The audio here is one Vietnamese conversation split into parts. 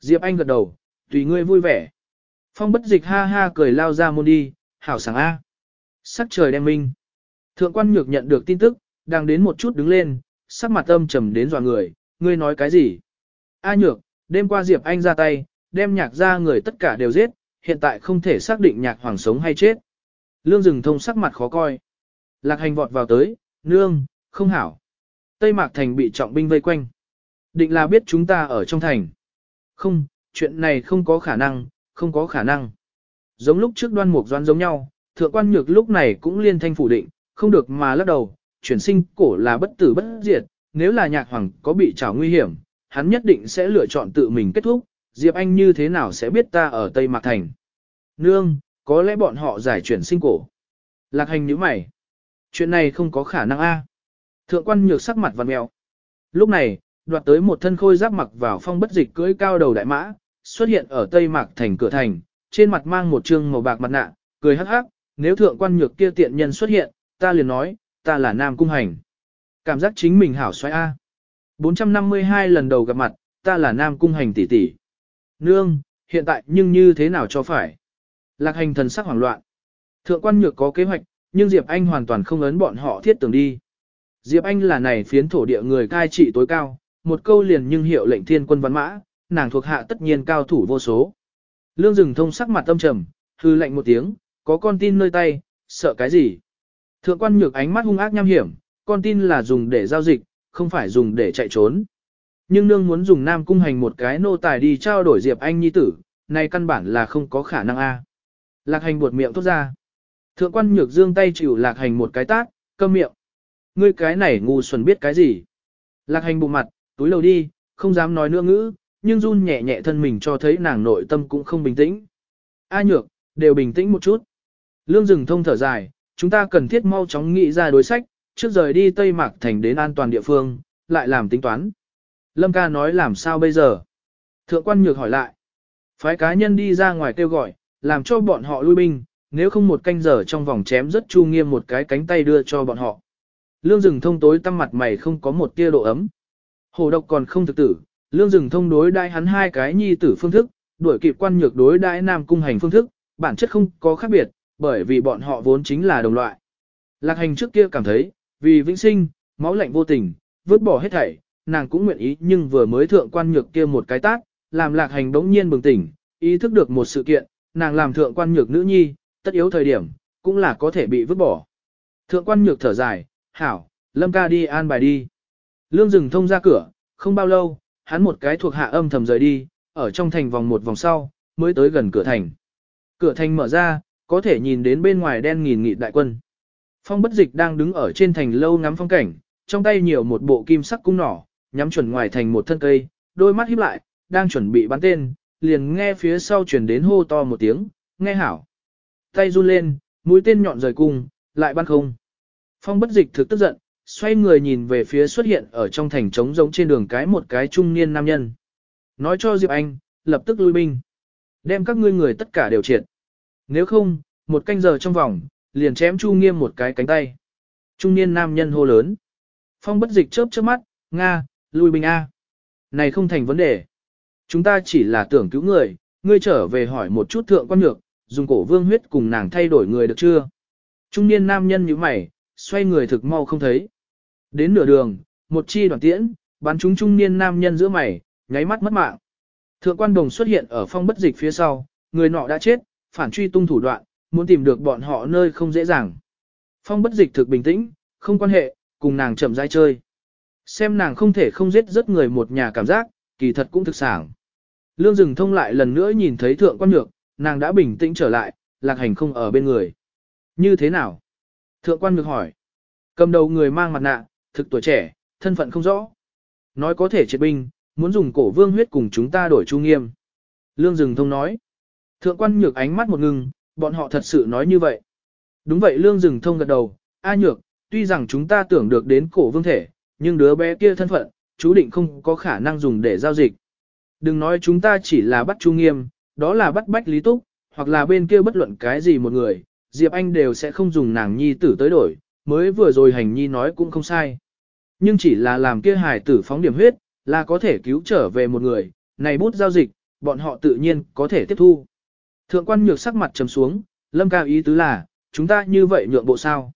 Diệp Anh gật đầu, tùy ngươi vui vẻ. Phong bất dịch ha ha cười lao ra môn đi, hảo sáng A. Sắc trời đen minh. Thượng quan nhược nhận được tin tức, đang đến một chút đứng lên, sắc mặt âm trầm đến dọa người, ngươi nói cái gì? A nhược, đêm qua Diệp Anh ra tay, đem nhạc ra người tất cả đều giết, hiện tại không thể xác định nhạc hoàng sống hay chết. Lương rừng thông sắc mặt khó coi. Lạc hành vọt vào tới, nương, không hảo. Tây Mạc Thành bị trọng binh vây quanh. Định là biết chúng ta ở trong thành. Không, chuyện này không có khả năng, không có khả năng. Giống lúc trước đoan mục doan giống nhau, thượng quan nhược lúc này cũng liên thanh phủ định, không được mà lắc đầu, chuyển sinh cổ là bất tử bất diệt, nếu là nhạc hoàng có bị trào nguy hiểm, hắn nhất định sẽ lựa chọn tự mình kết thúc, Diệp Anh như thế nào sẽ biết ta ở Tây Mạc Thành. Nương, có lẽ bọn họ giải chuyển sinh cổ. Lạc hành như mày. Chuyện này không có khả năng a. Thượng quan nhược sắc mặt vằn mèo. Lúc này, đoạt tới một thân khôi giáp mặc vào phong bất dịch cưỡi cao đầu đại mã, xuất hiện ở Tây Mạc Thành cửa thành, trên mặt mang một trương màu bạc mặt nạ, cười hắc hắc, nếu thượng quan nhược kia tiện nhân xuất hiện, ta liền nói, ta là Nam Cung Hành. Cảm giác chính mình hảo xoay A. 452 lần đầu gặp mặt, ta là Nam Cung Hành tỷ tỷ. Nương, hiện tại nhưng như thế nào cho phải? Lạc hành thần sắc hoảng loạn. Thượng quan nhược có kế hoạch, nhưng Diệp Anh hoàn toàn không ấn bọn họ thiết tưởng đi. Diệp Anh là này phiến thổ địa người cai trị tối cao, một câu liền nhưng hiệu lệnh thiên quân văn mã, nàng thuộc hạ tất nhiên cao thủ vô số. Lương rừng thông sắc mặt tâm trầm, hư lệnh một tiếng, có con tin nơi tay, sợ cái gì? Thượng quan nhược ánh mắt hung ác nham hiểm, con tin là dùng để giao dịch, không phải dùng để chạy trốn. Nhưng nương muốn dùng nam cung hành một cái nô tài đi trao đổi Diệp Anh nhi tử, này căn bản là không có khả năng a. Lạc hành buột miệng thốt ra. Thượng quan nhược dương tay chịu lạc hành một cái tát, câm miệng. Ngươi cái này ngu xuẩn biết cái gì? Lạc hành bụng mặt, túi lầu đi, không dám nói nữa ngữ, nhưng run nhẹ nhẹ thân mình cho thấy nàng nội tâm cũng không bình tĩnh. A nhược, đều bình tĩnh một chút. Lương rừng thông thở dài, chúng ta cần thiết mau chóng nghĩ ra đối sách, trước rời đi Tây Mạc Thành đến an toàn địa phương, lại làm tính toán. Lâm ca nói làm sao bây giờ? Thượng quan nhược hỏi lại. Phái cá nhân đi ra ngoài kêu gọi, làm cho bọn họ lui binh, nếu không một canh giờ trong vòng chém rất chu nghiêm một cái cánh tay đưa cho bọn họ. Lương rừng thông tối tăm mặt mày không có một tia độ ấm. Hồ độc còn không thực tử, lương rừng thông đối đai hắn hai cái nhi tử phương thức, đuổi kịp quan nhược đối đai nam cung hành phương thức, bản chất không có khác biệt, bởi vì bọn họ vốn chính là đồng loại. Lạc hành trước kia cảm thấy, vì vĩnh sinh, máu lạnh vô tình, vứt bỏ hết thảy, nàng cũng nguyện ý nhưng vừa mới thượng quan nhược kia một cái tác, làm lạc hành đống nhiên bừng tỉnh, ý thức được một sự kiện, nàng làm thượng quan nhược nữ nhi, tất yếu thời điểm, cũng là có thể bị vứt bỏ. Thượng quan nhược thở dài, hảo, lâm ca đi an bài đi. Lương rừng thông ra cửa, không bao lâu, hắn một cái thuộc hạ âm thầm rời đi, ở trong thành vòng một vòng sau, mới tới gần cửa thành. Cửa thành mở ra, có thể nhìn đến bên ngoài đen nghìn nghị đại quân. Phong bất dịch đang đứng ở trên thành lâu ngắm phong cảnh, trong tay nhiều một bộ kim sắc cung nỏ, nhắm chuẩn ngoài thành một thân cây, đôi mắt híp lại, đang chuẩn bị bắn tên, liền nghe phía sau chuyển đến hô to một tiếng, nghe hảo. Tay run lên, mũi tên nhọn rời cung, lại bắn không. Phong bất dịch thực tức giận, xoay người nhìn về phía xuất hiện ở trong thành trống giống trên đường cái một cái trung niên nam nhân. Nói cho Diệp Anh, lập tức lui binh. Đem các ngươi người tất cả đều triệt. Nếu không, một canh giờ trong vòng, liền chém Chu Nghiêm một cái cánh tay. Trung niên nam nhân hô lớn. Phong bất dịch chớp chớp mắt, Nga, lui binh A. Này không thành vấn đề. Chúng ta chỉ là tưởng cứu người, ngươi trở về hỏi một chút thượng quan nhược, dùng cổ vương huyết cùng nàng thay đổi người được chưa? Trung niên nam nhân như mày, xoay người thực mau không thấy. Đến nửa đường, một chi đoàn tiễn, bắn trúng trung niên nam nhân giữa mày, nháy mắt mất mạng. Thượng quan đồng xuất hiện ở phong bất dịch phía sau, người nọ đã chết, phản truy tung thủ đoạn, muốn tìm được bọn họ nơi không dễ dàng. Phong bất dịch thực bình tĩnh, không quan hệ, cùng nàng chậm rãi chơi. Xem nàng không thể không giết rất người một nhà cảm giác, kỳ thật cũng thực sảng. Lương rừng thông lại lần nữa nhìn thấy thượng quan nhược, nàng đã bình tĩnh trở lại, lạc hành không ở bên người. Như thế nào? Thượng quan nhược hỏi. Cầm đầu người mang mặt nạ, thực tuổi trẻ, thân phận không rõ. Nói có thể triệt binh, muốn dùng cổ vương huyết cùng chúng ta đổi chu nghiêm. Lương rừng thông nói. Thượng quan nhược ánh mắt một ngừng, bọn họ thật sự nói như vậy. Đúng vậy lương rừng thông gật đầu, A nhược, tuy rằng chúng ta tưởng được đến cổ vương thể, nhưng đứa bé kia thân phận, chú định không có khả năng dùng để giao dịch. Đừng nói chúng ta chỉ là bắt Chu Nghiêm, đó là bắt Bách Lý Túc, hoặc là bên kia bất luận cái gì một người, Diệp Anh đều sẽ không dùng nàng nhi tử tới đổi, mới vừa rồi hành nhi nói cũng không sai. Nhưng chỉ là làm kia hài tử phóng điểm huyết, là có thể cứu trở về một người, này bút giao dịch, bọn họ tự nhiên có thể tiếp thu. Thượng quan nhược sắc mặt trầm xuống, lâm cao ý tứ là, chúng ta như vậy nhượng bộ sao.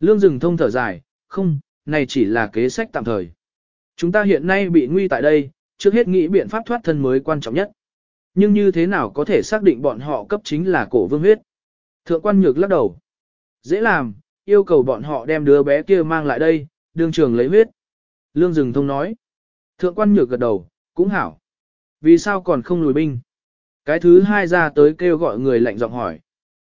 Lương rừng thông thở dài, không, này chỉ là kế sách tạm thời. Chúng ta hiện nay bị nguy tại đây, trước hết nghĩ biện pháp thoát thân mới quan trọng nhất. Nhưng như thế nào có thể xác định bọn họ cấp chính là cổ vương huyết? Thượng quan nhược lắc đầu. Dễ làm, yêu cầu bọn họ đem đứa bé kia mang lại đây, đương trường lấy huyết. Lương dừng thông nói. Thượng quan nhược gật đầu, cũng hảo. Vì sao còn không lùi binh? Cái thứ hai ra tới kêu gọi người lạnh giọng hỏi.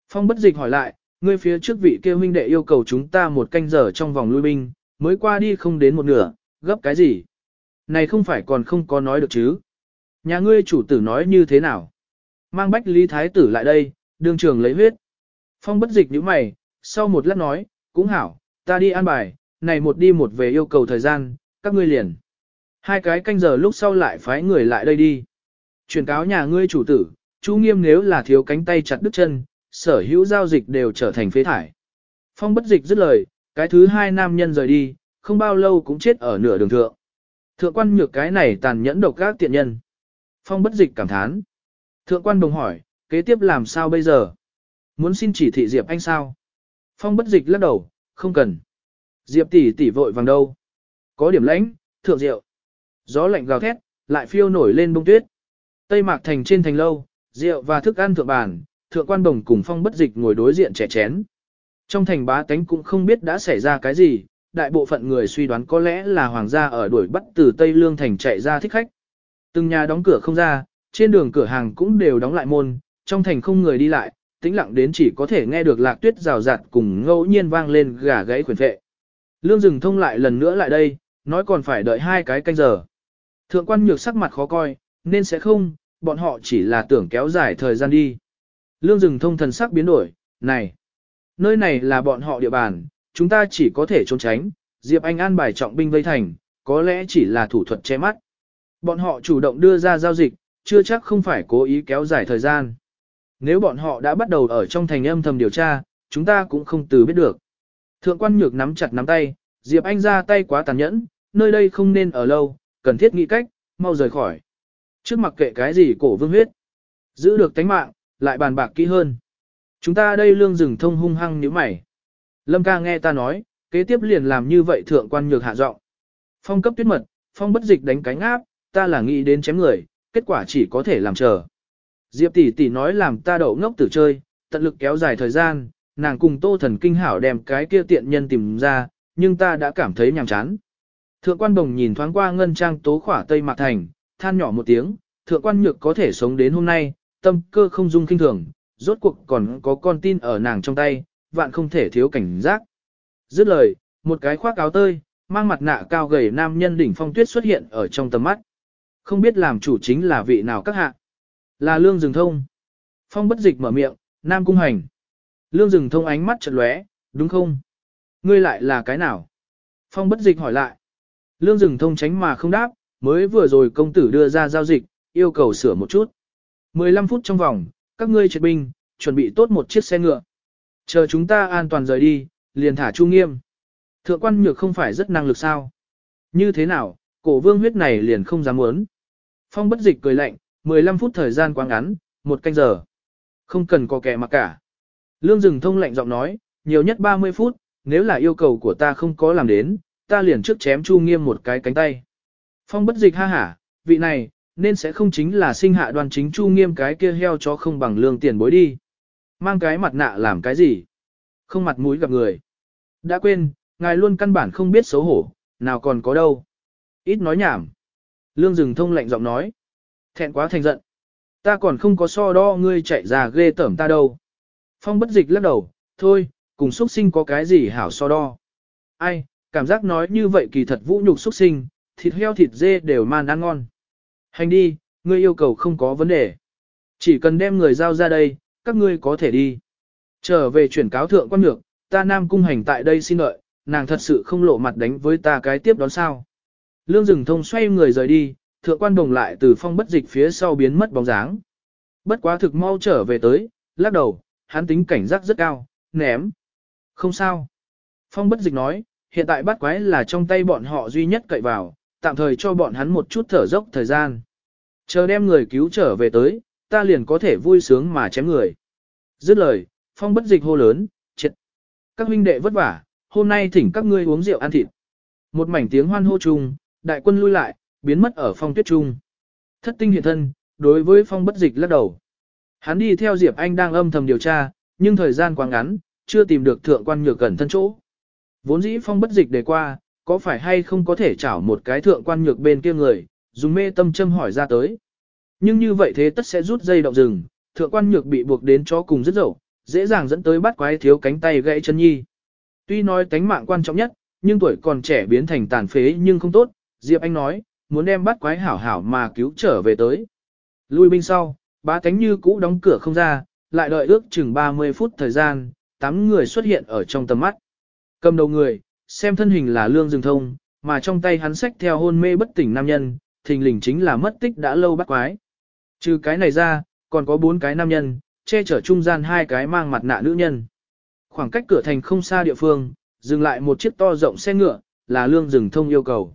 Phong bất dịch hỏi lại, ngươi phía trước vị kêu huynh đệ yêu cầu chúng ta một canh giờ trong vòng lui binh, mới qua đi không đến một nửa, gấp cái gì? Này không phải còn không có nói được chứ? Nhà ngươi chủ tử nói như thế nào? Mang bách lý thái tử lại đây, đương trường lấy huyết. Phong bất dịch như mày, sau một lát nói, cũng hảo, ta đi an bài, này một đi một về yêu cầu thời gian, các ngươi liền. Hai cái canh giờ lúc sau lại phái người lại đây đi. Truyền cáo nhà ngươi chủ tử, chú nghiêm nếu là thiếu cánh tay chặt đứt chân, sở hữu giao dịch đều trở thành phế thải. Phong bất dịch dứt lời, cái thứ hai nam nhân rời đi, không bao lâu cũng chết ở nửa đường thượng. Thượng quan nhược cái này tàn nhẫn độc các tiện nhân. Phong bất dịch cảm thán. Thượng quan đồng hỏi, kế tiếp làm sao bây giờ? Muốn xin chỉ thị Diệp Anh sao? Phong bất dịch lắc đầu, không cần. Diệp tỷ tỷ vội vàng đâu? Có điểm lãnh, thượng rượu. Gió lạnh gào thét, lại phiêu nổi lên bông tuyết. Tây mạc thành trên thành lâu, rượu và thức ăn thượng bàn, thượng quan đồng cùng phong bất dịch ngồi đối diện trẻ chén. Trong thành bá tánh cũng không biết đã xảy ra cái gì, đại bộ phận người suy đoán có lẽ là hoàng gia ở đuổi bắt từ Tây Lương thành chạy ra thích khách. Từng nhà đóng cửa không ra, trên đường cửa hàng cũng đều đóng lại môn, trong thành không người đi lại, tĩnh lặng đến chỉ có thể nghe được lạc tuyết rào rạt cùng ngẫu nhiên vang lên gà gãy khuyển phệ. Lương rừng thông lại lần nữa lại đây, nói còn phải đợi hai cái canh giờ. Thượng quan nhược sắc mặt khó coi, nên sẽ không, bọn họ chỉ là tưởng kéo dài thời gian đi. Lương rừng thông thần sắc biến đổi, này, nơi này là bọn họ địa bàn, chúng ta chỉ có thể trốn tránh, Diệp Anh an bài trọng binh vây thành, có lẽ chỉ là thủ thuật che mắt. Bọn họ chủ động đưa ra giao dịch, chưa chắc không phải cố ý kéo dài thời gian. Nếu bọn họ đã bắt đầu ở trong thành âm thầm điều tra, chúng ta cũng không từ biết được. Thượng quan nhược nắm chặt nắm tay, Diệp Anh ra tay quá tàn nhẫn, nơi đây không nên ở lâu, cần thiết nghĩ cách, mau rời khỏi. Trước mặc kệ cái gì cổ vương huyết, giữ được tánh mạng, lại bàn bạc kỹ hơn. Chúng ta đây lương rừng thông hung hăng như mày. Lâm ca nghe ta nói, kế tiếp liền làm như vậy thượng quan nhược hạ giọng. Phong cấp tuyết mật, phong bất dịch đánh cánh áp, ta là nghĩ đến chém người, kết quả chỉ có thể làm chờ. Diệp tỷ tỷ nói làm ta đậu ngốc tử chơi, tận lực kéo dài thời gian, nàng cùng tô thần kinh hảo đem cái kia tiện nhân tìm ra, nhưng ta đã cảm thấy nhàm chán. Thượng quan đồng nhìn thoáng qua ngân trang tố khỏa tây mạc thành, than nhỏ một tiếng, thượng quan nhược có thể sống đến hôm nay, tâm cơ không dung kinh thường, rốt cuộc còn có con tin ở nàng trong tay, vạn không thể thiếu cảnh giác. Dứt lời, một cái khoác áo tơi, mang mặt nạ cao gầy nam nhân đỉnh phong tuyết xuất hiện ở trong tầm mắt. Không biết làm chủ chính là vị nào các hạ. Là lương rừng thông. Phong bất dịch mở miệng, nam cung hành. Lương rừng thông ánh mắt chợt lóe, đúng không? Ngươi lại là cái nào? Phong bất dịch hỏi lại. Lương rừng thông tránh mà không đáp, mới vừa rồi công tử đưa ra giao dịch, yêu cầu sửa một chút. 15 phút trong vòng, các ngươi triệt binh, chuẩn bị tốt một chiếc xe ngựa. Chờ chúng ta an toàn rời đi, liền thả Chu Nghiêm. Thượng quan nhược không phải rất năng lực sao? Như thế nào, cổ vương huyết này liền không dám muốn. Phong bất dịch cười lạnh, 15 phút thời gian quá ngắn, một canh giờ. Không cần có kẻ mà cả. Lương rừng thông lạnh giọng nói, nhiều nhất 30 phút, nếu là yêu cầu của ta không có làm đến, ta liền trước chém Chu Nghiêm một cái cánh tay. Phong bất dịch ha hả, vị này, nên sẽ không chính là sinh hạ đoàn chính Chu Nghiêm cái kia heo chó không bằng lương tiền bối đi. Mang cái mặt nạ làm cái gì? Không mặt mũi gặp người. Đã quên, ngài luôn căn bản không biết xấu hổ, nào còn có đâu. Ít nói nhảm. Lương rừng thông lạnh giọng nói. Thẹn quá thành giận. Ta còn không có so đo ngươi chạy ra ghê tởm ta đâu. Phong bất dịch lắc đầu, thôi, cùng xuất sinh có cái gì hảo so đo. Ai, cảm giác nói như vậy kỳ thật vũ nhục xuất sinh, thịt heo thịt dê đều man ăn ngon. Hành đi, ngươi yêu cầu không có vấn đề. Chỉ cần đem người giao ra đây, các ngươi có thể đi. Trở về chuyển cáo thượng quan nhược, ta nam cung hành tại đây xin lợi, nàng thật sự không lộ mặt đánh với ta cái tiếp đón sao. Lương rừng thông xoay người rời đi, thượng quan đồng lại từ phong bất dịch phía sau biến mất bóng dáng. Bất quá thực mau trở về tới, lắc đầu, hắn tính cảnh giác rất cao, ném. Không sao. Phong bất dịch nói, hiện tại bắt quái là trong tay bọn họ duy nhất cậy vào, tạm thời cho bọn hắn một chút thở dốc thời gian. Chờ đem người cứu trở về tới, ta liền có thể vui sướng mà chém người. Dứt lời, phong bất dịch hô lớn, chết. Các huynh đệ vất vả, hôm nay thỉnh các ngươi uống rượu ăn thịt. Một mảnh tiếng hoan hô chung, đại quân lui lại, biến mất ở phong tuyết trung. Thất tinh hiện thân, đối với phong bất dịch lắc đầu. Hắn đi theo Diệp Anh đang âm thầm điều tra, nhưng thời gian quá ngắn, chưa tìm được thượng quan nhược cẩn thân chỗ. Vốn dĩ phong bất dịch đề qua, có phải hay không có thể chảo một cái thượng quan nhược bên kia người, dùng mê tâm châm hỏi ra tới. Nhưng như vậy thế tất sẽ rút dây động rừng, thượng quan nhược bị buộc đến cho cùng rất dậu, dễ dàng dẫn tới bắt quái thiếu cánh tay gãy chân nhi. Tuy nói tánh mạng quan trọng nhất, nhưng tuổi còn trẻ biến thành tàn phế nhưng không tốt, Diệp Anh nói, muốn đem bắt quái hảo hảo mà cứu trở về tới. Lui binh sau, ba cánh như cũ đóng cửa không ra, lại đợi ước chừng 30 phút thời gian, tám người xuất hiện ở trong tầm mắt. Cầm đầu người, xem thân hình là lương rừng thông, mà trong tay hắn sách theo hôn mê bất tỉnh nam nhân, thình lình chính là mất tích đã lâu bắt quái. Trừ cái này ra, còn có bốn cái nam nhân, che chở trung gian hai cái mang mặt nạ nữ nhân. Khoảng cách cửa thành không xa địa phương, dừng lại một chiếc to rộng xe ngựa, là lương rừng thông yêu cầu.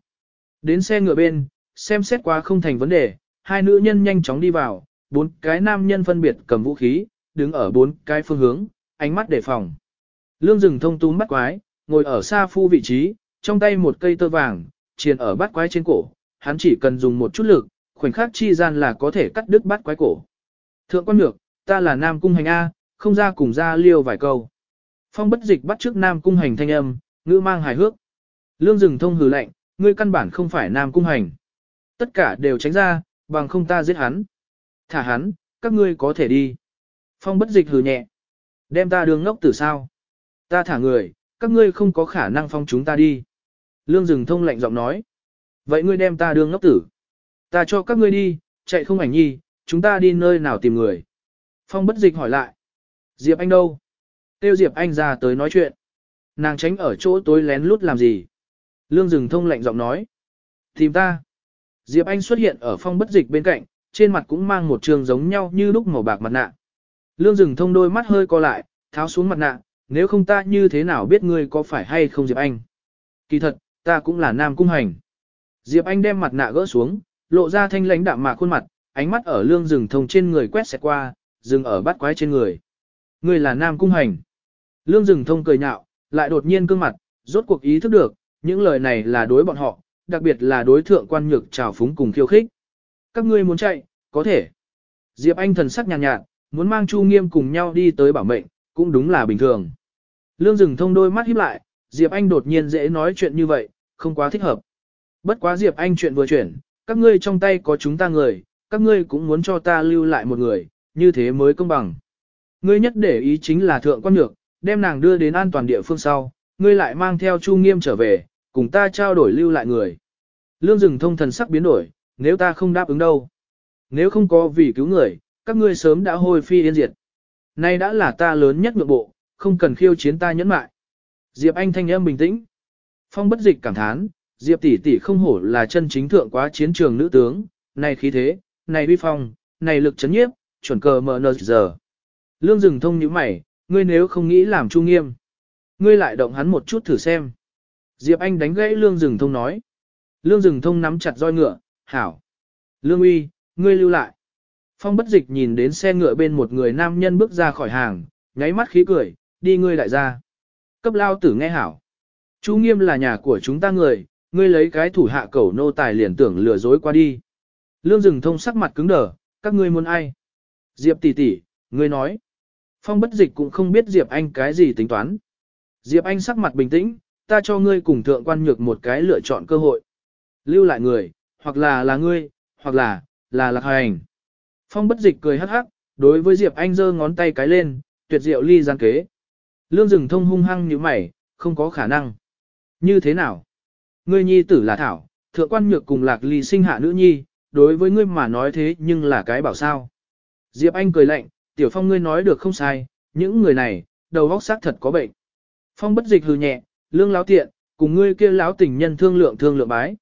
Đến xe ngựa bên, xem xét qua không thành vấn đề, hai nữ nhân nhanh chóng đi vào, bốn cái nam nhân phân biệt cầm vũ khí, đứng ở bốn cái phương hướng, ánh mắt đề phòng. Lương rừng thông túm bắt quái, ngồi ở xa phu vị trí, trong tay một cây tơ vàng, triền ở bắt quái trên cổ, hắn chỉ cần dùng một chút lực, khoảnh khắc chi gian là có thể cắt đứt bắt quái cổ. Thượng quan nhược, ta là nam cung hành A, không ra cùng ra liêu vài câu. Phong bất dịch bắt trước nam cung hành thanh âm, ngữ mang hài hước. Lương rừng thông hừ lạnh, ngươi căn bản không phải nam cung hành. Tất cả đều tránh ra, bằng không ta giết hắn. Thả hắn, các ngươi có thể đi. Phong bất dịch hừ nhẹ. Đem ta đường ngốc tử sao? Ta thả người, các ngươi không có khả năng phong chúng ta đi. Lương rừng thông lạnh giọng nói. Vậy ngươi đem ta đường ngốc tử. Ta cho các ngươi đi, chạy không ảnh nhi, chúng ta đi nơi nào tìm người. Phong bất dịch hỏi lại. Diệp Anh đâu? Tiêu Diệp Anh ra tới nói chuyện. Nàng tránh ở chỗ tối lén lút làm gì? Lương rừng thông lạnh giọng nói. Tìm ta. Diệp Anh xuất hiện ở phong bất dịch bên cạnh, trên mặt cũng mang một trường giống nhau như lúc màu bạc mặt nạ. Lương rừng thông đôi mắt hơi co lại, tháo xuống mặt nạ, nếu không ta như thế nào biết ngươi có phải hay không Diệp Anh. Kỳ thật, ta cũng là nam cung hành. Diệp Anh đem mặt nạ gỡ xuống, lộ ra thanh lãnh đạm mạc khuôn mặt, ánh mắt ở lương rừng thông trên người quét xẹt qua, dừng ở bắt quái trên người. Ngươi là nam cung hành. Lương rừng thông cười nhạo, lại đột nhiên cương mặt, rốt cuộc ý thức được, những lời này là đối bọn họ, đặc biệt là đối thượng quan nhược trào phúng cùng khiêu khích. Các ngươi muốn chạy, có thể. Diệp Anh thần sắc nhàn nhạt, nhạt, muốn mang Chu Nghiêm cùng nhau đi tới bảo mệnh, cũng đúng là bình thường. Lương Dừng thông đôi mắt híp lại, Diệp Anh đột nhiên dễ nói chuyện như vậy, không quá thích hợp. Bất quá Diệp Anh chuyện vừa chuyển, các ngươi trong tay có chúng ta người, các ngươi cũng muốn cho ta lưu lại một người, như thế mới công bằng. Ngươi nhất để ý chính là thượng quan nhược, đem nàng đưa đến an toàn địa phương sau, ngươi lại mang theo Chu Nghiêm trở về, cùng ta trao đổi lưu lại người. Lương rừng thông thần sắc biến đổi, nếu ta không đáp ứng đâu. Nếu không có vì cứu người, các ngươi sớm đã hôi phi yên diệt. Nay đã là ta lớn nhất ngược bộ, không cần khiêu chiến ta nhẫn mại. Diệp Anh thanh âm bình tĩnh. Phong bất dịch cảm thán, Diệp tỷ tỷ không hổ là chân chính thượng quá chiến trường nữ tướng, này khí thế, này uy phong, này lực chấn nhiếp, chuẩn cờ mở nờ giờ. Lương rừng thông như mày, ngươi nếu không nghĩ làm chu nghiêm. Ngươi lại động hắn một chút thử xem. Diệp Anh đánh gãy lương rừng thông nói. Lương rừng thông nắm chặt roi ngựa, hảo. Lương uy, ngươi lưu lại. Phong bất dịch nhìn đến xe ngựa bên một người nam nhân bước ra khỏi hàng, nháy mắt khí cười, đi ngươi lại ra. Cấp lao tử nghe hảo. Chu nghiêm là nhà của chúng ta người, ngươi lấy cái thủ hạ cẩu nô tài liền tưởng lừa dối qua đi. Lương rừng thông sắc mặt cứng đờ, các ngươi muốn ai? Diệp tỷ tỷ, ngươi nói. Phong bất dịch cũng không biết Diệp Anh cái gì tính toán. Diệp Anh sắc mặt bình tĩnh, ta cho ngươi cùng thượng quan nhược một cái lựa chọn cơ hội. Lưu lại người, hoặc là là ngươi, hoặc là, là lạc hành. Phong bất dịch cười hắc hắc, đối với Diệp Anh giơ ngón tay cái lên, tuyệt diệu ly gian kế. Lương rừng thông hung hăng như mày, không có khả năng. Như thế nào? Ngươi nhi tử là Thảo, thượng quan nhược cùng lạc ly sinh hạ nữ nhi, đối với ngươi mà nói thế nhưng là cái bảo sao. Diệp Anh cười lạnh, tiểu phong ngươi nói được không sai, những người này, đầu óc xác thật có bệnh. Phong bất dịch hừ nhẹ, lương láo tiện, cùng ngươi kia láo tình nhân thương lượng thương lượng bái.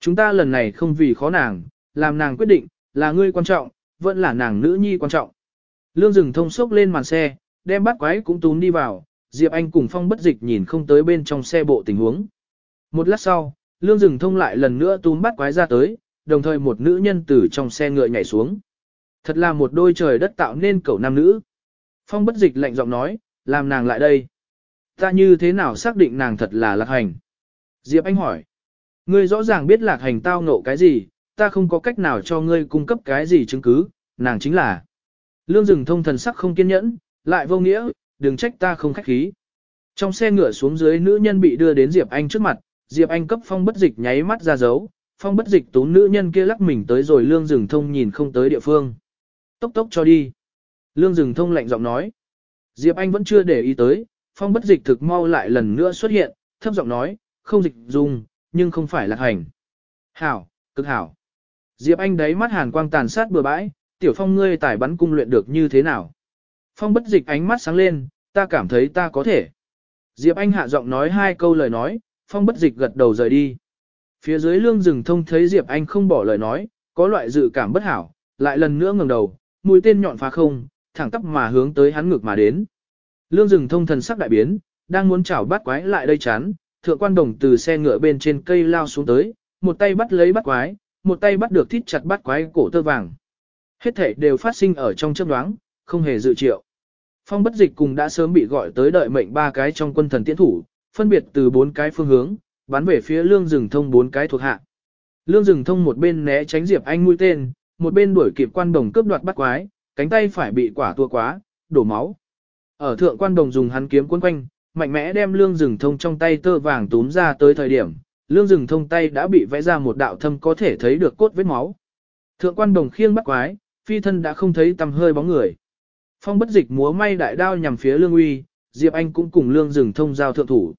Chúng ta lần này không vì khó nàng, làm nàng quyết định, là ngươi quan trọng, vẫn là nàng nữ nhi quan trọng. Lương rừng thông sốc lên màn xe, đem bắt quái cũng túm đi vào, Diệp Anh cùng phong bất dịch nhìn không tới bên trong xe bộ tình huống. Một lát sau, lương rừng thông lại lần nữa túm bắt quái ra tới, đồng thời một nữ nhân từ trong xe ngựa nhảy xuống. Thật là một đôi trời đất tạo nên cậu nam nữ. Phong bất dịch lạnh giọng nói, làm nàng lại đây. Ta như thế nào xác định nàng thật là lạc hành? Diệp Anh hỏi. Ngươi rõ ràng biết lạc hành tao ngộ cái gì, ta không có cách nào cho ngươi cung cấp cái gì chứng cứ, nàng chính là. Lương rừng thông thần sắc không kiên nhẫn, lại vô nghĩa, đừng trách ta không khách khí. Trong xe ngựa xuống dưới nữ nhân bị đưa đến Diệp Anh trước mặt, Diệp Anh cấp phong bất dịch nháy mắt ra dấu, phong bất dịch tú nữ nhân kia lắc mình tới rồi lương rừng thông nhìn không tới địa phương. Tốc tốc cho đi. Lương rừng thông lạnh giọng nói. Diệp Anh vẫn chưa để ý tới, phong bất dịch thực mau lại lần nữa xuất hiện, thấp giọng nói, không dịch dùng, nhưng không phải lạc hành. Hảo, cực hảo. Diệp Anh đấy mắt hàn quang tàn sát bừa bãi, tiểu phong ngươi tải bắn cung luyện được như thế nào. Phong bất dịch ánh mắt sáng lên, ta cảm thấy ta có thể. Diệp Anh hạ giọng nói hai câu lời nói, phong bất dịch gật đầu rời đi. Phía dưới lương rừng thông thấy Diệp Anh không bỏ lời nói, có loại dự cảm bất hảo, lại lần nữa ngẩng đầu, mũi tên nhọn phá không, thẳng tắp mà hướng tới hắn ngược mà đến. Lương rừng thông thần sắc đại biến, đang muốn chảo bắt quái lại đây chán, thượng quan đồng từ xe ngựa bên trên cây lao xuống tới, một tay bắt lấy bắt quái, một tay bắt được thít chặt bắt quái cổ tơ vàng. Hết thể đều phát sinh ở trong chớp đoáng, không hề dự triệu. Phong bất dịch cùng đã sớm bị gọi tới đợi mệnh ba cái trong quân thần tiễn thủ, phân biệt từ bốn cái phương hướng, bắn về phía lương rừng thông bốn cái thuộc hạ. Lương rừng thông một bên né tránh Diệp Anh mũi tên, một bên đuổi kịp quan đồng cướp đoạt bắt quái, cánh tay phải bị quả tua quá, đổ máu. Ở thượng quan đồng dùng hắn kiếm cuốn quanh, mạnh mẽ đem lương rừng thông trong tay tơ vàng túm ra tới thời điểm, lương rừng thông tay đã bị vẽ ra một đạo thâm có thể thấy được cốt vết máu. Thượng quan đồng khiêng bắt quái, phi thân đã không thấy tầm hơi bóng người. Phong bất dịch múa may đại đao nhằm phía lương uy, Diệp Anh cũng cùng lương rừng thông giao thượng thủ.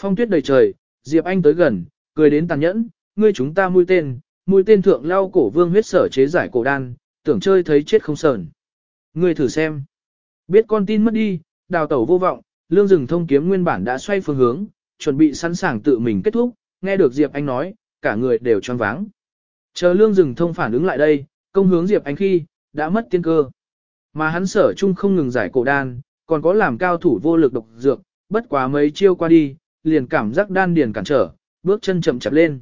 Phong tuyết đầy trời, Diệp Anh tới gần, cười đến tàn nhẫn, ngươi chúng ta mũi tên, mũi tên thượng lao cổ vương huyết sở chế giải cổ đan, tưởng chơi thấy chết không sờn. Ngươi thử xem. Biết con tin mất đi, đào tẩu vô vọng, lương rừng thông kiếm nguyên bản đã xoay phương hướng, chuẩn bị sẵn sàng tự mình kết thúc, nghe được Diệp Anh nói, cả người đều choáng váng. Chờ lương rừng thông phản ứng lại đây, công hướng Diệp Anh khi, đã mất tiên cơ. Mà hắn sở chung không ngừng giải cổ đan, còn có làm cao thủ vô lực độc dược, bất quá mấy chiêu qua đi, liền cảm giác đan điền cản trở, bước chân chậm chạp lên.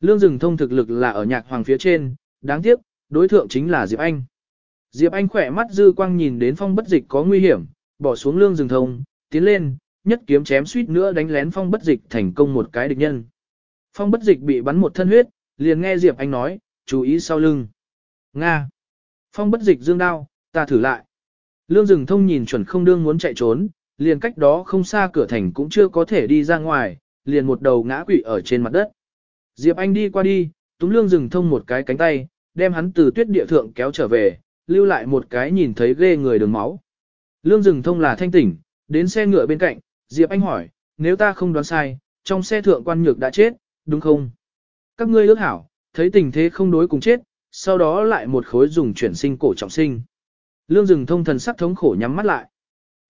Lương rừng thông thực lực là ở nhạc hoàng phía trên, đáng tiếc, đối thượng chính là Diệp Anh. Diệp Anh khỏe mắt dư quang nhìn đến phong bất dịch có nguy hiểm, bỏ xuống lương rừng thông, tiến lên, nhất kiếm chém suýt nữa đánh lén phong bất dịch thành công một cái địch nhân. Phong bất dịch bị bắn một thân huyết, liền nghe Diệp Anh nói, chú ý sau lưng. Nga. Phong bất dịch dương đao, ta thử lại. Lương rừng thông nhìn chuẩn không đương muốn chạy trốn, liền cách đó không xa cửa thành cũng chưa có thể đi ra ngoài, liền một đầu ngã quỵ ở trên mặt đất. Diệp Anh đi qua đi, túm lương rừng thông một cái cánh tay, đem hắn từ tuyết địa thượng kéo trở về, lưu lại một cái nhìn thấy ghê người đường máu. Lương rừng thông là thanh tỉnh, đến xe ngựa bên cạnh, Diệp Anh hỏi, nếu ta không đoán sai, trong xe thượng quan nhược đã chết, đúng không? Các ngươi ước hảo, thấy tình thế không đối cùng chết, sau đó lại một khối dùng chuyển sinh cổ trọng sinh. Lương rừng thông thần sắc thống khổ nhắm mắt lại.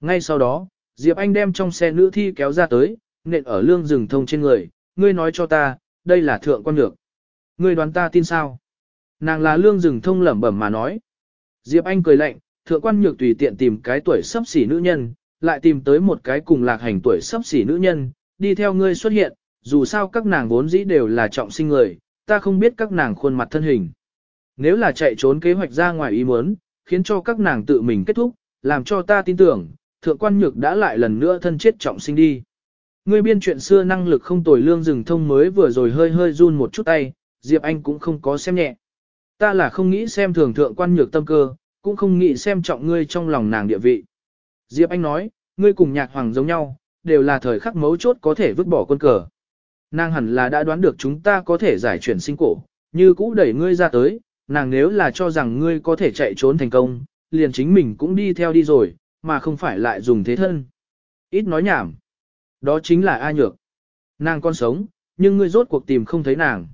Ngay sau đó, Diệp Anh đem trong xe nữ thi kéo ra tới, nện ở lương rừng thông trên người, ngươi nói cho ta, đây là thượng quan nhược. Ngươi đoán ta tin sao? Nàng là lương rừng thông lẩm bẩm mà nói. Diệp Anh cười lạnh, thượng quan nhược tùy tiện tìm cái tuổi sắp xỉ nữ nhân, lại tìm tới một cái cùng lạc hành tuổi sắp xỉ nữ nhân, đi theo ngươi xuất hiện, dù sao các nàng vốn dĩ đều là trọng sinh người, ta không biết các nàng khuôn mặt thân hình. Nếu là chạy trốn kế hoạch ra ngoài ý muốn, khiến cho các nàng tự mình kết thúc, làm cho ta tin tưởng, thượng quan nhược đã lại lần nữa thân chết trọng sinh đi. Ngươi biên chuyện xưa năng lực không tồi lương rừng thông mới vừa rồi hơi hơi run một chút tay, Diệp Anh cũng không có xem nhẹ. Ta là không nghĩ xem thường thượng quan nhược tâm cơ, cũng không nghĩ xem trọng ngươi trong lòng nàng địa vị. Diệp Anh nói, ngươi cùng nhạc hoàng giống nhau, đều là thời khắc mấu chốt có thể vứt bỏ quân cờ. Nàng hẳn là đã đoán được chúng ta có thể giải chuyển sinh cổ, như cũ đẩy ngươi ra tới, nàng nếu là cho rằng ngươi có thể chạy trốn thành công, liền chính mình cũng đi theo đi rồi, mà không phải lại dùng thế thân. Ít nói nhảm. Đó chính là A nhược. Nàng còn sống, nhưng ngươi rốt cuộc tìm không thấy nàng.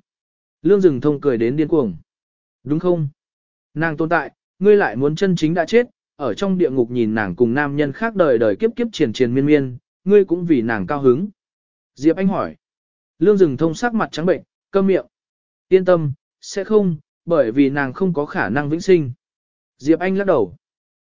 Lương rừng thông cười đến điên cuồng. Đúng không? Nàng tồn tại, ngươi lại muốn chân chính đã chết, ở trong địa ngục nhìn nàng cùng nam nhân khác đời đời kiếp kiếp triền triền miên miên, ngươi cũng vì nàng cao hứng. Diệp Anh hỏi. Lương rừng thông sắc mặt trắng bệnh, câm miệng. Yên tâm, sẽ không, bởi vì nàng không có khả năng vĩnh sinh. Diệp Anh lắc đầu.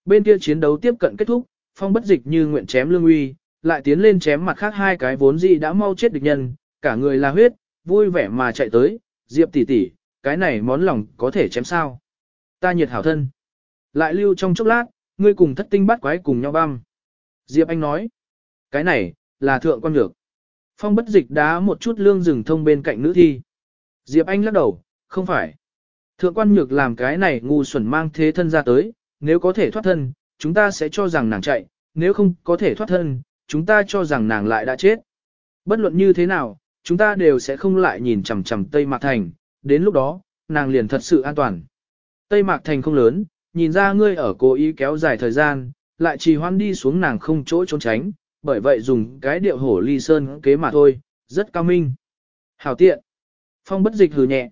Bên kia chiến đấu tiếp cận kết thúc, phong bất dịch như nguyện chém lương uy, lại tiến lên chém mặt khác hai cái vốn gì đã mau chết địch nhân, cả người là huyết, vui vẻ mà chạy tới, Diệp tỷ tỷ, cái này món lòng có thể chém sao. Ta nhiệt hảo thân. Lại lưu trong chốc lát, ngươi cùng thất tinh bắt quái cùng nhau băm. Diệp Anh nói, cái này, là thượng quan nhược. Phong bất dịch đá một chút lương rừng thông bên cạnh nữ thi. Diệp Anh lắc đầu, không phải. Thượng quan nhược làm cái này ngu xuẩn mang thế thân ra tới, nếu có thể thoát thân, chúng ta sẽ cho rằng nàng chạy, nếu không có thể thoát thân, chúng ta cho rằng nàng lại đã chết. Bất luận như thế nào, chúng ta đều sẽ không lại nhìn chằm chằm Tây Mạc Thành, đến lúc đó, nàng liền thật sự an toàn. Tây Mạc Thành không lớn, nhìn ra ngươi ở cố ý kéo dài thời gian, lại trì hoãn đi xuống nàng không chỗ trốn tránh, bởi vậy dùng cái điệu hổ ly sơn kế mà thôi, rất cao minh. Hảo tiện. Phong bất dịch hừ nhẹ.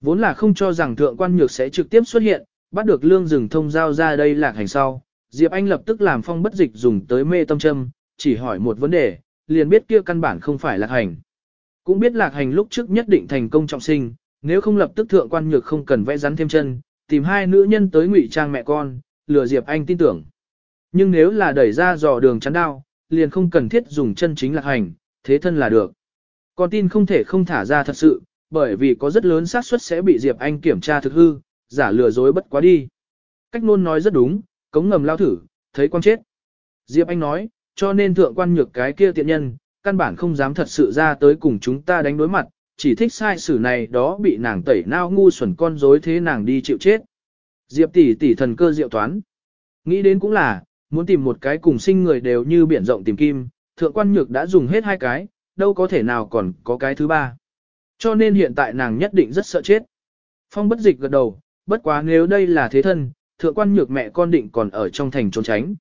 Vốn là không cho rằng thượng quan nhược sẽ trực tiếp xuất hiện, bắt được lương rừng thông giao ra đây lạc hành sau. Diệp Anh lập tức làm phong bất dịch dùng tới mê tâm châm, chỉ hỏi một vấn đề, liền biết kia căn bản không phải lạc hành. Cũng biết lạc hành lúc trước nhất định thành công trọng sinh, nếu không lập tức thượng quan nhược không cần vẽ rắn thêm chân, tìm hai nữ nhân tới ngụy trang mẹ con, lừa Diệp Anh tin tưởng. Nhưng nếu là đẩy ra dò đường chắn đao, liền không cần thiết dùng chân chính lạc hành, thế thân là được. Con tin không thể không thả ra thật sự, bởi vì có rất lớn xác suất sẽ bị Diệp Anh kiểm tra thực hư, giả lừa dối bất quá đi. Cách nôn nói rất đúng, cống ngầm lao thử, thấy quan chết. Diệp Anh nói, cho nên thượng quan nhược cái kia tiện nhân, căn bản không dám thật sự ra tới cùng chúng ta đánh đối mặt, chỉ thích sai sử này đó bị nàng tẩy nao ngu xuẩn con dối thế nàng đi chịu chết. Diệp tỷ tỷ thần cơ diệu toán. Nghĩ đến cũng là, muốn tìm một cái cùng sinh người đều như biển rộng tìm kim, thượng quan nhược đã dùng hết hai cái, đâu có thể nào còn có cái thứ ba. Cho nên hiện tại nàng nhất định rất sợ chết. Phong bất dịch gật đầu, bất quá nếu đây là thế thân, thượng quan nhược mẹ con định còn ở trong thành trốn tránh.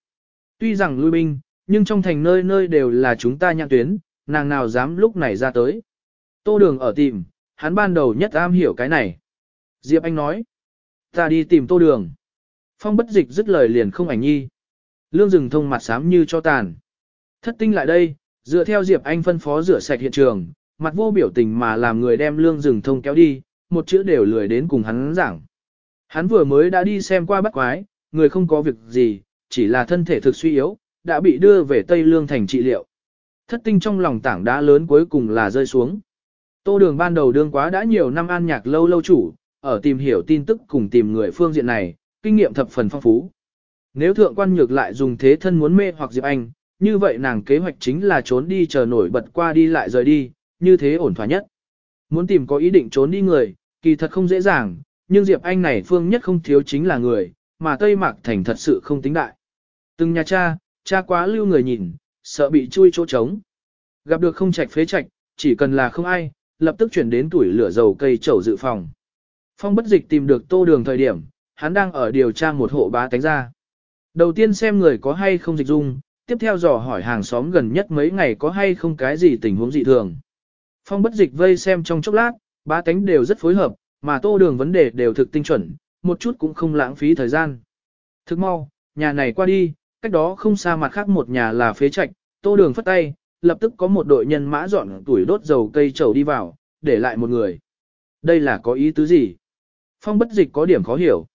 Tuy rằng lui binh, nhưng trong thành nơi nơi đều là chúng ta nhãn tuyến, nàng nào dám lúc này ra tới. Tô đường ở tìm, hắn ban đầu nhất am hiểu cái này. Diệp Anh nói, ta đi tìm tô đường. Phong bất dịch dứt lời liền không ảnh nhi. Lương rừng thông mặt xám như cho tàn. Thất tinh lại đây, dựa theo Diệp Anh phân phó rửa sạch hiện trường, mặt vô biểu tình mà làm người đem lương rừng thông kéo đi, một chữ đều lười đến cùng hắn giảng. Hắn vừa mới đã đi xem qua bắt quái, người không có việc gì, chỉ là thân thể thực suy yếu, đã bị đưa về Tây Lương thành trị liệu. Thất tinh trong lòng tảng đá lớn cuối cùng là rơi xuống. Tô đường ban đầu đương quá đã nhiều năm an nhạc lâu lâu chủ, ở tìm hiểu tin tức cùng tìm người phương diện này, kinh nghiệm thập phần phong phú. Nếu thượng quan nhược lại dùng thế thân muốn mê hoặc Diệp Anh, như vậy nàng kế hoạch chính là trốn đi chờ nổi bật qua đi lại rời đi, như thế ổn thỏa nhất. Muốn tìm có ý định trốn đi người, kỳ thật không dễ dàng, nhưng Diệp Anh này phương nhất không thiếu chính là người, mà Tây Mạc Thành thật sự không tính đại. Từng nhà cha, cha quá lưu người nhìn, sợ bị chui chỗ trống. Gặp được không trạch phế trạch, chỉ cần là không ai, lập tức chuyển đến tuổi lửa dầu cây chậu dự phòng. Phong bất dịch tìm được tô đường thời điểm, hắn đang ở điều tra một hộ bá tánh ra. Đầu tiên xem người có hay không dịch dung, tiếp theo dò hỏi hàng xóm gần nhất mấy ngày có hay không cái gì tình huống dị thường. Phong bất dịch vây xem trong chốc lát, bá tánh đều rất phối hợp, mà tô đường vấn đề đều thực tinh chuẩn, một chút cũng không lãng phí thời gian. Thức mau, nhà này qua đi, cách đó không xa mặt khác một nhà là phế trạch, tô đường phất tay, lập tức có một đội nhân mã dọn tuổi đốt dầu cây trầu đi vào, để lại một người. Đây là có ý tứ gì? Phong bất dịch có điểm khó hiểu.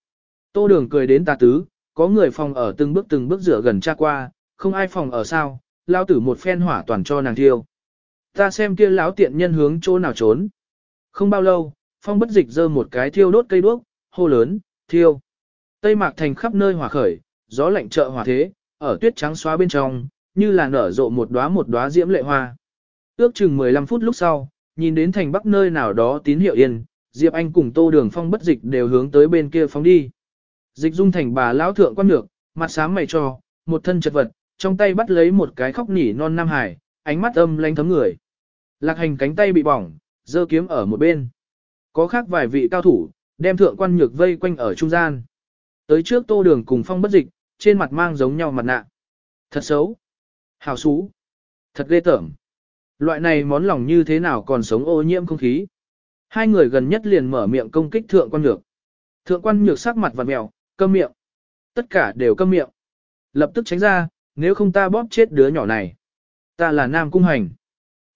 Tô đường cười đến tà tứ, có người phòng ở từng bước từng bước rửa gần cha qua, không ai phòng ở sao, lao tử một phen hỏa toàn cho nàng thiêu. Ta xem kia lão tiện nhân hướng chỗ nào trốn. Không bao lâu, phong bất dịch giơ một cái thiêu đốt cây đuốc, hô lớn, thiêu. Tây mạc thành khắp nơi hỏa khởi, gió lạnh trợ hỏa thế, ở tuyết trắng xóa bên trong, như là nở rộ một đóa một đóa diễm lệ hoa. Ước chừng 15 phút lúc sau, nhìn đến thành bắc nơi nào đó tín hiệu yên, Diệp Anh cùng Tô Đường Phong bất dịch đều hướng tới bên kia phóng đi. Dịch dung thành bà lão thượng quan nhược, mặt xám mày cho, một thân chật vật, trong tay bắt lấy một cái khóc nỉ non nam hải, ánh mắt âm lanh thấm người. Lạc hành cánh tay bị bỏng, giơ kiếm ở một bên. Có khác vài vị cao thủ, đem thượng quan nhược vây quanh ở trung gian. Tới trước tô đường cùng phong bất dịch, trên mặt mang giống nhau mặt nạ. Thật xấu. Hào xú. Thật ghê tởm. Loại này món lòng như thế nào còn sống ô nhiễm không khí. Hai người gần nhất liền mở miệng công kích thượng quan nhược. Thượng quan nhược sắc mặt vặn mèo, câm miệng. Tất cả đều câm miệng. Lập tức tránh ra, nếu không ta bóp chết đứa nhỏ này. Ta là Nam Cung Hành.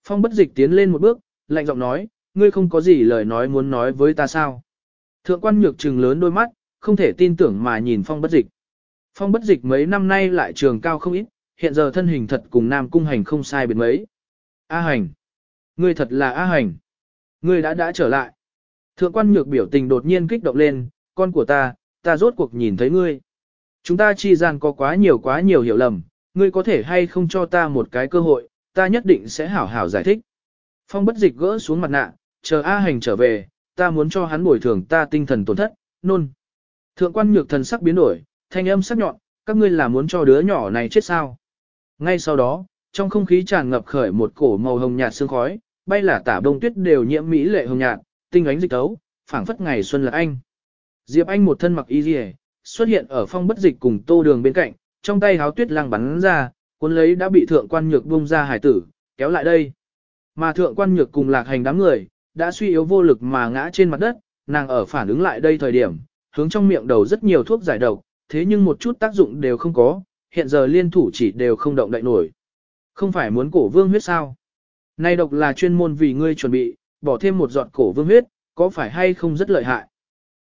Phong bất dịch tiến lên một bước, lạnh giọng nói, ngươi không có gì lời nói muốn nói với ta sao. Thượng quan nhược trừng lớn đôi mắt, không thể tin tưởng mà nhìn phong bất dịch. Phong bất dịch mấy năm nay lại trường cao không ít, hiện giờ thân hình thật cùng Nam Cung Hành không sai biệt mấy. A Hành. Ngươi thật là A Hành. Ngươi đã đã trở lại. Thượng quan nhược biểu tình đột nhiên kích động lên, con của ta, ta rốt cuộc nhìn thấy ngươi. Chúng ta chi gian có quá nhiều quá nhiều hiểu lầm, ngươi có thể hay không cho ta một cái cơ hội, ta nhất định sẽ hảo hảo giải thích. Phong bất dịch gỡ xuống mặt nạ, chờ A hành trở về, ta muốn cho hắn bồi thường ta tinh thần tổn thất, nôn. Thượng quan nhược thần sắc biến đổi, thanh âm sắc nhọn, các ngươi là muốn cho đứa nhỏ này chết sao. Ngay sau đó, trong không khí tràn ngập khởi một cổ màu hồng nhạt sương khói, bay là tả bông tuyết đều nhiễm mỹ lệ hồng nhạt, tinh ánh dịch tấu, phảng phất ngày xuân là anh. Diệp Anh một thân mặc y rìa xuất hiện ở phong bất dịch cùng tô đường bên cạnh, trong tay háo tuyết lăng bắn ra, cuốn lấy đã bị thượng quan nhược bung ra hải tử, kéo lại đây. Mà thượng quan nhược cùng lạc hành đám người, đã suy yếu vô lực mà ngã trên mặt đất, nàng ở phản ứng lại đây thời điểm, hướng trong miệng đầu rất nhiều thuốc giải độc, thế nhưng một chút tác dụng đều không có, hiện giờ liên thủ chỉ đều không động đậy nổi. Không phải muốn cổ vương huyết sao? Nay độc là chuyên môn vì ngươi chuẩn bị, bỏ thêm một giọt cổ vương huyết, có phải hay không rất lợi hại?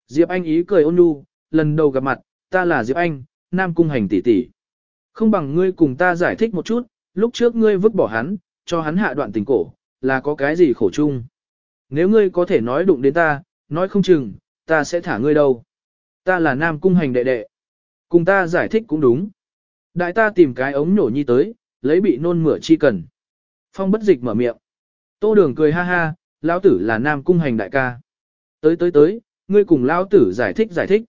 Diệp Anh ý cười ôn nhu, lần đầu gặp mặt, ta là Diệp Anh, Nam Cung Hành tỷ tỷ. Không bằng ngươi cùng ta giải thích một chút, lúc trước ngươi vứt bỏ hắn, cho hắn hạ đoạn tình cổ, là có cái gì khổ chung. Nếu ngươi có thể nói đụng đến ta, nói không chừng, ta sẽ thả ngươi đâu. Ta là Nam Cung Hành đệ đệ. Cùng ta giải thích cũng đúng. Đại ta tìm cái ống nổ nhi tới, lấy bị nôn mửa chi cần. Phong bất dịch mở miệng. Tô đường cười ha ha, lão tử là Nam Cung Hành đại ca. Tới tới tới, ngươi cùng lão tử giải thích giải thích.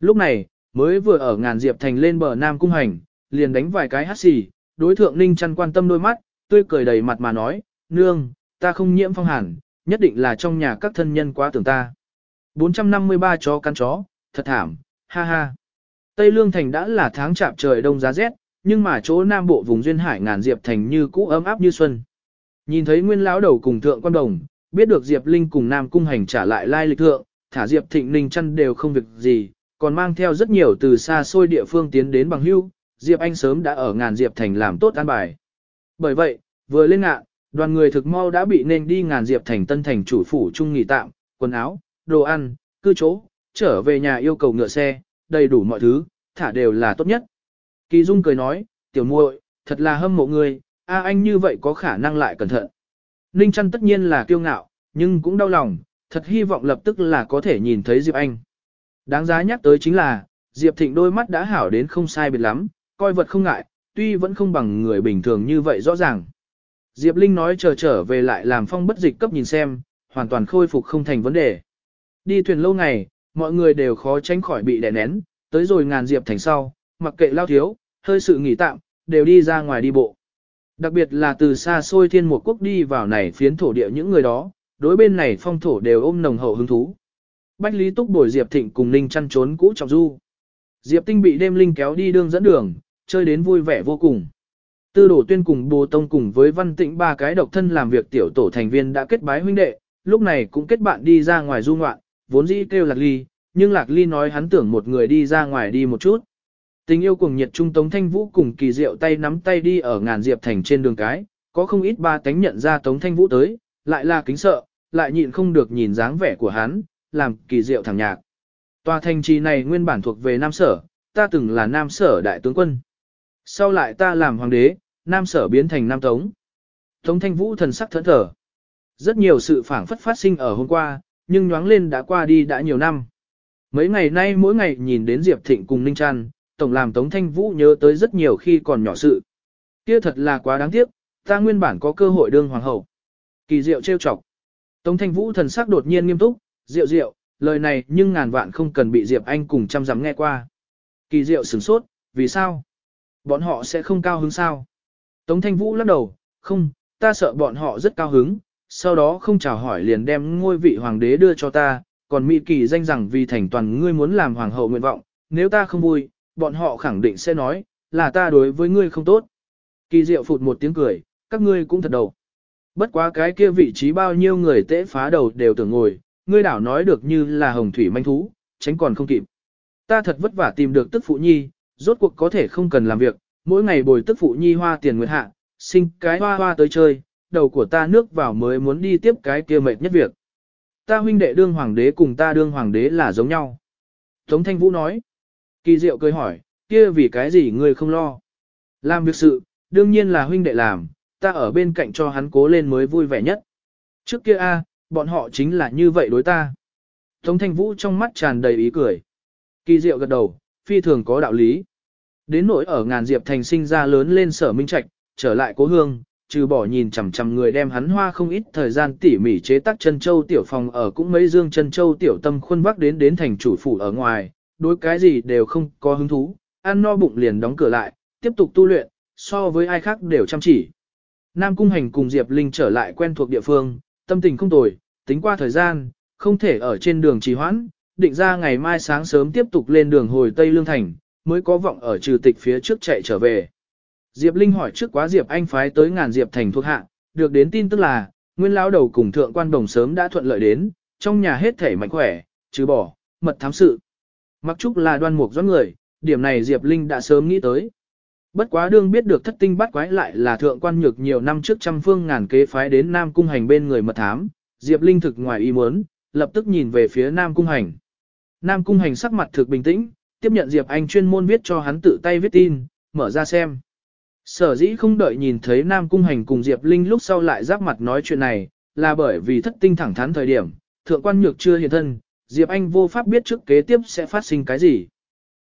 Lúc này, mới vừa ở ngàn diệp thành lên bờ Nam Cung Hành, liền đánh vài cái hát xì, đối thượng Ninh chăn quan tâm đôi mắt, tươi cười đầy mặt mà nói, nương, ta không nhiễm phong hàn, nhất định là trong nhà các thân nhân quá tưởng ta. 453 chó cắn chó, thật thảm, ha ha. Tây Lương Thành đã là tháng chạm trời đông giá rét, nhưng mà chỗ Nam Bộ vùng Duyên Hải ngàn Diệp Thành như cũ ấm áp như xuân. Nhìn thấy nguyên lão đầu cùng thượng quan đồng, biết được Diệp Linh cùng Nam Cung Hành trả lại lai lịch thượng, thả Diệp Thịnh Ninh chăn đều không việc gì, còn mang theo rất nhiều từ xa xôi địa phương tiến đến bằng hưu, Diệp Anh sớm đã ở ngàn Diệp Thành làm tốt an bài. Bởi vậy, vừa lên ngạn, đoàn người thực mau đã bị nên đi ngàn Diệp Thành tân thành chủ phủ trung nghỉ tạm, quần áo, đồ ăn, cư chỗ, trở về nhà yêu cầu ngựa xe, đầy đủ mọi thứ, thả đều là tốt nhất. Kỳ Dung cười nói, tiểu muội, thật là hâm mộ ngươi, a anh như vậy có khả năng lại cẩn thận. Ninh Trăn tất nhiên là kiêu ngạo, nhưng cũng đau lòng, thật hy vọng lập tức là có thể nhìn thấy Diệp Anh. Đáng giá nhắc tới chính là, Diệp Thịnh đôi mắt đã hảo đến không sai biệt lắm, coi vật không ngại, tuy vẫn không bằng người bình thường như vậy rõ ràng. Diệp Linh nói chờ trở về lại làm phong bất dịch cấp nhìn xem, hoàn toàn khôi phục không thành vấn đề. Đi thuyền lâu ngày, mọi người đều khó tránh khỏi bị đè nén, tới rồi ngàn Diệp thành sau, mặc kệ lao thiếu, hơi sự nghỉ tạm, đều đi ra ngoài đi bộ. Đặc biệt là từ xa xôi thiên một quốc đi vào này phiến thổ địa những người đó, đối bên này phong thổ đều ôm nồng hậu hứng thú. Bách Lý Túc bồi Diệp Thịnh cùng Ninh chăn trốn cũ trọng du. Diệp Tinh bị đêm linh kéo đi đường dẫn đường, chơi đến vui vẻ vô cùng. Tư đổ tuyên cùng bồ tông cùng với văn tịnh ba cái độc thân làm việc tiểu tổ thành viên đã kết bái huynh đệ, lúc này cũng kết bạn đi ra ngoài du ngoạn, vốn dĩ kêu lạc ly, nhưng lạc ly nói hắn tưởng một người đi ra ngoài đi một chút. Tình yêu cùng nhiệt trung Tống Thanh Vũ cùng kỳ diệu tay nắm tay đi ở ngàn diệp thành trên đường cái, có không ít ba tánh nhận ra Tống Thanh Vũ tới, lại là kính sợ, lại nhịn không được nhìn dáng vẻ của hắn, làm kỳ diệu thẳng nhạc. Tòa thành trì này nguyên bản thuộc về Nam Sở, ta từng là Nam Sở đại tướng quân. Sau lại ta làm hoàng đế, Nam Sở biến thành Nam Tống. Tống Thanh Vũ thần sắc thẫn thở. Rất nhiều sự phản phất phát sinh ở hôm qua, nhưng nhoáng lên đã qua đi đã nhiều năm. Mấy ngày nay mỗi ngày nhìn đến Diệp Thịnh cùng Ninh Trăn, tổng làm Tống Thanh Vũ nhớ tới rất nhiều khi còn nhỏ sự. Kia thật là quá đáng tiếc, ta nguyên bản có cơ hội đương hoàng hậu. Kỳ diệu trêu chọc. Tống Thanh Vũ thần sắc đột nhiên nghiêm túc, diệu diệu, lời này nhưng ngàn vạn không cần bị Diệp Anh cùng chăm dặm nghe qua. Kỳ diệu sửng sốt, vì sao? Bọn họ sẽ không cao hứng sao? Tống Thanh Vũ lắc đầu, không, ta sợ bọn họ rất cao hứng, sau đó không chào hỏi liền đem ngôi vị hoàng đế đưa cho ta, còn Mỹ Kỳ danh rằng vì thành toàn ngươi muốn làm hoàng hậu nguyện vọng, nếu ta không vui, bọn họ khẳng định sẽ nói, là ta đối với ngươi không tốt. Kỳ diệu phụt một tiếng cười, các ngươi cũng thật đầu. Bất quá cái kia vị trí bao nhiêu người tễ phá đầu đều tưởng ngồi, ngươi đảo nói được như là hồng thủy manh thú, tránh còn không kịp. Ta thật vất vả tìm được tức phụ nhi, rốt cuộc có thể không cần làm việc, mỗi ngày bồi tức phụ nhi hoa tiền nguyệt hạ, sinh cái hoa hoa tới chơi, đầu của ta nước vào mới muốn đi tiếp cái kia mệt nhất việc. Ta huynh đệ đương hoàng đế cùng ta đương hoàng đế là giống nhau. Tống Thanh Vũ nói. Kỳ diệu cười hỏi, kia vì cái gì ngươi không lo? Làm việc sự, đương nhiên là huynh đệ làm, ta ở bên cạnh cho hắn cố lên mới vui vẻ nhất. Trước kia a, bọn họ chính là như vậy đối ta. Tống Thanh Vũ trong mắt tràn đầy ý cười. Kỳ diệu gật đầu, phi thường có đạo lý. Đến nỗi ở ngàn diệp thành sinh ra lớn lên sở minh trạch, trở lại cố hương, trừ bỏ nhìn chằm chằm người đem hắn hoa không ít thời gian tỉ mỉ chế tác chân châu tiểu phòng ở cũng mấy dương chân châu tiểu tâm khuôn vác đến đến thành chủ phủ ở ngoài, đối cái gì đều không có hứng thú, ăn no bụng liền đóng cửa lại, tiếp tục tu luyện, so với ai khác đều chăm chỉ. Nam Cung Hành cùng Diệp Linh trở lại quen thuộc địa phương, tâm tình không tồi, tính qua thời gian, không thể ở trên đường trì hoãn, định ra ngày mai sáng sớm tiếp tục lên đường hồi Tây Lương Thành, mới có vọng ở trừ tịch phía trước chạy trở về. Diệp Linh hỏi trước quá Diệp Anh phái tới ngàn Diệp Thành thuộc hạ, được đến tin tức là, nguyên lão đầu cùng thượng quan đồng sớm đã thuận lợi đến, trong nhà hết thể mạnh khỏe, trừ bỏ, mật thám sự. Mặc chúc là đoan mục doãn người, điểm này Diệp Linh đã sớm nghĩ tới. Bất quá đương biết được thất tinh bắt quái lại là thượng quan nhược nhiều năm trước trăm phương ngàn kế phái đến Nam Cung Hành bên người mật thám, Diệp Linh thực ngoài ý muốn, lập tức nhìn về phía Nam Cung Hành. Nam Cung Hành sắc mặt thực bình tĩnh, tiếp nhận Diệp Anh chuyên môn viết cho hắn tự tay viết tin, mở ra xem. Sở dĩ không đợi nhìn thấy Nam Cung Hành cùng Diệp Linh lúc sau lại giáp mặt nói chuyện này, là bởi vì thất tinh thẳng thắn thời điểm, thượng quan nhược chưa hiện thân, Diệp Anh vô pháp biết trước kế tiếp sẽ phát sinh cái gì.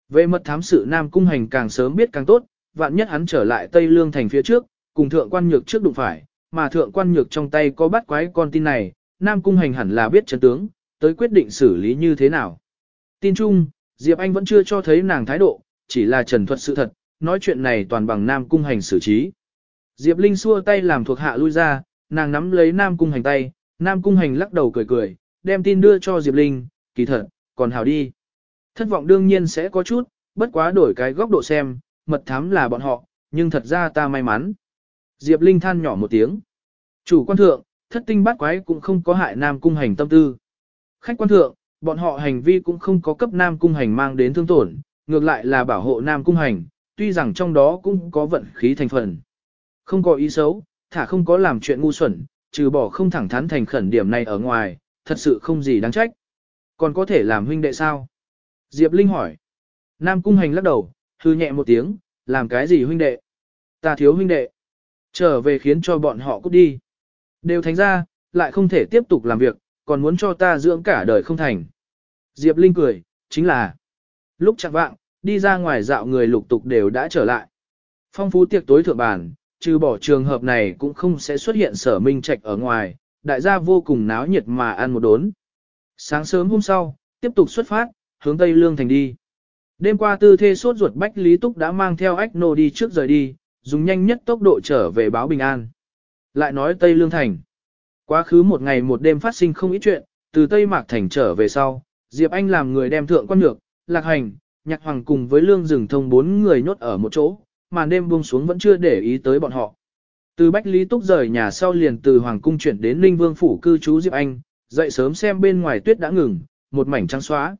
Về mật thám sự Nam Cung Hành càng sớm biết càng tốt, vạn nhất hắn trở lại Tây Lương thành phía trước, cùng thượng quan nhược trước đụng phải, mà thượng quan nhược trong tay có bắt quái con tin này, Nam Cung Hành hẳn là biết chân tướng, tới quyết định xử lý như thế nào. Tin chung, Diệp Anh vẫn chưa cho thấy nàng thái độ, chỉ là trần thuật sự thật, nói chuyện này toàn bằng Nam Cung Hành xử trí. Diệp Linh xua tay làm thuộc hạ lui ra, nàng nắm lấy Nam Cung Hành tay, Nam Cung Hành lắc đầu cười cười, đem tin đưa cho Diệp Linh, kỳ thật, còn hào đi. Thất vọng đương nhiên sẽ có chút, bất quá đổi cái góc độ xem, mật thám là bọn họ, nhưng thật ra ta may mắn. Diệp Linh than nhỏ một tiếng. Chủ quan thượng, thất tinh bát quái cũng không có hại Nam Cung Hành tâm tư. Khách quan thượng, bọn họ hành vi cũng không có cấp Nam Cung Hành mang đến thương tổn, ngược lại là bảo hộ Nam Cung Hành, tuy rằng trong đó cũng có vận khí thành phần. Không có ý xấu, thả không có làm chuyện ngu xuẩn, trừ bỏ không thẳng thắn thành khẩn điểm này ở ngoài, thật sự không gì đáng trách. Còn có thể làm huynh đệ sao? Diệp Linh hỏi. Nam Cung Hành lắc đầu, hư nhẹ một tiếng, làm cái gì huynh đệ? Ta thiếu huynh đệ. Trở về khiến cho bọn họ cút đi. Đều thành ra, lại không thể tiếp tục làm việc, còn muốn cho ta dưỡng cả đời không thành. Diệp Linh cười, chính là lúc chặt vạng, đi ra ngoài dạo người lục tục đều đã trở lại. Phong phú tiệc tối thượng bàn, trừ bỏ trường hợp này cũng không sẽ xuất hiện sở minh trạch ở ngoài, đại gia vô cùng náo nhiệt mà ăn một đốn. Sáng sớm hôm sau, tiếp tục xuất phát, hướng Tây Lương Thành đi. Đêm qua tư thê sốt ruột Bách Lý Túc đã mang theo ách nô đi trước rời đi, dùng nhanh nhất tốc độ trở về báo bình an. Lại nói Tây Lương Thành. Quá khứ một ngày một đêm phát sinh không ít chuyện, từ Tây Mạc Thành trở về sau, Diệp Anh làm người đem thượng quan nhược, lạc hành, nhạc hoàng cùng với lương rừng thông bốn người nhốt ở một chỗ, mà đêm buông xuống vẫn chưa để ý tới bọn họ. Từ Bách Lý Túc rời nhà sau liền từ Hoàng Cung chuyển đến Linh Vương Phủ cư trú Diệp Anh, dậy sớm xem bên ngoài tuyết đã ngừng, một mảnh trắng xóa.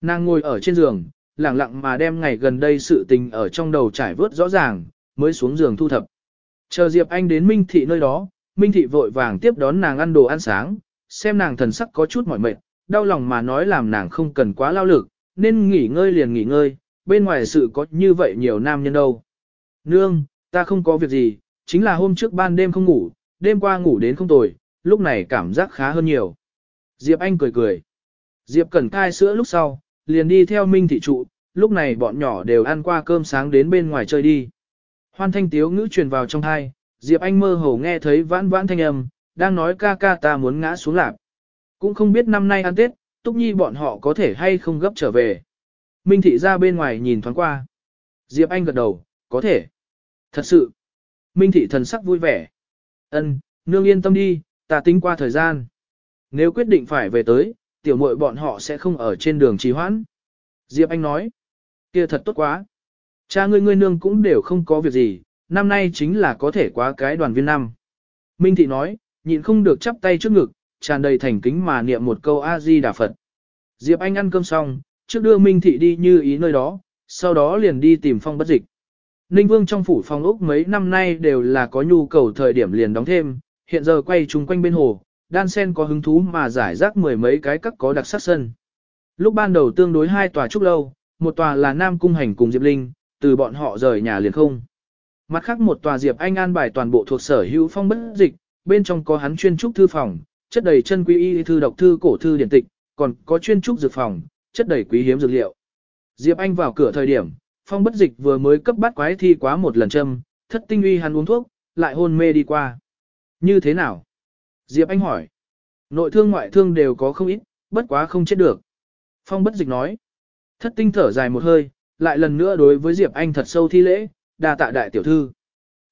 Nàng ngồi ở trên giường, lặng lặng mà đem ngày gần đây sự tình ở trong đầu trải vớt rõ ràng, mới xuống giường thu thập. Chờ Diệp Anh đến Minh Thị nơi đó, Minh Thị vội vàng tiếp đón nàng ăn đồ ăn sáng, xem nàng thần sắc có chút mỏi mệt, đau lòng mà nói làm nàng không cần quá lao lực, nên nghỉ ngơi liền nghỉ ngơi, bên ngoài sự có như vậy nhiều nam nhân đâu. Nương, ta không có việc gì, chính là hôm trước ban đêm không ngủ, đêm qua ngủ đến không tồi, lúc này cảm giác khá hơn nhiều. Diệp Anh cười cười. Diệp Cẩn cai sữa lúc sau, liền đi theo Minh Thị trụ, lúc này bọn nhỏ đều ăn qua cơm sáng đến bên ngoài chơi đi. Hoan thanh tiếu ngữ truyền vào trong thai, Diệp Anh mơ hồ nghe thấy vãn vãn thanh âm, đang nói ca ca ta muốn ngã xuống lạp. Cũng không biết năm nay ăn Tết, Túc Nhi bọn họ có thể hay không gấp trở về. Minh Thị ra bên ngoài nhìn thoáng qua. Diệp Anh gật đầu, có thể. Thật sự. Minh Thị thần sắc vui vẻ. Ân, nương yên tâm đi, ta tính qua thời gian. Nếu quyết định phải về tới, tiểu muội bọn họ sẽ không ở trên đường trì hoãn. Diệp Anh nói, kia thật tốt quá. Cha ngươi ngươi nương cũng đều không có việc gì, năm nay chính là có thể quá cái đoàn viên năm. Minh Thị nói, nhịn không được chắp tay trước ngực, tràn đầy thành kính mà niệm một câu A-di Đà Phật. Diệp Anh ăn cơm xong, trước đưa Minh Thị đi như ý nơi đó, sau đó liền đi tìm phong bất dịch. Ninh Vương trong phủ phong ốc mấy năm nay đều là có nhu cầu thời điểm liền đóng thêm, hiện giờ quay chung quanh bên hồ, đan sen có hứng thú mà giải rác mười mấy cái các có đặc sắc sân. Lúc ban đầu tương đối hai tòa trúc lâu, một tòa là Nam Cung Hành cùng Diệp Linh, từ bọn họ rời nhà liền không. Mặt khác một tòa Diệp Anh an bài toàn bộ thuộc sở hữu phong bất dịch, bên trong có hắn chuyên trúc thư phòng, chất đầy chân quý y thư độc thư cổ thư điển tịch, còn có chuyên trúc dược phòng, chất đầy quý hiếm dược liệu. Diệp Anh vào cửa thời điểm, phong bất dịch vừa mới cấp bắt quái thi quá một lần châm, thất tinh uy hắn uống thuốc, lại hôn mê đi qua. Như thế nào? Diệp Anh hỏi. Nội thương ngoại thương đều có không ít, bất quá không chết được. Phong bất dịch nói. Thất tinh thở dài một hơi, lại lần nữa đối với Diệp Anh thật sâu thi lễ, đa tạ đại tiểu thư.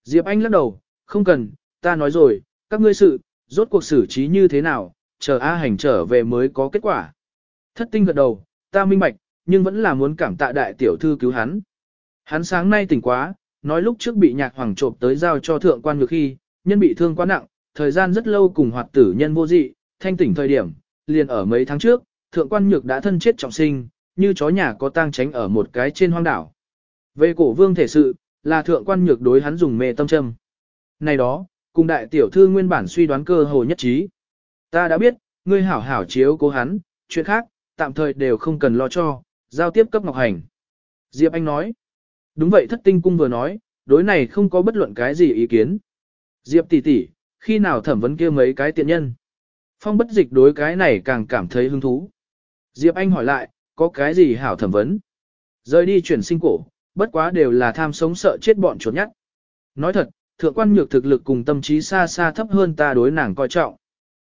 Diệp Anh lắc đầu, không cần, ta nói rồi, các ngươi sự, rốt cuộc xử trí như thế nào, chờ A hành trở về mới có kết quả. Thất tinh gật đầu, ta minh bạch, nhưng vẫn là muốn cảm tạ đại tiểu thư cứu hắn. Hắn sáng nay tỉnh quá, nói lúc trước bị nhạc hoàng trộm tới giao cho thượng quan ngược khi, nhân bị thương quá nặng, thời gian rất lâu cùng hoạt tử nhân vô dị, thanh tỉnh thời điểm, liền ở mấy tháng trước, thượng quan nhược đã thân chết trọng sinh, như chó nhà có tang tránh ở một cái trên hoang đảo. Về cổ vương thể sự, là thượng quan nhược đối hắn dùng mê tâm châm. Này đó, cùng đại tiểu thư nguyên bản suy đoán cơ hồ nhất trí. Ta đã biết, ngươi hảo hảo chiếu cố hắn, chuyện khác, tạm thời đều không cần lo cho, giao tiếp cấp ngọc hành. Diệp Anh nói. Đúng vậy thất tinh cung vừa nói, đối này không có bất luận cái gì ý kiến. Diệp tỷ tỷ, khi nào thẩm vấn kia mấy cái tiện nhân? Phong bất dịch đối cái này càng cảm thấy hứng thú. Diệp Anh hỏi lại, có cái gì hảo thẩm vấn? Rời đi chuyển sinh cổ, bất quá đều là tham sống sợ chết bọn chuột nhắt. Nói thật, thượng quan nhược thực lực cùng tâm trí xa xa thấp hơn ta đối nàng coi trọng.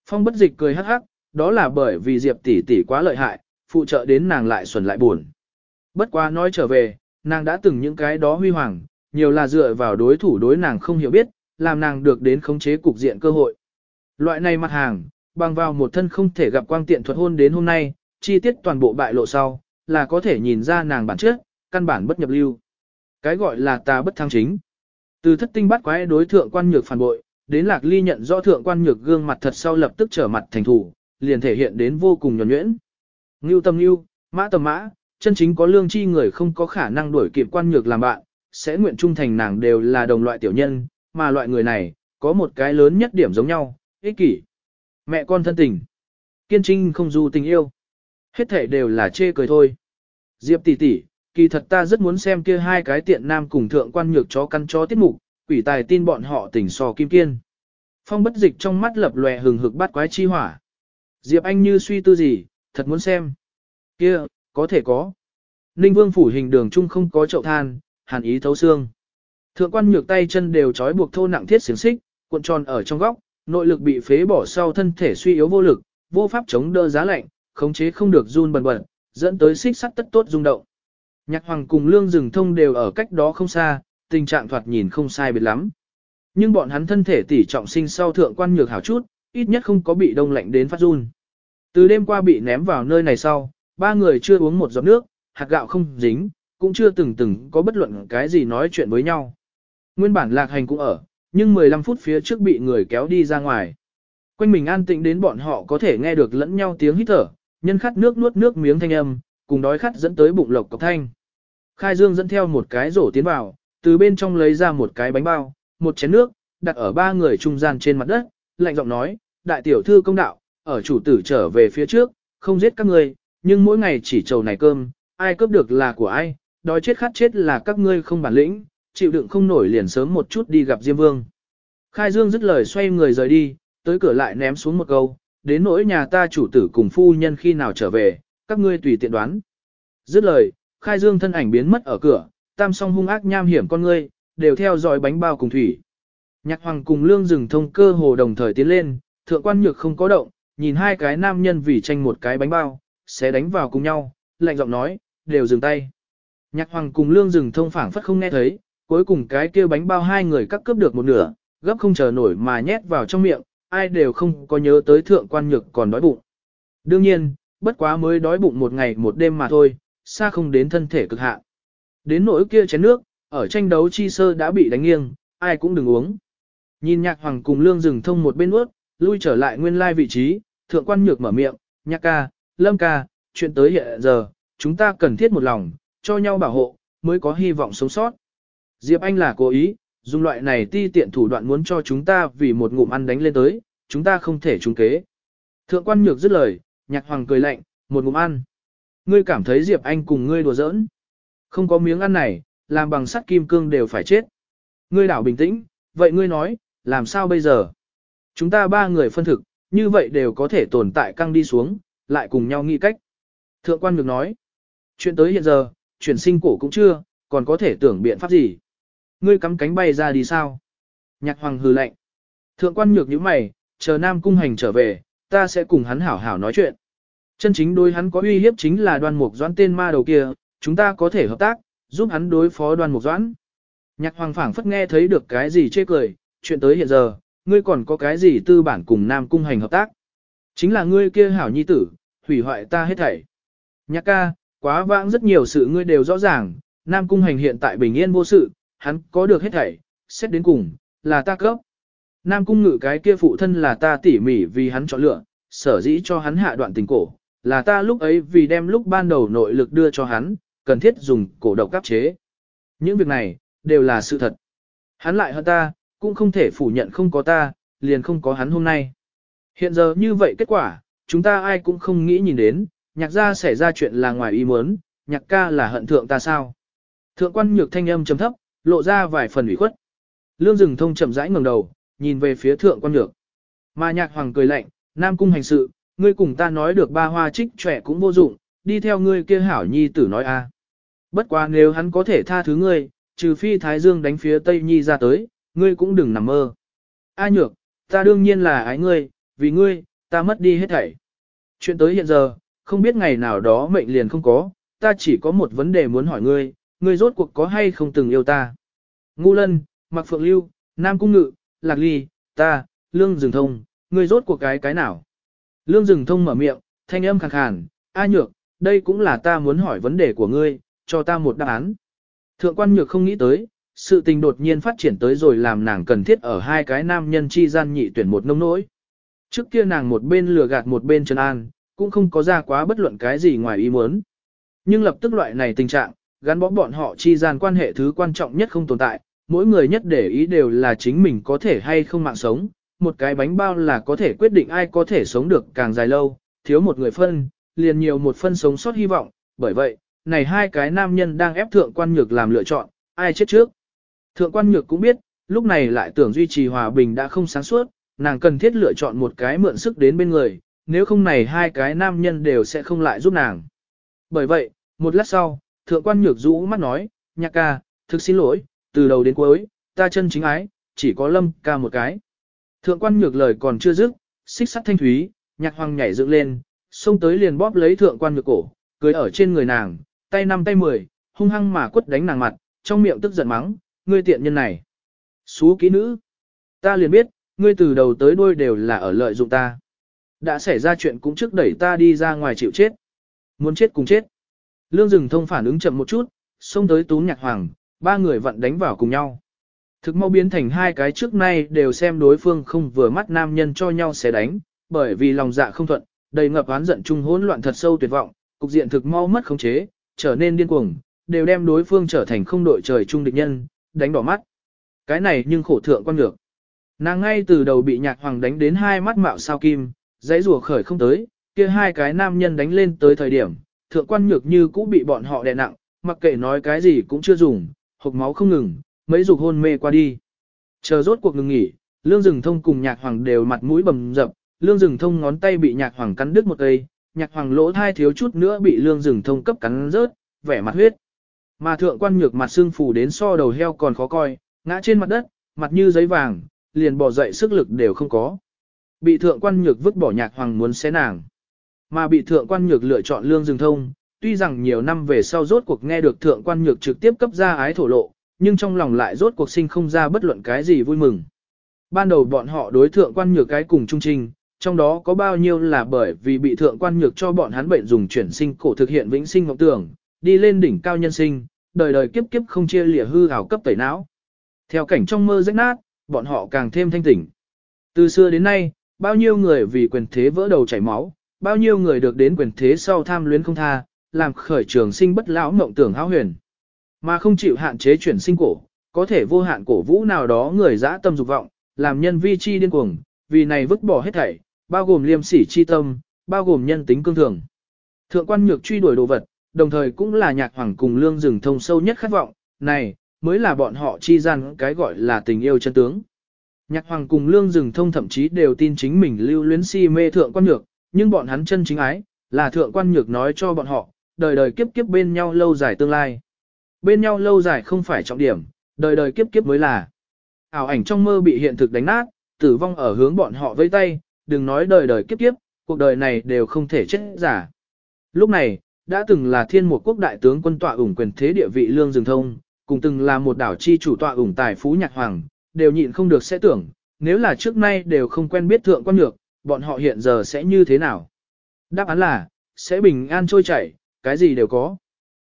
Phong bất dịch cười hắc hắc, đó là bởi vì Diệp tỷ tỷ quá lợi hại, phụ trợ đến nàng lại xuẩn lại buồn. Bất quá nói trở về, nàng đã từng những cái đó huy hoàng, nhiều là dựa vào đối thủ đối nàng không hiểu biết, làm nàng được đến khống chế cục diện cơ hội. Loại này mặt hàng, bằng vào một thân không thể gặp quang tiện thuật hôn đến hôm nay, chi tiết toàn bộ bại lộ sau, là có thể nhìn ra nàng bản chất, căn bản bất nhập lưu. Cái gọi là ta bất thăng chính. Từ thất tinh bắt quái đối thượng quan nhược phản bội, đến lạc ly nhận rõ thượng quan nhược gương mặt thật sau lập tức trở mặt thành thủ, liền thể hiện đến vô cùng nhuẩn nhuyễn. Ngưu tâm ngưu, mã tầm mã, chân chính có lương chi người không có khả năng đuổi kịp quan nhược làm bạn, sẽ nguyện trung thành nàng đều là đồng loại tiểu nhân, mà loại người này, có một cái lớn nhất điểm giống nhau, ích kỷ. Mẹ con thân tình. Kiên trinh không dù tình yêu. Hết thể đều là chê cười thôi. Diệp tỷ tỷ, kỳ thật ta rất muốn xem kia hai cái tiện nam cùng thượng quan nhược chó căn chó tiết mục, quỷ tài tin bọn họ tỉnh sò kim kiên. Phong bất dịch trong mắt lập lòe hừng hực bắt quái chi hỏa. Diệp Anh như suy tư gì, thật muốn xem. Kia, có thể có. Ninh Vương phủ hình đường chung không có chậu than, hàn ý thấu xương. Thượng quan nhược tay chân đều trói buộc thô nặng thiết xiềng xích, cuộn tròn ở trong góc, nội lực bị phế bỏ sau thân thể suy yếu vô lực, vô pháp chống đỡ giá lạnh, khống chế không được run bần bật, dẫn tới xích sắt tất tốt rung động. Nhạc hoàng cùng lương rừng thông đều ở cách đó không xa, tình trạng thoạt nhìn không sai biệt lắm. Nhưng bọn hắn thân thể tỉ trọng sinh sau thượng quan nhược hảo chút, ít nhất không có bị đông lạnh đến phát run. Từ đêm qua bị ném vào nơi này sau, ba người chưa uống một giọt nước, hạt gạo không dính, cũng chưa từng từng có bất luận cái gì nói chuyện với nhau. Nguyên bản lạc hành cũng ở, nhưng 15 phút phía trước bị người kéo đi ra ngoài. Quanh mình an tĩnh đến bọn họ có thể nghe được lẫn nhau tiếng hít thở, nhân khát nước nuốt nước miếng thanh âm, cùng đói khát dẫn tới bụng lộc cọc thanh. Khai Dương dẫn theo một cái rổ tiến vào, từ bên trong lấy ra một cái bánh bao, một chén nước, đặt ở ba người trung gian trên mặt đất, lạnh giọng nói, đại tiểu thư công đạo, ở chủ tử trở về phía trước, không giết các ngươi, nhưng mỗi ngày chỉ trầu này cơm, ai cướp được là của ai, đói chết khát chết là các ngươi không bản lĩnh, chịu đựng không nổi liền sớm một chút đi gặp Diêm Vương. Khai Dương dứt lời xoay người rời đi, tới cửa lại ném xuống một câu, đến nỗi nhà ta chủ tử cùng phu nhân khi nào trở về, các ngươi tùy tiện đoán. Dứt lời, Khai Dương thân ảnh biến mất ở cửa, tam song hung ác nham hiểm con ngươi, đều theo dõi bánh bao cùng thủy. Nhạc hoàng cùng lương rừng thông cơ hồ đồng thời tiến lên, thượng quan nhược không có động, nhìn hai cái nam nhân vì tranh một cái bánh bao, sẽ đánh vào cùng nhau, lạnh giọng nói, đều dừng tay. Nhạc hoàng cùng lương rừng thông phảng phất không nghe thấy, cuối cùng cái kia bánh bao hai người cắt cướp được một nửa, gấp không chờ nổi mà nhét vào trong miệng, ai đều không có nhớ tới thượng quan nhược còn đói bụng. Đương nhiên, bất quá mới đói bụng một ngày một đêm mà thôi, xa không đến thân thể cực hạn. Đến nỗi kia chén nước, ở tranh đấu chi sơ đã bị đánh nghiêng, ai cũng đừng uống. Nhìn nhạc hoàng cùng lương rừng thông một bên ướt, lui trở lại nguyên lai vị trí, thượng quan nhược mở miệng, nhạc ca, lâm ca, chuyện tới hiện giờ, chúng ta cần thiết một lòng, cho nhau bảo hộ, mới có hy vọng sống sót. Diệp Anh là cố ý, dùng loại này ti tiện thủ đoạn muốn cho chúng ta vì một ngụm ăn đánh lên tới, chúng ta không thể trúng kế. Thượng quan nhược dứt lời, nhạc hoàng cười lạnh, một ngụm ăn. Ngươi cảm thấy Diệp Anh cùng ngươi đùa giỡn. Không có miếng ăn này, làm bằng sắt kim cương đều phải chết. Ngươi đảo bình tĩnh, vậy ngươi nói, làm sao bây giờ? Chúng ta ba người phân thực, như vậy đều có thể tồn tại căng đi xuống, lại cùng nhau nghĩ cách. Thượng quan ngược nói, chuyện tới hiện giờ, chuyển sinh cổ cũng chưa, còn có thể tưởng biện pháp gì. Ngươi cắm cánh bay ra đi sao? Nhạc hoàng hừ lạnh. Thượng quan nhược như mày, chờ Nam Cung Hành trở về, ta sẽ cùng hắn hảo hảo nói chuyện. Chân chính đối hắn có uy hiếp chính là đoan mục doãn tên ma đầu kia, chúng ta có thể hợp tác, giúp hắn đối phó đoan mục doãn. Nhạc hoàng phảng phất nghe thấy được cái gì chê cười, chuyện tới hiện giờ, ngươi còn có cái gì tư bản cùng Nam Cung Hành hợp tác. Chính là ngươi kia hảo nhi tử, hủy hoại ta hết thảy. Nhạc ca, quá vãng rất nhiều sự ngươi đều rõ ràng, Nam Cung Hành hiện tại bình yên vô sự, hắn có được hết thảy, xét đến cùng, là ta cấp. Nam Cung Ngự cái kia phụ thân là ta tỉ mỉ vì hắn chọn lựa, sở dĩ cho hắn hạ đoạn tình cổ, là ta lúc ấy vì đem lúc ban đầu nội lực đưa cho hắn, cần thiết dùng cổ độc cấp chế. Những việc này, đều là sự thật. Hắn lại hơn ta, cũng không thể phủ nhận không có ta, liền không có hắn hôm nay. Hiện giờ như vậy kết quả, chúng ta ai cũng không nghĩ nhìn đến, nhạc ra xảy ra chuyện là ngoài ý muốn, nhạc ca là hận thượng ta sao. Thượng quan nhược thanh âm trầm thấp, lộ ra vài phần ủy khuất. Lương rừng thông chậm rãi ngẩng đầu, nhìn về phía thượng quan nhược. Mà nhạc hoàng cười lạnh, nam cung hành sự, ngươi cùng ta nói được ba hoa trích trẻ cũng vô dụng, đi theo ngươi kia hảo nhi tử nói a. Bất quá nếu hắn có thể tha thứ ngươi, trừ phi Thái Dương đánh phía Tây Nhi ra tới, ngươi cũng đừng nằm mơ. A nhược, ta đương nhiên là ái ngươi, vì ngươi, ta mất đi hết thảy. Chuyện tới hiện giờ, không biết ngày nào đó mệnh liền không có, ta chỉ có một vấn đề muốn hỏi ngươi, ngươi rốt cuộc có hay không từng yêu ta. Ngu lân, Mạc Phượng Lưu, Nam Cung Ngự, Lạc Ly, ta, Lương Dừng Thông, ngươi rốt cuộc cái cái nào. Lương Dừng Thông mở miệng, thanh âm khàn khàn, A nhược, đây cũng là ta muốn hỏi vấn đề của ngươi, cho ta một đáp án. Thượng quan nhược không nghĩ tới, sự tình đột nhiên phát triển tới rồi làm nàng cần thiết ở hai cái nam nhân chi gian nhị tuyển một nông nỗi. Trước kia nàng một bên lừa gạt một bên trấn an, cũng không có ra quá bất luận cái gì ngoài ý muốn. Nhưng lập tức loại này tình trạng, gắn bó bọn họ chi gian quan hệ thứ quan trọng nhất không tồn tại, mỗi người nhất để ý đều là chính mình có thể hay không mạng sống, một cái bánh bao là có thể quyết định ai có thể sống được càng dài lâu, thiếu một người phân, liền nhiều một phân sống sót hy vọng, bởi vậy, này hai cái nam nhân đang ép thượng quan nhược làm lựa chọn, ai chết trước. Thượng quan nhược cũng biết, lúc này lại tưởng duy trì hòa bình đã không sáng suốt, nàng cần thiết lựa chọn một cái mượn sức đến bên người, nếu không này hai cái nam nhân đều sẽ không lại giúp nàng. Bởi vậy, một lát sau, thượng quan nhược rũ mắt nói, nhạc ca, thực xin lỗi, từ đầu đến cuối, ta chân chính ái, chỉ có lâm ca một cái. Thượng quan nhược lời còn chưa dứt, xích sắt thanh thúy, nhạc hoàng nhảy dựng lên, xông tới liền bóp lấy thượng quan nhược cổ, cưới ở trên người nàng, tay năm tay mười, hung hăng mà quất đánh nàng mặt, trong miệng tức giận mắng, ngươi tiện nhân này. Xú kỹ nữ. Ta liền biết, ngươi từ đầu tới đuôi đều là ở lợi dụng ta. Đã xảy ra chuyện cũng trước đẩy ta đi ra ngoài chịu chết. Muốn chết cùng chết. Lương rừng thông phản ứng chậm một chút, xông tới tú nhạc hoàng, ba người vặn đánh vào cùng nhau. Thực mau biến thành hai cái trước nay đều xem đối phương không vừa mắt nam nhân cho nhau sẽ đánh, bởi vì lòng dạ không thuận, đầy ngập oán giận chung hỗn loạn thật sâu tuyệt vọng, cục diện thực mau mất khống chế, trở nên điên cuồng, đều đem đối phương trở thành không đội trời chung địch nhân, đánh đỏ mắt. Cái này nhưng khổ thượng quan ngược. Nàng ngay từ đầu bị nhạc hoàng đánh đến hai mắt mạo sao kim, dãy rùa khởi không tới, kia hai cái nam nhân đánh lên tới thời điểm, thượng quan nhược như cũ bị bọn họ đè nặng, mặc kệ nói cái gì cũng chưa dùng, hộc máu không ngừng, mấy dục hôn mê qua đi. Chờ rốt cuộc ngừng nghỉ, lương dừng thông cùng nhạc hoàng đều mặt mũi bầm dập, lương dừng thông ngón tay bị nhạc hoàng cắn đứt một cây, nhạc hoàng lỗ thai thiếu chút nữa bị lương dừng thông cấp cắn rớt, vẻ mặt huyết. Mà thượng quan nhược mặt xương phủ đến so đầu heo còn khó coi, ngã trên mặt đất, mặt như giấy vàng, liền bỏ dậy sức lực đều không có. Bị thượng quan nhược vứt bỏ nhạc hoàng muốn xé nàng. Mà bị thượng quan nhược lựa chọn lương dừng thông, tuy rằng nhiều năm về sau rốt cuộc nghe được thượng quan nhược trực tiếp cấp ra ái thổ lộ, nhưng trong lòng lại rốt cuộc sinh không ra bất luận cái gì vui mừng. Ban đầu bọn họ đối thượng quan nhược cái cùng trung trình, trong đó có bao nhiêu là bởi vì bị thượng quan nhược cho bọn hắn bệnh dùng chuyển sinh cổ thực hiện vĩnh sinh ngọc tưởng, đi lên đỉnh cao nhân sinh, đời đời kiếp kiếp không chia lìa hư ảo cấp tẩy não. Theo cảnh trong mơ rách nát, bọn họ càng thêm thanh tỉnh. Từ xưa đến nay, bao nhiêu người vì quyền thế vỡ đầu chảy máu, bao nhiêu người được đến quyền thế sau tham luyến không tha, làm khởi trường sinh bất lão mộng tưởng hão huyền. Mà không chịu hạn chế chuyển sinh cổ, có thể vô hạn cổ vũ nào đó người dã tâm dục vọng, làm nhân vi chi điên cuồng, vì này vứt bỏ hết thảy, bao gồm liêm sỉ chi tâm, bao gồm nhân tính cương thường. Thượng quan nhược truy đuổi đồ vật, đồng thời cũng là nhạc hoàng cùng lương rừng thông sâu nhất khát vọng, này, mới là bọn họ chi gian cái gọi là tình yêu chân tướng. Nhạc hoàng cùng lương rừng thông thậm chí đều tin chính mình lưu luyến si mê thượng quan nhược, nhưng bọn hắn chân chính ái, là thượng quan nhược nói cho bọn họ, đời đời kiếp kiếp bên nhau lâu dài tương lai. Bên nhau lâu dài không phải trọng điểm, đời đời kiếp kiếp mới là. Ảo ảnh trong mơ bị hiện thực đánh nát, tử vong ở hướng bọn họ vây tay, đừng nói đời đời kiếp kiếp, cuộc đời này đều không thể chết giả. Lúc này, đã từng là thiên một quốc đại tướng quân tọa ủng quyền thế địa vị lương rừng thông, cùng từng là một đảo chi chủ tọa ủng tài phú nhạc hoàng, đều nhịn không được sẽ tưởng, nếu là trước nay đều không quen biết thượng quan nhược, bọn họ hiện giờ sẽ như thế nào? Đáp án là, sẽ bình an trôi chảy, cái gì đều có.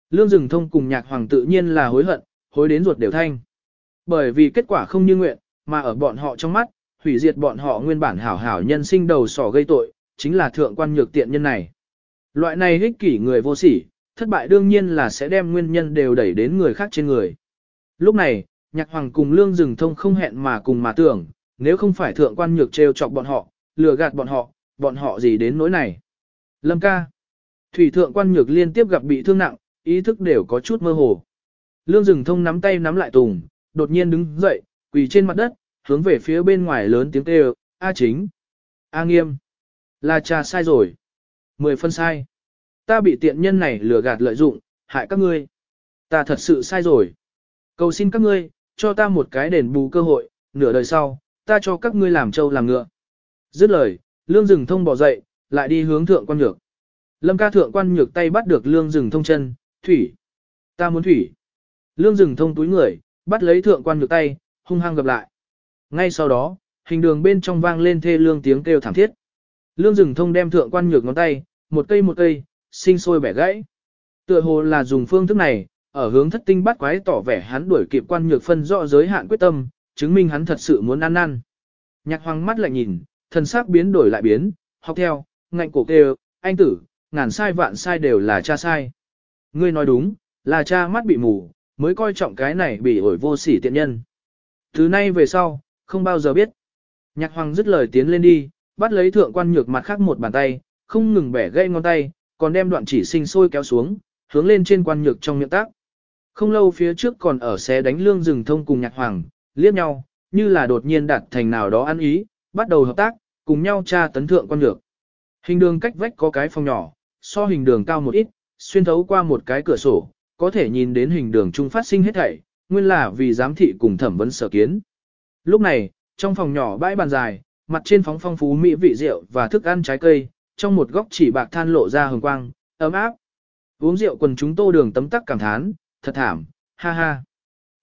Lương rừng thông cùng nhạc hoàng tự nhiên là hối hận, hối đến ruột đều thanh. Bởi vì kết quả không như nguyện, mà ở bọn họ trong mắt, hủy diệt bọn họ nguyên bản hảo hảo nhân sinh đầu sỏ gây tội, chính là thượng quan nhược tiện nhân này. Loại này ích kỷ người vô sỉ, thất bại đương nhiên là sẽ đem nguyên nhân đều đẩy đến người khác trên người. Lúc này, nhạc hoàng cùng lương rừng thông không hẹn mà cùng mà tưởng, nếu không phải thượng quan nhược trêu chọc bọn họ, lừa gạt bọn họ, bọn họ gì đến nỗi này. Lâm ca. Thủy thượng quan nhược liên tiếp gặp bị thương nặng, ý thức đều có chút mơ hồ. Lương rừng thông nắm tay nắm lại tùng, đột nhiên đứng dậy, quỳ trên mặt đất, hướng về phía bên ngoài lớn tiếng kêu, A chính. A nghiêm. Là cha sai rồi. Mười phân sai. Ta bị tiện nhân này lừa gạt lợi dụng, hại các ngươi. Ta thật sự sai rồi. Cầu xin các ngươi, cho ta một cái đền bù cơ hội, nửa đời sau, ta cho các ngươi làm trâu làm ngựa. Dứt lời, lương rừng thông bỏ dậy, lại đi hướng thượng quan nhược. Lâm ca thượng quan nhược tay bắt được lương rừng thông chân, thủy. Ta muốn thủy. Lương rừng thông túi người, bắt lấy thượng quan nhược tay, hung hăng gặp lại. Ngay sau đó, hình đường bên trong vang lên thê lương tiếng kêu thảm thiết. Lương rừng thông đem thượng quan nhược ngón tay, một cây một cây, sinh sôi bẻ gãy. Tựa hồ là dùng phương thức này, ở hướng thất tinh bắt quái tỏ vẻ hắn đuổi kịp quan nhược phân rõ giới hạn quyết tâm, chứng minh hắn thật sự muốn ăn năn. Nhạc hoàng mắt lại nhìn, thần sắc biến đổi lại biến, học theo, ngạnh cổ kêu, anh tử, ngàn sai vạn sai đều là cha sai. Ngươi nói đúng, là cha mắt bị mù, mới coi trọng cái này bị ổi vô sỉ tiện nhân. Thứ nay về sau, không bao giờ biết. Nhạc hoàng dứt lời tiến lên đi, bắt lấy thượng quan nhược mặt khác một bàn tay, không ngừng bẻ gây ngón tay, còn đem đoạn chỉ sinh sôi kéo xuống, hướng lên trên quan nhược trong miệng tác. Không lâu phía trước còn ở xé đánh lương rừng thông cùng nhạc hoàng, liếc nhau, như là đột nhiên đạt thành nào đó ăn ý, bắt đầu hợp tác, cùng nhau tra tấn thượng quan nhược. Hình đường cách vách có cái phòng nhỏ, so hình đường cao một ít, xuyên thấu qua một cái cửa sổ, có thể nhìn đến hình đường trung phát sinh hết thảy, nguyên là vì giám thị cùng thẩm vấn sở kiến. Lúc này, trong phòng nhỏ bãi bàn dài, mặt trên phóng phong phú mỹ vị rượu và thức ăn trái cây, trong một góc chỉ bạc than lộ ra hồng quang, ấm áp. Uống rượu quần chúng tô đường tấm tắc cảm thán, thật thảm, ha ha.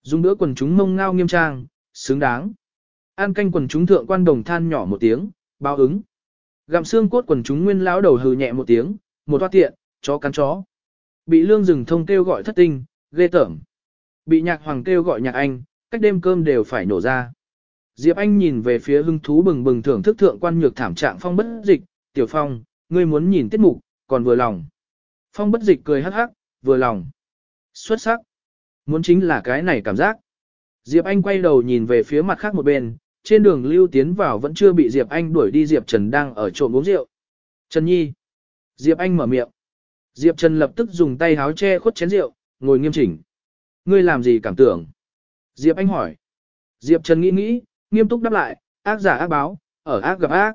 Dùng bữa quần chúng mông ngao nghiêm trang, xứng đáng. An canh quần chúng thượng quan đồng than nhỏ một tiếng, báo ứng. Gặm xương cốt quần chúng nguyên lão đầu hừ nhẹ một tiếng, một toa tiện, chó cắn chó. Bị lương rừng thông kêu gọi thất tinh, ghê tởm. Bị nhạc hoàng kêu gọi nhạc anh, cách đêm cơm đều phải nổ ra. Diệp Anh nhìn về phía hưng thú bừng bừng thưởng thức thượng quan nhược thảm trạng phong bất dịch, tiểu phong, ngươi muốn nhìn tiết mục, còn vừa lòng. Phong bất dịch cười hắc hắc, vừa lòng. Xuất sắc. Muốn chính là cái này cảm giác. Diệp Anh quay đầu nhìn về phía mặt khác một bên, trên đường lưu tiến vào vẫn chưa bị Diệp Anh đuổi đi Diệp Trần đang ở trộm uống rượu. Trần Nhi. Diệp Anh mở miệng. Diệp Trần lập tức dùng tay háo che khuất chén rượu, ngồi nghiêm chỉnh. Ngươi làm gì cảm tưởng? Diệp Anh hỏi. Diệp Trần nghĩ nghĩ, nghiêm túc đáp lại, ác giả ác báo, ở ác gặp ác.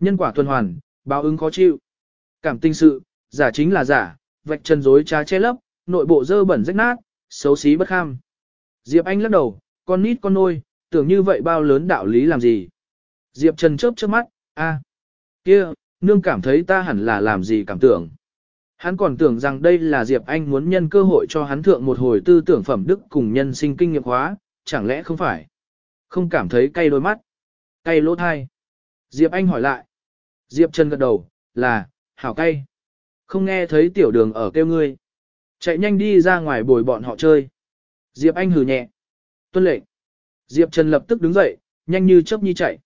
Nhân quả tuần hoàn, báo ứng khó chịu. Cảm tình sự, giả chính là giả, vạch trần dối trá che lấp, nội bộ dơ bẩn rách nát, xấu xí bất kham. Diệp Anh lắc đầu, con nít con nôi, tưởng như vậy bao lớn đạo lý làm gì. Diệp Trần chớp chớp mắt, a, kia, nương cảm thấy ta hẳn là làm gì cảm tưởng. Hắn còn tưởng rằng đây là Diệp Anh muốn nhân cơ hội cho hắn thượng một hồi tư tưởng phẩm đức cùng nhân sinh kinh nghiệm hóa, chẳng lẽ không phải? Không cảm thấy cay đôi mắt, cay lỗ thai. Diệp Anh hỏi lại. Diệp Trần gật đầu, là, hảo cay. Không nghe thấy tiểu đường ở kêu ngươi. Chạy nhanh đi ra ngoài bồi bọn họ chơi. Diệp Anh hừ nhẹ. Tuân lệnh. Diệp Trần lập tức đứng dậy, nhanh như chớp nhi chạy.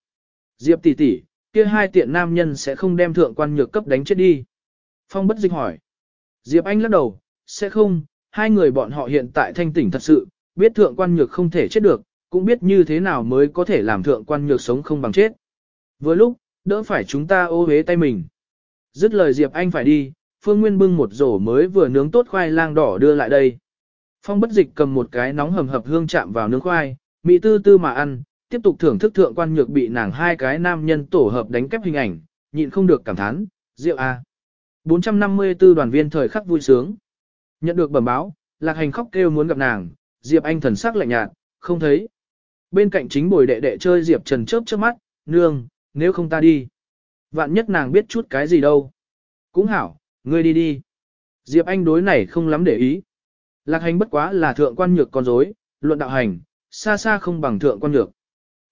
Diệp tỷ tỷ, kia hai tiện nam nhân sẽ không đem thượng quan nhược cấp đánh chết đi. Phong bất dịch hỏi. Diệp Anh lắc đầu, sẽ không, hai người bọn họ hiện tại thanh tỉnh thật sự, biết thượng quan nhược không thể chết được, cũng biết như thế nào mới có thể làm thượng quan nhược sống không bằng chết. Vừa lúc, đỡ phải chúng ta ô hế tay mình. Dứt lời Diệp Anh phải đi, Phương Nguyên bưng một rổ mới vừa nướng tốt khoai lang đỏ đưa lại đây. Phong bất dịch cầm một cái nóng hầm hập hương chạm vào nướng khoai, mị tư tư mà ăn, tiếp tục thưởng thức thượng quan nhược bị nàng hai cái nam nhân tổ hợp đánh kép hình ảnh, nhịn không được cảm thán, rượu a. 454 đoàn viên thời khắc vui sướng. Nhận được bẩm báo, Lạc Hành khóc kêu muốn gặp nàng, Diệp Anh thần sắc lạnh nhạt, không thấy. Bên cạnh chính bồi đệ đệ chơi Diệp Trần chớp chớp mắt, nương, nếu không ta đi. Vạn nhất nàng biết chút cái gì đâu. Cũng hảo, ngươi đi đi. Diệp Anh đối này không lắm để ý. Lạc hành bất quá là thượng quan nhược con dối, luận đạo hành, xa xa không bằng thượng quan nhược.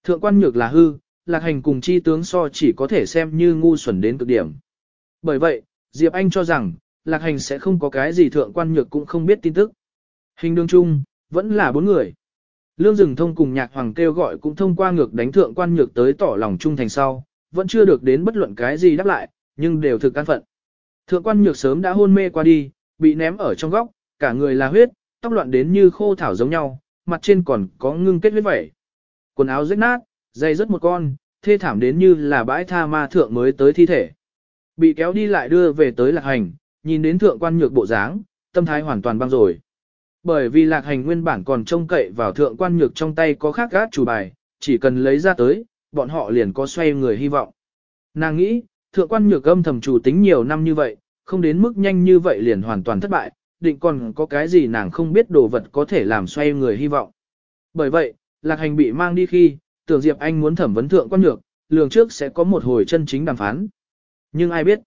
Thượng quan nhược là hư, lạc hành cùng chi tướng so chỉ có thể xem như ngu xuẩn đến cực điểm. Bởi vậy, Diệp Anh cho rằng, lạc hành sẽ không có cái gì thượng quan nhược cũng không biết tin tức. Hình đường chung, vẫn là bốn người. Lương Dừng Thông cùng Nhạc Hoàng kêu gọi cũng thông qua ngược đánh thượng quan nhược tới tỏ lòng trung thành sau, vẫn chưa được đến bất luận cái gì đáp lại, nhưng đều thực an phận. Thượng quan nhược sớm đã hôn mê qua đi, bị ném ở trong góc, cả người là huyết, tóc loạn đến như khô thảo giống nhau, mặt trên còn có ngưng kết huyết vẩy. Quần áo rách nát, dây rất một con, thê thảm đến như là bãi tha ma thượng mới tới thi thể. Bị kéo đi lại đưa về tới lạc hành, nhìn đến thượng quan nhược bộ dáng, tâm thái hoàn toàn băng rồi. Bởi vì lạc hành nguyên bản còn trông cậy vào thượng quan nhược trong tay có khác gát chủ bài, chỉ cần lấy ra tới, bọn họ liền có xoay người hy vọng. Nàng nghĩ, thượng quan nhược âm thầm chủ tính nhiều năm như vậy, không đến mức nhanh như vậy liền hoàn toàn thất bại, định còn có cái gì nàng không biết đồ vật có thể làm xoay người hy vọng. Bởi vậy, lạc hành bị mang đi khi, tưởng Diệp Anh muốn thẩm vấn thượng quan nhược, lường trước sẽ có một hồi chân chính đàm phán. Nhưng ai biết,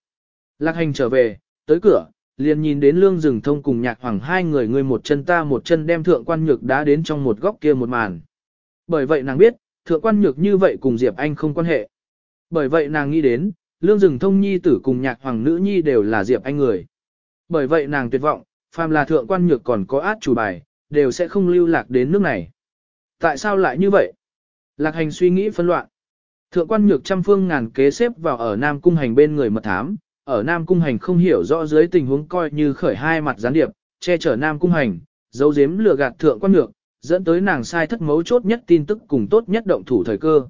lạc hành trở về, tới cửa, liền nhìn đến lương rừng thông cùng nhạc hoàng hai người người một chân ta một chân đem thượng quan nhược đá đến trong một góc kia một màn. Bởi vậy nàng biết, thượng quan nhược như vậy cùng Diệp Anh không quan hệ. Bởi vậy nàng nghĩ đến, lương rừng thông nhi tử cùng nhạc hoàng nữ nhi đều là Diệp Anh người. Bởi vậy nàng tuyệt vọng, phàm là thượng quan nhược còn có át chủ bài, đều sẽ không lưu lạc đến nước này. Tại sao lại như vậy? Lạc hành suy nghĩ phân loạn. Thượng quan nhược trăm phương ngàn kế xếp vào ở Nam Cung hành bên người mật thám, ở Nam Cung hành không hiểu rõ dưới tình huống coi như khởi hai mặt gián điệp, che chở Nam Cung hành, giấu giếm lừa gạt thượng quan nhược, dẫn tới nàng sai thất mấu chốt nhất tin tức cùng tốt nhất động thủ thời cơ.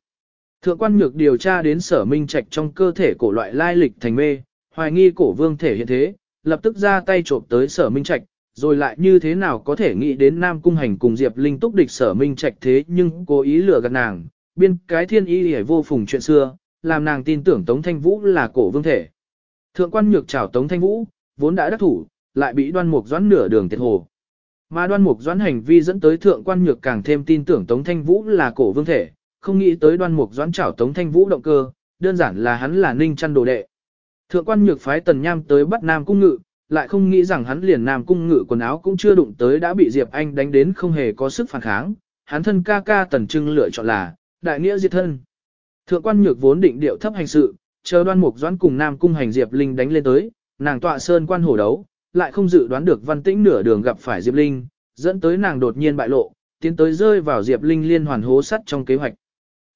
Thượng quan nhược điều tra đến sở minh trạch trong cơ thể cổ loại lai lịch thành mê, hoài nghi cổ vương thể hiện thế, lập tức ra tay trộm tới sở minh trạch, rồi lại như thế nào có thể nghĩ đến Nam Cung Hành cùng Diệp Linh túc địch sở minh trạch thế nhưng cố ý lừa gạt nàng, biên cái thiên y hề vô phùng chuyện xưa, làm nàng tin tưởng Tống Thanh Vũ là cổ vương thể. Thượng quan nhược chào Tống Thanh Vũ, vốn đã đắc thủ, lại bị đoan mục doãn nửa đường tiệt hồ. Mà đoan mục doãn hành vi dẫn tới thượng quan nhược càng thêm tin tưởng Tống Thanh Vũ là cổ vương thể, không nghĩ tới đoan mục doãn chảo Tống Thanh Vũ động cơ, đơn giản là hắn là ninh chăn đồ đệ. Thượng quan nhược phái tần nham tới bắt Nam Cung Ngự, lại không nghĩ rằng hắn liền Nam Cung Ngự quần áo cũng chưa đụng tới đã bị Diệp Anh đánh đến không hề có sức phản kháng, hắn thân ca ca tần trưng lựa chọn là, đại nghĩa diệt thân. Thượng quan nhược vốn định điệu thấp hành sự, chờ đoan mục doãn cùng Nam Cung hành Diệp Linh đánh lên tới, nàng tọa sơn quan hổ đấu, lại không dự đoán được văn tĩnh nửa đường gặp phải Diệp Linh, dẫn tới nàng đột nhiên bại lộ, tiến tới rơi vào Diệp Linh liên hoàn hố sắt trong kế hoạch.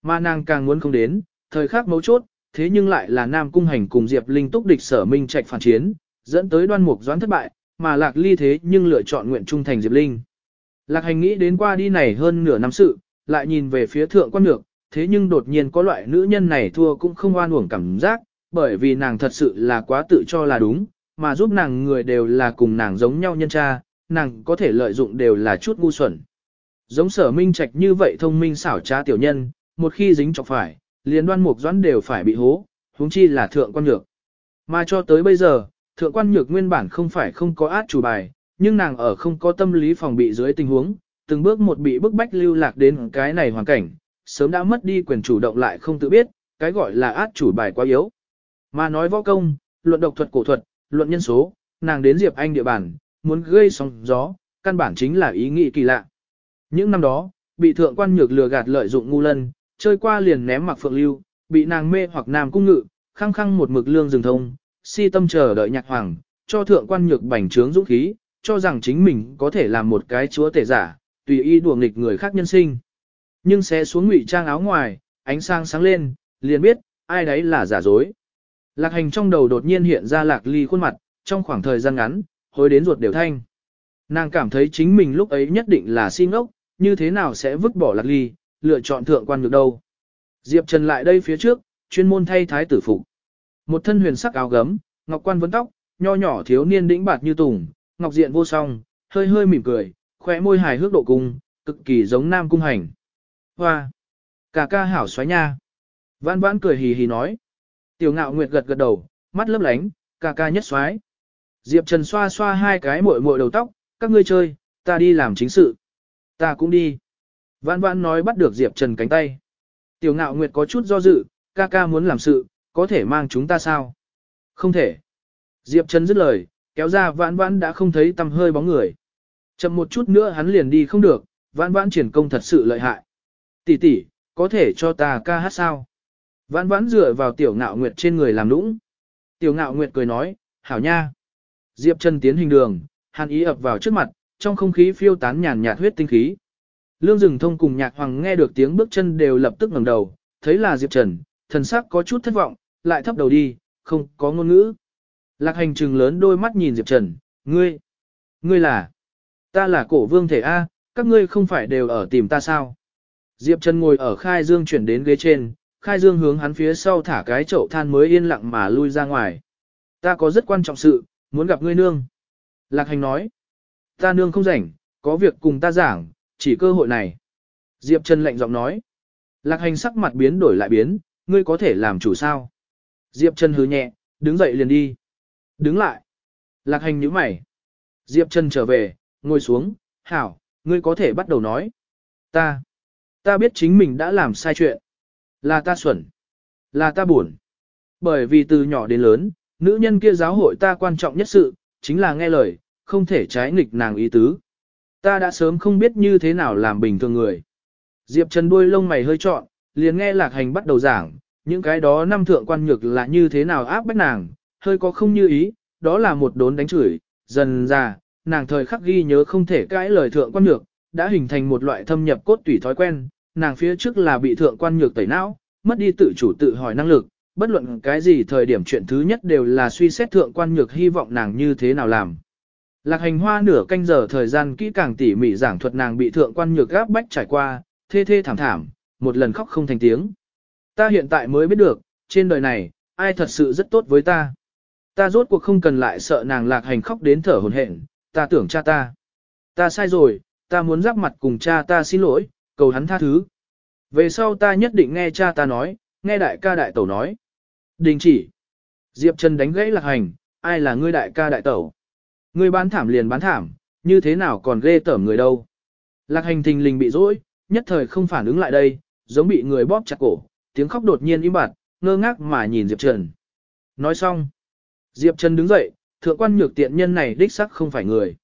Mà nàng càng muốn không đến, thời khắc mấu chốt, thế nhưng lại là Nam Cung Hành cùng Diệp Linh túc địch sở minh trạch phản chiến, dẫn tới đoan mục doãn thất bại, mà Lạc Ly thế nhưng lựa chọn nguyện trung thành Diệp Linh. Lạc Hành nghĩ đến qua đi này hơn nửa năm sự, lại nhìn về phía thượng quan nhược, thế nhưng đột nhiên có loại nữ nhân này thua cũng không oan uổng cảm giác, bởi vì nàng thật sự là quá tự cho là đúng, mà giúp nàng người đều là cùng nàng giống nhau nhân tra, nàng có thể lợi dụng đều là chút ngu xuẩn. Giống sở minh trạch như vậy thông minh xảo trá tiểu nhân, một khi dính chọc phải, liền đoan mục doãn đều phải bị hố, huống chi là thượng quan nhược. Mà cho tới bây giờ, thượng quan nhược nguyên bản không phải không có át chủ bài, nhưng nàng ở không có tâm lý phòng bị dưới tình huống, từng bước một bị bức bách lưu lạc đến cái này hoàn cảnh, sớm đã mất đi quyền chủ động lại không tự biết, cái gọi là át chủ bài quá yếu. Mà nói võ công, luận độc thuật cổ thuật, luận nhân số, nàng đến Diệp Anh địa bàn, muốn gây sóng gió, căn bản chính là ý nghĩ kỳ lạ. Những năm đó, bị thượng quan nhược lừa gạt lợi dụng ngu lân, chơi qua liền ném mặc phượng lưu, bị nàng mê hoặc nam cung ngự, khăng khăng một mực lương rừng thông, si tâm chờ đợi nhạc hoàng, cho thượng quan nhược bành trướng dũng khí, cho rằng chính mình có thể làm một cái chúa tể giả, tùy ý đùa nghịch người khác nhân sinh. Nhưng sẽ xuống ngụy trang áo ngoài, ánh sáng sáng lên, liền biết, ai đấy là giả dối. Lạc hành trong đầu đột nhiên hiện ra lạc ly khuôn mặt, trong khoảng thời gian ngắn, hối đến ruột đều thanh. Nàng cảm thấy chính mình lúc ấy nhất định là si ngốc, như thế nào sẽ vứt bỏ lạc ly, lựa chọn thượng quan được đâu. Diệp Trần lại đây phía trước, chuyên môn thay thái tử phục. Một thân huyền sắc áo gấm, ngọc quan vấn tóc, nho nhỏ thiếu niên đĩnh bạt như tùng, ngọc diện vô song, hơi hơi mỉm cười, khóe môi hài hước độ cung, cực kỳ giống nam cung hành. Hoa! Cả ca hảo xoáy nha! Vãn vãn cười hì hì nói. Tiểu ngạo nguyệt gật gật đầu, mắt lấp lánh, ca ca nhất xoáy Diệp Trần xoa xoa hai cái muội muội đầu tóc, các ngươi chơi, ta đi làm chính sự. Ta cũng đi. Vãn vãn nói bắt được Diệp Trần cánh tay. Tiểu ngạo nguyệt có chút do dự, ca ca muốn làm sự, có thể mang chúng ta sao? Không thể. Diệp Trần dứt lời, kéo ra vãn vãn đã không thấy tầm hơi bóng người. Chậm một chút nữa hắn liền đi không được, vãn vãn triển công thật sự lợi hại. Tỷ tỷ, có thể cho ta ca hát sao? Vãn vãn dựa vào tiểu ngạo nguyệt trên người làm nũng. Tiểu ngạo nguyệt cười nói, hảo nha. Diệp Trần tiến hình đường, hàn ý ập vào trước mặt, trong không khí phiêu tán nhàn nhạt huyết tinh khí. Lương Dừng Thông cùng Nhạc Hoàng nghe được tiếng bước chân đều lập tức ngẩng đầu, thấy là Diệp Trần, thần sắc có chút thất vọng, lại thấp đầu đi, không có ngôn ngữ. Lạc hành trừng lớn đôi mắt nhìn Diệp Trần, ngươi, ngươi là, ta là cổ vương thể A, các ngươi không phải đều ở tìm ta sao. Diệp Trần ngồi ở khai dương chuyển đến ghế trên, khai dương hướng hắn phía sau thả cái chậu than mới yên lặng mà lui ra ngoài. Ta có rất quan trọng sự, muốn gặp ngươi nương. Lạc hành nói, ta nương không rảnh, có việc cùng ta giảng, chỉ cơ hội này. Diệp Trần lạnh giọng nói, lạc hành sắc mặt biến đổi lại biến, ngươi có thể làm chủ sao. Diệp Trần hứ nhẹ, đứng dậy liền đi. Đứng lại. Lạc hành nhíu mày. Diệp Trần trở về, ngồi xuống, hảo, ngươi có thể bắt đầu nói. Ta, ta biết chính mình đã làm sai chuyện. Là ta xuẩn. Là ta buồn. Bởi vì từ nhỏ đến lớn, nữ nhân kia giáo hội ta quan trọng nhất sự, chính là nghe lời, không thể trái nghịch nàng ý tứ. Ta đã sớm không biết như thế nào làm bình thường người. Diệp Trần đuôi lông mày hơi trọn, liền nghe lạc hành bắt đầu giảng, những cái đó năm thượng quan nhược là như thế nào áp bách nàng, hơi có không như ý, đó là một đốn đánh chửi, dần ra, nàng thời khắc ghi nhớ không thể cãi lời thượng quan nhược, đã hình thành một loại thâm nhập cốt tủy thói quen, nàng phía trước là bị thượng quan nhược tẩy não, mất đi tự chủ tự hỏi năng lực, bất luận cái gì thời điểm chuyện thứ nhất đều là suy xét thượng quan nhược hy vọng nàng như thế nào làm. Lạc hành hoa nửa canh giờ thời gian kỹ càng tỉ mỉ giảng thuật nàng bị thượng quan nhược gáp bách trải qua, thê thê thảm thảm, một lần khóc không thành tiếng. Ta hiện tại mới biết được, trên đời này, ai thật sự rất tốt với ta. Ta rốt cuộc không cần lại sợ nàng lạc hành khóc đến thở hồn hển, ta tưởng cha ta. Ta sai rồi, ta muốn giáp mặt cùng cha ta xin lỗi, cầu hắn tha thứ. Về sau ta nhất định nghe cha ta nói, nghe đại ca đại tẩu nói. Đình chỉ. Diệp Trần đánh gãy lạc hành, ai là ngươi đại ca đại tẩu? Ngươi bán thảm liền bán thảm, như thế nào còn ghê tởm người đâu? Lạc hành thình lình bị dỗi, nhất thời không phản ứng lại đây, giống bị người bóp chặt cổ, tiếng khóc đột nhiên im bặt, ngơ ngác mà nhìn Diệp Trần. Nói xong. Diệp Trần đứng dậy, thượng quan nhược tiện nhân này đích sắc không phải người.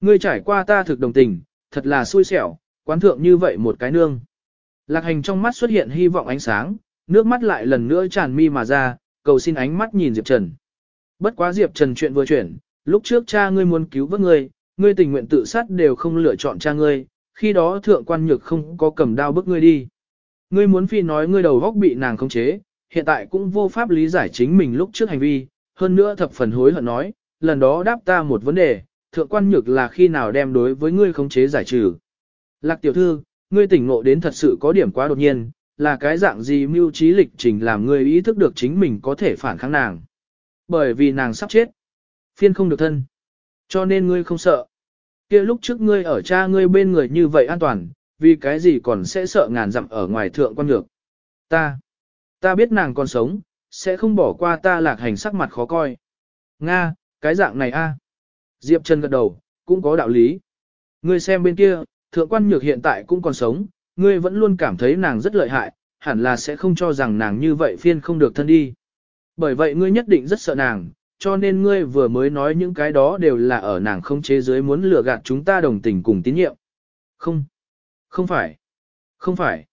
Ngươi trải qua ta thực đồng tình, thật là xui xẻo, quán thượng như vậy một cái nương. Lạc hành trong mắt xuất hiện hy vọng ánh sáng, nước mắt lại lần nữa tràn mi mà ra, cầu xin ánh mắt nhìn Diệp Trần. Bất quá Diệp Trần chuyện vừa chuyển, lúc trước cha ngươi muốn cứu vớt ngươi, ngươi tình nguyện tự sát đều không lựa chọn cha ngươi, khi đó thượng quan nhược không có cầm đao bức ngươi đi. Ngươi muốn phi nói ngươi đầu góc bị nàng khống chế, hiện tại cũng vô pháp lý giải chính mình lúc trước hành vi, hơn nữa thập phần hối hận nói, lần đó đáp ta một vấn đề, thượng quan nhược là khi nào đem đối với ngươi khống chế giải trừ. Lạc tiểu thư, ngươi tỉnh ngộ đến thật sự có điểm quá đột nhiên, là cái dạng gì mưu trí lịch trình làm ngươi ý thức được chính mình có thể phản kháng nàng. Bởi vì nàng sắp chết. Phiên không được thân. Cho nên ngươi không sợ. kia lúc trước ngươi ở cha ngươi bên người như vậy an toàn, vì cái gì còn sẽ sợ ngàn dặm ở ngoài thượng quan nhược. Ta. Ta biết nàng còn sống, sẽ không bỏ qua ta lạc hành sắc mặt khó coi. Nga, cái dạng này a. Diệp Trần gật đầu, cũng có đạo lý. Ngươi xem bên kia, thượng quan nhược hiện tại cũng còn sống, ngươi vẫn luôn cảm thấy nàng rất lợi hại, hẳn là sẽ không cho rằng nàng như vậy phiên không được thân đi. Bởi vậy ngươi nhất định rất sợ nàng, cho nên ngươi vừa mới nói những cái đó đều là ở nàng không chế giới muốn lừa gạt chúng ta đồng tình cùng tín nhiệm. Không, không phải, không phải.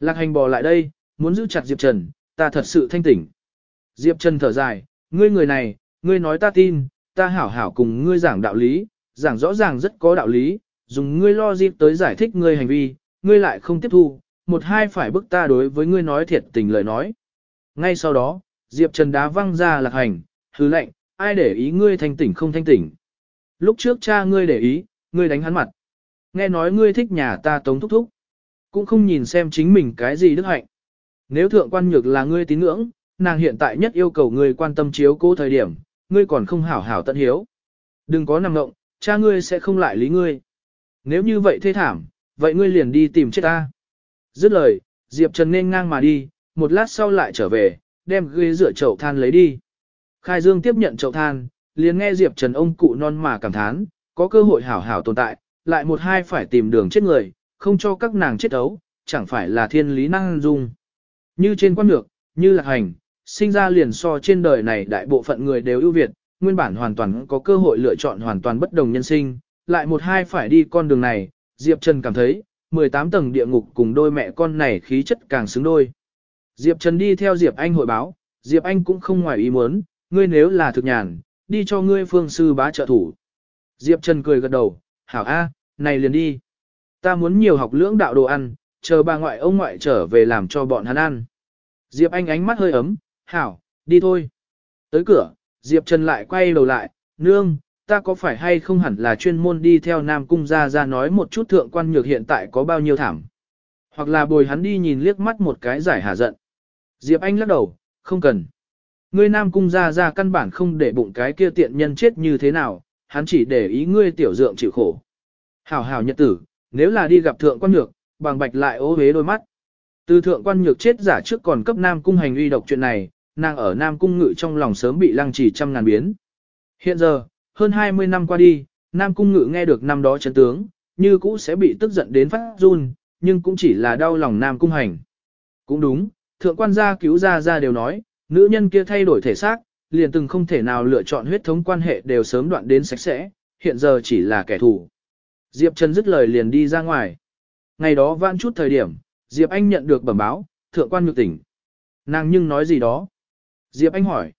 Lạc hành bò lại đây, muốn giữ chặt Diệp Trần, ta thật sự thanh tỉnh. Diệp Trần thở dài, ngươi người này, ngươi nói ta tin, ta hảo hảo cùng ngươi giảng đạo lý, giảng rõ ràng rất có đạo lý, dùng ngươi lo dịp tới giải thích ngươi hành vi, ngươi lại không tiếp thu, một hai phải bức ta đối với ngươi nói thiệt tình lời nói. Ngay sau đó, Diệp Trần đá văng ra lạc hành, hứ lệnh, ai để ý ngươi thanh tỉnh không thanh tỉnh. Lúc trước cha ngươi để ý, ngươi đánh hắn mặt. Nghe nói ngươi thích nhà ta tống thúc thúc. Cũng không nhìn xem chính mình cái gì đức hạnh. Nếu thượng quan nhược là ngươi tín ngưỡng, nàng hiện tại nhất yêu cầu ngươi quan tâm chiếu cố thời điểm, ngươi còn không hảo hảo tận hiếu. Đừng có nằm ngộng, cha ngươi sẽ không lại lý ngươi. Nếu như vậy thê thảm, vậy ngươi liền đi tìm chết ta. Dứt lời, Diệp Trần nên ngang mà đi, một lát sau lại trở về, đem ghế rửa chậu than lấy đi. Khai Dương tiếp nhận chậu than, liền nghe Diệp Trần ông cụ non mà cảm thán, có cơ hội hảo hảo tồn tại, lại một hai phải tìm đường chết người, không cho các nàng chết ấu, chẳng phải là thiên lý năng dung. Như trên quan lược, như lạc hành, sinh ra liền so trên đời này đại bộ phận người đều ưu việt, nguyên bản hoàn toàn có cơ hội lựa chọn hoàn toàn bất đồng nhân sinh, lại một hai phải đi con đường này, Diệp Trần cảm thấy, 18 tầng địa ngục cùng đôi mẹ con này khí chất càng xứng đôi. Diệp Trần đi theo Diệp Anh hội báo, Diệp Anh cũng không ngoài ý muốn, ngươi nếu là thực nhàn, đi cho ngươi phương sư bá trợ thủ. Diệp Trần cười gật đầu, hảo a, này liền đi. Ta muốn nhiều học lưỡng đạo đồ ăn, chờ bà ngoại ông ngoại trở về làm cho bọn hắn ăn. Diệp Anh ánh mắt hơi ấm, hảo, đi thôi. Tới cửa, Diệp Trần lại quay đầu lại, nương, ta có phải hay không hẳn là chuyên môn đi theo Nam Cung ra ra nói một chút thượng quan nhược hiện tại có bao nhiêu thảm. Hoặc là bồi hắn đi nhìn liếc mắt một cái giải hà giận. Diệp Anh lắc đầu, không cần. Ngươi Nam Cung ra ra căn bản không để bụng cái kia tiện nhân chết như thế nào, hắn chỉ để ý ngươi tiểu dượng chịu khổ. Hảo hảo nhật tử, nếu là đi gặp thượng quan nhược, bằng bạch lại ố hế đôi mắt. Từ thượng quan nhược chết giả trước còn cấp Nam Cung hành uy độc chuyện này, nàng ở Nam Cung ngự trong lòng sớm bị lăng trì trăm ngàn biến. Hiện giờ, hơn 20 năm qua đi, Nam Cung ngự nghe được năm đó chấn tướng, như cũ sẽ bị tức giận đến phát run, nhưng cũng chỉ là đau lòng Nam Cung hành. Cũng đúng, thượng quan gia cứu gia gia đều nói, nữ nhân kia thay đổi thể xác, liền từng không thể nào lựa chọn huyết thống quan hệ đều sớm đoạn đến sạch sẽ, hiện giờ chỉ là kẻ thù. Diệp Trần dứt lời liền đi ra ngoài. Ngày đó vãn chút thời điểm, Diệp Anh nhận được bẩm báo, thượng quan nhược tỉnh. Nàng nhưng nói gì đó? Diệp Anh hỏi.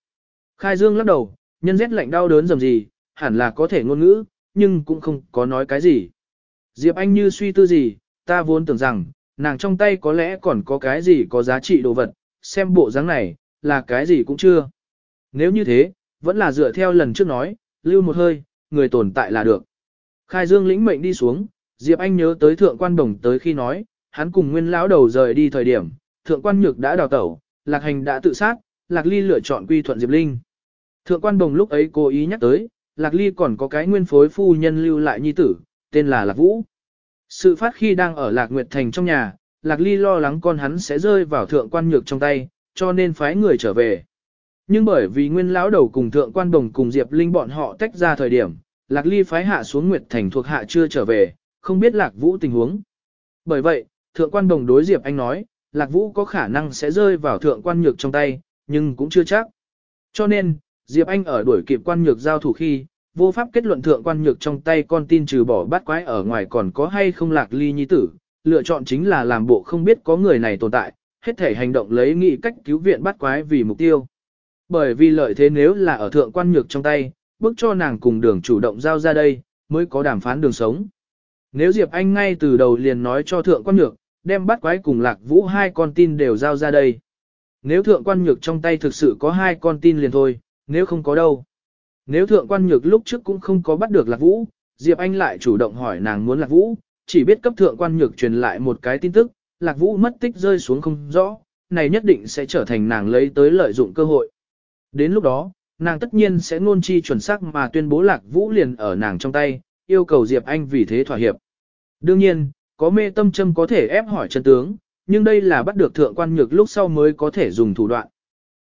Khai Dương lắc đầu, nhân rét lạnh đau đớn dầm gì, hẳn là có thể ngôn ngữ, nhưng cũng không có nói cái gì. Diệp Anh như suy tư gì, ta vốn tưởng rằng, nàng trong tay có lẽ còn có cái gì có giá trị đồ vật, xem bộ dáng này, là cái gì cũng chưa. Nếu như thế, vẫn là dựa theo lần trước nói, lưu một hơi, người tồn tại là được. Khai Dương lĩnh mệnh đi xuống, Diệp Anh nhớ tới thượng quan đồng tới khi nói, hắn cùng nguyên lão đầu rời đi thời điểm, thượng quan nhược đã đào tẩu, lạc hành đã tự sát, lạc ly lựa chọn quy thuận Diệp Linh. Thượng quan đồng lúc ấy cố ý nhắc tới, lạc ly còn có cái nguyên phối phu nhân lưu lại nhi tử, tên là lạc vũ. Sự phát khi đang ở lạc nguyệt thành trong nhà, lạc ly lo lắng con hắn sẽ rơi vào thượng quan nhược trong tay, cho nên phái người trở về. Nhưng bởi vì nguyên lão đầu cùng thượng quan đồng cùng Diệp Linh bọn họ tách ra thời điểm, Lạc Ly phái hạ xuống Nguyệt Thành thuộc hạ chưa trở về, không biết Lạc Vũ tình huống. Bởi vậy, thượng quan đồng đối Diệp Anh nói, Lạc Vũ có khả năng sẽ rơi vào thượng quan nhược trong tay, nhưng cũng chưa chắc. Cho nên, Diệp Anh ở đuổi kịp quan nhược giao thủ khi, vô pháp kết luận thượng quan nhược trong tay con tin trừ bỏ bắt quái ở ngoài còn có hay không Lạc Ly nhi tử, lựa chọn chính là làm bộ không biết có người này tồn tại, hết thể hành động lấy nghị cách cứu viện bắt quái vì mục tiêu. Bởi vì lợi thế nếu là ở thượng quan nhược trong tay, bước cho nàng cùng đường chủ động giao ra đây, mới có đàm phán đường sống. Nếu Diệp Anh ngay từ đầu liền nói cho thượng quan nhược, đem bắt quái cùng lạc vũ hai con tin đều giao ra đây. Nếu thượng quan nhược trong tay thực sự có hai con tin liền thôi, nếu không có đâu. Nếu thượng quan nhược lúc trước cũng không có bắt được lạc vũ, Diệp Anh lại chủ động hỏi nàng muốn lạc vũ, chỉ biết cấp thượng quan nhược truyền lại một cái tin tức, lạc vũ mất tích rơi xuống không rõ, này nhất định sẽ trở thành nàng lấy tới lợi dụng cơ hội. Đến lúc đó, nàng tất nhiên sẽ ngôn chi chuẩn xác mà tuyên bố lạc vũ liền ở nàng trong tay, yêu cầu Diệp Anh vì thế thỏa hiệp. Đương nhiên, có mê tâm châm có thể ép hỏi chân tướng, nhưng đây là bắt được thượng quan nhược lúc sau mới có thể dùng thủ đoạn.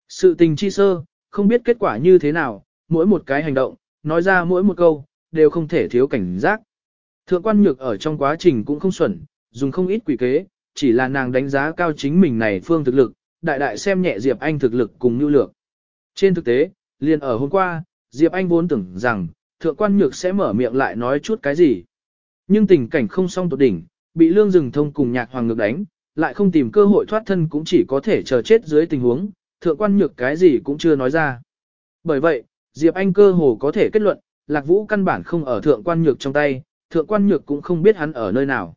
Sự tình chi sơ, không biết kết quả như thế nào, mỗi một cái hành động, nói ra mỗi một câu, đều không thể thiếu cảnh giác. Thượng quan nhược ở trong quá trình cũng không xuẩn, dùng không ít quỷ kế, chỉ là nàng đánh giá cao chính mình này phương thực lực, đại đại xem nhẹ Diệp Anh thực lực cùng nhu lược. Trên thực tế, liền ở hôm qua, Diệp Anh vốn tưởng rằng, thượng quan nhược sẽ mở miệng lại nói chút cái gì. Nhưng tình cảnh không xong tột đỉnh, bị lương rừng thông cùng nhạc hoàng ngược đánh, lại không tìm cơ hội thoát thân cũng chỉ có thể chờ chết dưới tình huống, thượng quan nhược cái gì cũng chưa nói ra. Bởi vậy, Diệp Anh cơ hồ có thể kết luận, Lạc Vũ căn bản không ở thượng quan nhược trong tay, thượng quan nhược cũng không biết hắn ở nơi nào.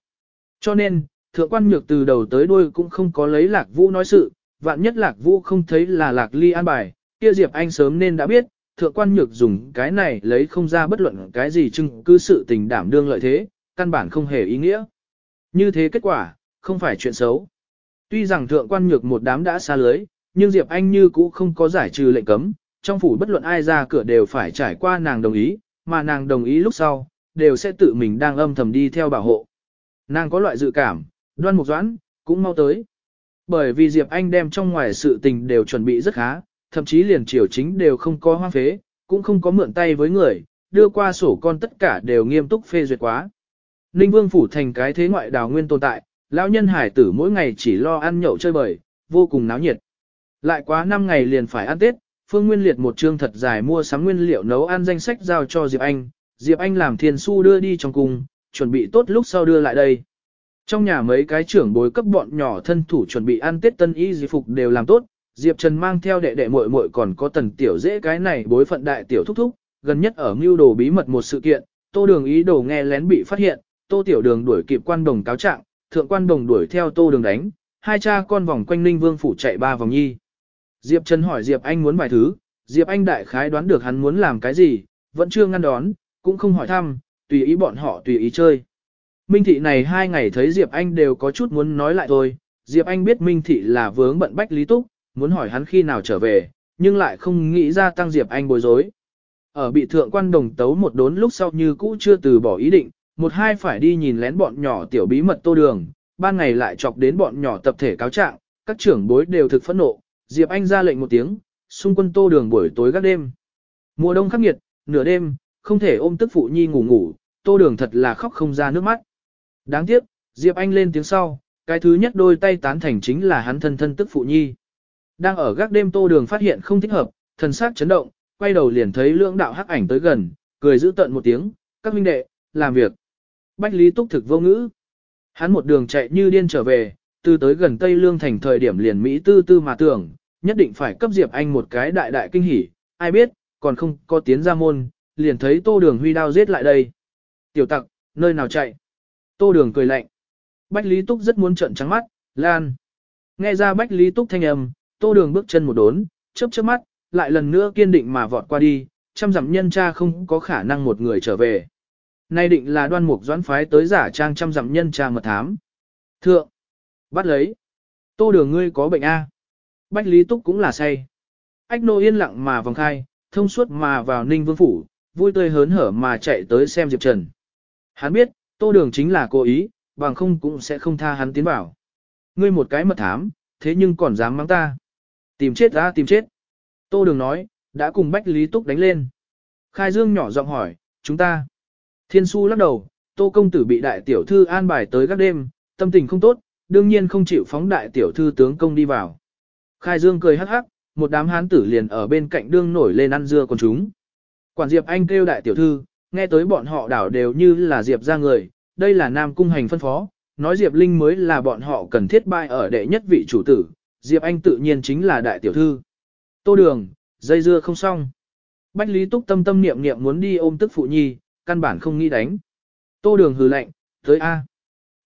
Cho nên, thượng quan nhược từ đầu tới đuôi cũng không có lấy Lạc Vũ nói sự, vạn nhất Lạc Vũ không thấy là Lạc Ly an bài, kia Diệp Anh sớm nên đã biết, thượng quan nhược dùng cái này lấy không ra bất luận cái gì chưng cứ sự tình đảm đương lợi thế, căn bản không hề ý nghĩa. Như thế kết quả, không phải chuyện xấu. Tuy rằng thượng quan nhược một đám đã xa lưới, nhưng Diệp Anh như cũ không có giải trừ lệnh cấm, trong phủ bất luận ai ra cửa đều phải trải qua nàng đồng ý, mà nàng đồng ý lúc sau, đều sẽ tự mình đang âm thầm đi theo bảo hộ. Nàng có loại dự cảm, đoan mục doãn, cũng mau tới. Bởi vì Diệp Anh đem trong ngoài sự tình đều chuẩn bị rất khá, thậm chí liền triều chính đều không có hoang phế, cũng không có mượn tay với người, đưa qua sổ con tất cả đều nghiêm túc phê duyệt quá. Ninh Vương phủ thành cái thế ngoại đào nguyên tồn tại, lão nhân hải tử mỗi ngày chỉ lo ăn nhậu chơi bời, vô cùng náo nhiệt. Lại quá 5 ngày liền phải ăn Tết, Phương Nguyên liệt một chương thật dài mua sắm nguyên liệu nấu ăn danh sách giao cho Diệp Anh, Diệp Anh làm thiên su đưa đi trong cung, chuẩn bị tốt lúc sau đưa lại đây. Trong nhà mấy cái trưởng bối cấp bọn nhỏ thân thủ chuẩn bị ăn Tết tân y di phục đều làm tốt, Diệp Trần mang theo đệ đệ muội muội còn có tần tiểu dễ cái này bối phận đại tiểu thúc thúc, gần nhất ở mưu đồ bí mật một sự kiện, tô đường ý đồ nghe lén bị phát hiện, tô tiểu đường đuổi kịp quan đồng cáo trạng, thượng quan đồng đuổi theo tô đường đánh, hai cha con vòng quanh ninh vương phủ chạy ba vòng nhi. Diệp Trần hỏi Diệp Anh muốn vài thứ, Diệp Anh đại khái đoán được hắn muốn làm cái gì, vẫn chưa ngăn đón, cũng không hỏi thăm, tùy ý bọn họ tùy ý chơi. Minh thị này hai ngày thấy Diệp Anh đều có chút muốn nói lại thôi, Diệp Anh biết Minh thị là vướng bận bách lý túc, muốn hỏi hắn khi nào trở về, nhưng lại không nghĩ ra tăng Diệp Anh bối rối. Ở bị thượng quan đồng tấu một đốn lúc sau như cũ chưa từ bỏ ý định, một hai phải đi nhìn lén bọn nhỏ tiểu bí mật tô đường, ban ngày lại chọc đến bọn nhỏ tập thể cáo trạng, các trưởng bối đều thực phẫn nộ, Diệp Anh ra lệnh một tiếng, xung quân tô đường buổi tối gác đêm. Mùa đông khắc nghiệt, nửa đêm, không thể ôm tức phụ nhi ngủ ngủ, tô đường thật là khóc không ra nước mắt. Đáng tiếc, Diệp Anh lên tiếng sau, cái thứ nhất đôi tay tán thành chính là hắn thân thân tức phụ nhi. Đang ở gác đêm tô đường phát hiện không thích hợp, thần sắc chấn động, quay đầu liền thấy lưỡng đạo hắc ảnh tới gần, cười giữ tận một tiếng, các huynh đệ, làm việc. Bách Lý Túc thực vô ngữ. Hắn một đường chạy như điên trở về, từ tới gần Tây Lương thành thời điểm liền Mỹ tư tư mà tưởng, nhất định phải cấp Diệp Anh một cái đại đại kinh hỉ, ai biết, còn không có tiến ra môn, liền thấy tô đường huy đao giết lại đây. Tiểu tặc, nơi nào chạy? Tô đường cười lạnh. Bách Lý Túc rất muốn trợn trắng mắt, lan. Nghe ra Bách Lý Túc thanh âm, tô đường bước chân một đốn, chớp chớp mắt, lại lần nữa kiên định mà vọt qua đi, trăm dặm nhân cha không có khả năng một người trở về. Nay định là đoan mục doãn phái tới giả trang trăm dặm nhân trang mật thám. Thượng, bắt lấy. Tô đường ngươi có bệnh A. Bách Lý Túc cũng là say. Ách nô yên lặng mà vòng khai, thông suốt mà vào ninh vương phủ, vui tươi hớn hở mà chạy tới xem Diệp Trần. Hắn biết, tô đường chính là cố ý, bằng không cũng sẽ không tha hắn tiến vào. Ngươi một cái mật thám, thế nhưng còn dám mắng ta. Tìm chết ra tìm chết. Tô đường nói, đã cùng Bách Lý Túc đánh lên. Khai Dương nhỏ giọng hỏi, chúng ta. Thiên su lắc đầu, tô công tử bị đại tiểu thư an bài tới các đêm, tâm tình không tốt, đương nhiên không chịu phóng đại tiểu thư tướng công đi vào. Khai Dương cười hắc hắc, một đám hán tử liền ở bên cạnh đương nổi lên ăn dưa con chúng. Quản Diệp Anh kêu đại tiểu thư, nghe tới bọn họ đảo đều như là Diệp ra người, đây là Nam Cung hành phân phó, nói Diệp Linh mới là bọn họ cần thiết bai ở đệ nhất vị chủ tử, Diệp Anh tự nhiên chính là đại tiểu thư. Tô đường, dây dưa không xong. Bách Lý Túc tâm tâm niệm niệm muốn đi ôm tức phụ nhi, căn bản không nghĩ đánh. Tô đường hừ lạnh, tới A.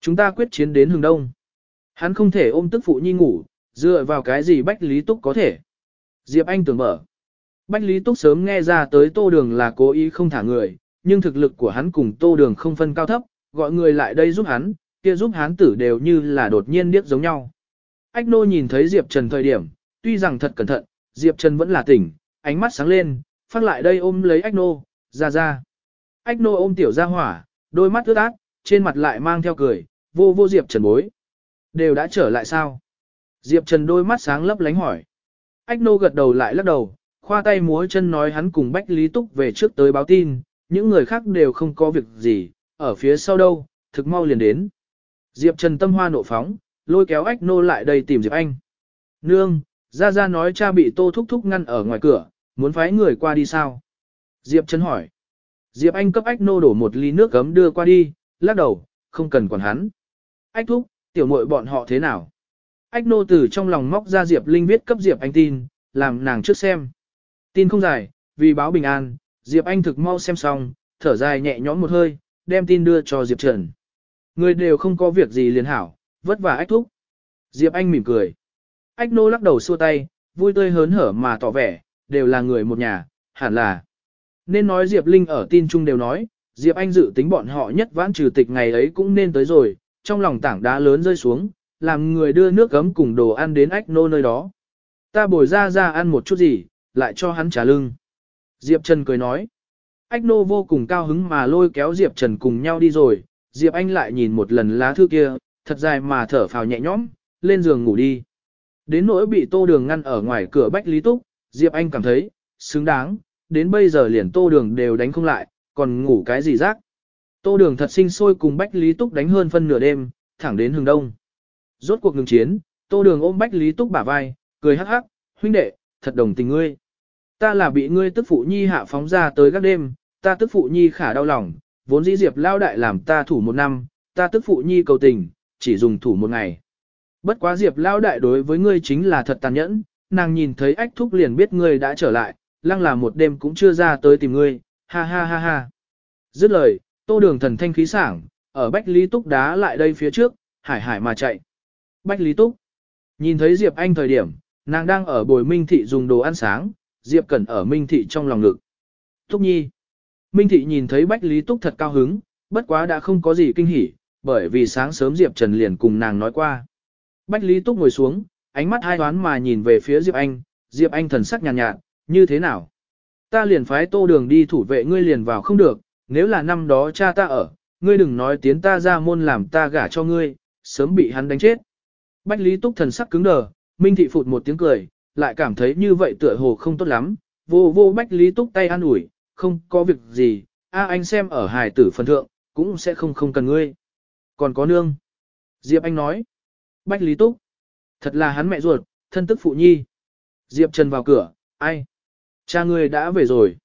Chúng ta quyết chiến đến hướng đông. Hắn không thể ôm tức phụ nhi ngủ, dựa vào cái gì Bách Lý Túc có thể. Diệp Anh tưởng mở. Bách Lý Túc sớm nghe ra tới tô đường là cố ý không thả người, nhưng thực lực của hắn cùng tô đường không phân cao thấp, gọi người lại đây giúp hắn, kia giúp hắn tử đều như là đột nhiên điếc giống nhau. Ách nô nhìn thấy Diệp Trần thời điểm, tuy rằng thật cẩn thận, Diệp Trần vẫn là tỉnh, ánh mắt sáng lên, phát lại đây ôm lấy Ách nô, ra ra. Ách nô ôm tiểu ra hỏa, đôi mắt ướt át, trên mặt lại mang theo cười, vô vô Diệp Trần bối. Đều đã trở lại sao? Diệp Trần đôi mắt sáng lấp lánh hỏi. Ách nô gật đầu lại lắc đầu, khoa tay múa chân nói hắn cùng Bách Lý Túc về trước tới báo tin, những người khác đều không có việc gì, ở phía sau đâu, thực mau liền đến. Diệp Trần tâm hoa nộ phóng, lôi kéo ách nô lại đây tìm Diệp Anh. Nương, ra ra nói cha bị tô thúc thúc ngăn ở ngoài cửa, muốn phái người qua đi sao? Diệp Trần hỏi. Diệp Anh cấp ách nô đổ một ly nước gấm đưa qua đi, lắc đầu, không cần quản hắn. Ách thúc, tiểu muội bọn họ thế nào? Ách nô từ trong lòng móc ra Diệp Linh viết cấp Diệp Anh tin, làm nàng trước xem. Tin không dài, vì báo bình an, Diệp Anh thực mau xem xong, thở dài nhẹ nhõm một hơi, đem tin đưa cho Diệp Trần. Người đều không có việc gì liền hảo, vất vả ách thúc. Diệp Anh mỉm cười. Ách nô lắc đầu xua tay, vui tươi hớn hở mà tỏ vẻ, đều là người một nhà, hẳn là. Nên nói Diệp Linh ở tin chung đều nói, Diệp Anh dự tính bọn họ nhất vãn trừ tịch ngày ấy cũng nên tới rồi, trong lòng tảng đá lớn rơi xuống, làm người đưa nước gấm cùng đồ ăn đến ách nô nơi đó. Ta bồi ra ra ăn một chút gì, lại cho hắn trả lưng. Diệp Trần cười nói. Ách nô vô cùng cao hứng mà lôi kéo Diệp Trần cùng nhau đi rồi, Diệp Anh lại nhìn một lần lá thư kia, thật dài mà thở phào nhẹ nhõm, lên giường ngủ đi. Đến nỗi bị tô đường ngăn ở ngoài cửa Bách Lý Túc, Diệp Anh cảm thấy, xứng đáng, đến bây giờ liền tô đường đều đánh không lại, còn ngủ cái gì rác. Tô đường thật sinh sôi cùng Bách Lý Túc đánh hơn phân nửa đêm, thẳng đến hừng đông. Rốt cuộc ngừng chiến, tô đường ôm Bách Lý Túc bả vai, cười hắc hắc, huynh đệ, thật đồng tình ngươi. Ta là bị ngươi tức phụ nhi hạ phóng ra tới các đêm, ta tức phụ nhi khả đau lòng, vốn dĩ diệp lao đại làm ta thủ một năm, ta tức phụ nhi cầu tình, chỉ dùng thủ một ngày. Bất quá diệp lao đại đối với ngươi chính là thật tàn nhẫn, nàng nhìn thấy ách thúc liền biết ngươi đã trở lại, lăng là một đêm cũng chưa ra tới tìm ngươi, ha ha ha ha. Dứt lời, tô đường thần thanh khí sảng, ở Bách Lý Túc đá lại đây phía trước, hải hải mà chạy. Bách Lý Túc, nhìn thấy Diệp Anh thời điểm, nàng đang ở bồi Minh Thị dùng đồ ăn sáng, Diệp Cẩn ở Minh Thị trong lòng ngực. Túc Nhi, Minh Thị nhìn thấy Bách Lý Túc thật cao hứng, bất quá đã không có gì kinh hỉ, bởi vì sáng sớm Diệp Trần liền cùng nàng nói qua. Bách Lý Túc ngồi xuống, ánh mắt hai đoán mà nhìn về phía Diệp Anh, Diệp Anh thần sắc nhàn nhạt, nhạt, như thế nào? Ta liền phái tô đường đi thủ vệ ngươi liền vào không được, nếu là năm đó cha ta ở, ngươi đừng nói tiến ta ra môn làm ta gả cho ngươi, sớm bị hắn đánh chết. Bách Lý Túc thần sắc cứng đờ, Minh Thị phụt một tiếng cười, lại cảm thấy như vậy tựa hồ không tốt lắm, vô vô Bách Lý Túc tay an ủi, không có việc gì, a anh xem ở hài tử phần thượng, cũng sẽ không không cần ngươi. Còn có nương. Diệp Anh nói. Bách Lý Túc. Thật là hắn mẹ ruột, thân tức phụ nhi. Diệp Trần vào cửa, ai? Cha ngươi đã về rồi.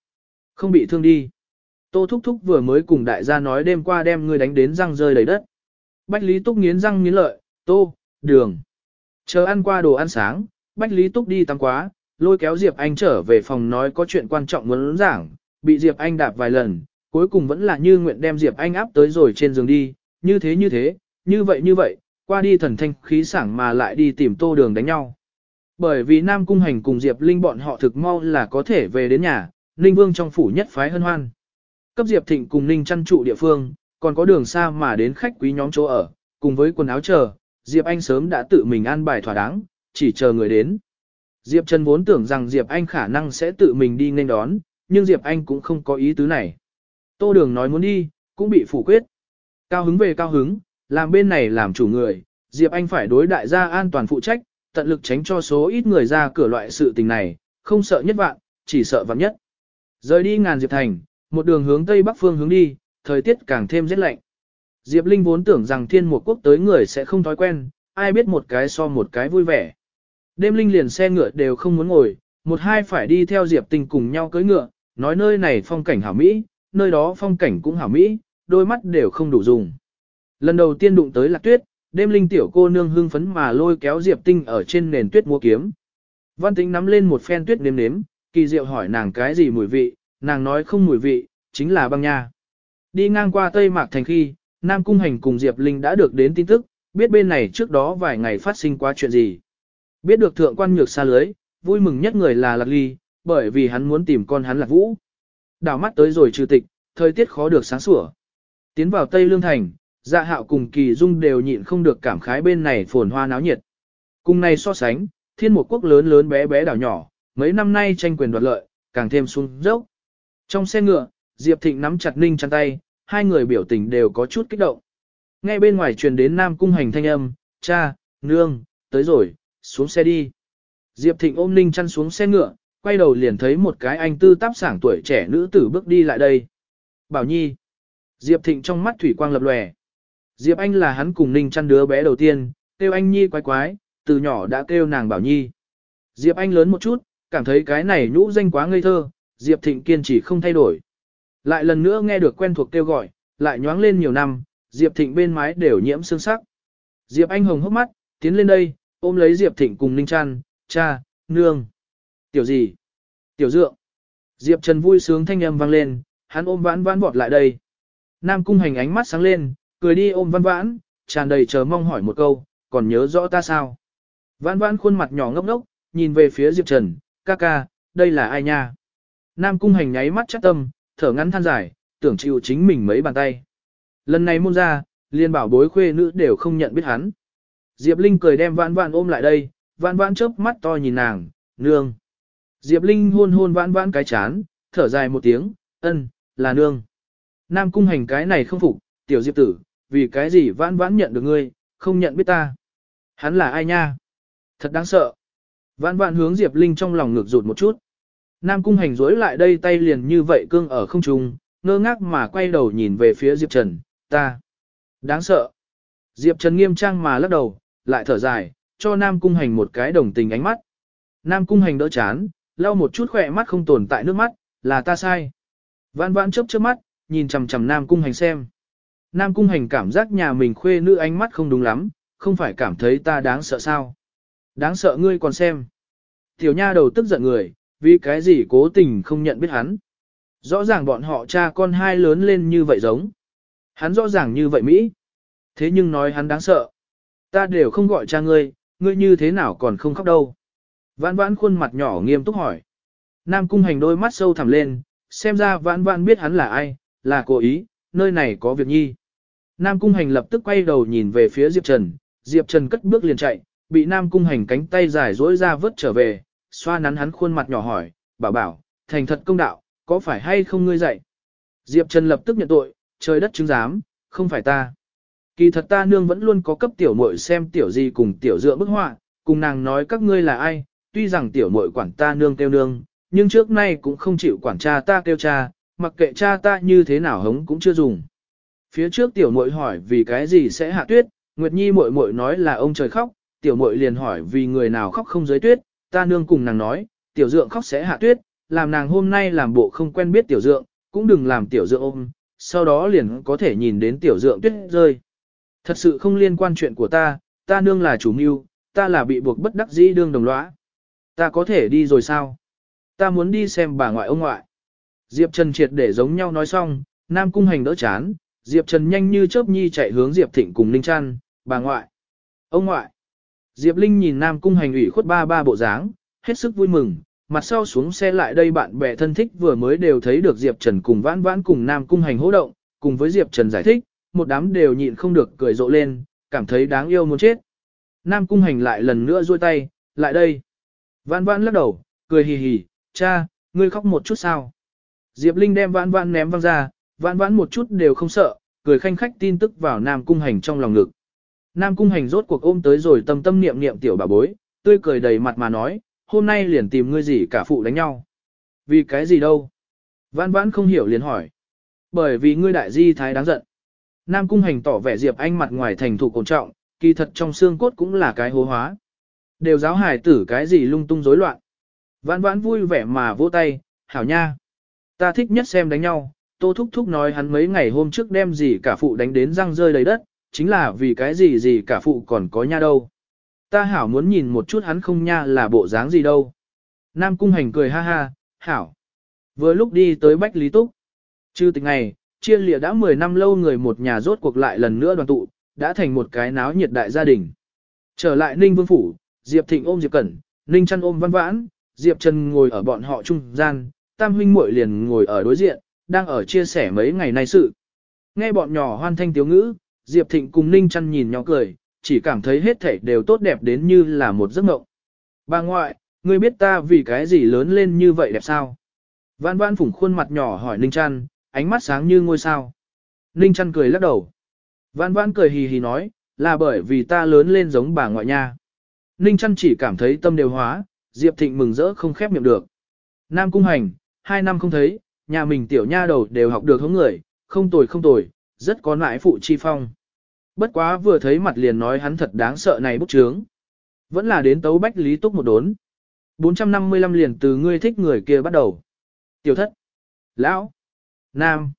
Không bị thương đi. Tô Thúc Thúc vừa mới cùng đại gia nói đêm qua đem ngươi đánh đến răng rơi đầy đất. Bách Lý Túc nghiến răng nghiến lợi, tô, đường. Chờ ăn qua đồ ăn sáng, Bách Lý Túc đi tăng quá, lôi kéo Diệp Anh trở về phòng nói có chuyện quan trọng muốn giảng, bị Diệp Anh đạp vài lần, cuối cùng vẫn là như nguyện đem Diệp Anh áp tới rồi trên giường đi, như thế như thế, như vậy như vậy, qua đi thần thanh khí sảng mà lại đi tìm tô đường đánh nhau. Bởi vì Nam Cung Hành cùng Diệp Linh bọn họ thực mau là có thể về đến nhà, Ninh Vương trong phủ nhất phái hân hoan. Cấp Diệp Thịnh cùng Ninh chăn trụ địa phương, còn có đường xa mà đến khách quý nhóm chỗ ở, cùng với quần áo chờ, Diệp Anh sớm đã tự mình an bài thỏa đáng, chỉ chờ người đến. Diệp Trần vốn tưởng rằng Diệp Anh khả năng sẽ tự mình đi nên đón, nhưng Diệp Anh cũng không có ý tứ này. Tô Đường nói muốn đi, cũng bị phủ quyết. Cao hứng về cao hứng, làm bên này làm chủ người, Diệp Anh phải đối đại gia an toàn phụ trách, tận lực tránh cho số ít người ra cửa loại sự tình này, không sợ nhất vạn, chỉ sợ vạn nhất. Rời đi ngàn Diệp Thành, một đường hướng tây bắc phương hướng đi, thời tiết càng thêm rét lạnh. Diệp Linh vốn tưởng rằng thiên một quốc tới người sẽ không thói quen, ai biết một cái so một cái vui vẻ. Đêm Linh liền xe ngựa đều không muốn ngồi, một hai phải đi theo Diệp Tinh cùng nhau cưỡi ngựa, nói nơi này phong cảnh hảo Mỹ, nơi đó phong cảnh cũng hảo Mỹ, đôi mắt đều không đủ dùng. Lần đầu tiên đụng tới lạc tuyết, đêm Linh tiểu cô nương hưng phấn mà lôi kéo Diệp Tinh ở trên nền tuyết mua kiếm. Văn Tinh nắm lên một phen tuyết nếm nếm, kỳ diệu hỏi nàng cái gì mùi vị, nàng nói không mùi vị, chính là băng nha. Đi ngang qua Tây Mạc Thành khi, Nam Cung Hành cùng Diệp Linh đã được đến tin tức, biết bên này trước đó vài ngày phát sinh qua chuyện gì. Biết được thượng quan nhược xa lưới, vui mừng nhất người là Lạc Ly, bởi vì hắn muốn tìm con hắn Lạc Vũ. Đảo mắt tới rồi trừ tịch, thời tiết khó được sáng sủa. Tiến vào Tây Lương Thành, dạ hạo cùng kỳ dung đều nhịn không được cảm khái bên này phồn hoa náo nhiệt. Cùng này so sánh, thiên một quốc lớn lớn bé bé đảo nhỏ, mấy năm nay tranh quyền đoạt lợi, càng thêm xuống dốc. Trong xe ngựa, Diệp Thịnh nắm chặt Ninh chăn tay, hai người biểu tình đều có chút kích động. Nghe bên ngoài truyền đến Nam Cung Hành thanh âm, cha, nương, tới rồi, xuống xe đi. Diệp Thịnh ôm Ninh chăn xuống xe ngựa, quay đầu liền thấy một cái anh tư táp sảng tuổi trẻ nữ tử bước đi lại đây. Bảo Nhi. Diệp Thịnh trong mắt thủy quang lập lòe. Diệp Anh là hắn cùng Ninh chăn đứa bé đầu tiên, kêu anh Nhi quái quái, từ nhỏ đã kêu nàng Bảo Nhi. Diệp Anh lớn một chút, cảm thấy cái này nhũ danh quá ngây thơ, Diệp Thịnh kiên trì không thay đổi. Lại lần nữa nghe được quen thuộc kêu gọi, lại nhoáng lên nhiều năm, Diệp Thịnh bên mái đều nhiễm sương sắc. Diệp Anh hồng hốc mắt, tiến lên đây, ôm lấy Diệp Thịnh cùng Ninh Trăn, cha, nương. Tiểu gì? Tiểu dượng. Diệp Trần vui sướng thanh âm vang lên, hắn ôm vãn vãn vọt lại đây. Nam cung hành ánh mắt sáng lên, cười đi ôm văn vãn, tràn đầy chờ mong hỏi một câu, còn nhớ rõ ta sao? Vãn vãn khuôn mặt nhỏ ngốc ngốc, nhìn về phía Diệp Trần, ca ca, đây là ai nha? Nam cung hành nháy mắt chắc tâm, thở ngắn than dài, tưởng chịu chính mình mấy bàn tay. Lần này môn ra, liên bảo bối khuê nữ đều không nhận biết hắn. Diệp Linh cười đem vãn vãn ôm lại đây, vãn vãn chớp mắt to nhìn nàng, nương. Diệp Linh hôn hôn vãn vãn cái chán, thở dài một tiếng, ân, là nương. Nam cung hành cái này không phục, tiểu Diệp tử, vì cái gì vãn vãn nhận được ngươi, không nhận biết ta. Hắn là ai nha? Thật đáng sợ. Vãn vãn hướng Diệp Linh trong lòng ngược rụt một chút. Nam cung hành rối lại đây tay liền như vậy cương ở không trung, ngơ ngác mà quay đầu nhìn về phía Diệp Trần, ta. Đáng sợ. Diệp Trần nghiêm trang mà lắc đầu, lại thở dài, cho Nam cung hành một cái đồng tình ánh mắt. Nam cung hành đỡ chán, lau một chút khỏe mắt không tồn tại nước mắt, là ta sai. Vãn vãn chớp chớp mắt, nhìn chằm chằm Nam cung hành xem. Nam cung hành cảm giác nhà mình khuê nữ ánh mắt không đúng lắm, không phải cảm thấy ta đáng sợ sao. Đáng sợ ngươi còn xem. Tiểu nha đầu tức giận người, vì cái gì cố tình không nhận biết hắn. Rõ ràng bọn họ cha con hai lớn lên như vậy giống. Hắn rõ ràng như vậy Mỹ. Thế nhưng nói hắn đáng sợ. Ta đều không gọi cha ngươi, ngươi như thế nào còn không khóc đâu. Vãn vãn khuôn mặt nhỏ nghiêm túc hỏi. Nam cung hành đôi mắt sâu thẳm lên, xem ra vãn vãn biết hắn là ai, là cố ý, nơi này có việc nhi. Nam cung hành lập tức quay đầu nhìn về phía Diệp Trần, Diệp Trần cất bước liền chạy, bị Nam cung hành cánh tay dài dỗi ra vớt trở về, xoa nắn hắn khuôn mặt nhỏ hỏi, bảo bảo, thành thật công đạo, có phải hay không ngươi dạy? Diệp Trần lập tức nhận tội, trời đất chứng giám, không phải ta. Kỳ thật ta nương vẫn luôn có cấp tiểu muội xem tiểu gì cùng tiểu dựa bức họa, cùng nàng nói các ngươi là ai, tuy rằng tiểu muội quản ta nương kêu nương, nhưng trước nay cũng không chịu quản cha ta kêu cha, mặc kệ cha ta như thế nào hống cũng chưa dùng. Phía trước tiểu muội hỏi vì cái gì sẽ hạ tuyết, Nguyệt Nhi muội muội nói là ông trời khóc, tiểu muội liền hỏi vì người nào khóc không dưới tuyết, ta nương cùng nàng nói, tiểu dượng khóc sẽ hạ tuyết, làm nàng hôm nay làm bộ không quen biết tiểu dượng, cũng đừng làm tiểu dượng ôm, sau đó liền có thể nhìn đến tiểu dượng tuyết rơi. Thật sự không liên quan chuyện của ta, ta nương là chủ mưu, ta là bị buộc bất đắc dĩ đương đồng lõa. Ta có thể đi rồi sao? Ta muốn đi xem bà ngoại ông ngoại. Diệp Trần triệt để giống nhau nói xong, Nam Cung Hành đỡ chán, Diệp Trần nhanh như chớp nhi chạy hướng Diệp Thịnh cùng Linh Trăn, bà ngoại. Ông ngoại. Diệp Linh nhìn Nam Cung Hành ủy khuất ba ba bộ dáng, hết sức vui mừng, mặt sau xuống xe lại đây bạn bè thân thích vừa mới đều thấy được Diệp Trần cùng vãn vãn cùng Nam Cung Hành hỗ động, cùng với Diệp Trần giải thích, một đám đều nhịn không được cười rộ lên, cảm thấy đáng yêu muốn chết. Nam Cung Hành lại lần nữa duỗi tay, lại đây. Vãn vãn lắc đầu, cười hì hì, cha, ngươi khóc một chút sao. Diệp Linh đem vãn vãn ném văng ra, vãn vãn một chút đều không sợ, cười khanh khách tin tức vào Nam Cung Hành trong lòng ngực. Nam Cung Hành rốt cuộc ôm tới rồi tâm tâm niệm niệm tiểu bà bối, tươi cười đầy mặt mà nói, hôm nay liền tìm ngươi gì cả phụ đánh nhau. Vì cái gì đâu? Vãn vãn không hiểu liền hỏi. Bởi vì ngươi đại di thái đáng giận. Nam Cung Hành tỏ vẻ Diệp Anh mặt ngoài thành thủ cổ trọng, kỳ thật trong xương cốt cũng là cái hố hóa. Đều giáo hài tử cái gì lung tung rối loạn. Vãn vãn vui vẻ mà vỗ tay, hảo nha. Ta thích nhất xem đánh nhau, Tô Thúc Thúc nói hắn mấy ngày hôm trước đem gì cả phụ đánh đến răng rơi đầy đất, chính là vì cái gì gì cả phụ còn có nha đâu. Ta hảo muốn nhìn một chút hắn không nha là bộ dáng gì đâu. Nam Cung Hành cười ha ha, hảo. Vừa lúc đi tới Bách Lý Túc. Chư tình ngày, chia lịa đã 10 năm lâu người một nhà rốt cuộc lại lần nữa đoàn tụ, đã thành một cái náo nhiệt đại gia đình. Trở lại Ninh Vương Phủ, Diệp Thịnh ôm Diệp Cẩn, Ninh Trăn ôm Văn Vãn, Diệp Trần ngồi ở bọn họ trung gian, Tam huynh muội liền ngồi ở đối diện, đang ở chia sẻ mấy ngày nay sự. Nghe bọn nhỏ hoan thanh tiếu ngữ, Diệp Thịnh cùng Ninh Chăn nhìn nhỏ cười, chỉ cảm thấy hết thảy đều tốt đẹp đến như là một giấc mộng. Bà ngoại, ngươi biết ta vì cái gì lớn lên như vậy đẹp sao? Vãn vãn phủng khuôn mặt nhỏ hỏi Ninh Chăn, ánh mắt sáng như ngôi sao. Ninh Chăn cười lắc đầu. Vãn vãn cười hì hì nói, là bởi vì ta lớn lên giống bà ngoại nha. Ninh Chăn chỉ cảm thấy tâm đều hóa, Diệp Thịnh mừng rỡ không khép miệng được. Nam Cung Hành, hai năm không thấy, nhà mình tiểu nha đầu đều học được hướng người, không tồi không tồi, rất có nãi phụ chi phong. Bất quá vừa thấy mặt liền nói hắn thật đáng sợ này bút trướng. Vẫn là đến tấu bách lý túc một đốn. 455 liền từ ngươi thích người kia bắt đầu. Tiểu thất. Lão. Nam.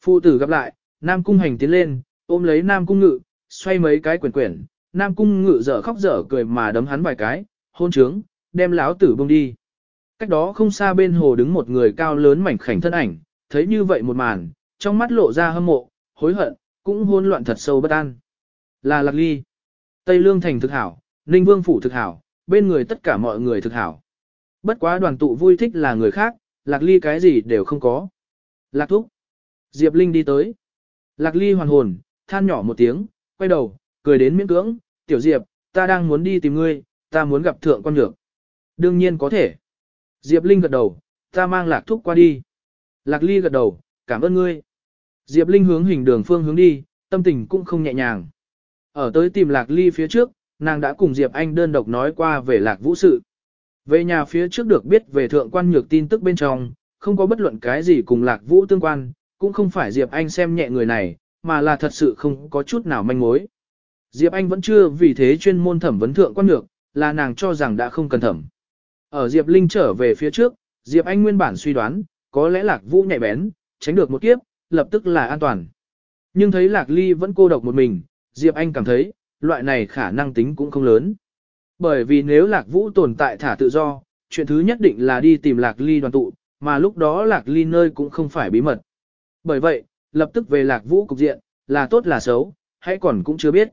Phụ tử gặp lại, Nam cung hành tiến lên, ôm lấy Nam cung ngự, xoay mấy cái quyển quyển. Nam cung ngự dở khóc dở cười mà đấm hắn vài cái, hôn trướng, đem lão tử bông đi. Cách đó không xa bên hồ đứng một người cao lớn mảnh khảnh thân ảnh, thấy như vậy một màn, trong mắt lộ ra hâm mộ, hối hận, cũng hôn loạn thật sâu bất an. Là Lạc Ly. Tây Lương Thành thực hảo, Ninh Vương Phủ thực hảo, bên người tất cả mọi người thực hảo. Bất quá đoàn tụ vui thích là người khác, Lạc Ly cái gì đều không có. Lạc Thúc. Diệp Linh đi tới. Lạc Ly hoàn hồn, than nhỏ một tiếng, quay đầu, cười đến miễn cưỡng, tiểu Diệp, ta đang muốn đi tìm ngươi, ta muốn gặp thượng con nhược. Đương nhiên có thể. Diệp Linh gật đầu, ta mang Lạc Thúc qua đi. Lạc Ly gật đầu, cảm ơn ngươi. Diệp Linh hướng hình đường phương hướng đi, tâm tình cũng không nhẹ nhàng. Ở tới tìm Lạc Ly phía trước, nàng đã cùng Diệp Anh đơn độc nói qua về Lạc Vũ sự. Về nhà phía trước được biết về thượng quan nhược tin tức bên trong, không có bất luận cái gì cùng lạc vũ tương quan, cũng không phải Diệp Anh xem nhẹ người này, mà là thật sự không có chút nào manh mối. Diệp Anh vẫn chưa vì thế chuyên môn thẩm vấn thượng quan nhược, là nàng cho rằng đã không cần thẩm. Ở Diệp Linh trở về phía trước, Diệp Anh nguyên bản suy đoán, có lẽ lạc vũ nhạy bén, tránh được một kiếp, lập tức là an toàn. Nhưng thấy lạc ly vẫn cô độc một mình, Diệp Anh cảm thấy, loại này khả năng tính cũng không lớn. Bởi vì nếu lạc vũ tồn tại thả tự do, chuyện thứ nhất định là đi tìm lạc ly đoàn tụ, mà lúc đó lạc ly nơi cũng không phải bí mật. Bởi vậy, lập tức về lạc vũ cục diện, là tốt là xấu, hãy còn cũng chưa biết.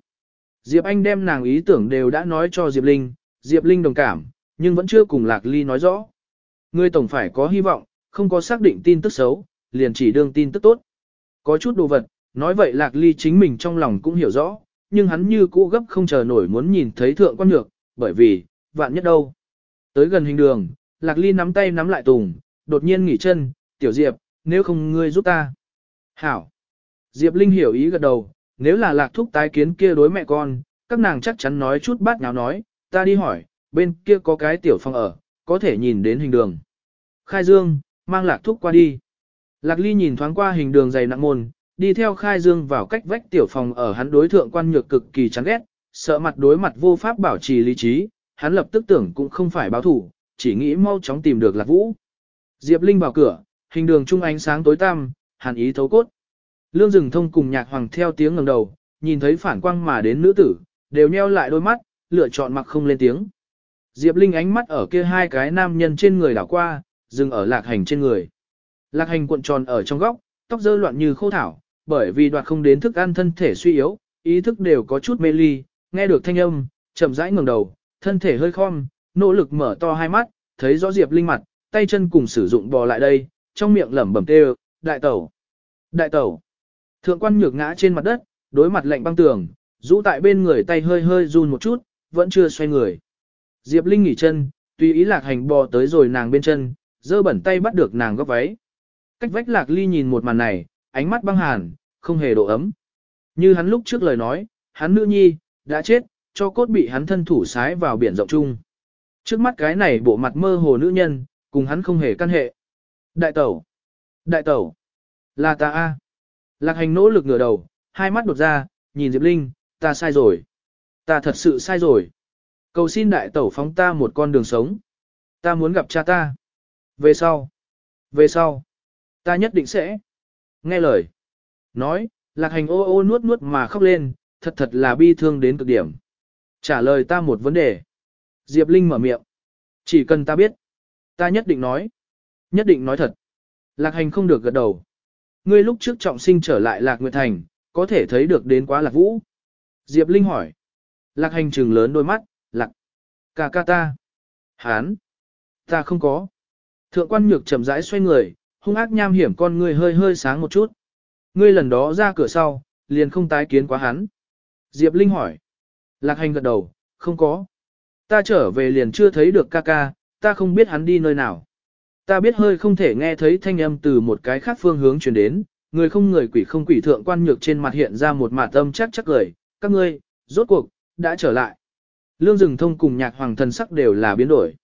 Diệp Anh đem nàng ý tưởng đều đã nói cho Diệp Linh, Diệp Linh đồng cảm, nhưng vẫn chưa cùng lạc ly nói rõ. Ngươi tổng phải có hy vọng, không có xác định tin tức xấu, liền chỉ đương tin tức tốt. Có chút đồ vật, nói vậy lạc ly chính mình trong lòng cũng hiểu rõ, nhưng hắn như cũ gấp không chờ nổi muốn nhìn thấy thượng quan nhược, bởi vì, vạn nhất đâu. Tới gần hình đường, lạc ly nắm tay nắm lại tùng, đột nhiên nghỉ chân, tiểu diệp, nếu không ngươi giúp ta. Hảo. Diệp Linh hiểu ý gật đầu, nếu là lạc thúc tái kiến kia đối mẹ con, các nàng chắc chắn nói chút bát nháo nói, ta đi hỏi, bên kia có cái tiểu phòng ở, có thể nhìn đến hình đường. Khai Dương, mang lạc thúc qua đi. Lạc ly nhìn thoáng qua hình đường dày nặng môn, đi theo khai dương vào cách vách tiểu phòng ở hắn đối thượng quan nhược cực kỳ chán ghét, sợ mặt đối mặt vô pháp bảo trì lý trí, hắn lập tức tưởng cũng không phải báo thủ, chỉ nghĩ mau chóng tìm được lạc vũ. Diệp Linh vào cửa, hình đường trung ánh sáng tối tăm, hàn ý thấu cốt. Lương rừng thông cùng nhạc hoàng theo tiếng ngẩng đầu, nhìn thấy phản quang mà đến nữ tử, đều nheo lại đôi mắt, lựa chọn mặc không lên tiếng. Diệp Linh ánh mắt ở kia hai cái nam nhân trên người đảo qua, dừng ở lạc hành trên người. Lạc hành cuộn tròn ở trong góc, tóc dơ loạn như khô thảo, bởi vì đoạt không đến thức ăn thân thể suy yếu, ý thức đều có chút mê ly, nghe được thanh âm, chậm rãi ngẩng đầu, thân thể hơi khom, nỗ lực mở to hai mắt, thấy rõ Diệp Linh mặt, tay chân cùng sử dụng bò lại đây, trong miệng lẩm bẩm kêu, đại tẩu, đại tẩu. Thượng quan nhược ngã trên mặt đất, đối mặt lạnh băng tường, rũ tại bên người tay hơi hơi run một chút, vẫn chưa xoay người. Diệp Linh nghỉ chân, tùy ý lạc hành bò tới rồi nàng bên chân, dơ bẩn tay bắt được nàng góc váy. Cách vách lạc ly nhìn một màn này, ánh mắt băng hàn, không hề độ ấm. Như hắn lúc trước lời nói, hắn nữ nhi, đã chết, cho cốt bị hắn thân thủ sái vào biển rộng chung. Trước mắt cái này bộ mặt mơ hồ nữ nhân, cùng hắn không hề căn hệ. Đại tẩu! Đại tẩu! Là ta a. Lạc hành nỗ lực ngửa đầu, hai mắt đột ra, nhìn Diệp Linh, ta sai rồi. Ta thật sự sai rồi. Cầu xin đại tẩu phóng ta một con đường sống. Ta muốn gặp cha ta. Về sau. Về sau. Ta nhất định sẽ. Nghe lời. Nói, lạc hành ô ô nuốt nuốt mà khóc lên, thật thật là bi thương đến cực điểm. Trả lời ta một vấn đề. Diệp Linh mở miệng. Chỉ cần ta biết. Ta nhất định nói. Nhất định nói thật. Lạc hành không được gật đầu. Ngươi lúc trước trọng sinh trở lại Lạc Nguyệt Thành, có thể thấy được đến quá Lạc Vũ. Diệp Linh hỏi. Lạc hành trừng lớn đôi mắt, ca Cà ca ta. Hán. Ta không có. Thượng quan nhược chậm rãi xoay người, hung ác nham hiểm con ngươi hơi hơi sáng một chút. Ngươi lần đó ra cửa sau, liền không tái kiến quá hắn. Diệp Linh hỏi. Lạc hành gật đầu, không có. Ta trở về liền chưa thấy được ca ca, ta không biết hắn đi nơi nào. Ta biết hơi không thể nghe thấy thanh âm từ một cái khác phương hướng truyền đến, người không người quỷ không quỷ thượng quan nhược trên mặt hiện ra một mạt âm chắc chắc cười, các ngươi, rốt cuộc, đã trở lại. Lương rừng thông cùng nhạc hoàng thần sắc đều là biến đổi.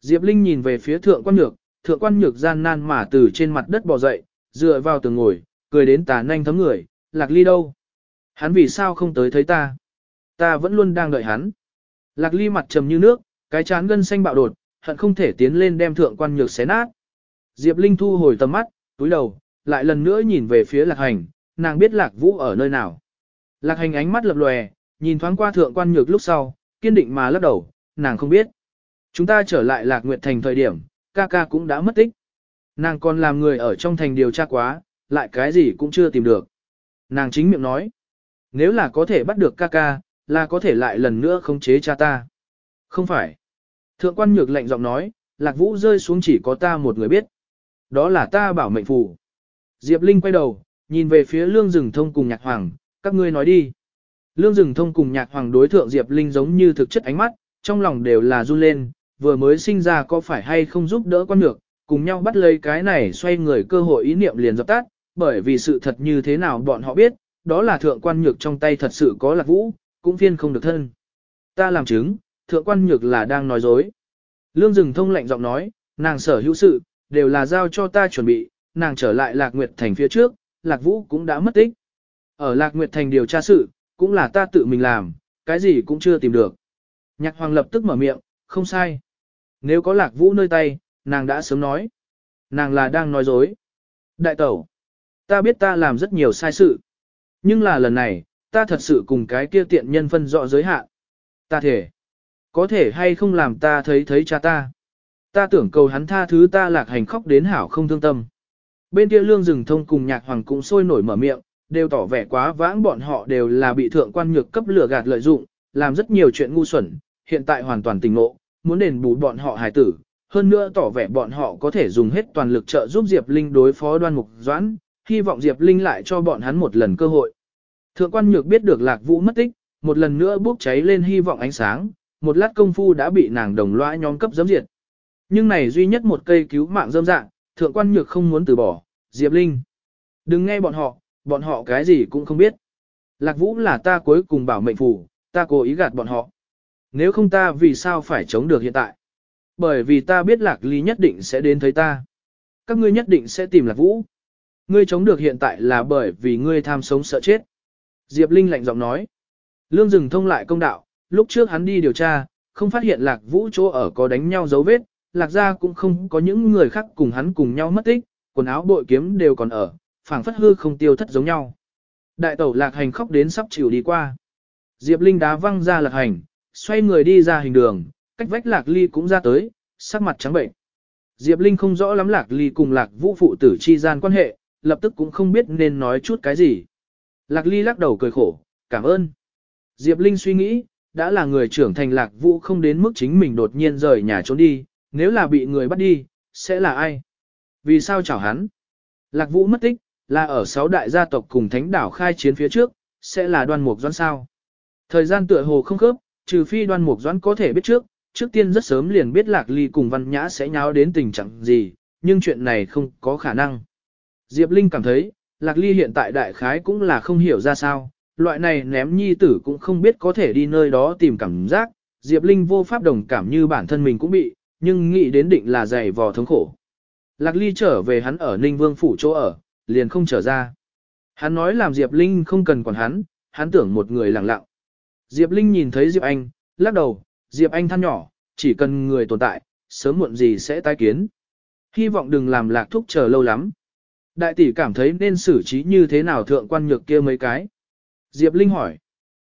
Diệp Linh nhìn về phía thượng quan nhược, thượng quan nhược gian nan mà từ trên mặt đất bò dậy, dựa vào tường ngồi, cười đến tà nanh thấm người, lạc ly đâu? Hắn vì sao không tới thấy ta? Ta vẫn luôn đang đợi hắn. Lạc ly mặt trầm như nước, cái chán gân xanh bạo đột, hận không thể tiến lên đem thượng quan nhược xé nát. Diệp Linh thu hồi tầm mắt, túi đầu, lại lần nữa nhìn về phía lạc hành, nàng biết lạc vũ ở nơi nào. Lạc hành ánh mắt lập lòe, nhìn thoáng qua thượng quan nhược lúc sau, kiên định mà lắc đầu, nàng không biết. Chúng ta trở lại lạc nguyệt thành thời điểm, ca ca cũng đã mất tích. Nàng còn làm người ở trong thành điều tra quá, lại cái gì cũng chưa tìm được. Nàng chính miệng nói, nếu là có thể bắt được ca ca, là có thể lại lần nữa khống chế cha ta. Không phải. Thượng quan nhược lệnh giọng nói, lạc vũ rơi xuống chỉ có ta một người biết. Đó là ta bảo mệnh phù. Diệp Linh quay đầu, nhìn về phía lương rừng thông cùng nhạc hoàng, các ngươi nói đi. Lương rừng thông cùng nhạc hoàng đối thượng Diệp Linh giống như thực chất ánh mắt, trong lòng đều là run lên, vừa mới sinh ra có phải hay không giúp đỡ quan nhược, cùng nhau bắt lấy cái này xoay người cơ hội ý niệm liền dập tắt, bởi vì sự thật như thế nào bọn họ biết, đó là thượng quan nhược trong tay thật sự có lạc vũ, cũng phiên không được thân. Ta làm chứng, thượng quan nhược là đang nói dối. Lương rừng thông lạnh giọng nói, nàng sở hữu sự, đều là giao cho ta chuẩn bị, nàng trở lại Lạc Nguyệt Thành phía trước, Lạc Vũ cũng đã mất tích. Ở Lạc Nguyệt Thành điều tra sự, cũng là ta tự mình làm, cái gì cũng chưa tìm được. Nhạc Hoàng lập tức mở miệng, không sai. Nếu có Lạc Vũ nơi tay, nàng đã sớm nói. Nàng là đang nói dối. Đại tẩu, ta biết ta làm rất nhiều sai sự. Nhưng là lần này, ta thật sự cùng cái kia tiện nhân phân rõ giới hạn. Ta thể, có thể hay không làm ta thấy thấy cha ta. Ta tưởng cầu hắn tha thứ ta lạc hành khóc đến hảo không thương tâm. Bên kia lương rừng thông cùng nhạc hoàng cũng sôi nổi mở miệng, đều tỏ vẻ quá vãng bọn họ đều là bị thượng quan nhược cấp lửa gạt lợi dụng, làm rất nhiều chuyện ngu xuẩn, hiện tại hoàn toàn tỉnh ngộ, muốn đền bù bọn họ hài tử. Hơn nữa tỏ vẻ bọn họ có thể dùng hết toàn lực trợ giúp Diệp Linh đối phó đoan mục doãn, hy vọng Diệp Linh lại cho bọn hắn một lần cơ hội. Thượng quan nhược biết được lạc vũ mất tích, một lần nữa bốc cháy lên hy vọng ánh sáng, một lát công phu đã bị nàng đồng lõa nhóm cấp giẫm diệt. Nhưng này duy nhất một cây cứu mạng dâm dạng, thượng quan nhược không muốn từ bỏ, Diệp Linh. Đừng nghe bọn họ, bọn họ cái gì cũng không biết. Lạc Vũ là ta cuối cùng bảo mệnh phủ, ta cố ý gạt bọn họ. Nếu không ta vì sao phải chống được hiện tại? Bởi vì ta biết Lạc Ly nhất định sẽ đến thấy ta. Các ngươi nhất định sẽ tìm Lạc Vũ. Ngươi chống được hiện tại là bởi vì ngươi tham sống sợ chết. Diệp Linh lạnh giọng nói. Lương dừng thông lại công đạo, lúc trước hắn đi điều tra, không phát hiện Lạc Vũ chỗ ở có đánh nhau dấu vết, Lạc gia cũng không có những người khác cùng hắn cùng nhau mất tích, quần áo bội kiếm đều còn ở, phảng phất hư không tiêu thất giống nhau. Đại tẩu Lạc Hành khóc đến sắp chịu đi qua. Diệp Linh đá văng ra Lạc Hành, xoay người đi ra hình đường, cách vách Lạc Ly cũng ra tới, sắc mặt trắng bệnh. Diệp Linh không rõ lắm Lạc Ly cùng Lạc Vũ phụ tử chi gian quan hệ, lập tức cũng không biết nên nói chút cái gì. Lạc Ly lắc đầu cười khổ, cảm ơn. Diệp Linh suy nghĩ, đã là người trưởng thành Lạc Vũ không đến mức chính mình đột nhiên rời nhà trốn đi, nếu là bị người bắt đi, sẽ là ai? Vì sao chào hắn? Lạc Vũ mất tích, là ở sáu đại gia tộc cùng thánh đảo khai chiến phía trước, sẽ là đoan mục doãn sao. Thời gian tựa hồ không khớp, trừ phi đoan mục doãn có thể biết trước, trước tiên rất sớm liền biết Lạc Ly cùng Văn Nhã sẽ nháo đến tình trạng gì, nhưng chuyện này không có khả năng. Diệp Linh cảm thấy, Lạc Ly hiện tại đại khái cũng là không hiểu ra sao, loại này ném nhi tử cũng không biết có thể đi nơi đó tìm cảm giác, Diệp Linh vô pháp đồng cảm như bản thân mình cũng bị, nhưng nghĩ đến định là dày vò thống khổ. Lạc Ly trở về hắn ở Ninh Vương phủ chỗ ở, liền không trở ra. Hắn nói làm Diệp Linh không cần quản hắn, hắn tưởng một người lặng lặng. Diệp Linh nhìn thấy Diệp Anh, lắc đầu, Diệp Anh than nhỏ, chỉ cần người tồn tại, sớm muộn gì sẽ tái kiến. Hy vọng đừng làm lạc thúc chờ lâu lắm. Đại tỷ cảm thấy nên xử trí như thế nào thượng quan nhược kia mấy cái. Diệp Linh hỏi.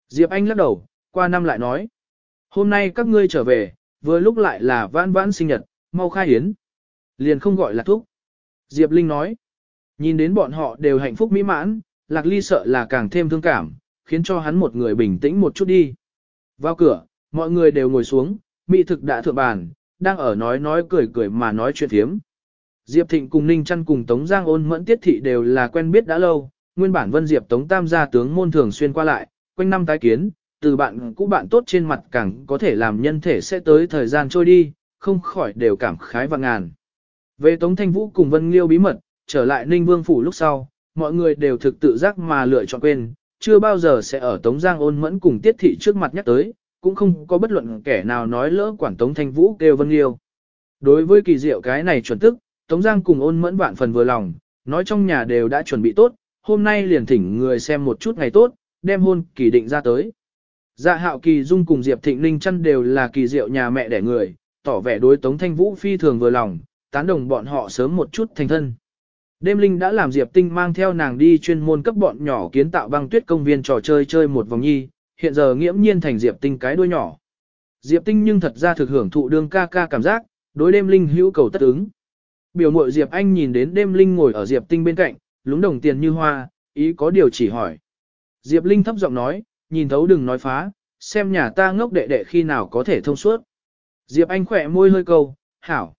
Diệp Anh lắc đầu, qua năm lại nói. Hôm nay các ngươi trở về, vừa lúc lại là vãn vãn sinh nhật, mau khai hiến. Liền không gọi là thúc. Diệp Linh nói. Nhìn đến bọn họ đều hạnh phúc mỹ mãn, Lạc Ly sợ là càng thêm thương cảm, khiến cho hắn một người bình tĩnh một chút đi. Vào cửa, mọi người đều ngồi xuống, mỹ thực đã thượng bàn, đang ở nói nói cười cười mà nói chuyện thiếm. Diệp Thịnh cùng Ninh Trăn cùng Tống Giang ôn mẫn tiết thị đều là quen biết đã lâu, nguyên bản Vân Diệp Tống Tam gia tướng môn thường xuyên qua lại, quanh năm tái kiến, từ bạn cũ bạn tốt trên mặt càng có thể làm nhân thể sẽ tới thời gian trôi đi, không khỏi đều cảm khái và ngàn. Về Tống Thanh Vũ cùng Vân Liêu bí mật, trở lại Ninh Vương Phủ lúc sau, mọi người đều thực tự giác mà lựa chọn quên, chưa bao giờ sẽ ở Tống Giang ôn mẫn cùng tiết thị trước mặt nhắc tới, cũng không có bất luận kẻ nào nói lỡ quản Tống Thanh Vũ kêu Vân Liêu. Đối với kỳ diệu cái này chuẩn tức, Tống Giang cùng ôn mẫn vạn phần vừa lòng, nói trong nhà đều đã chuẩn bị tốt, hôm nay liền thỉnh người xem một chút ngày tốt, đem hôn kỳ định ra tới. Dạ hạo kỳ dung cùng Diệp Thịnh Ninh chăn đều là kỳ diệu nhà mẹ đẻ người, tỏ vẻ đối Tống Thanh Vũ phi thường vừa lòng, tán đồng bọn họ sớm một chút thành thân. Đêm Linh đã làm Diệp Tinh mang theo nàng đi chuyên môn cấp bọn nhỏ kiến tạo băng tuyết công viên trò chơi chơi một vòng nhi, hiện giờ nghiễm nhiên thành Diệp Tinh cái đuôi nhỏ. Diệp Tinh nhưng thật ra thực hưởng thụ đương ca ca cảm giác, đối đêm Linh hữu cầu tất ứng. Biểu muội Diệp Anh nhìn đến đêm Linh ngồi ở Diệp Tinh bên cạnh, lúng đồng tiền như hoa, ý có điều chỉ hỏi. Diệp Linh thấp giọng nói, nhìn thấu đừng nói phá, xem nhà ta ngốc đệ đệ khi nào có thể thông suốt. Diệp Anh khỏe môi hơi câu, hảo.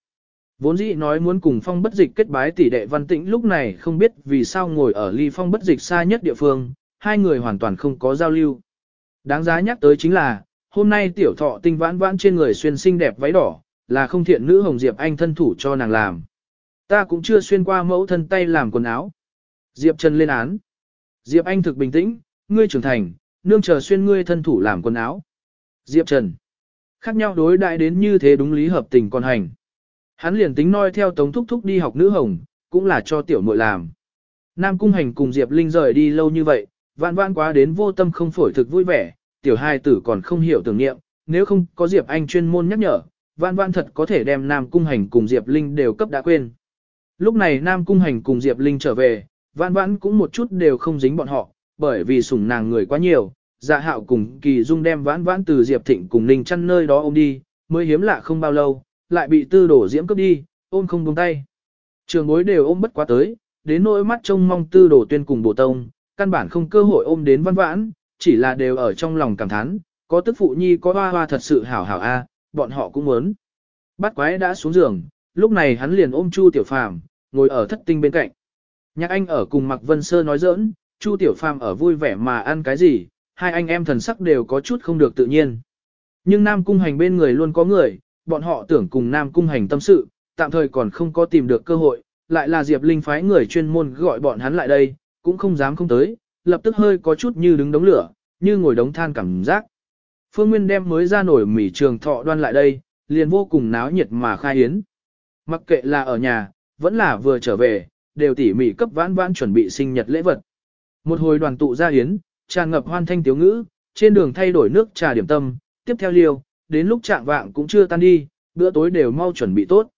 Vốn dĩ nói muốn cùng phong bất dịch kết bái tỷ đệ văn tĩnh lúc này không biết vì sao ngồi ở ly phong bất dịch xa nhất địa phương, hai người hoàn toàn không có giao lưu. Đáng giá nhắc tới chính là, hôm nay tiểu thọ tinh vãn vãn trên người xuyên xinh đẹp váy đỏ, là không thiện nữ Hồng Diệp Anh thân thủ cho nàng làm. Ta cũng chưa xuyên qua mẫu thân tay làm quần áo. Diệp Trần lên án. Diệp Anh thực bình tĩnh, ngươi trưởng thành, nương chờ xuyên ngươi thân thủ làm quần áo. Diệp Trần. Khác nhau đối đại đến như thế đúng lý hợp tình còn hành. Hắn liền tính noi theo Tống Thúc Thúc đi học nữ hồng, cũng là cho tiểu muội làm. Nam Cung Hành cùng Diệp Linh rời đi lâu như vậy, vạn vạn quá đến vô tâm không phổi thực vui vẻ, tiểu hai tử còn không hiểu tưởng niệm, nếu không có Diệp Anh chuyên môn nhắc nhở, vạn vạn thật có thể đem Nam Cung Hành cùng Diệp Linh đều cấp đã quên. Lúc này Nam Cung Hành cùng Diệp Linh trở về, vạn vạn cũng một chút đều không dính bọn họ, bởi vì sủng nàng người quá nhiều, dạ hạo cùng kỳ dung đem vãn vãn từ Diệp Thịnh cùng Ninh chăn nơi đó ôm đi, mới hiếm lạ không bao lâu, lại bị tư đổ diễm cướp đi, ôm không buông tay. Trường bối đều ôm bất quá tới, đến nỗi mắt trông mong tư đổ tuyên cùng bổ tông, căn bản không cơ hội ôm đến văn vãn, chỉ là đều ở trong lòng cảm thán, có tức phụ nhi có hoa hoa thật sự hảo hảo a, bọn họ cũng muốn. Bắt quái đã xuống giường, lúc này hắn liền ôm Chu Tiểu Phàm, ngồi ở thất tinh bên cạnh. Nhạc anh ở cùng Mạc Vân Sơ nói giỡn, Chu Tiểu Phàm ở vui vẻ mà ăn cái gì, hai anh em thần sắc đều có chút không được tự nhiên. Nhưng Nam Cung Hành bên người luôn có người, bọn họ tưởng cùng Nam Cung Hành tâm sự, tạm thời còn không có tìm được cơ hội, lại là Diệp Linh phái người chuyên môn gọi bọn hắn lại đây, cũng không dám không tới, lập tức hơi có chút như đứng đống lửa, như ngồi đống than cảm giác. Phương Nguyên đem mới ra nổi mỉ trường thọ đoan lại đây, liền vô cùng náo nhiệt mà khai yến Mặc kệ là ở nhà, vẫn là vừa trở về, đều tỉ mỉ cấp vãn vãn chuẩn bị sinh nhật lễ vật. Một hồi đoàn tụ ra yến tràn ngập hoan thanh tiếu ngữ, trên đường thay đổi nước trà điểm tâm, tiếp theo liều, đến lúc trạng vạng cũng chưa tan đi, bữa tối đều mau chuẩn bị tốt.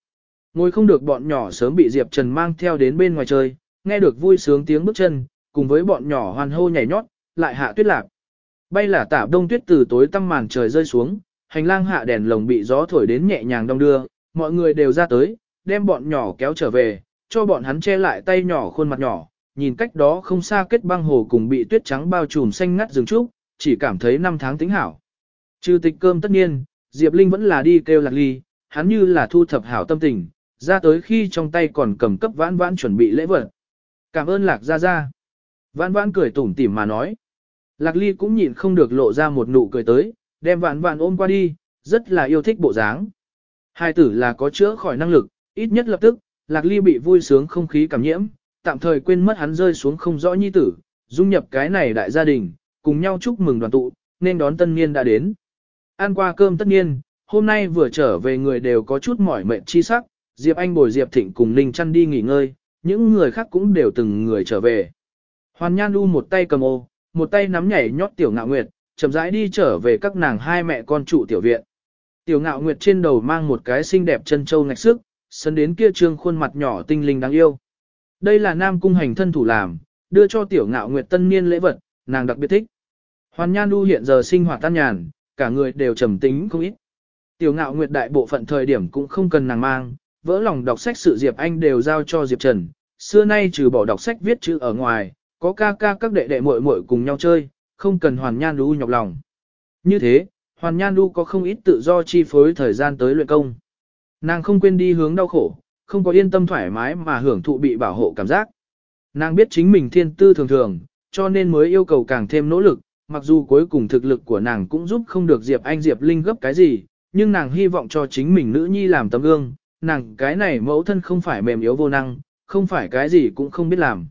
Ngồi không được bọn nhỏ sớm bị Diệp Trần mang theo đến bên ngoài chơi, nghe được vui sướng tiếng bước chân, cùng với bọn nhỏ hoàn hô nhảy nhót, lại hạ tuyết lạc. Bay là tả đông tuyết từ tối tăm màn trời rơi xuống, hành lang hạ đèn lồng bị gió thổi đến nhẹ nhàng đông đưa, mọi người đều ra tới, đem bọn nhỏ kéo trở về, cho bọn hắn che lại tay nhỏ khuôn mặt nhỏ, nhìn cách đó không xa kết băng hồ cùng bị tuyết trắng bao trùm xanh ngắt rừng trúc, chỉ cảm thấy năm tháng tính hảo. Trừ tịch cơm tất nhiên, Diệp Linh vẫn là đi kêu lạc ly, hắn như là thu thập hảo tâm tình, ra tới khi trong tay còn cầm cấp vãn vãn chuẩn bị lễ vật. Cảm ơn lạc ra ra. Vãn vãn cười tủm tỉm mà nói. Lạc ly cũng nhịn không được lộ ra một nụ cười tới, đem vãn vãn ôm qua đi, rất là yêu thích bộ dáng. Hai tử là có chữa khỏi năng lực, ít nhất lập tức, lạc ly bị vui sướng không khí cảm nhiễm, tạm thời quên mất hắn rơi xuống không rõ nhi tử, dung nhập cái này đại gia đình, cùng nhau chúc mừng đoàn tụ, nên đón tân niên đã đến. Ăn qua cơm tất nhiên. hôm nay vừa trở về người đều có chút mỏi mệt chi sắc, Diệp Anh bồi Diệp Thịnh cùng Ninh chăn đi nghỉ ngơi, những người khác cũng đều từng người trở về. Hoàn Nhan Du một tay cầm ô, một tay nắm nhảy nhót tiểu ngạo nguyệt, chậm rãi đi trở về các nàng hai mẹ con trụ tiểu viện. Tiểu ngạo nguyệt trên đầu mang một cái xinh đẹp chân châu ngạch sức, sân đến kia trương khuôn mặt nhỏ tinh linh đáng yêu. Đây là nam cung hành thân thủ làm, đưa cho tiểu ngạo nguyệt tân niên lễ vật, nàng đặc biệt thích. Hoàn Nhan Du hiện giờ sinh hoạt tan nhàn, cả người đều trầm tính không ít. Tiểu ngạo nguyệt đại bộ phận thời điểm cũng không cần nàng mang, vỡ lòng đọc sách sự Diệp Anh đều giao cho Diệp Trần. Xưa nay trừ bỏ đọc sách viết chữ ở ngoài, có ca ca các đệ đệ muội muội cùng nhau chơi, không cần Hoàn Nhan Du nhọc lòng. Như thế, Hoàn Nhan Du có không ít tự do chi phối thời gian tới luyện công. Nàng không quên đi hướng đau khổ, không có yên tâm thoải mái mà hưởng thụ bị bảo hộ cảm giác. Nàng biết chính mình thiên tư thường thường, cho nên mới yêu cầu càng thêm nỗ lực, mặc dù cuối cùng thực lực của nàng cũng giúp không được Diệp Anh Diệp Linh gấp cái gì, nhưng nàng hy vọng cho chính mình nữ nhi làm tấm gương, nàng cái này mẫu thân không phải mềm yếu vô năng, không phải cái gì cũng không biết làm.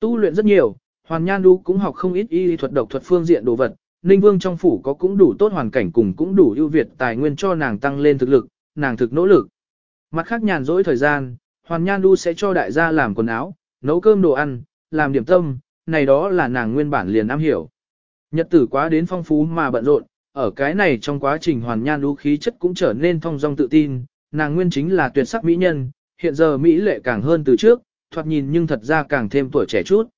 Tu luyện rất nhiều, Hoàn Nhan Du cũng học không ít y thuật độc thuật phương diện đồ vật, Ninh Vương trong phủ có cũng đủ tốt hoàn cảnh cùng cũng đủ ưu việt tài nguyên cho nàng tăng lên thực lực, nàng thực nỗ lực. Mặt khác nhàn rỗi thời gian, Hoàn Nhan Du sẽ cho đại gia làm quần áo, nấu cơm đồ ăn, làm điểm tâm, này đó là nàng nguyên bản liền am hiểu. Nhật tử quá đến phong phú mà bận rộn, ở cái này trong quá trình Hoàn Nhan Du khí chất cũng trở nên thong dong tự tin, nàng nguyên chính là tuyệt sắc mỹ nhân, hiện giờ mỹ lệ càng hơn từ trước, thoạt nhìn nhưng thật ra càng thêm tuổi trẻ chút.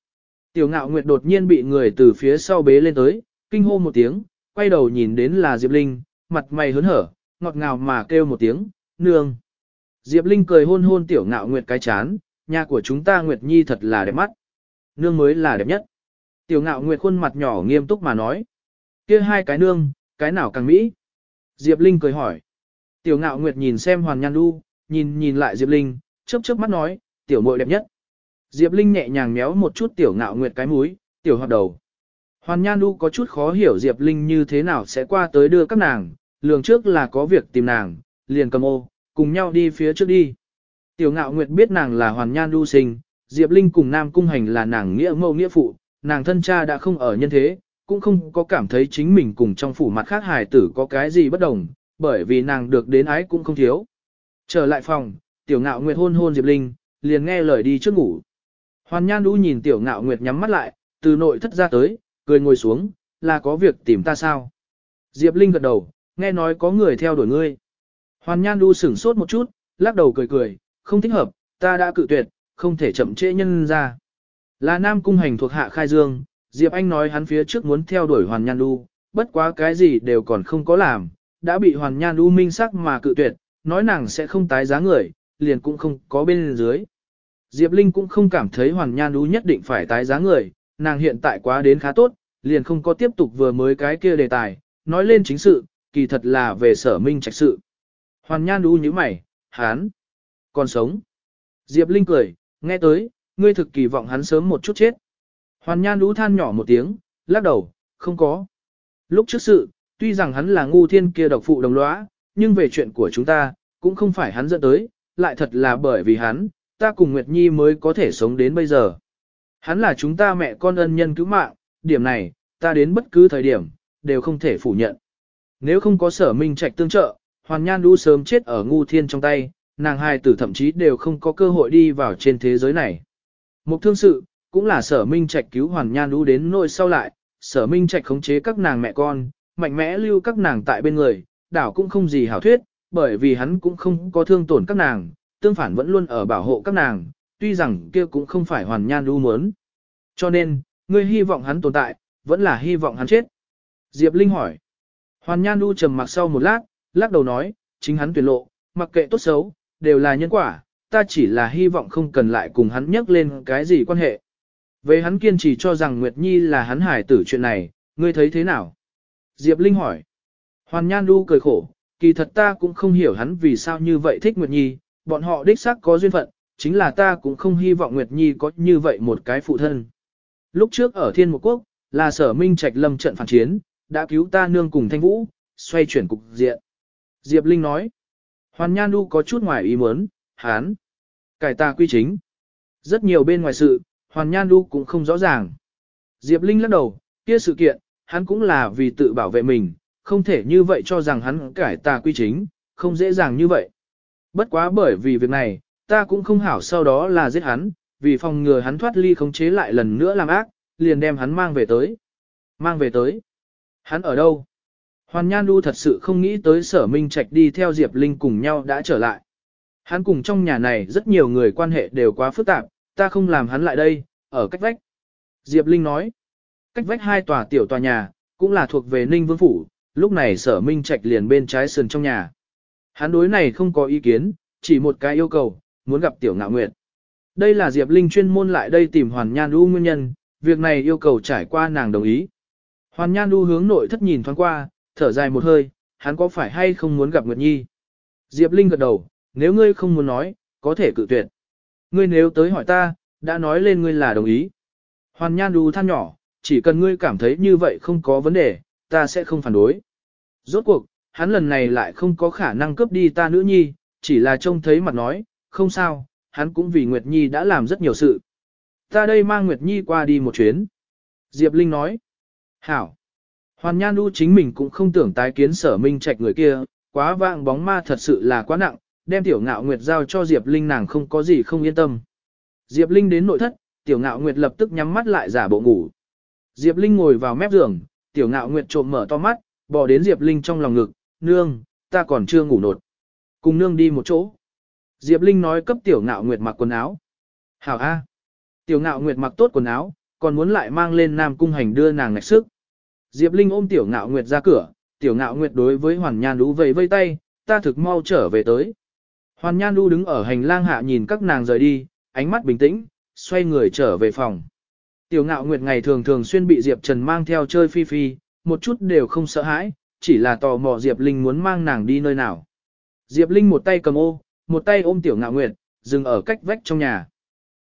Tiểu ngạo nguyệt đột nhiên bị người từ phía sau bế lên tới, kinh hô một tiếng, quay đầu nhìn đến là Diệp Linh, mặt mày hớn hở, ngọt ngào mà kêu một tiếng, nương. Diệp Linh cười hôn hôn tiểu ngạo nguyệt cái chán, nhà của chúng ta Nguyệt Nhi thật là đẹp mắt. Nương mới là đẹp nhất. Tiểu ngạo nguyệt khuôn mặt nhỏ nghiêm túc mà nói. kia hai cái nương, cái nào càng mỹ? Diệp Linh cười hỏi. Tiểu ngạo nguyệt nhìn xem Hoàn Nhan Du, nhìn nhìn lại Diệp Linh, chớp chớp mắt nói, tiểu muội đẹp nhất. Diệp Linh nhẹ nhàng méo một chút tiểu ngạo nguyệt cái mũi, tiểu hoạt đầu. Hoàn Nhan Du có chút khó hiểu Diệp Linh như thế nào sẽ qua tới đưa các nàng, lường trước là có việc tìm nàng, liền cầm ô, cùng nhau đi phía trước đi. Tiểu ngạo nguyệt biết nàng là Hoàn Nhan Du sinh, Diệp Linh cùng Nam Cung Hành là nàng nghĩa mẫu nghĩa phụ, nàng thân cha đã không ở nhân thế, cũng không có cảm thấy chính mình cùng trong phủ mặt khác hài tử có cái gì bất đồng, bởi vì nàng được đến ái cũng không thiếu. Trở lại phòng, tiểu ngạo nguyệt hôn hôn Diệp Linh, liền nghe lời đi trước ngủ. Hoàn Nhan Đu nhìn tiểu ngạo nguyệt nhắm mắt lại, từ nội thất ra tới, cười ngồi xuống, là có việc tìm ta sao? Diệp Linh gật đầu, nghe nói có người theo đuổi ngươi. Hoàn Nhan Đu sửng sốt một chút, lắc đầu cười cười, không thích hợp, ta đã cự tuyệt, không thể chậm trễ nhân ra. Là Nam Cung Hành thuộc hạ khai dương, Diệp Anh nói hắn phía trước muốn theo đuổi Hoàn Nhan Du, bất quá cái gì đều còn không có làm, đã bị Hoàn Nhan Du minh sắc mà cự tuyệt, nói nàng sẽ không tái giá người, liền cũng không có bên dưới. Diệp Linh cũng không cảm thấy Hoàn Nhan Du nhất định phải tái giá người, nàng hiện tại quá đến khá tốt, liền không có tiếp tục vừa mới cái kia đề tài, nói lên chính sự, kỳ thật là về sở minh trạch sự. Hoàn Nhan Du như mày, hán, còn sống. Diệp Linh cười, nghe tới, ngươi thực kỳ vọng hắn sớm một chút chết. Hoàn Nhan lũ than nhỏ một tiếng, lắc đầu, không có. Lúc trước sự, tuy rằng hắn là ngu thiên kia độc phụ đồng lõa, nhưng về chuyện của chúng ta, cũng không phải hắn dẫn tới, lại thật là bởi vì hắn, ta cùng Nguyệt Nhi mới có thể sống đến bây giờ. Hắn là chúng ta mẹ con ân nhân cứu mạng, điểm này, ta đến bất cứ thời điểm, đều không thể phủ nhận. Nếu không có sở minh trạch tương trợ, Hoàn Nhan Đu sớm chết ở ngu thiên trong tay, nàng hai tử thậm chí đều không có cơ hội đi vào trên thế giới này. Một thương sự, cũng là sở minh trạch cứu Hoàn Nhan Đu đến nỗi sau lại, sở minh trạch khống chế các nàng mẹ con, mạnh mẽ lưu các nàng tại bên người, đảo cũng không gì hảo thuyết, bởi vì hắn cũng không có thương tổn các nàng, tương phản vẫn luôn ở bảo hộ các nàng, tuy rằng kia cũng không phải hoàn nhan đu muốn. Cho nên, ngươi hy vọng hắn tồn tại, vẫn là hy vọng hắn chết. Diệp Linh hỏi. Hoàn nhan đu trầm mặc sau một lát, lắc đầu nói, chính hắn tuyệt lộ, mặc kệ tốt xấu, đều là nhân quả, ta chỉ là hy vọng không cần lại cùng hắn nhắc lên cái gì quan hệ. Về hắn kiên trì cho rằng Nguyệt Nhi là hắn hải tử chuyện này, ngươi thấy thế nào? Diệp Linh hỏi. Hoàn Nhan Du cười khổ, kỳ thật ta cũng không hiểu hắn vì sao như vậy thích Nguyệt Nhi, bọn họ đích xác có duyên phận, chính là ta cũng không hy vọng Nguyệt Nhi có như vậy một cái phụ thân. Lúc trước ở Thiên một Quốc, là sở minh trạch lâm trận phản chiến, đã cứu ta nương cùng thanh vũ, xoay chuyển cục diện. Diệp Linh nói, Hoàn Nhan Du có chút ngoài ý muốn, hán, cải tà quy chính. Rất nhiều bên ngoài sự, Hoàn Nhan Du cũng không rõ ràng. Diệp Linh lắc đầu, kia sự kiện, hắn cũng là vì tự bảo vệ mình, không thể như vậy cho rằng hắn cải tà quy chính, không dễ dàng như vậy. Bất quá bởi vì việc này, ta cũng không hảo sau đó là giết hắn, vì phòng ngừa hắn thoát ly khống chế lại lần nữa làm ác, liền đem hắn mang về tới. Mang về tới. Hắn ở đâu? Hoàn Nhan Du thật sự không nghĩ tới sở minh trạch đi theo Diệp Linh cùng nhau đã trở lại. Hắn cùng trong nhà này rất nhiều người quan hệ đều quá phức tạp, ta không làm hắn lại đây, ở cách vách. Diệp Linh nói, cách vách hai tòa tiểu tòa nhà, cũng là thuộc về Ninh Vương Phủ, lúc này sở minh trạch liền bên trái sườn trong nhà. Hắn đối này không có ý kiến, chỉ một cái yêu cầu, muốn gặp tiểu ngạo nguyệt. Đây là Diệp Linh chuyên môn lại đây tìm Hoàn Nhan Du nguyên nhân, việc này yêu cầu trải qua nàng đồng ý. Hoàn Nhan Du hướng nội thất nhìn thoáng qua, thở dài một hơi, hắn có phải hay không muốn gặp Nguyệt Nhi? Diệp Linh gật đầu, nếu ngươi không muốn nói, có thể cự tuyệt. Ngươi nếu tới hỏi ta, đã nói lên ngươi là đồng ý. Hoàn Nhan đù than nhỏ, chỉ cần ngươi cảm thấy như vậy không có vấn đề, ta sẽ không phản đối. Rốt cuộc, hắn lần này lại không có khả năng cướp đi ta nữ nhi, chỉ là trông thấy mặt nói, không sao, hắn cũng vì Nguyệt Nhi đã làm rất nhiều sự. Ta đây mang Nguyệt Nhi qua đi một chuyến. Diệp Linh nói, hảo. Hoàn Nhan Du chính mình cũng không tưởng tái kiến sở minh trạch người kia, quá vạng bóng ma thật sự là quá nặng, đem tiểu ngạo Nguyệt giao cho Diệp Linh nàng không có gì không yên tâm. Diệp Linh đến nội thất, tiểu ngạo Nguyệt lập tức nhắm mắt lại giả bộ ngủ. Diệp Linh ngồi vào mép giường, tiểu ngạo Nguyệt trộm mở to mắt, bỏ đến Diệp Linh trong lòng ngực, nương, ta còn chưa ngủ nột. Cùng nương đi một chỗ. Diệp Linh nói cấp tiểu ngạo nguyệt mặc quần áo. Hảo A. Tiểu ngạo nguyệt mặc tốt quần áo, còn muốn lại mang lên nam cung hành đưa nàng ngạch sức. Diệp Linh ôm tiểu ngạo nguyệt ra cửa, tiểu ngạo nguyệt đối với Hoàn Nhan lũ vầy vây tay, ta thực mau trở về tới. Hoàn Nhan Đu đứng ở hành lang hạ nhìn các nàng rời đi, ánh mắt bình tĩnh, xoay người trở về phòng. Tiểu ngạo nguyệt ngày thường thường xuyên bị Diệp Trần mang theo chơi phi phi, một chút đều không sợ hãi, chỉ là tò mò Diệp Linh muốn mang nàng đi nơi nào. Diệp Linh một tay cầm ô, một tay ôm tiểu ngạo nguyệt, dừng ở cách vách trong nhà.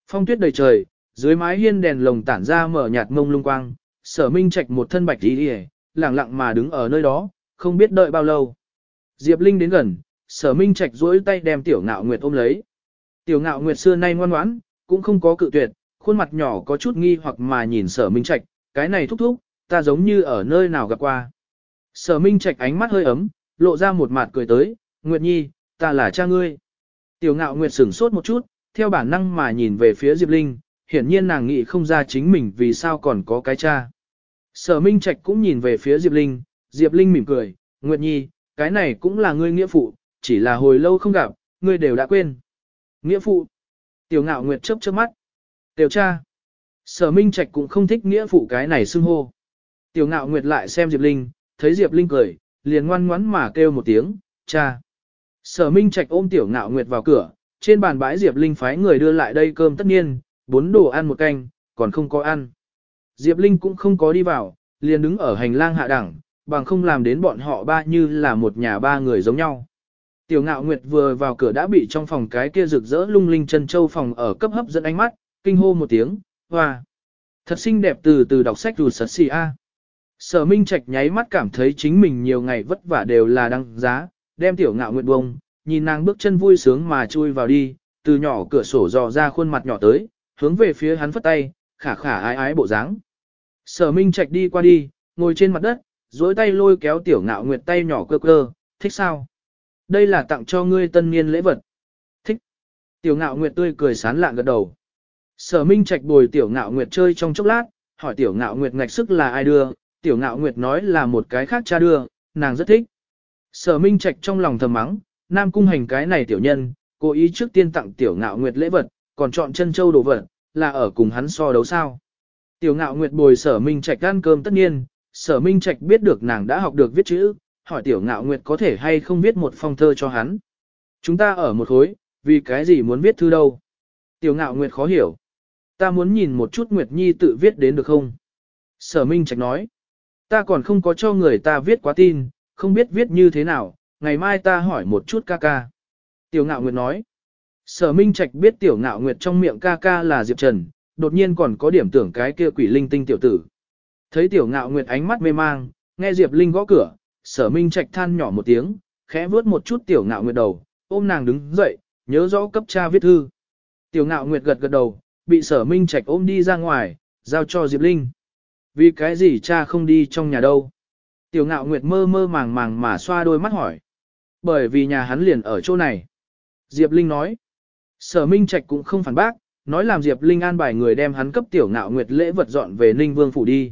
Phong tuyết đầy trời, dưới mái hiên đèn lồng tản ra mở nhạt mông lung quang, sở minh trạch một thân bạch đi đi lặng lặng mà đứng ở nơi đó, không biết đợi bao lâu. Diệp Linh đến gần, sở minh trạch duỗi tay đem tiểu ngạo nguyệt ôm lấy. Tiểu ngạo nguyệt xưa nay ngoan ngoãn, cũng không có cự tuyệt, khuôn mặt nhỏ có chút nghi hoặc mà nhìn sở minh trạch, cái này thúc thúc, ta giống như ở nơi nào gặp qua. Sở Minh Trạch ánh mắt hơi ấm, lộ ra một mặt cười tới, Nguyệt Nhi, ta là cha ngươi. Tiểu ngạo Nguyệt sửng sốt một chút, theo bản năng mà nhìn về phía Diệp Linh, hiển nhiên nàng nghĩ không ra chính mình vì sao còn có cái cha. Sở Minh Trạch cũng nhìn về phía Diệp Linh, Diệp Linh mỉm cười, Nguyệt Nhi, cái này cũng là ngươi nghĩa phụ, chỉ là hồi lâu không gặp, ngươi đều đã quên. Nghĩa phụ. Tiểu ngạo Nguyệt chớp chớp mắt. Tiểu cha. Sở Minh Trạch cũng không thích nghĩa phụ cái này xưng hô. Tiểu ngạo Nguyệt lại xem Diệp Linh, thấy Diệp Linh cười, liền ngoan ngoãn mà kêu một tiếng, cha. Sở Minh Trạch ôm Tiểu ngạo Nguyệt vào cửa, trên bàn bãi Diệp Linh phái người đưa lại đây cơm tất nhiên, bốn đồ ăn một canh, còn không có ăn. Diệp Linh cũng không có đi vào, liền đứng ở hành lang hạ đẳng, bằng không làm đến bọn họ ba như là một nhà ba người giống nhau. Tiểu ngạo nguyệt vừa vào cửa đã bị trong phòng cái kia rực rỡ lung linh chân châu phòng ở cấp hấp dẫn ánh mắt, kinh hô một tiếng, hoa. Thật xinh đẹp từ từ đọc sách rụt sật xì a. Sở Minh Trạch nháy mắt cảm thấy chính mình nhiều ngày vất vả đều là đăng giá, đem tiểu ngạo nguyệt bông, nhìn nàng bước chân vui sướng mà chui vào đi, từ nhỏ cửa sổ dò ra khuôn mặt nhỏ tới, hướng về phía hắn phất tay, khả khả ái ái bộ dáng. Sở Minh Trạch đi qua đi, ngồi trên mặt đất, duỗi tay lôi kéo tiểu ngạo nguyệt tay nhỏ cơ cơ, thích sao? Đây là tặng cho ngươi tân niên lễ vật. Thích. Tiểu ngạo nguyệt tươi cười sán lạng gật đầu. Sở Minh Trạch bồi tiểu ngạo nguyệt chơi trong chốc lát, hỏi tiểu ngạo nguyệt ngạch sức là ai đưa, tiểu ngạo nguyệt nói là một cái khác cha đưa, nàng rất thích. Sở Minh Trạch trong lòng thầm mắng, nam cung hành cái này tiểu nhân, cố ý trước tiên tặng tiểu ngạo nguyệt lễ vật, còn chọn chân châu đồ vật, là ở cùng hắn so đấu sao. Tiểu ngạo nguyệt bồi sở Minh Trạch ăn cơm tất nhiên, sở Minh Trạch biết được nàng đã học được viết chữ, hỏi tiểu ngạo nguyệt có thể hay không viết một phong thơ cho hắn. Chúng ta ở một khối, vì cái gì muốn viết thư đâu. Tiểu ngạo nguyệt khó hiểu. Ta muốn nhìn một chút Nguyệt Nhi tự viết đến được không? Sở Minh Trạch nói. Ta còn không có cho người ta viết quá tin, không biết viết như thế nào, ngày mai ta hỏi một chút ca ca. Tiểu ngạo nguyệt nói. Sở Minh Trạch biết tiểu ngạo nguyệt trong miệng ca ca là Diệp Trần, đột nhiên còn có điểm tưởng cái kia quỷ linh tinh tiểu tử. Thấy tiểu ngạo nguyệt ánh mắt mê mang, nghe Diệp Linh gõ cửa, sở Minh Trạch than nhỏ một tiếng, khẽ vớt một chút tiểu ngạo nguyệt đầu, ôm nàng đứng dậy, nhớ rõ cấp cha viết thư. Tiểu ngạo nguyệt gật gật đầu, bị sở Minh Trạch ôm đi ra ngoài, giao cho Diệp Linh. Vì cái gì cha không đi trong nhà đâu? Tiểu ngạo nguyệt mơ mơ màng màng mà xoa đôi mắt hỏi. Bởi vì nhà hắn liền ở chỗ này. Diệp Linh nói. Sở Minh Trạch cũng không phản bác, nói làm Diệp Linh an bài người đem hắn cấp tiểu ngạo nguyệt lễ vật dọn về Ninh Vương phủ đi.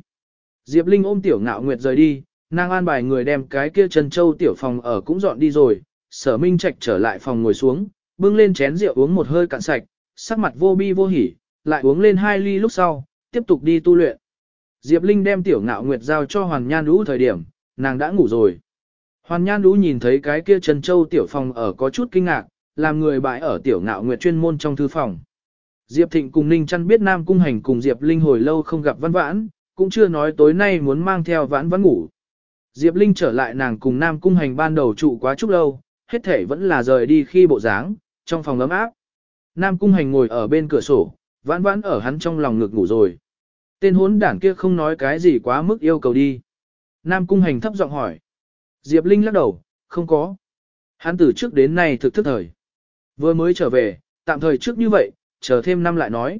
Diệp Linh ôm tiểu ngạo nguyệt rời đi, nàng an bài người đem cái kia Trần Châu tiểu phòng ở cũng dọn đi rồi, Sở Minh Trạch trở lại phòng ngồi xuống, bưng lên chén rượu uống một hơi cạn sạch, sắc mặt vô bi vô hỉ, lại uống lên hai ly lúc sau, tiếp tục đi tu luyện. Diệp Linh đem tiểu ngạo nguyệt giao cho Hoàn Nhan Đũ thời điểm, nàng đã ngủ rồi. Hoàn Nhan Đũ nhìn thấy cái kia Trần Châu tiểu phòng ở có chút kinh ngạc, làm người bãi ở tiểu ngạo nguyệt chuyên môn trong thư phòng. Diệp Thịnh cùng Ninh Chăn biết Nam Cung Hành cùng Diệp Linh hồi lâu không gặp văn vãn, cũng chưa nói tối nay muốn mang theo vãn vãn ngủ. Diệp Linh trở lại nàng cùng Nam Cung Hành ban đầu trụ quá chút lâu, hết thể vẫn là rời đi khi bộ dáng, trong phòng ấm áp. Nam Cung Hành ngồi ở bên cửa sổ, vãn vãn ở hắn trong lòng ngực ngủ rồi. Tên hốn đảng kia không nói cái gì quá mức yêu cầu đi. Nam Cung Hành thấp giọng hỏi. Diệp Linh lắc đầu, không có. Hắn từ trước đến nay thực thức thời. Vừa mới trở về, tạm thời trước như vậy, chờ thêm năm lại nói.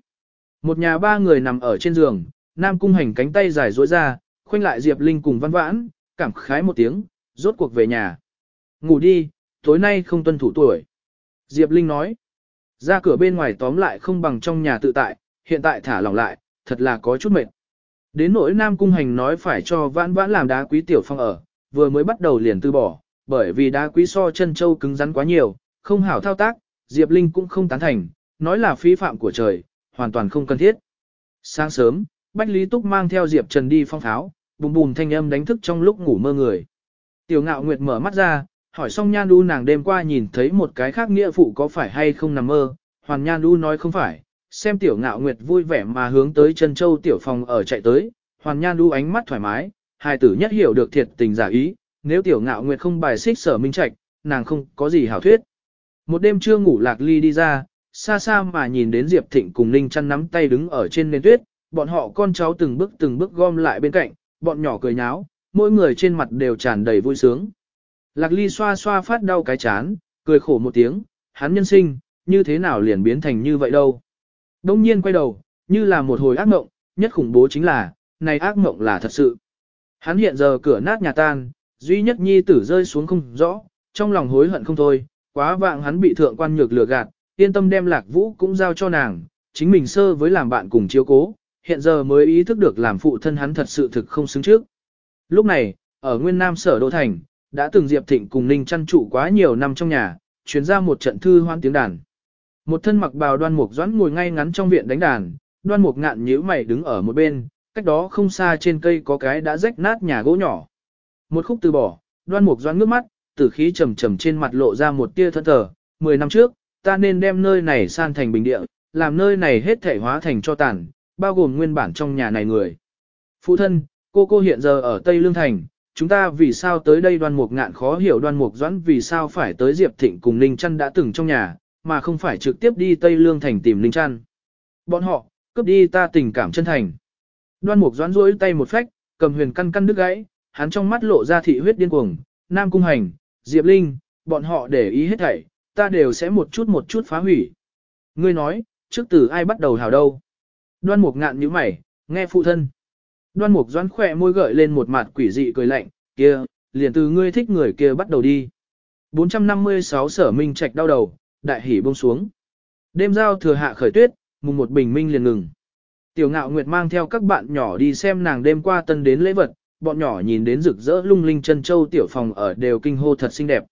Một nhà ba người nằm ở trên giường, Nam Cung Hành cánh tay dài duỗi ra, khoanh lại Diệp Linh cùng văn vãn, cảm khái một tiếng, rốt cuộc về nhà. Ngủ đi, tối nay không tuân thủ tuổi. Diệp Linh nói. Ra cửa bên ngoài tóm lại không bằng trong nhà tự tại, hiện tại thả lỏng lại, thật là có chút mệt. Đến nỗi Nam Cung Hành nói phải cho vãn vãn làm đá quý tiểu phong ở, vừa mới bắt đầu liền từ bỏ, bởi vì đá quý so chân châu cứng rắn quá nhiều, không hảo thao tác, Diệp Linh cũng không tán thành, nói là phí phạm của trời, hoàn toàn không cần thiết. Sáng sớm, Bách Lý Túc mang theo Diệp Trần đi phong tháo, bùm bùm thanh âm đánh thức trong lúc ngủ mơ người. Tiểu ngạo nguyệt mở mắt ra, hỏi xong Nhan đu nàng đêm qua nhìn thấy một cái khác nghĩa phụ có phải hay không nằm mơ, Hoàn Nhan đu nói không phải, xem tiểu ngạo nguyệt vui vẻ mà hướng tới chân châu tiểu phòng ở chạy tới, Hoàn Nhan đu ánh mắt thoải mái, hai tử nhất hiểu được thiệt tình giả ý, nếu tiểu ngạo nguyệt không bài xích sở minh trạch, nàng không có gì hảo thuyết. Một đêm chưa ngủ lạc ly đi ra, xa xa mà nhìn đến Diệp Thịnh cùng Ninh chăn nắm tay đứng ở trên nền tuyết, bọn họ con cháu từng bước từng bước gom lại bên cạnh, bọn nhỏ cười nháo, mỗi người trên mặt đều tràn đầy vui sướng. Lạc ly xoa xoa phát đau cái chán, cười khổ một tiếng, hắn nhân sinh, như thế nào liền biến thành như vậy đâu. Đông nhiên quay đầu, như là một hồi ác mộng, nhất khủng bố chính là, này ác mộng là thật sự. Hắn hiện giờ cửa nát nhà tan, Duy nhất nhi tử rơi xuống không rõ, trong lòng hối hận không thôi, quá vạng hắn bị thượng quan nhược lừa gạt, yên tâm đem lạc vũ cũng giao cho nàng, chính mình sơ với làm bạn cùng chiếu cố, hiện giờ mới ý thức được làm phụ thân hắn thật sự thực không xứng trước. Lúc này, ở Nguyên Nam Sở Đô Thành, đã từng Diệp Thịnh cùng Ninh chăn trụ quá nhiều năm trong nhà, chuyến ra một trận thư hoan tiếng đàn. Một thân mặc bào đoan mục doãn ngồi ngay ngắn trong viện đánh đàn, đoan mục ngạn nhíu mày đứng ở một bên, cách đó không xa trên cây có cái đã rách nát nhà gỗ nhỏ. Một khúc từ bỏ, đoan mục doãn ngước mắt, tử khí trầm trầm trên mặt lộ ra một tia thân thờ, mười năm trước, ta nên đem nơi này san thành bình địa, làm nơi này hết thể hóa thành cho tàn, bao gồm nguyên bản trong nhà này người. Phụ thân, cô cô hiện giờ ở Tây Lương Thành, chúng ta vì sao tới đây đoan mục ngạn khó hiểu đoan mục doãn vì sao phải tới Diệp Thịnh cùng Ninh Trăn đã từng trong nhà, mà không phải trực tiếp đi Tây Lương Thành tìm Ninh Trăn. Bọn họ, cướp đi ta tình cảm chân thành. Đoan mục doãn rỗi tay một phách, cầm huyền căn căn đứt gãy, hắn trong mắt lộ ra thị huyết điên cuồng, Nam Cung Hành, Diệp Linh, bọn họ để ý hết thảy, ta đều sẽ một chút một chút phá hủy. Ngươi nói, trước từ ai bắt đầu hào đâu? Đoan mục ngạn như mày, nghe phụ thân. Đoan mục doãn khỏe môi gợi lên một mặt quỷ dị cười lạnh, kia, liền từ ngươi thích người kia bắt đầu đi. 456 sở minh trạch đau đầu, đại hỉ buông xuống. Đêm giao thừa hạ khởi tuyết, mùng một bình minh liền ngừng. Tiểu ngạo nguyệt mang theo các bạn nhỏ đi xem nàng đêm qua tân đến lễ vật, bọn nhỏ nhìn đến rực rỡ lung linh chân châu tiểu phòng ở đều kinh hô thật xinh đẹp.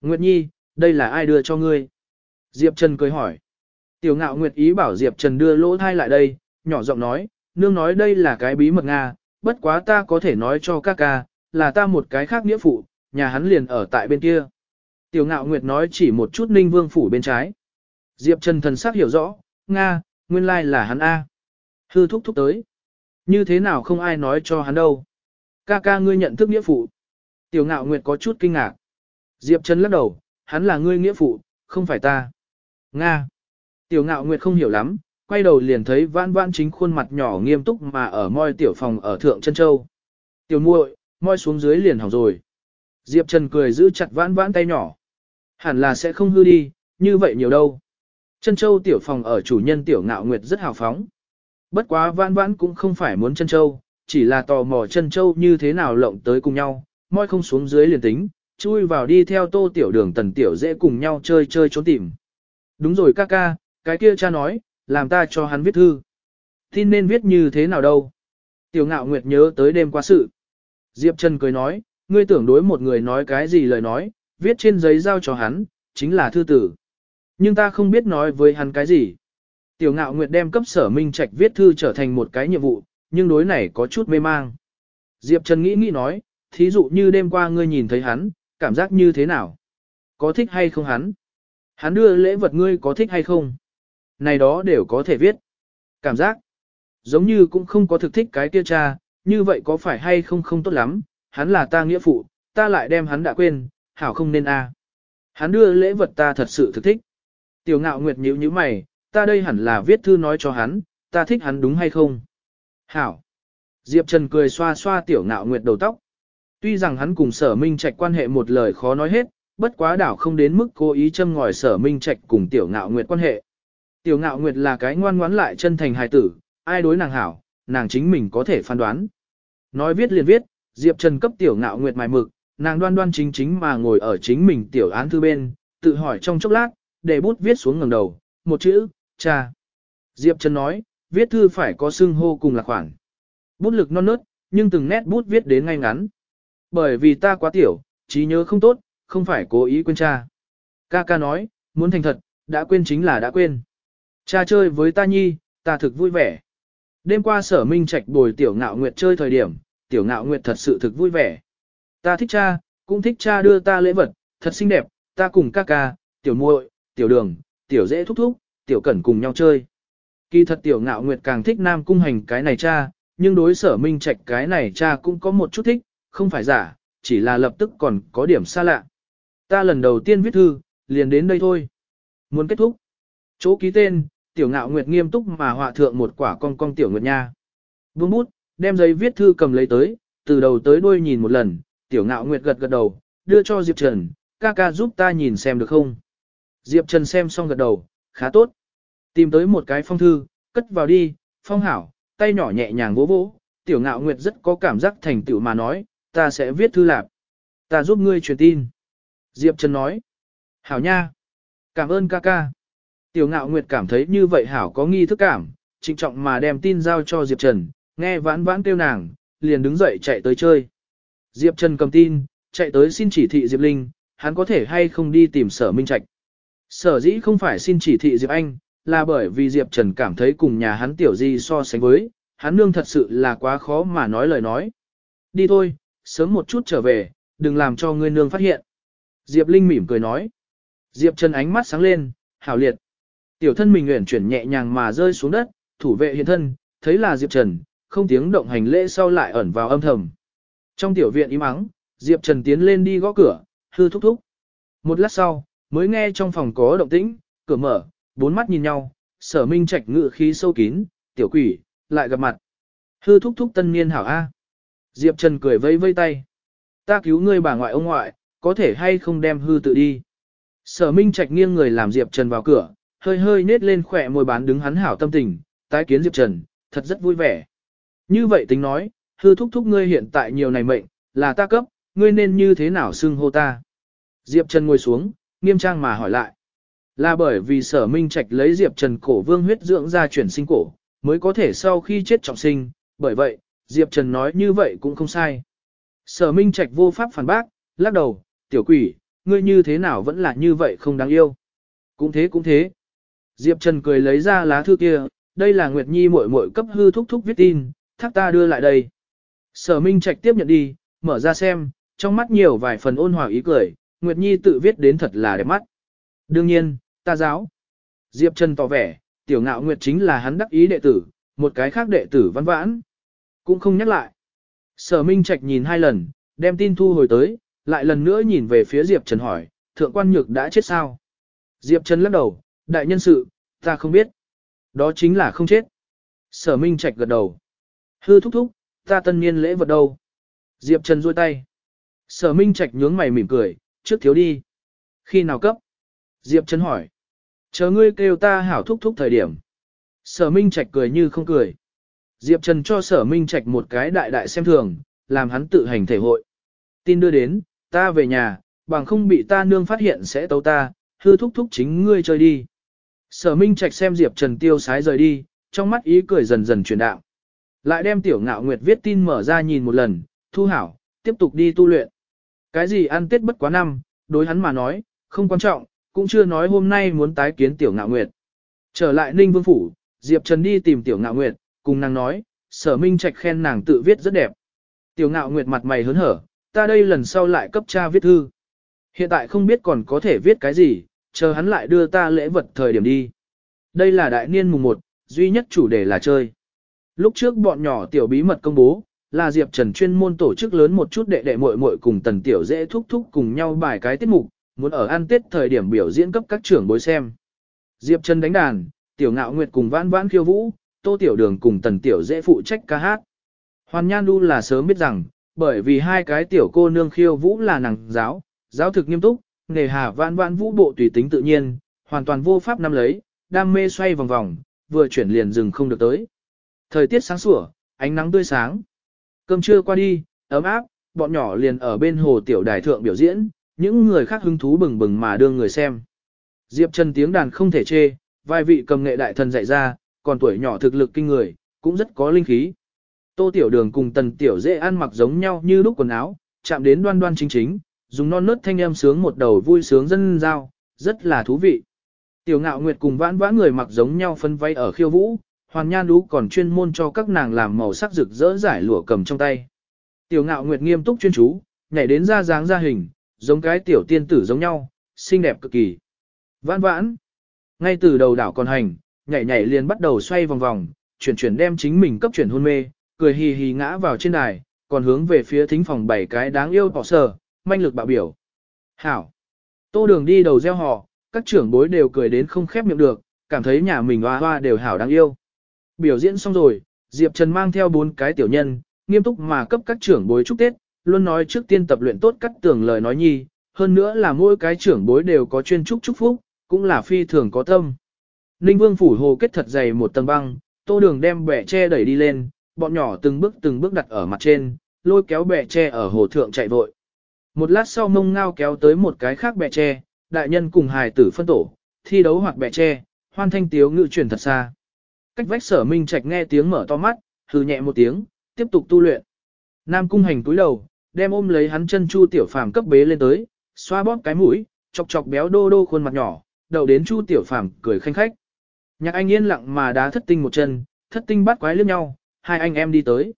Nguyệt nhi, đây là ai đưa cho ngươi? Diệp Trần cười hỏi. Tiểu ngạo nguyệt ý bảo Diệp Trần đưa lỗ thai lại đây, nhỏ giọng nói, nương nói đây là cái bí mật Nga, bất quá ta có thể nói cho ca ca, là ta một cái khác nghĩa phụ, nhà hắn liền ở tại bên kia. Tiểu ngạo nguyệt nói chỉ một chút ninh vương phủ bên trái. Diệp Trần thần sắc hiểu rõ, Nga, nguyên lai là hắn A. Hư thúc thúc tới. Như thế nào không ai nói cho hắn đâu. Ca ca ngươi nhận thức nghĩa phụ. Tiểu ngạo nguyệt có chút kinh ngạc. Diệp Trần lắc đầu, hắn là ngươi nghĩa phụ, không phải ta. Nga. Tiểu ngạo nguyệt không hiểu lắm, quay đầu liền thấy vãn vãn chính khuôn mặt nhỏ nghiêm túc mà ở môi tiểu phòng ở thượng chân châu. Tiểu muội, môi xuống dưới liền hỏng rồi. Diệp Trần cười giữ chặt vãn vãn tay nhỏ. Hẳn là sẽ không hư đi, như vậy nhiều đâu. Chân châu tiểu phòng ở chủ nhân tiểu ngạo nguyệt rất hào phóng. Bất quá vãn vãn cũng không phải muốn chân châu, chỉ là tò mò chân châu như thế nào lộng tới cùng nhau, môi không xuống dưới liền tính, chui vào đi theo tô tiểu đường tần tiểu dễ cùng nhau chơi chơi trốn tìm. Đúng rồi ca ca, cái kia cha nói, làm ta cho hắn viết thư. Tin nên viết như thế nào đâu. Tiểu ngạo nguyệt nhớ tới đêm qua sự. Diệp Trần cười nói, ngươi tưởng đối một người nói cái gì lời nói, viết trên giấy giao cho hắn, chính là thư tử. Nhưng ta không biết nói với hắn cái gì. Tiểu ngạo nguyệt đem cấp sở minh trạch viết thư trở thành một cái nhiệm vụ, nhưng đối này có chút mê mang. Diệp Trần nghĩ nghĩ nói, thí dụ như đêm qua ngươi nhìn thấy hắn, cảm giác như thế nào? Có thích hay không hắn? Hắn đưa lễ vật ngươi có thích hay không? Này đó đều có thể viết. Cảm giác, giống như cũng không có thực thích cái kia cha, như vậy có phải hay không không tốt lắm, hắn là ta nghĩa phụ, ta lại đem hắn đã quên, hảo không nên a. Hắn đưa lễ vật ta thật sự thực thích. Tiểu ngạo nguyệt nhíu nhíu mày, ta đây hẳn là viết thư nói cho hắn, ta thích hắn đúng hay không? Hảo. Diệp Trần cười xoa xoa tiểu ngạo nguyệt đầu tóc. Tuy rằng hắn cùng sở minh trạch quan hệ một lời khó nói hết, bất quá đảo không đến mức cố ý châm ngòi sở minh trạch cùng tiểu ngạo nguyệt quan hệ. Tiểu ngạo nguyệt là cái ngoan ngoãn lại chân thành hài tử, ai đối nàng hảo, nàng chính mình có thể phán đoán. Nói viết liền viết, Diệp Trần cấp tiểu ngạo nguyệt mài mực, nàng đoan đoan chính chính mà ngồi ở chính mình tiểu án thư bên, tự hỏi trong chốc lát, để bút viết xuống ngẩng đầu, một chữ, cha. Diệp Trần nói, viết thư phải có xưng hô cùng là khoản. Bút lực non nớt, nhưng từng nét bút viết đến ngay ngắn. Bởi vì ta quá tiểu, trí nhớ không tốt, không phải cố ý quên cha. Ca ca nói, muốn thành thật, đã quên chính là đã quên. Cha chơi với ta nhi, ta thực vui vẻ. Đêm qua sở minh trạch bồi tiểu ngạo nguyệt chơi thời điểm, tiểu ngạo nguyệt thật sự thực vui vẻ. Ta thích cha, cũng thích cha đưa ta lễ vật, thật xinh đẹp, ta cùng ca ca, tiểu muội, tiểu đường, tiểu dễ thúc thúc, tiểu cẩn cùng nhau chơi. Kỳ thật tiểu ngạo nguyệt càng thích nam cung hành cái này cha, nhưng đối sở minh trạch cái này cha cũng có một chút thích, không phải giả, chỉ là lập tức còn có điểm xa lạ. Ta lần đầu tiên viết thư, liền đến đây thôi. Muốn kết thúc. Chỗ ký tên, tiểu ngạo nguyệt nghiêm túc mà họa thượng một quả cong cong tiểu nguyệt nha. Vương bút, đem giấy viết thư cầm lấy tới, từ đầu tới đuôi nhìn một lần, tiểu ngạo nguyệt gật gật đầu, đưa cho Diệp Trần, ca ca giúp ta nhìn xem được không. Diệp Trần xem xong gật đầu, khá tốt. Tìm tới một cái phong thư, cất vào đi, phong hảo, tay nhỏ nhẹ nhàng vỗ vỗ, tiểu ngạo nguyệt rất có cảm giác thành tựu mà nói, ta sẽ viết thư lạp. ta giúp ngươi truyền tin. Diệp Trần nói. Hảo nha. Cảm ơn ca ca. Tiểu ngạo nguyệt cảm thấy như vậy Hảo có nghi thức cảm, trịnh trọng mà đem tin giao cho Diệp Trần, nghe vãn vãn kêu nàng, liền đứng dậy chạy tới chơi. Diệp Trần cầm tin, chạy tới xin chỉ thị Diệp Linh, hắn có thể hay không đi tìm sở minh trạch. Sở dĩ không phải xin chỉ thị Diệp Anh, là bởi vì Diệp Trần cảm thấy cùng nhà hắn tiểu di so sánh với, hắn nương thật sự là quá khó mà nói lời nói. Đi thôi, sớm một chút trở về, đừng làm cho ngươi nương phát hiện. Diệp Linh mỉm cười nói. Diệp Trần ánh mắt sáng lên, hảo liệt. Tiểu thân mình nguyện chuyển nhẹ nhàng mà rơi xuống đất, thủ vệ hiện thân, thấy là Diệp Trần, không tiếng động hành lễ sau lại ẩn vào âm thầm. Trong tiểu viện im ắng, Diệp Trần tiến lên đi gõ cửa, hư thúc thúc. Một lát sau, mới nghe trong phòng có động tĩnh, cửa mở, bốn mắt nhìn nhau, sở minh trạch ngự khí sâu kín, tiểu quỷ, lại gặp mặt. Hư thúc thúc tân niên hảo A. Diệp Trần cười vây vây tay. Ta cứu ngươi bà ngoại ông ngoại, có thể hay không đem hư tự đi. Sở minh trạch nghiêng người làm Diệp Trần vào cửa, hơi hơi nết lên khỏe môi bán đứng hắn hảo tâm tình, tái kiến Diệp Trần, thật rất vui vẻ. Như vậy tính nói, hư thúc thúc ngươi hiện tại nhiều này mệnh, là ta cấp, ngươi nên như thế nào xưng hô ta. Diệp Trần ngồi xuống, nghiêm trang mà hỏi lại. Là bởi vì sở minh trạch lấy Diệp Trần cổ vương huyết dưỡng ra chuyển sinh cổ, mới có thể sau khi chết trọng sinh, bởi vậy, Diệp Trần nói như vậy cũng không sai. Sở minh trạch vô pháp phản bác, lắc đầu, tiểu quỷ, ngươi như thế nào vẫn là như vậy không đáng yêu. Cũng thế cũng thế. Diệp Trần cười lấy ra lá thư kia, đây là Nguyệt Nhi muội muội cấp hư thúc thúc viết tin, thác ta đưa lại đây. Sở Minh Trạch tiếp nhận đi, mở ra xem, trong mắt nhiều vài phần ôn hòa ý cười, Nguyệt Nhi tự viết đến thật là đẹp mắt. Đương nhiên, ta giáo. Diệp Trần tỏ vẻ, tiểu ngạo Nguyệt chính là hắn đắc ý đệ tử, một cái khác đệ tử văn vãn. Cũng không nhắc lại. Sở Minh Trạch nhìn hai lần, đem tin thu hồi tới, lại lần nữa nhìn về phía Diệp Trần hỏi, thượng quan nhược đã chết sao? Diệp Trần lắc đầu, đại nhân sự, ta không biết. Đó chính là không chết. Sở Minh Trạch gật đầu. Hư thúc thúc, ta tân niên lễ vật đâu? Diệp Trần duỗi tay. Sở Minh Trạch nhướng mày mỉm cười, trước thiếu đi. Khi nào cấp? Diệp Trần hỏi. Chờ ngươi kêu ta hảo thúc thúc thời điểm. Sở Minh Trạch cười như không cười. Diệp Trần cho Sở Minh Trạch một cái đại đại xem thường, làm hắn tự hành thể hội. Tin đưa đến, ta về nhà, bằng không bị ta nương phát hiện sẽ tấu ta, hư thúc thúc chính ngươi chơi đi. Sở Minh Trạch xem Diệp Trần tiêu sái rời đi, trong mắt ý cười dần dần chuyển đạo. Lại đem Tiểu Ngạo Nguyệt viết tin mở ra nhìn một lần, thu hảo, tiếp tục đi tu luyện. Cái gì ăn tết bất quá năm, đối hắn mà nói, không quan trọng, cũng chưa nói hôm nay muốn tái kiến Tiểu Ngạo Nguyệt. Trở lại Ninh Vương Phủ, Diệp Trần đi tìm Tiểu Ngạo Nguyệt, cùng nàng nói, sở minh trạch khen nàng tự viết rất đẹp. Tiểu Ngạo Nguyệt mặt mày hớn hở, ta đây lần sau lại cấp cha viết thư. Hiện tại không biết còn có thể viết cái gì, chờ hắn lại đưa ta lễ vật thời điểm đi. Đây là đại niên mùng 1, duy nhất chủ đề là chơi. Lúc trước bọn nhỏ tiểu bí mật công bố, là Diệp Trần chuyên môn tổ chức lớn một chút đệ đệ muội muội cùng tần tiểu dễ thúc thúc cùng nhau bài cái tiết mục, muốn ở ăn tết thời điểm biểu diễn cấp các trưởng bối xem. Diệp Trần đánh đàn, tiểu ngạo nguyệt cùng vãn vãn khiêu vũ, tô tiểu đường cùng tần tiểu dễ phụ trách ca hát. Hoàn Nhan Du là sớm biết rằng, bởi vì hai cái tiểu cô nương khiêu vũ là nàng giáo, giáo thực nghiêm túc, nề hà vãn vãn vũ bộ tùy tính tự nhiên, hoàn toàn vô pháp nắm lấy, đam mê xoay vòng vòng, vừa chuyển liền dừng không được tới. Thời tiết sáng sủa, ánh nắng tươi sáng. Cơm trưa qua đi, ấm áp, bọn nhỏ liền ở bên hồ tiểu đài thượng biểu diễn, những người khác hứng thú bừng bừng mà đưa người xem. Diệp Trần tiếng đàn không thể chê, vài vị cầm nghệ đại thần dạy ra, còn tuổi nhỏ thực lực kinh người, cũng rất có linh khí. Tô Tiểu Đường cùng Tần Tiểu dễ ăn mặc giống nhau như lúc quần áo, chạm đến đoan đoan chính chính, dùng non nớt thanh âm sướng một đầu vui sướng dân giao, rất là thú vị. Tiểu Ngạo Nguyệt cùng vãn vãn người mặc giống nhau phân vây ở khiêu vũ, Hoàn Nhan lũ còn chuyên môn cho các nàng làm màu sắc rực rỡ giải lụa cầm trong tay. Tiểu Ngạo Nguyệt nghiêm túc chuyên chú, nhảy đến ra dáng ra hình, giống cái tiểu tiên tử giống nhau, xinh đẹp cực kỳ. Vãn vãn. Ngay từ đầu đảo còn hành, nhảy nhảy liền bắt đầu xoay vòng vòng, chuyển chuyển đem chính mình cấp chuyển hôn mê, cười hì hì ngã vào trên đài, còn hướng về phía thính phòng bảy cái đáng yêu bỏ sờ, manh lực bạo biểu. Hảo. Tô đường đi đầu gieo họ, các trưởng bối đều cười đến không khép miệng được, cảm thấy nhà mình hoa hoa đều hảo đáng yêu. Biểu diễn xong rồi, Diệp Trần mang theo bốn cái tiểu nhân, nghiêm túc mà cấp các trưởng bối chúc Tết, luôn nói trước tiên tập luyện tốt cắt tưởng lời nói nhi, hơn nữa là mỗi cái trưởng bối đều có chuyên chúc chúc phúc, cũng là phi thường có tâm. Ninh Vương phủ hồ kết thật dày một tầng băng, tô đường đem bẻ tre đẩy đi lên, bọn nhỏ từng bước từng bước đặt ở mặt trên, lôi kéo bẻ tre ở hồ thượng chạy vội. Một lát sau mông ngao kéo tới một cái khác bẹ tre, đại nhân cùng hài tử phân tổ, thi đấu hoặc bẹ tre, hoan thanh tiếu ngự chuyển thật xa. Cách vách sở minh trạch nghe tiếng mở to mắt, hừ nhẹ một tiếng, tiếp tục tu luyện. Nam cung hành túi đầu, đem ôm lấy hắn chân chu tiểu phàm cấp bế lên tới, xoa bóp cái mũi, chọc chọc béo đô đô khuôn mặt nhỏ, đầu đến chu tiểu phàm cười khanh khách. Nhạc anh yên lặng mà đá thất tinh một chân, thất tinh bắt quái liếc nhau, hai anh em đi tới.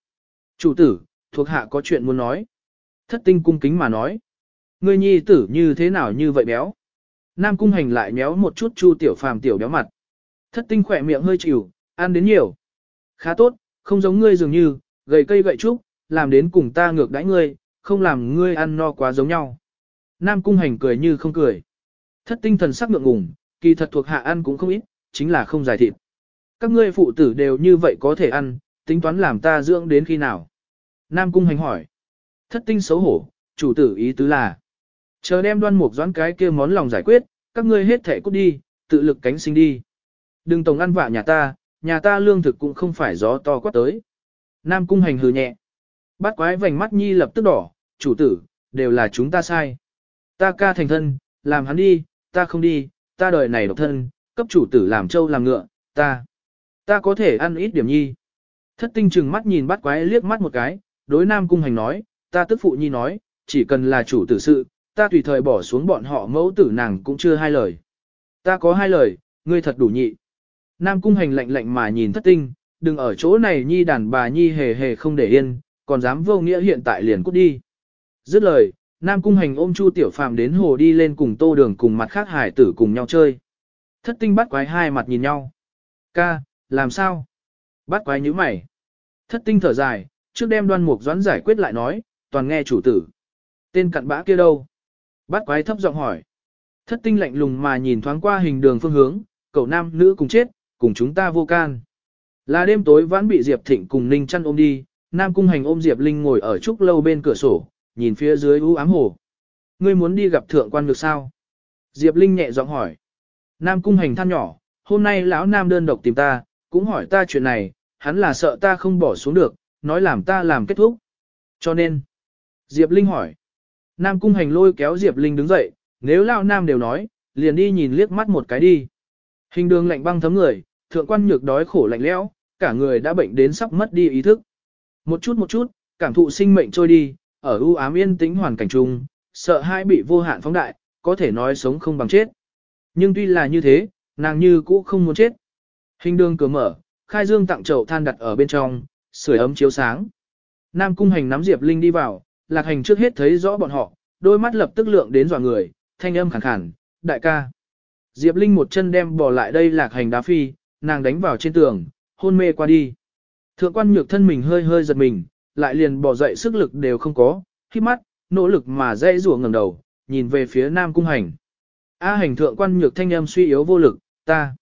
Chủ tử, thuộc hạ có chuyện muốn nói. Thất tinh cung kính mà nói. Ngươi nhi tử như thế nào như vậy béo? Nam cung hành lại méo một chút chu tiểu phàm tiểu béo mặt. Thất tinh khỏe miệng hơi chịu, ăn đến nhiều. Khá tốt, không giống ngươi dường như, gầy cây gậy trúc, làm đến cùng ta ngược đãi ngươi, không làm ngươi ăn no quá giống nhau. Nam cung hành cười như không cười. Thất tinh thần sắc ngượng ngùng, kỳ thật thuộc hạ ăn cũng không ít, chính là không giải thịt. Các ngươi phụ tử đều như vậy có thể ăn, tính toán làm ta dưỡng đến khi nào? Nam cung hành hỏi. Thất tinh xấu hổ, chủ tử ý tứ là. Chờ đem đoan mục doãn cái kia món lòng giải quyết, các ngươi hết thể cút đi, tự lực cánh sinh đi. Đừng tổng ăn vạ nhà ta, nhà ta lương thực cũng không phải gió to quát tới. Nam cung hành hừ nhẹ. Bát quái vành mắt nhi lập tức đỏ, chủ tử, đều là chúng ta sai. Ta ca thành thân, làm hắn đi, ta không đi, ta đời này độc thân, cấp chủ tử làm trâu làm ngựa, ta. Ta có thể ăn ít điểm nhi. Thất tinh chừng mắt nhìn bát quái liếc mắt một cái, đối nam cung hành nói, ta tức phụ nhi nói, chỉ cần là chủ tử sự, ta tùy thời bỏ xuống bọn họ mẫu tử nàng cũng chưa hai lời. Ta có hai lời, ngươi thật đủ nhị. Nam cung hành lạnh lạnh mà nhìn thất tinh, đừng ở chỗ này nhi đàn bà nhi hề hề không để yên, còn dám vô nghĩa hiện tại liền cút đi. Dứt lời, Nam cung hành ôm Chu Tiểu Phàm đến hồ đi lên cùng tô đường cùng mặt khác hải tử cùng nhau chơi. Thất tinh bắt quái hai mặt nhìn nhau. Ca, làm sao? Bắt quái nhíu mày. Thất tinh thở dài, trước đem đoan mục doãn giải quyết lại nói, toàn nghe chủ tử. Tên cặn bã kia đâu? Bắt quái thấp giọng hỏi. Thất tinh lạnh lùng mà nhìn thoáng qua hình đường phương hướng, cậu nam nữ cùng chết, cùng chúng ta vô can. Là đêm tối vãn bị Diệp Thịnh cùng Ninh chăn ôm đi, Nam Cung Hành ôm Diệp Linh ngồi ở trúc lâu bên cửa sổ, nhìn phía dưới u ám hồ. Ngươi muốn đi gặp thượng quan được sao? Diệp Linh nhẹ giọng hỏi. Nam Cung Hành than nhỏ, hôm nay lão Nam đơn độc tìm ta, cũng hỏi ta chuyện này, hắn là sợ ta không bỏ xuống được, nói làm ta làm kết thúc. Cho nên, Diệp Linh hỏi. Nam Cung Hành lôi kéo Diệp Linh đứng dậy, nếu lão Nam đều nói, liền đi nhìn liếc mắt một cái đi. Hình đường lạnh băng thấm người, thượng quan nhược đói khổ lạnh lẽo, cả người đã bệnh đến sắp mất đi ý thức. Một chút một chút, cảm thụ sinh mệnh trôi đi, ở u ám yên tĩnh hoàn cảnh chung, sợ hai bị vô hạn phóng đại, có thể nói sống không bằng chết. Nhưng tuy là như thế, nàng như cũ không muốn chết. Hình đường cửa mở, khai dương tặng chậu than đặt ở bên trong, sưởi ấm chiếu sáng. Nam cung hành nắm Diệp Linh đi vào, lạc hành trước hết thấy rõ bọn họ, đôi mắt lập tức lượng đến dọa người, thanh âm khẳng khàn, đại ca. Diệp Linh một chân đem bỏ lại đây lạc hành đá phi, nàng đánh vào trên tường, hôn mê qua đi. Thượng quan nhược thân mình hơi hơi giật mình, lại liền bỏ dậy sức lực đều không có, khi mắt, nỗ lực mà dây rùa ngẩng đầu, nhìn về phía nam cung hành. A hành thượng quan nhược thanh âm suy yếu vô lực, ta.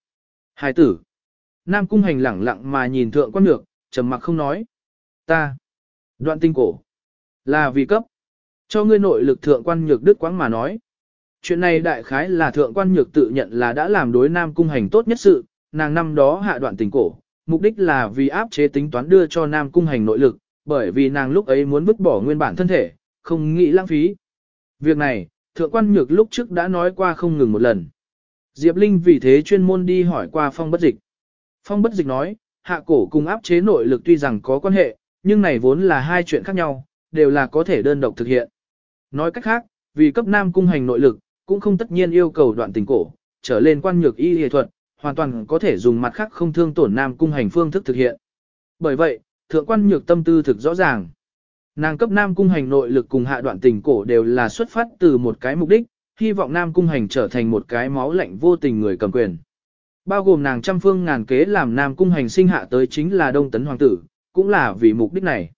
Hải tử. Nam cung hành lẳng lặng mà nhìn thượng quan nhược, trầm mặc không nói. Ta. Đoạn tinh cổ. Là vì cấp. Cho ngươi nội lực thượng quan nhược đức quáng mà nói. Chuyện này đại khái là thượng quan nhược tự nhận là đã làm đối nam cung hành tốt nhất sự, nàng năm đó hạ đoạn tình cổ, mục đích là vì áp chế tính toán đưa cho nam cung hành nội lực, bởi vì nàng lúc ấy muốn vứt bỏ nguyên bản thân thể, không nghĩ lãng phí. Việc này, thượng quan nhược lúc trước đã nói qua không ngừng một lần. Diệp Linh vì thế chuyên môn đi hỏi qua phong bất dịch. Phong bất dịch nói, hạ cổ cùng áp chế nội lực tuy rằng có quan hệ, nhưng này vốn là hai chuyện khác nhau, đều là có thể đơn độc thực hiện. Nói cách khác, vì cấp nam cung hành nội lực, cũng không tất nhiên yêu cầu đoạn tình cổ, trở lên quan nhược y y thuật, hoàn toàn có thể dùng mặt khác không thương tổn nam cung hành phương thức thực hiện. Bởi vậy, thượng quan nhược tâm tư thực rõ ràng. Nàng cấp nam cung hành nội lực cùng hạ đoạn tình cổ đều là xuất phát từ một cái mục đích, hy vọng nam cung hành trở thành một cái máu lạnh vô tình người cầm quyền. Bao gồm nàng trăm phương ngàn kế làm nam cung hành sinh hạ tới chính là đông tấn hoàng tử, cũng là vì mục đích này.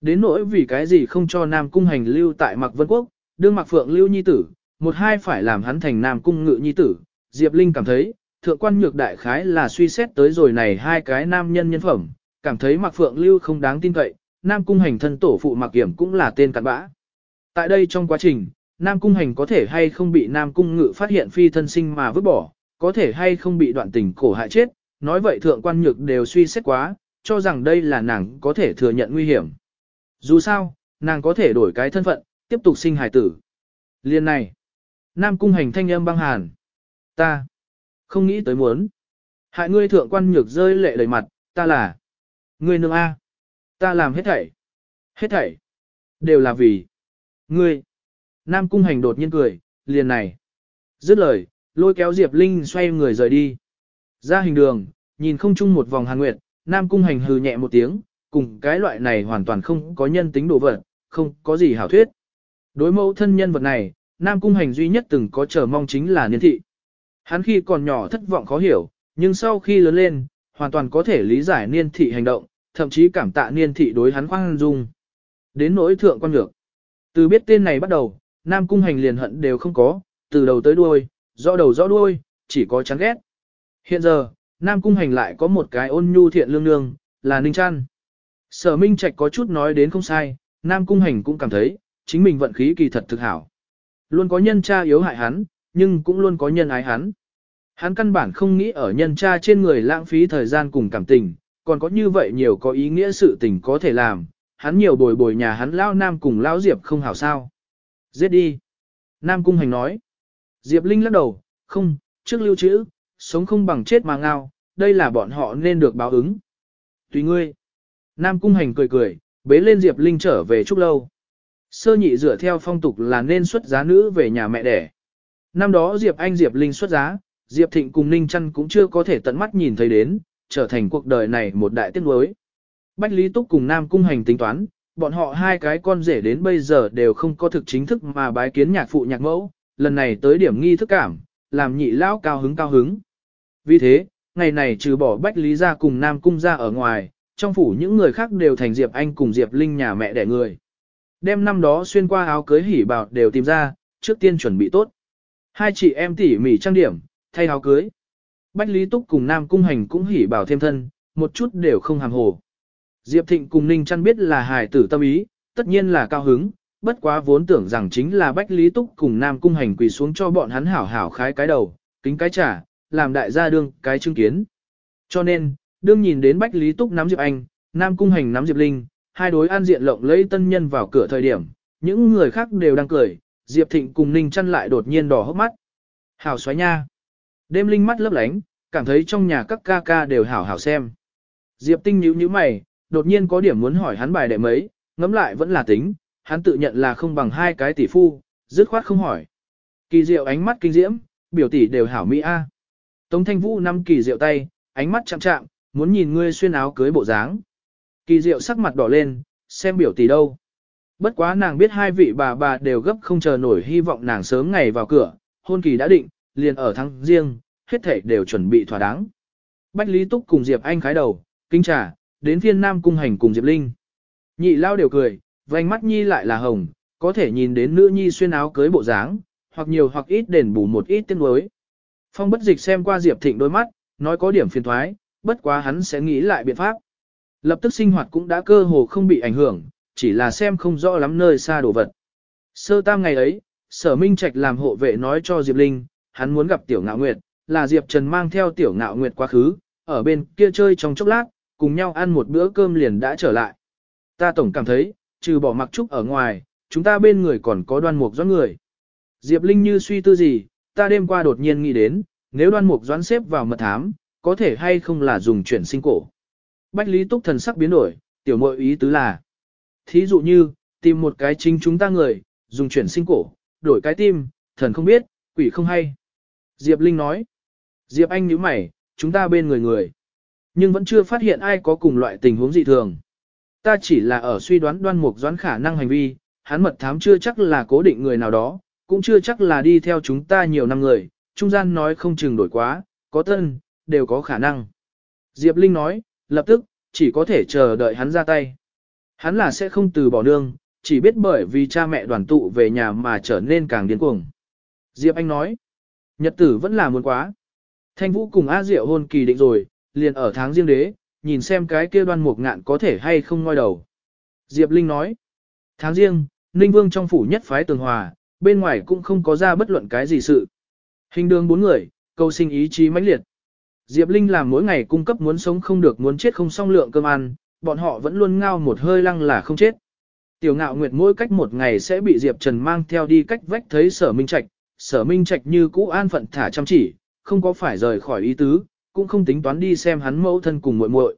Đến nỗi vì cái gì không cho nam cung hành lưu tại Mạc Vân Quốc, đương Mạc Phượng lưu nhi tử, một hai phải làm hắn thành nam cung ngự nhi tử, Diệp Linh cảm thấy, thượng quan nhược đại khái là suy xét tới rồi này hai cái nam nhân nhân phẩm, cảm thấy Mạc Phượng Lưu không đáng tin cậy, Nam Cung Hành thân tổ phụ Mạc Kiểm cũng là tên cặn bã. Tại đây trong quá trình, Nam Cung Hành có thể hay không bị Nam Cung Ngự phát hiện phi thân sinh mà vứt bỏ, có thể hay không bị đoạn tình cổ hại chết, nói vậy thượng quan nhược đều suy xét quá, cho rằng đây là nàng có thể thừa nhận nguy hiểm. Dù sao, nàng có thể đổi cái thân phận, tiếp tục sinh hài tử. Liên này, Nam cung hành thanh âm băng hàn. Ta, không nghĩ tới muốn. Hại ngươi thượng quan nhược rơi lệ đầy mặt, ta là, ngươi nương A. Ta làm hết thảy. Hết thảy. Đều là vì, ngươi. Nam cung hành đột nhiên cười, liền này. Dứt lời, lôi kéo Diệp Linh xoay người rời đi. Ra hình đường, nhìn không chung một vòng hàn nguyệt, Nam cung hành hừ nhẹ một tiếng, cùng cái loại này hoàn toàn không có nhân tính đồ vật, không có gì hảo thuyết. Đối mẫu thân nhân vật này, Nam cung hành duy nhất từng có chờ mong chính là niên thị. Hắn khi còn nhỏ thất vọng khó hiểu, nhưng sau khi lớn lên, hoàn toàn có thể lý giải niên thị hành động, thậm chí cảm tạ niên thị đối hắn khoan dung. Đến nỗi thượng quan ngược. Từ biết tên này bắt đầu, Nam cung hành liền hận đều không có, từ đầu tới đuôi, rõ đầu rõ đuôi, chỉ có chán ghét. Hiện giờ, Nam cung hành lại có một cái ôn nhu thiện lương nương, là Ninh Trăn. Sở Minh Trạch có chút nói đến không sai, Nam cung hành cũng cảm thấy, chính mình vận khí kỳ thật thực hảo. Luôn có nhân cha yếu hại hắn, nhưng cũng luôn có nhân ái hắn. Hắn căn bản không nghĩ ở nhân cha trên người lãng phí thời gian cùng cảm tình, còn có như vậy nhiều có ý nghĩa sự tình có thể làm, hắn nhiều bồi bồi nhà hắn lão nam cùng lão diệp không hảo sao. Giết đi. Nam cung hành nói. Diệp Linh lắc đầu, không, trước lưu trữ, sống không bằng chết mà ngao, đây là bọn họ nên được báo ứng. Tùy ngươi. Nam cung hành cười cười, bế lên Diệp Linh trở về chúc lâu. Sơ nhị dựa theo phong tục là nên xuất giá nữ về nhà mẹ đẻ. Năm đó Diệp Anh Diệp Linh xuất giá, Diệp Thịnh cùng Ninh Trăn cũng chưa có thể tận mắt nhìn thấy đến, trở thành cuộc đời này một đại tiếc nuối. Bách Lý Túc cùng Nam Cung Hành tính toán, bọn họ hai cái con rể đến bây giờ đều không có thực chính thức mà bái kiến nhạc phụ nhạc mẫu, lần này tới điểm nghi thức cảm, làm nhị lão cao hứng cao hứng. Vì thế, ngày này trừ bỏ Bách Lý ra cùng Nam Cung ra ở ngoài, trong phủ những người khác đều thành Diệp Anh cùng Diệp Linh nhà mẹ đẻ người. Đem năm đó xuyên qua áo cưới hỉ bào đều tìm ra, trước tiên chuẩn bị tốt. Hai chị em tỉ mỉ trang điểm, thay áo cưới. Bách Lý Túc cùng Nam Cung Hành cũng hỉ bảo thêm thân, một chút đều không hàm hồ. Diệp Thịnh cùng Ninh Trăn biết là hài tử tâm ý, tất nhiên là cao hứng, bất quá vốn tưởng rằng chính là Bách Lý Túc cùng Nam Cung Hành quỳ xuống cho bọn hắn hảo hảo khái cái đầu, kính cái trả, làm đại gia đương cái chứng kiến. Cho nên, đương nhìn đến Bách Lý Túc nắm Diệp Anh, Nam Cung Hành nắm Diệp Linh, hai đối an diện lộng lấy tân nhân vào cửa thời điểm, những người khác đều đang cười, Diệp Thịnh cùng Ninh chăn lại đột nhiên đỏ hốc mắt. Hảo xoáy nha. Đêm linh mắt lấp lánh, cảm thấy trong nhà các ca ca đều hảo hảo xem. Diệp Tinh nhíu nhíu mày, đột nhiên có điểm muốn hỏi hắn bài đệ mấy, ngẫm lại vẫn là tính, hắn tự nhận là không bằng hai cái tỷ phu, dứt khoát không hỏi. Kỳ diệu ánh mắt kinh diễm, biểu tỷ đều hảo mỹ a. Tống Thanh Vũ năm kỳ diệu tay, ánh mắt chạm chạm, muốn nhìn ngươi xuyên áo cưới bộ dáng. Kỳ diệu sắc mặt đỏ lên, xem biểu tỷ đâu. Bất quá nàng biết hai vị bà bà đều gấp không chờ nổi hy vọng nàng sớm ngày vào cửa, hôn kỳ đã định, liền ở tháng riêng, hết thể đều chuẩn bị thỏa đáng. Bách Lý Túc cùng Diệp Anh khái đầu, kinh trả đến phiên Nam cung hành cùng Diệp Linh. Nhị lao đều cười, vành mắt nhi lại là hồng, có thể nhìn đến nữ nhi xuyên áo cưới bộ dáng, hoặc nhiều hoặc ít đền bù một ít tiếng đối. Phong bất dịch xem qua Diệp Thịnh đôi mắt, nói có điểm phiền thoái, bất quá hắn sẽ nghĩ lại biện pháp. Lập tức sinh hoạt cũng đã cơ hồ không bị ảnh hưởng, chỉ là xem không rõ lắm nơi xa đồ vật. Sơ tam ngày ấy, sở minh trạch làm hộ vệ nói cho Diệp Linh, hắn muốn gặp tiểu ngạo nguyệt, là Diệp Trần mang theo tiểu ngạo nguyệt quá khứ, ở bên kia chơi trong chốc lát, cùng nhau ăn một bữa cơm liền đã trở lại. Ta tổng cảm thấy, trừ bỏ mặc trúc ở ngoài, chúng ta bên người còn có đoan mục doãn người. Diệp Linh như suy tư gì, ta đêm qua đột nhiên nghĩ đến, nếu đoan mục doãn xếp vào mật thám, có thể hay không là dùng chuyển sinh cổ. Bách Lý Túc thần sắc biến đổi, tiểu mội ý tứ là. Thí dụ như, tìm một cái chính chúng ta người, dùng chuyển sinh cổ, đổi cái tim, thần không biết, quỷ không hay. Diệp Linh nói. Diệp Anh nhíu mày, chúng ta bên người người. Nhưng vẫn chưa phát hiện ai có cùng loại tình huống dị thường. Ta chỉ là ở suy đoán đoan mục doán khả năng hành vi, hắn mật thám chưa chắc là cố định người nào đó, cũng chưa chắc là đi theo chúng ta nhiều năm người, trung gian nói không chừng đổi quá, có tân, đều có khả năng. Diệp Linh nói, lập tức, chỉ có thể chờ đợi hắn ra tay. Hắn là sẽ không từ bỏ nương, chỉ biết bởi vì cha mẹ đoàn tụ về nhà mà trở nên càng điên cuồng. Diệp Anh nói, nhật tử vẫn là muốn quá. Thanh Vũ cùng A Diệu hôn kỳ định rồi, liền ở tháng riêng đế, nhìn xem cái kia đoan mục ngạn có thể hay không ngoi đầu. Diệp Linh nói, tháng riêng, Ninh Vương trong phủ nhất phái tường hòa, bên ngoài cũng không có ra bất luận cái gì sự. Hình đường bốn người, câu sinh ý chí mãnh liệt. Diệp Linh làm mỗi ngày cung cấp muốn sống không được muốn chết không xong lượng cơm ăn, bọn họ vẫn luôn ngao một hơi lăng là không chết. Tiểu ngạo nguyệt mỗi cách một ngày sẽ bị Diệp Trần mang theo đi cách vách thấy sở minh trạch, sở minh trạch như cũ an phận thả chăm chỉ, không có phải rời khỏi ý tứ, cũng không tính toán đi xem hắn mẫu thân cùng muội muội.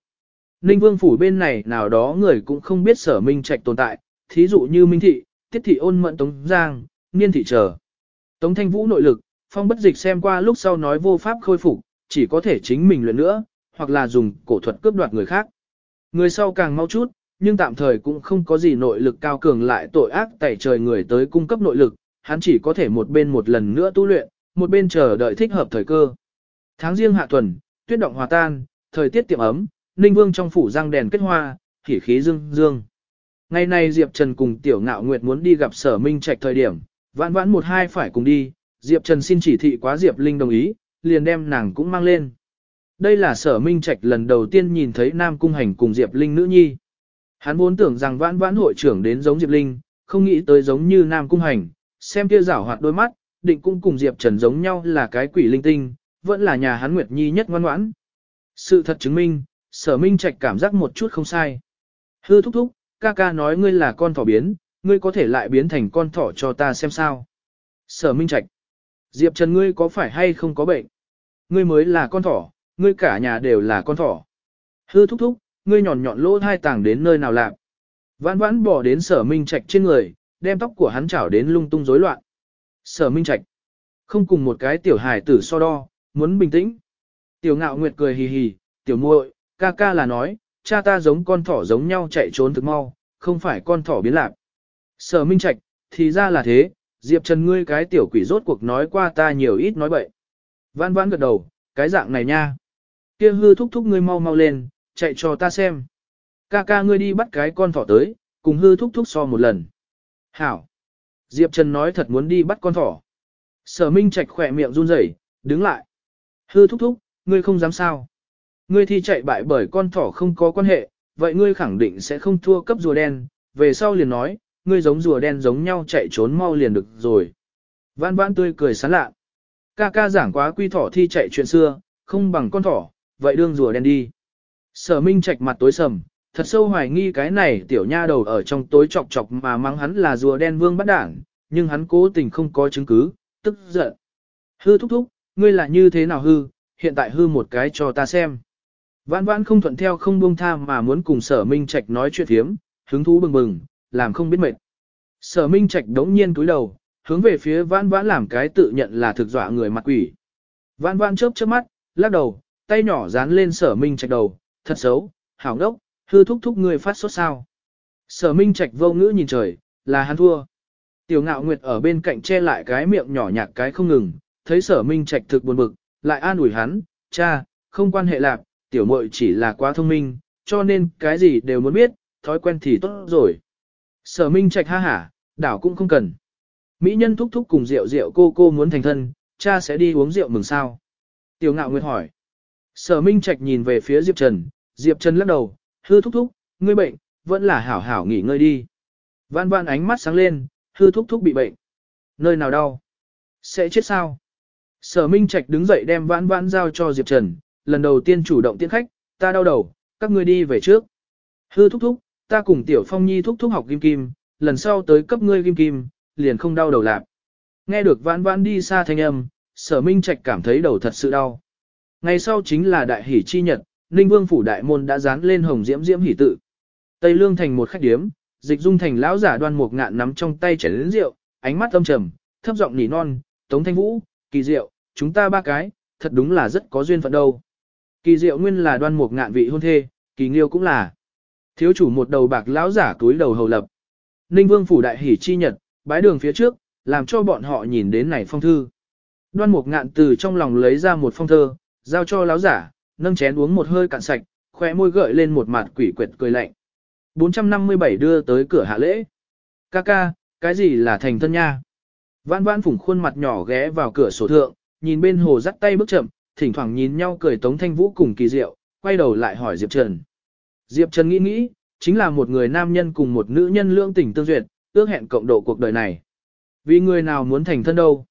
Ninh vương phủ bên này nào đó người cũng không biết sở minh trạch tồn tại, thí dụ như minh thị, tiết thị ôn mận tống giang, niên thị chờ. Tống thanh vũ nội lực, phong bất dịch xem qua lúc sau nói vô pháp khôi phục, chỉ có thể chính mình luyện nữa, hoặc là dùng cổ thuật cướp đoạt người khác. Người sau càng mau chút, nhưng tạm thời cũng không có gì nội lực cao cường lại tội ác tẩy trời người tới cung cấp nội lực, hắn chỉ có thể một bên một lần nữa tu luyện, một bên chờ đợi thích hợp thời cơ. Tháng riêng hạ tuần, tuyết động hòa tan, thời tiết tiệm ấm, Ninh Vương trong phủ răng đèn kết hoa, khí khí dương dương. Ngày nay Diệp Trần cùng Tiểu Ngạo Nguyệt muốn đi gặp Sở Minh Trạch thời điểm, vãn vãn một hai phải cùng đi, Diệp Trần xin chỉ thị quá Diệp Linh đồng ý, liền đem nàng cũng mang lên. Đây là Sở Minh Trạch lần đầu tiên nhìn thấy Nam Cung Hành cùng Diệp Linh nữ nhi. Hắn vốn tưởng rằng vãn vãn hội trưởng đến giống Diệp Linh, không nghĩ tới giống như Nam Cung Hành, xem kia rảo hoạt đôi mắt, định cũng cùng Diệp Trần giống nhau là cái quỷ linh tinh, vẫn là nhà hắn Nguyệt Nhi nhất ngoan ngoãn. Sự thật chứng minh, sở minh trạch cảm giác một chút không sai. Hư thúc thúc, ca ca nói ngươi là con thỏ biến, ngươi có thể lại biến thành con thỏ cho ta xem sao. Sở minh trạch, Diệp Trần ngươi có phải hay không có bệnh? Ngươi mới là con thỏ, ngươi cả nhà đều là con thỏ. Hư thúc thúc, ngươi nhọn nhọn lỗ hai tàng đến nơi nào lạc. Vãn vãn bỏ đến sở minh trạch trên người, đem tóc của hắn chảo đến lung tung rối loạn. Sở minh trạch, không cùng một cái tiểu hài tử so đo, muốn bình tĩnh. Tiểu ngạo nguyệt cười hì hì, tiểu muội, ca ca là nói, cha ta giống con thỏ giống nhau chạy trốn thực mau, không phải con thỏ biến lạc. Sở minh trạch, thì ra là thế, Diệp Trần ngươi cái tiểu quỷ rốt cuộc nói qua ta nhiều ít nói bậy. Vãn vãn gật đầu, cái dạng này nha. Kia hư thúc thúc ngươi mau mau lên, chạy cho ta xem. Ca ca ngươi đi bắt cái con thỏ tới, cùng hư thúc thúc so một lần. Hảo. Diệp Trần nói thật muốn đi bắt con thỏ. Sở Minh Trạch khỏe miệng run rẩy, đứng lại. Hư thúc thúc, ngươi không dám sao. Ngươi thi chạy bại bởi con thỏ không có quan hệ, vậy ngươi khẳng định sẽ không thua cấp rùa đen, về sau liền nói, ngươi giống rùa đen giống nhau chạy trốn mau liền được rồi. Vãn vãn tươi cười sán lạ. Ca ca giảng quá quy thỏ thi chạy chuyện xưa, không bằng con thỏ, vậy đương rùa đen đi. Sở Minh Trạch mặt tối sầm, thật sâu hoài nghi cái này tiểu nha đầu ở trong tối chọc chọc mà mắng hắn là rùa đen vương bắt đảng, nhưng hắn cố tình không có chứng cứ, tức giận. Hư thúc thúc, ngươi là như thế nào hư, hiện tại hư một cái cho ta xem. Vãn vãn không thuận theo không buông tha mà muốn cùng sở minh trạch nói chuyện thiếm, hứng thú bừng bừng, làm không biết mệt. Sở minh trạch đống nhiên túi đầu, hướng về phía vãn vãn làm cái tự nhận là thực dọa người mặt quỷ. Vãn vãn chớp chớp mắt, lắc đầu, tay nhỏ dán lên sở minh trạch đầu, thật xấu, hảo đốc, hư thúc thúc người phát sốt sao. Sở minh trạch vô ngữ nhìn trời, là hắn thua. Tiểu ngạo nguyệt ở bên cạnh che lại cái miệng nhỏ nhạt cái không ngừng, thấy sở minh trạch thực buồn bực, lại an ủi hắn, cha, không quan hệ lạc, tiểu muội chỉ là quá thông minh, cho nên cái gì đều muốn biết, thói quen thì tốt rồi. Sở minh trạch ha hả, đảo cũng không cần. Mỹ nhân thúc thúc cùng rượu rượu cô cô muốn thành thân, cha sẽ đi uống rượu mừng sao. Tiểu ngạo nguyệt hỏi. Sở minh trạch nhìn về phía Diệp Trần, Diệp Trần lắc đầu, hư thúc thúc, ngươi bệnh, vẫn là hảo hảo nghỉ ngơi đi. Vãn Vãn ánh mắt sáng lên, hư thúc thúc bị bệnh. Nơi nào đau? Sẽ chết sao? Sở Minh Trạch đứng dậy đem vãn vãn giao cho Diệp Trần, lần đầu tiên chủ động tiễn khách, ta đau đầu, các ngươi đi về trước. Hư thúc thúc, ta cùng Tiểu Phong Nhi thúc thúc học kim kim, lần sau tới cấp ngươi kim kim, liền không đau đầu lạc. Nghe được vãn vãn đi xa thanh âm, sở Minh Trạch cảm thấy đầu thật sự đau. Ngày sau chính là đại hỷ chi nhật, Ninh Vương phủ đại môn đã dán lên hồng diễm diễm hỷ tự. Tây Lương thành một khách điếm, dịch dung thành lão giả đoan một ngạn nắm trong tay chảy lớn rượu, ánh mắt âm trầm, thấp giọng nỉ non, Tống Thanh Vũ, kỳ diệu, chúng ta ba cái, thật đúng là rất có duyên phận đâu. Kỳ diệu nguyên là đoan một ngạn vị hôn thê, kỳ nghiêu cũng là. Thiếu chủ một đầu bạc lão giả túi đầu hầu lập. Ninh Vương phủ đại hỉ chi nhật, bái đường phía trước, làm cho bọn họ nhìn đến này phong thư. Đoan mục ngạn từ trong lòng lấy ra một phong thơ, giao cho lão giả, nâng chén uống một hơi cạn sạch, khóe môi gợi lên một mặt quỷ quyệt cười lạnh. 457 đưa tới cửa hạ lễ. Ca ca, cái gì là thành thân nha? Vãn vãn phủng khuôn mặt nhỏ ghé vào cửa sổ thượng, nhìn bên hồ dắt tay bước chậm, thỉnh thoảng nhìn nhau cười Tống Thanh Vũ cùng kỳ diệu, quay đầu lại hỏi Diệp Trần. Diệp Trần nghĩ nghĩ, chính là một người nam nhân cùng một nữ nhân lương tình tương duyệt, ước hẹn cộng độ cuộc đời này. Vì người nào muốn thành thân đâu?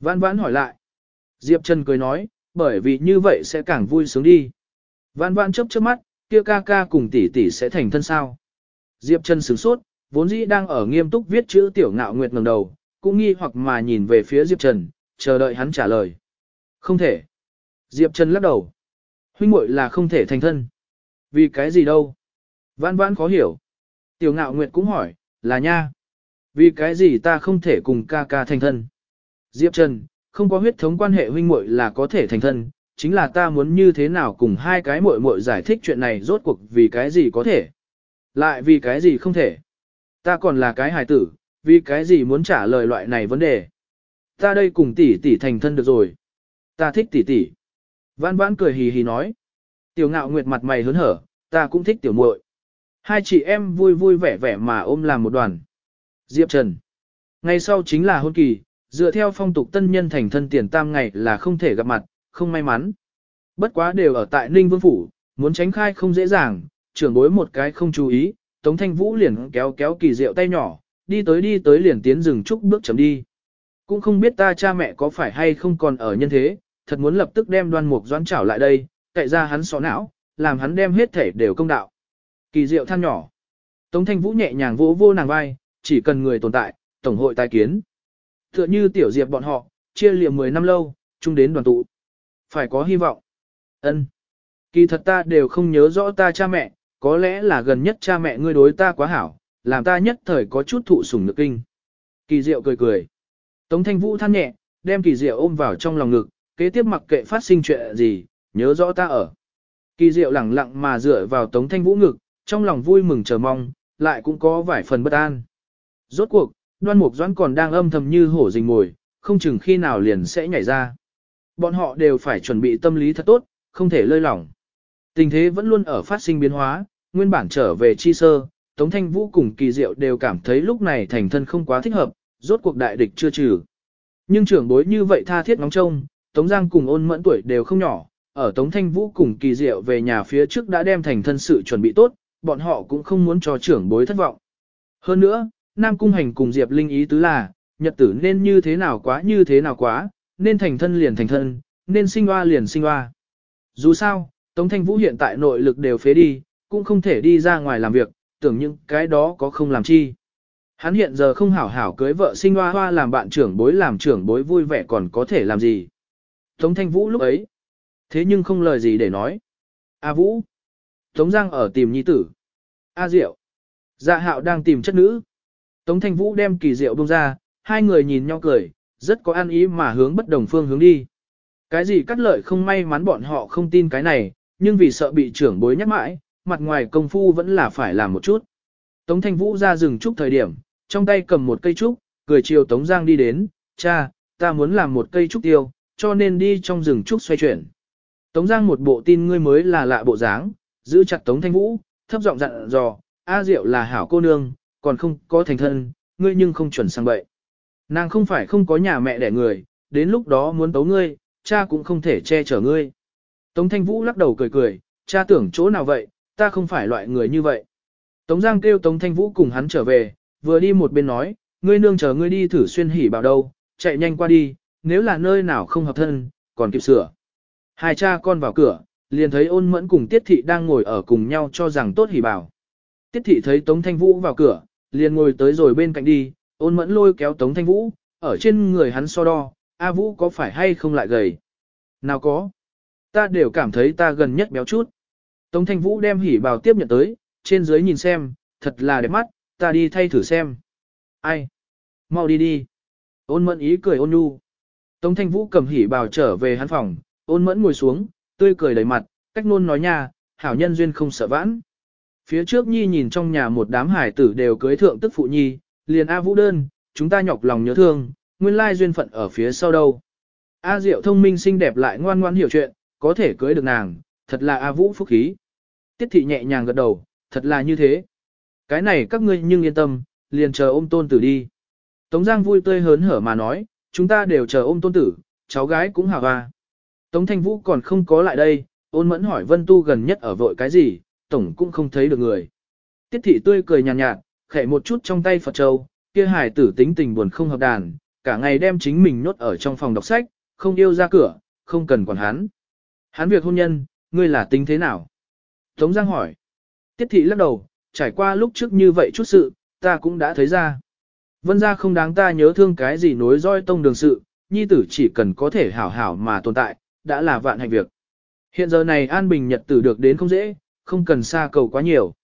Vãn vãn hỏi lại. Diệp Trần cười nói, bởi vì như vậy sẽ càng vui sướng đi. Vãn vãn chớp chớp mắt, kia ca ca cùng tỷ tỷ sẽ thành thân sao. Diệp Trần sửng sốt, Vốn dĩ đang ở nghiêm túc viết chữ tiểu ngạo nguyệt ngẩng đầu, cũng nghi hoặc mà nhìn về phía Diệp Trần, chờ đợi hắn trả lời. Không thể. Diệp Trần lắc đầu. Huynh muội là không thể thành thân. Vì cái gì đâu? Vãn vãn khó hiểu. Tiểu ngạo nguyệt cũng hỏi, là nha. Vì cái gì ta không thể cùng ca ca thành thân? Diệp Trần, không có huyết thống quan hệ huynh muội là có thể thành thân, chính là ta muốn như thế nào cùng hai cái muội muội giải thích chuyện này rốt cuộc vì cái gì có thể. Lại vì cái gì không thể. Ta còn là cái hài tử, vì cái gì muốn trả lời loại này vấn đề. Ta đây cùng tỷ tỷ thành thân được rồi. Ta thích tỷ tỷ. Vãn vãn cười hì hì nói. Tiểu ngạo nguyệt mặt mày hớn hở, ta cũng thích tiểu muội. Hai chị em vui vui vẻ vẻ mà ôm làm một đoàn. Diệp Trần. Ngày sau chính là hôn kỳ, dựa theo phong tục tân nhân thành thân tiền tam ngày là không thể gặp mặt, không may mắn. Bất quá đều ở tại Ninh Vương Phủ, muốn tránh khai không dễ dàng, trưởng bối một cái không chú ý, Tống Thanh Vũ liền kéo kéo kỳ diệu tay nhỏ, đi tới đi tới liền tiến rừng chúc bước chấm đi. Cũng không biết ta cha mẹ có phải hay không còn ở nhân thế, thật muốn lập tức đem đoan mục doãn trảo lại đây, cậy ra hắn sọ não, làm hắn đem hết thể đều công đạo. Kỳ diệu than nhỏ. Tống thanh vũ nhẹ nhàng vỗ vô nàng vai, chỉ cần người tồn tại, tổng hội tài kiến. Tựa như tiểu diệp bọn họ, chia liệm 10 năm lâu, chung đến đoàn tụ. Phải có hy vọng. ân Kỳ thật ta đều không nhớ rõ ta cha mẹ, có lẽ là gần nhất cha mẹ ngươi đối ta quá hảo, làm ta nhất thời có chút thụ sủng nước kinh. Kỳ diệu cười cười. Tống thanh vũ than nhẹ, đem kỳ diệu ôm vào trong lòng ngực, kế tiếp mặc kệ phát sinh chuyện gì, nhớ rõ ta ở. Kỳ diệu lẳng lặng mà dựa vào tống thanh vũ ngực, trong lòng vui mừng chờ mong, lại cũng có vài phần bất an. Rốt cuộc, đoan mục doãn còn đang âm thầm như hổ rình mồi, không chừng khi nào liền sẽ nhảy ra. Bọn họ đều phải chuẩn bị tâm lý thật tốt, không thể lơi lỏng. Tình thế vẫn luôn ở phát sinh biến hóa, nguyên bản trở về chi sơ, Tống Thanh Vũ cùng kỳ diệu đều cảm thấy lúc này thành thân không quá thích hợp, rốt cuộc đại địch chưa trừ. Nhưng trưởng bối như vậy tha thiết ngóng trông, Tống Giang cùng ôn mẫn tuổi đều không nhỏ, ở Tống Thanh Vũ cùng kỳ diệu về nhà phía trước đã đem thành thân sự chuẩn bị tốt, bọn họ cũng không muốn cho trưởng bối thất vọng. Hơn nữa, Nam Cung Hành cùng Diệp Linh ý tứ là, nhật tử nên như thế nào quá như thế nào quá, nên thành thân liền thành thân, nên sinh hoa liền sinh hoa. Dù sao, Tống Thanh Vũ hiện tại nội lực đều phế đi, cũng không thể đi ra ngoài làm việc, tưởng những cái đó có không làm chi. Hắn hiện giờ không hảo hảo cưới vợ sinh hoa hoa làm bạn trưởng bối làm trưởng bối vui vẻ còn có thể làm gì. Tống Thanh Vũ lúc ấy, thế nhưng không lời gì để nói. A Vũ, Tống Giang ở tìm nhi tử. A Diệu, dạ hạo đang tìm chất nữ. Tống Thanh Vũ đem kỳ diệu bông ra, hai người nhìn nhau cười, rất có an ý mà hướng bất đồng phương hướng đi. Cái gì cắt lợi không may mắn bọn họ không tin cái này, nhưng vì sợ bị trưởng bối nhắc mãi, mặt ngoài công phu vẫn là phải làm một chút. Tống Thanh Vũ ra rừng trúc thời điểm, trong tay cầm một cây trúc, cười chiều Tống Giang đi đến, cha, ta muốn làm một cây trúc tiêu, cho nên đi trong rừng trúc xoay chuyển. Tống Giang một bộ tin ngươi mới là lạ bộ dáng, giữ chặt Tống Thanh Vũ, thấp giọng dặn dò, A Diệu là hảo cô nương, còn không có thành thân, ngươi nhưng không chuẩn sang bậy. Nàng không phải không có nhà mẹ đẻ người, đến lúc đó muốn tấu ngươi, cha cũng không thể che chở ngươi. Tống Thanh Vũ lắc đầu cười cười, cha tưởng chỗ nào vậy, ta không phải loại người như vậy. Tống Giang kêu Tống Thanh Vũ cùng hắn trở về, vừa đi một bên nói, ngươi nương chờ ngươi đi thử xuyên hỉ bảo đâu, chạy nhanh qua đi, nếu là nơi nào không hợp thân, còn kịp sửa. Hai cha con vào cửa, liền thấy ôn mẫn cùng Tiết Thị đang ngồi ở cùng nhau cho rằng tốt hỉ bảo. Tiết Thị thấy Tống Thanh Vũ vào cửa, liền ngồi tới rồi bên cạnh đi, ôn mẫn lôi kéo Tống Thanh Vũ, ở trên người hắn so đo, A Vũ có phải hay không lại gầy? Nào có. Ta đều cảm thấy ta gần nhất béo chút. Tống Thanh Vũ đem hỉ bào tiếp nhận tới, trên dưới nhìn xem, thật là đẹp mắt, ta đi thay thử xem. Ai? Mau đi đi. Ôn mẫn ý cười ôn nhu. Tống Thanh Vũ cầm hỉ bào trở về hắn phòng, ôn mẫn ngồi xuống, tươi cười đầy mặt, cách nôn nói nha, hảo nhân duyên không sợ vãn. Phía trước Nhi nhìn trong nhà một đám hải tử đều cưới thượng tức phụ Nhi, liền A Vũ đơn, chúng ta nhọc lòng nhớ thương, nguyên lai duyên phận ở phía sau đâu. A Diệu thông minh xinh đẹp lại ngoan ngoan hiểu chuyện, có thể cưới được nàng, thật là A Vũ phúc khí. Tiết thị nhẹ nhàng gật đầu, thật là như thế. Cái này các ngươi nhưng yên tâm, liền chờ ôm tôn tử đi. Tống Giang vui tươi hớn hở mà nói, chúng ta đều chờ ôm tôn tử, cháu gái cũng hào hoa. Tống Thanh Vũ còn không có lại đây, ôn mẫn hỏi Vân Tu gần nhất ở vội cái gì, tổng cũng không thấy được người. Tiết thị tươi cười nhàn nhạt, nhạt, khẽ một chút trong tay Phật Châu, kia hải tử tính tình buồn không hợp đàn, cả ngày đem chính mình nhốt ở trong phòng đọc sách, không yêu ra cửa, không cần quản hắn. Hắn việc hôn nhân, ngươi là tính thế nào? Tống Giang hỏi. Tiết thị lắc đầu, trải qua lúc trước như vậy chút sự, ta cũng đã thấy ra. Vân gia không đáng ta nhớ thương cái gì nối roi tông đường sự, nhi tử chỉ cần có thể hảo hảo mà tồn tại, đã là vạn hạnh việc. Hiện giờ này an bình nhật tử được đến không dễ, không cần xa cầu quá nhiều.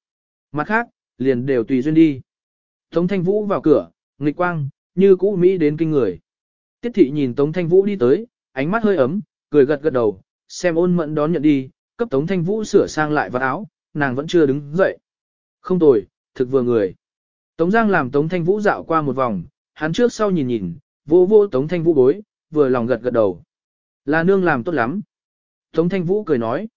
Mặt khác, liền đều tùy duyên đi. Tống Thanh Vũ vào cửa, nghịch quang, như cũ Mỹ đến kinh người. Tiết thị nhìn Tống Thanh Vũ đi tới, ánh mắt hơi ấm, cười gật gật đầu, xem ôn mẫn đón nhận đi, cấp Tống Thanh Vũ sửa sang lại vật áo, nàng vẫn chưa đứng dậy. Không tồi, thực vừa người. Tống Giang làm Tống Thanh Vũ dạo qua một vòng, hắn trước sau nhìn nhìn, vô vô Tống Thanh Vũ bối, vừa lòng gật gật đầu. Là nương làm tốt lắm. Tống Thanh Vũ cười nói.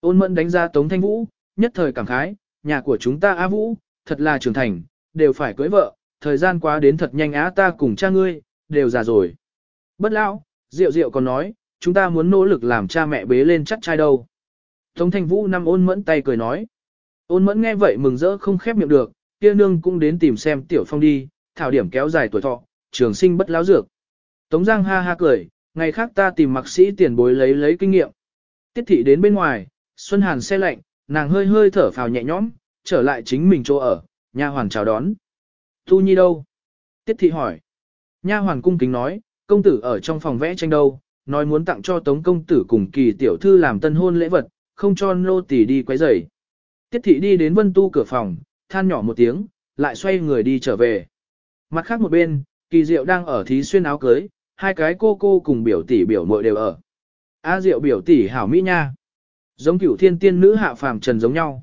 Ôn mẫn đánh ra Tống Thanh Vũ, nhất thời cảm khái, nhà của chúng ta A Vũ, thật là trưởng thành, đều phải cưới vợ, thời gian quá đến thật nhanh á ta cùng cha ngươi, đều già rồi. Bất lão, Diệu Diệu còn nói, chúng ta muốn nỗ lực làm cha mẹ bế lên chắc trai đâu. Tống Thanh Vũ năm ôn mẫn tay cười nói. Ôn mẫn nghe vậy mừng rỡ không khép miệng được, kia nương cũng đến tìm xem tiểu phong đi, thảo điểm kéo dài tuổi thọ, trường sinh bất lão dược. Tống Giang ha ha cười, ngày khác ta tìm mặc sĩ tiền bối lấy lấy kinh nghiệm. Tiết thị đến bên ngoài, Xuân Hàn xe lạnh, nàng hơi hơi thở phào nhẹ nhõm, trở lại chính mình chỗ ở, nha hoàn chào đón. Tu Nhi đâu? Tiết thị hỏi. Nha hoàn cung kính nói, công tử ở trong phòng vẽ tranh đâu, nói muốn tặng cho Tống công tử cùng kỳ tiểu thư làm tân hôn lễ vật, không cho nô tỳ đi quấy rầy. Tiết thị đi đến Vân Tu cửa phòng, than nhỏ một tiếng, lại xoay người đi trở về. Mặt khác một bên, kỳ diệu đang ở thí xuyên áo cưới, hai cái cô cô cùng biểu tỷ biểu muội đều ở. A diệu biểu tỷ hảo mỹ nha. Giống cửu thiên tiên nữ hạ phàm trần giống nhau.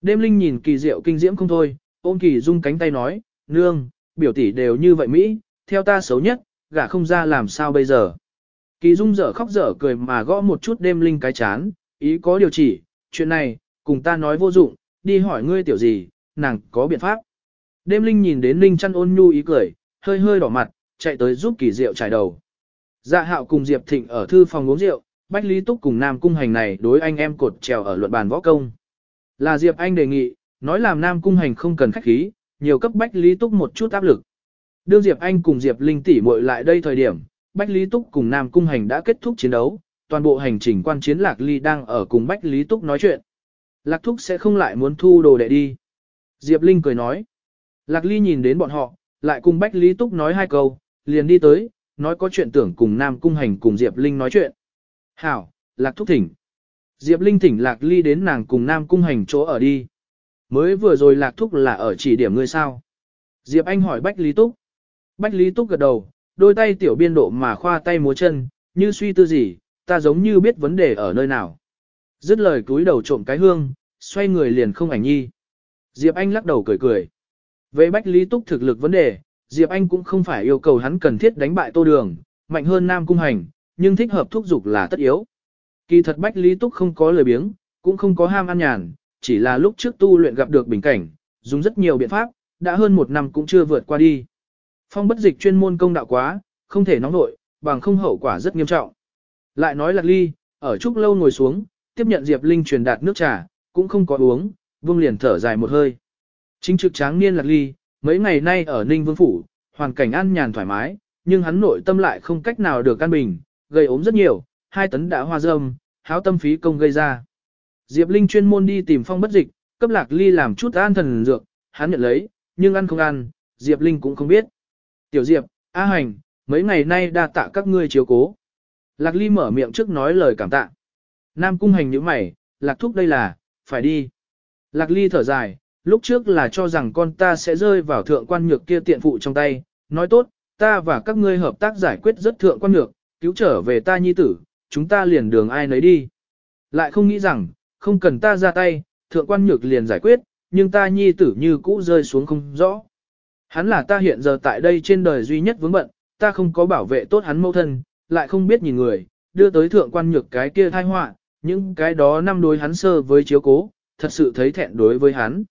Đêm linh nhìn kỳ diệu kinh diễm không thôi, ôm kỳ dung cánh tay nói, nương, biểu tỷ đều như vậy Mỹ, theo ta xấu nhất, gả không ra làm sao bây giờ. Kỳ dung dở khóc dở cười mà gõ một chút đêm linh cái chán, ý có điều chỉ, chuyện này, cùng ta nói vô dụng, đi hỏi ngươi tiểu gì, nàng có biện pháp. Đêm linh nhìn đến linh chăn ôn nhu ý cười, hơi hơi đỏ mặt, chạy tới giúp kỳ diệu trải đầu. Dạ hạo cùng Diệp Thịnh ở thư phòng uống rượu, Bách Lý Túc cùng Nam Cung Hành này đối anh em cột trèo ở luận bàn võ công. Là Diệp Anh đề nghị, nói làm Nam Cung Hành không cần khách khí, nhiều cấp Bách Lý Túc một chút áp lực. Đương Diệp Anh cùng Diệp Linh tỷ muội lại đây thời điểm, Bách Lý Túc cùng Nam Cung Hành đã kết thúc chiến đấu, toàn bộ hành trình quan chiến Lạc Ly đang ở cùng Bách Lý Túc nói chuyện. Lạc Thúc sẽ không lại muốn thu đồ đệ đi. Diệp Linh cười nói. Lạc Ly nhìn đến bọn họ, lại cùng Bách Lý Túc nói hai câu, liền đi tới, nói có chuyện tưởng cùng Nam Cung Hành cùng Diệp Linh nói chuyện. Hảo, Lạc Thúc thỉnh. Diệp Linh thỉnh Lạc Ly đến nàng cùng Nam Cung Hành chỗ ở đi. Mới vừa rồi Lạc Thúc là ở chỉ điểm ngươi sao? Diệp Anh hỏi Bách Lý Túc. Bách Lý Túc gật đầu, đôi tay tiểu biên độ mà khoa tay múa chân, như suy tư gì, ta giống như biết vấn đề ở nơi nào. Dứt lời cúi đầu trộm cái hương, xoay người liền không ảnh nhi. Diệp Anh lắc đầu cười cười. Về Bách Lý Túc thực lực vấn đề, Diệp Anh cũng không phải yêu cầu hắn cần thiết đánh bại tô đường, mạnh hơn Nam Cung Hành, nhưng thích hợp thúc dục là tất yếu. Kỳ thật Bách Lý Túc không có lời biếng, cũng không có ham ăn nhàn, chỉ là lúc trước tu luyện gặp được bình cảnh, dùng rất nhiều biện pháp, đã hơn một năm cũng chưa vượt qua đi. Phong bất dịch chuyên môn công đạo quá, không thể nóng nội, bằng không hậu quả rất nghiêm trọng. Lại nói Lạc Ly, ở trúc lâu ngồi xuống, tiếp nhận Diệp Linh truyền đạt nước trà, cũng không có uống, vương liền thở dài một hơi. Chính trực tráng niên Lạc Ly, mấy ngày nay ở Ninh Vương Phủ, hoàn cảnh an nhàn thoải mái, nhưng hắn nội tâm lại không cách nào được căn bình, gây ốm rất nhiều, hai tấn đã hoa dâm, háo tâm phí công gây ra. Diệp Linh chuyên môn đi tìm phong bất dịch, cấp Lạc Ly làm chút an thần dược, hắn nhận lấy, nhưng ăn không ăn, Diệp Linh cũng không biết. Tiểu Diệp, A Hành, mấy ngày nay đa tạ các ngươi chiếu cố. Lạc Ly mở miệng trước nói lời cảm tạ. Nam Cung Hành như mày, Lạc Thúc đây là, phải đi. Lạc Ly thở dài, lúc trước là cho rằng con ta sẽ rơi vào thượng quan nhược kia tiện phụ trong tay, nói tốt, ta và các ngươi hợp tác giải quyết rất thượng quan nhược, cứu trở về ta nhi tử, chúng ta liền đường ai nấy đi. Lại không nghĩ rằng, không cần ta ra tay, thượng quan nhược liền giải quyết, nhưng ta nhi tử như cũ rơi xuống không rõ. Hắn là ta hiện giờ tại đây trên đời duy nhất vướng bận, ta không có bảo vệ tốt hắn mâu thân, lại không biết nhìn người, đưa tới thượng quan nhược cái kia thai họa, những cái đó năm đối hắn sơ với chiếu cố, thật sự thấy thẹn đối với hắn.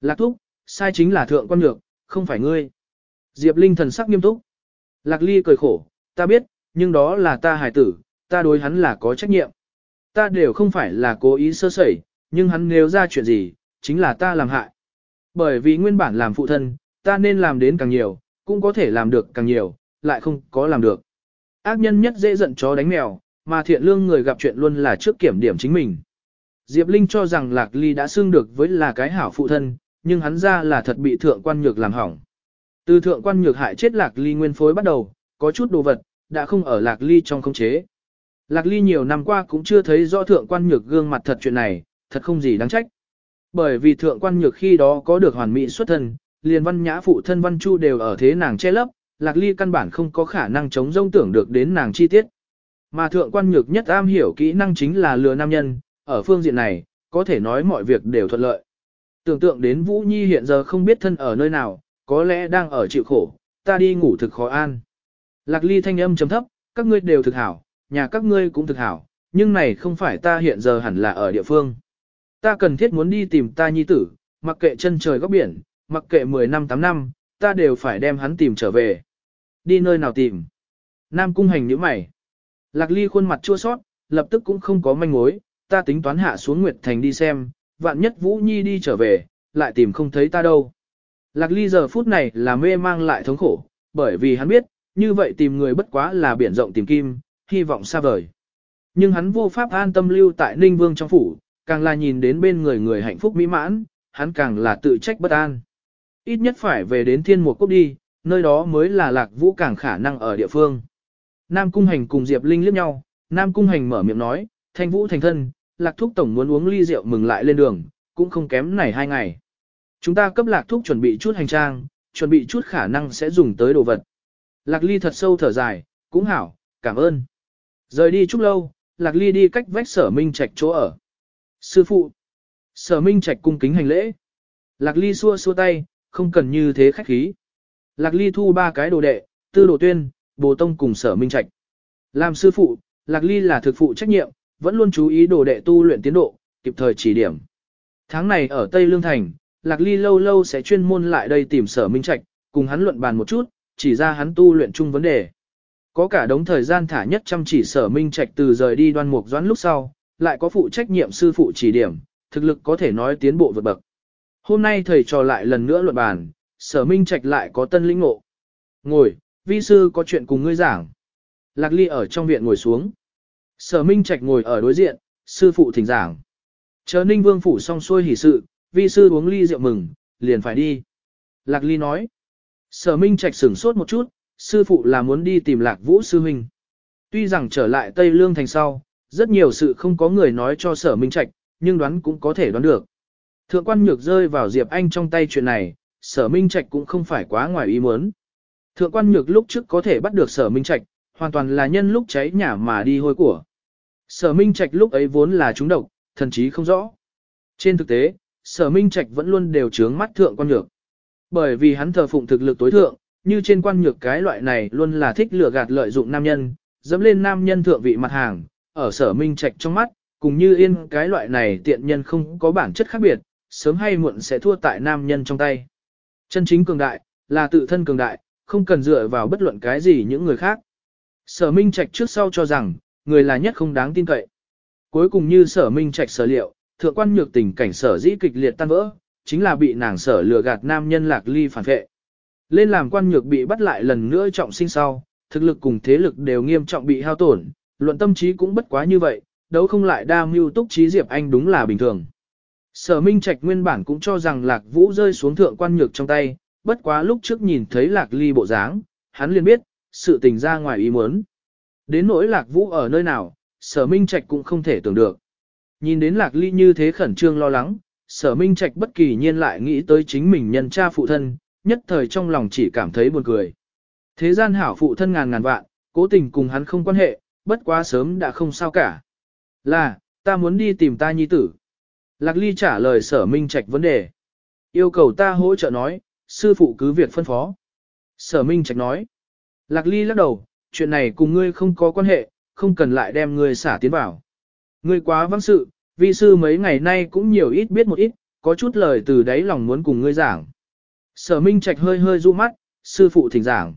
Lạc thúc, sai chính là thượng quan nhược, không phải ngươi. Diệp Linh thần sắc nghiêm túc. Lạc ly cười khổ, ta biết, nhưng đó là ta hài tử, ta đối hắn là có trách nhiệm. Ta đều không phải là cố ý sơ sẩy, nhưng hắn nếu ra chuyện gì, chính là ta làm hại. Bởi vì nguyên bản làm phụ thân, ta nên làm đến càng nhiều, cũng có thể làm được càng nhiều, lại không có làm được. Ác nhân nhất dễ giận chó đánh mèo, mà thiện lương người gặp chuyện luôn là trước kiểm điểm chính mình. Diệp Linh cho rằng Lạc Ly đã xưng được với là cái hảo phụ thân, nhưng hắn ra là thật bị thượng quan nhược làm hỏng. Từ thượng quan nhược hại chết lạc ly nguyên phối bắt đầu, có chút đồ vật, đã không ở lạc ly trong không chế. Lạc ly nhiều năm qua cũng chưa thấy rõ thượng quan nhược gương mặt thật chuyện này, thật không gì đáng trách. Bởi vì thượng quan nhược khi đó có được hoàn mỹ xuất thân, liền văn nhã phụ thân văn chu đều ở thế nàng che lấp, lạc ly căn bản không có khả năng chống rông tưởng được đến nàng chi tiết. Mà thượng quan nhược nhất am hiểu kỹ năng chính là lừa nam nhân, ở phương diện này, có thể nói mọi việc đều thuận lợi. Tưởng tượng đến Vũ Nhi hiện giờ không biết thân ở nơi nào, có lẽ đang ở chịu khổ, ta đi ngủ thực khó an. Lạc ly thanh âm chấm thấp, các ngươi đều thực hảo, nhà các ngươi cũng thực hảo, nhưng này không phải ta hiện giờ hẳn là ở địa phương. Ta cần thiết muốn đi tìm ta nhi tử, mặc kệ chân trời góc biển, mặc kệ 10 năm 8 năm, ta đều phải đem hắn tìm trở về. Đi nơi nào tìm? Nam cung hành nhíu mày. Lạc ly khuôn mặt chua sót, lập tức cũng không có manh mối, ta tính toán hạ xuống Nguyệt Thành đi xem, vạn nhất Vũ Nhi đi trở về, lại tìm không thấy ta đâu. Lạc ly giờ phút này là mê mang lại thống khổ, bởi vì hắn biết, như vậy tìm người bất quá là biển rộng tìm kim, hy vọng xa vời. Nhưng hắn vô pháp an tâm lưu tại Ninh Vương trong phủ, càng là nhìn đến bên người người hạnh phúc mỹ mãn, hắn càng là tự trách bất an. Ít nhất phải về đến thiên mục cốc đi, nơi đó mới là lạc vũ càng khả năng ở địa phương. Nam Cung Hành cùng Diệp Linh liếc nhau, Nam Cung Hành mở miệng nói, thanh vũ thành thân, lạc thúc tổng muốn uống ly rượu mừng lại lên đường, cũng không kém này hai ngày. Chúng ta cấp lạc thúc chuẩn bị chút hành trang, chuẩn bị chút khả năng sẽ dùng tới đồ vật. Lạc ly thật sâu thở dài, cũng hảo, cảm ơn. Rời đi chút lâu, lạc ly đi cách vách sở minh trạch chỗ ở. Sư phụ. Sở minh trạch cung kính hành lễ. Lạc ly xua xua tay, không cần như thế khách khí. Lạc ly thu ba cái đồ đệ, tư đồ tuyên, bồ tông cùng sở minh trạch. Làm sư phụ, lạc ly là thực phụ trách nhiệm, vẫn luôn chú ý đồ đệ tu luyện tiến độ, kịp thời chỉ điểm. Tháng này ở Tây Lương Thành, Lạc Ly lâu lâu sẽ chuyên môn lại đây tìm sở minh trạch, cùng hắn luận bàn một chút, chỉ ra hắn tu luyện chung vấn đề. Có cả đống thời gian thả nhất chăm chỉ sở minh trạch từ rời đi đoan mục doãn lúc sau, lại có phụ trách nhiệm sư phụ chỉ điểm, thực lực có thể nói tiến bộ vượt bậc. Hôm nay thầy trò lại lần nữa luận bàn, sở minh trạch lại có tân lĩnh ngộ. Ngồi, vi sư có chuyện cùng ngươi giảng. Lạc ly ở trong viện ngồi xuống. Sở minh trạch ngồi ở đối diện, sư phụ thỉnh giảng. Chờ ninh vương phủ xong xuôi hỉ sự, vi sư uống ly rượu mừng, liền phải đi. Lạc ly nói. Sở minh trạch sửng sốt một chút, sư phụ là muốn đi tìm lạc vũ sư huynh. Tuy rằng trở lại Tây Lương thành sau, rất nhiều sự không có người nói cho sở minh trạch, nhưng đoán cũng có thể đoán được. Thượng quan nhược rơi vào Diệp Anh trong tay chuyện này, sở minh trạch cũng không phải quá ngoài ý muốn. Thượng quan nhược lúc trước có thể bắt được sở minh trạch, hoàn toàn là nhân lúc cháy nhà mà đi hôi của. Sở minh trạch lúc ấy vốn là trúng độc, thần chí không rõ. Trên thực tế, sở minh trạch vẫn luôn đều trướng mắt thượng quan nhược. Bởi vì hắn thờ phụng thực lực tối thượng, như trên quan nhược cái loại này luôn là thích lừa gạt lợi dụng nam nhân, dẫm lên nam nhân thượng vị mặt hàng, ở sở minh trạch trong mắt, cùng như yên cái loại này tiện nhân không có bản chất khác biệt, sớm hay muộn sẽ thua tại nam nhân trong tay. Chân chính cường đại, là tự thân cường đại, không cần dựa vào bất luận cái gì những người khác. Sở minh trạch trước sau cho rằng, người là nhất không đáng tin cậy. Cuối cùng như sở minh trạch sở liệu, thượng quan nhược tình cảnh sở dĩ kịch liệt tan vỡ, chính là bị nàng sở lừa gạt nam nhân lạc ly phản vệ. Lên làm quan nhược bị bắt lại lần nữa trọng sinh sau, thực lực cùng thế lực đều nghiêm trọng bị hao tổn, luận tâm trí cũng bất quá như vậy, đấu không lại đa mưu túc trí Diệp Anh đúng là bình thường. Sở Minh Trạch nguyên bản cũng cho rằng Lạc Vũ rơi xuống thượng quan nhược trong tay, bất quá lúc trước nhìn thấy Lạc Ly bộ dáng, hắn liền biết, sự tình ra ngoài ý muốn. Đến nỗi Lạc Vũ ở nơi nào, Sở Minh Trạch cũng không thể tưởng được. Nhìn đến Lạc Ly như thế khẩn trương lo lắng, Sở Minh Trạch bất kỳ nhiên lại nghĩ tới chính mình nhân cha phụ thân, nhất thời trong lòng chỉ cảm thấy buồn cười. Thế gian hảo phụ thân ngàn ngàn vạn, cố tình cùng hắn không quan hệ, bất quá sớm đã không sao cả. Là, ta muốn đi tìm ta nhi tử. Lạc Ly trả lời sở minh trạch vấn đề. Yêu cầu ta hỗ trợ nói, sư phụ cứ việc phân phó. Sở minh trạch nói. Lạc Ly lắc đầu, chuyện này cùng ngươi không có quan hệ, không cần lại đem ngươi xả tiến vào. Ngươi quá vắng sự, vi sư mấy ngày nay cũng nhiều ít biết một ít, có chút lời từ đáy lòng muốn cùng ngươi giảng. Sở Minh Trạch hơi hơi du mắt, sư phụ thỉnh giảng.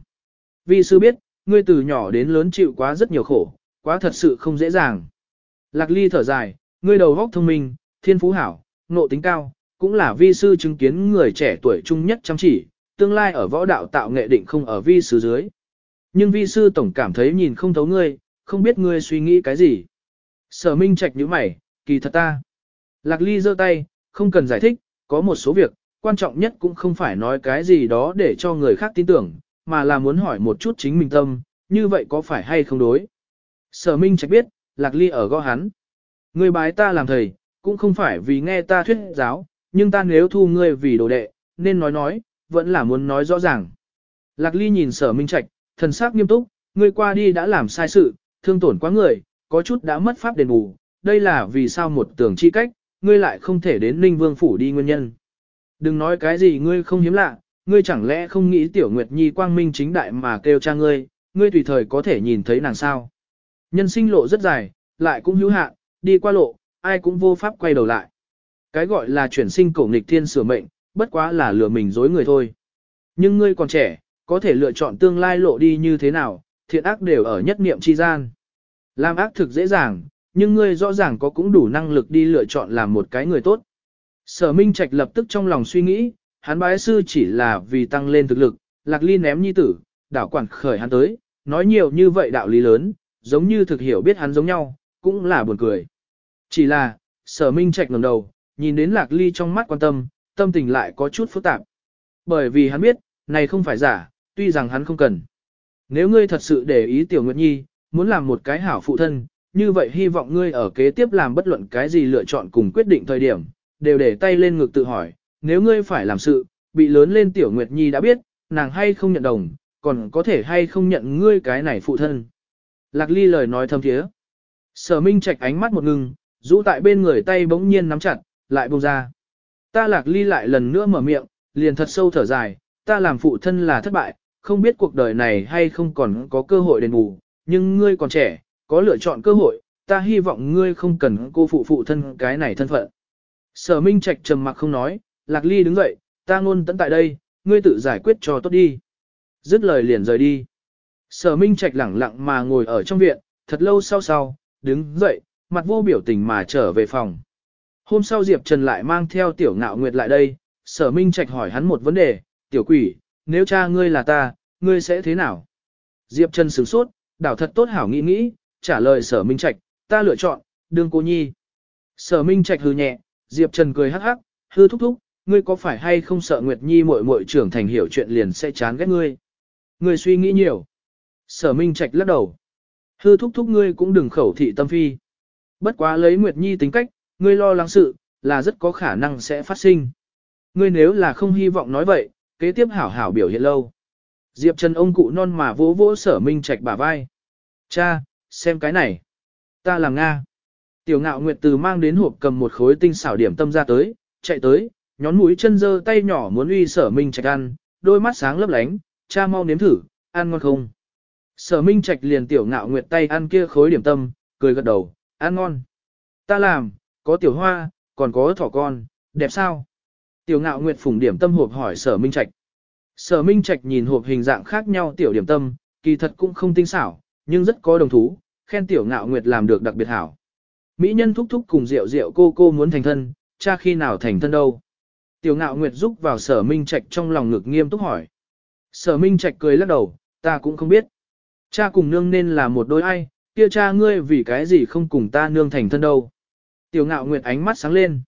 Vi sư biết, ngươi từ nhỏ đến lớn chịu quá rất nhiều khổ, quá thật sự không dễ dàng. Lạc Ly thở dài, ngươi đầu óc thông minh, thiên phú hảo, nộ tính cao, cũng là vi sư chứng kiến người trẻ tuổi trung nhất chăm chỉ, tương lai ở võ đạo tạo nghệ định không ở vi sư dưới. Nhưng vi sư tổng cảm thấy nhìn không thấu ngươi, không biết ngươi suy nghĩ cái gì. Sở Minh Trạch nhíu mày, kỳ thật ta. Lạc Ly giơ tay, không cần giải thích, có một số việc, quan trọng nhất cũng không phải nói cái gì đó để cho người khác tin tưởng, mà là muốn hỏi một chút chính mình tâm, như vậy có phải hay không đối. Sở Minh Trạch biết, Lạc Ly ở gõ hắn. ngươi bái ta làm thầy, cũng không phải vì nghe ta thuyết giáo, nhưng ta nếu thu ngươi vì đồ đệ, nên nói nói, vẫn là muốn nói rõ ràng. Lạc Ly nhìn sở Minh Trạch, thần sắc nghiêm túc, ngươi qua đi đã làm sai sự, thương tổn quá người, có chút đã mất pháp đền bù, đây là vì sao một tưởng chi cách, ngươi lại không thể đến Ninh Vương Phủ đi nguyên nhân. Đừng nói cái gì ngươi không hiếm lạ, ngươi chẳng lẽ không nghĩ Tiểu Nguyệt Nhi quang minh chính đại mà kêu cha ngươi, ngươi tùy thời có thể nhìn thấy nàng sao. Nhân sinh lộ rất dài, lại cũng hữu hạn, đi qua lộ, ai cũng vô pháp quay đầu lại. Cái gọi là chuyển sinh cổ nghịch thiên sửa mệnh, bất quá là lừa mình dối người thôi. Nhưng ngươi còn trẻ, có thể lựa chọn tương lai lộ đi như thế nào, thiện ác đều ở nhất niệm chi gian. Làm ác thực dễ dàng, nhưng ngươi rõ ràng có cũng đủ năng lực đi lựa chọn làm một cái người tốt. Sở Minh Trạch lập tức trong lòng suy nghĩ, hắn bái sư chỉ là vì tăng lên thực lực, lạc ly ném nhi tử, đảo quản khởi hắn tới, nói nhiều như vậy đạo lý lớn, giống như thực hiểu biết hắn giống nhau, cũng là buồn cười. Chỉ là, sở Minh Trạch ngẩng đầu, nhìn đến lạc ly trong mắt quan tâm, tâm tình lại có chút phức tạp. Bởi vì hắn biết, này không phải giả, tuy rằng hắn không cần. Nếu ngươi thật sự để ý Tiểu Nguyệt Nhi, muốn làm một cái hảo phụ thân, như vậy hy vọng ngươi ở kế tiếp làm bất luận cái gì lựa chọn cùng quyết định thời điểm, đều để tay lên ngực tự hỏi, nếu ngươi phải làm sự, bị lớn lên Tiểu Nguyệt Nhi đã biết, nàng hay không nhận đồng, còn có thể hay không nhận ngươi cái này phụ thân. Lạc Ly lời nói thâm thiế. Sở Minh Trạch ánh mắt một ngừng, rũ tại bên người tay bỗng nhiên nắm chặt, lại buông ra. Ta Lạc Ly lại lần nữa mở miệng, liền thật sâu thở dài, ta làm phụ thân là thất bại, không biết cuộc đời này hay không còn có cơ hội đền bù, nhưng ngươi còn trẻ, có lựa chọn cơ hội, ta hy vọng ngươi không cần cô phụ phụ thân cái này thân phận. Sở Minh Trạch trầm mặc không nói, Lạc Ly đứng dậy, ta ngôn tận tại đây, ngươi tự giải quyết cho tốt đi. Dứt lời liền rời đi. Sở Minh Trạch lẳng lặng mà ngồi ở trong viện, thật lâu sau sau, đứng dậy, mặt vô biểu tình mà trở về phòng. Hôm sau Diệp Trần lại mang theo tiểu ngạo nguyệt lại đây, sở Minh Trạch hỏi hắn một vấn đề, tiểu quỷ, nếu cha ngươi là ta, ngươi sẽ thế nào? Diệp Trần sửng sốt, đảo thật tốt hảo nghĩ nghĩ, trả lời sở Minh Trạch, ta lựa chọn, đương cô nhi. Sở Minh Trạch hừ nhẹ, Diệp Trần cười hắc hắc, hư thúc thúc, ngươi có phải hay không sợ Nguyệt Nhi muội muội trưởng thành hiểu chuyện liền sẽ chán ghét ngươi? Ngươi suy nghĩ nhiều. Sở Minh Trạch lắc đầu. Hư thúc thúc ngươi cũng đừng khẩu thị tâm phi. Bất quá lấy Nguyệt Nhi tính cách, ngươi lo lắng sự, là rất có khả năng sẽ phát sinh. Ngươi nếu là không hy vọng nói vậy, kế tiếp hảo hảo biểu hiện lâu. Diệp Trần ông cụ non mà vỗ vỗ sở minh trạch bả vai. Cha, xem cái này. Ta là Nga. Tiểu ngạo nguyệt từ mang đến hộp cầm một khối tinh xảo điểm tâm ra tới, chạy tới, nhón mũi chân dơ tay nhỏ muốn uy sở minh trạch ăn, đôi mắt sáng lấp lánh, cha mau nếm thử, ăn ngon không. Sở minh trạch liền tiểu ngạo nguyệt tay ăn kia khối điểm tâm, cười gật đầu, ăn ngon. Ta làm, có tiểu hoa, còn có thỏ con, đẹp sao? Tiểu ngạo nguyệt phủng điểm tâm hộp hỏi sở minh trạch. Sở minh trạch nhìn hộp hình dạng khác nhau tiểu điểm tâm, kỳ thật cũng không tinh xảo, nhưng rất có đồng thú, khen tiểu ngạo nguyệt làm được đặc biệt hảo. Mỹ nhân thúc thúc cùng rượu rượu cô cô muốn thành thân, cha khi nào thành thân đâu. Tiểu ngạo nguyệt giúp vào sở minh trạch trong lòng ngực nghiêm túc hỏi. Sở minh trạch cười lắc đầu, ta cũng không biết. Cha cùng nương nên là một đôi ai, kia cha ngươi vì cái gì không cùng ta nương thành thân đâu. Tiểu ngạo nguyệt ánh mắt sáng lên.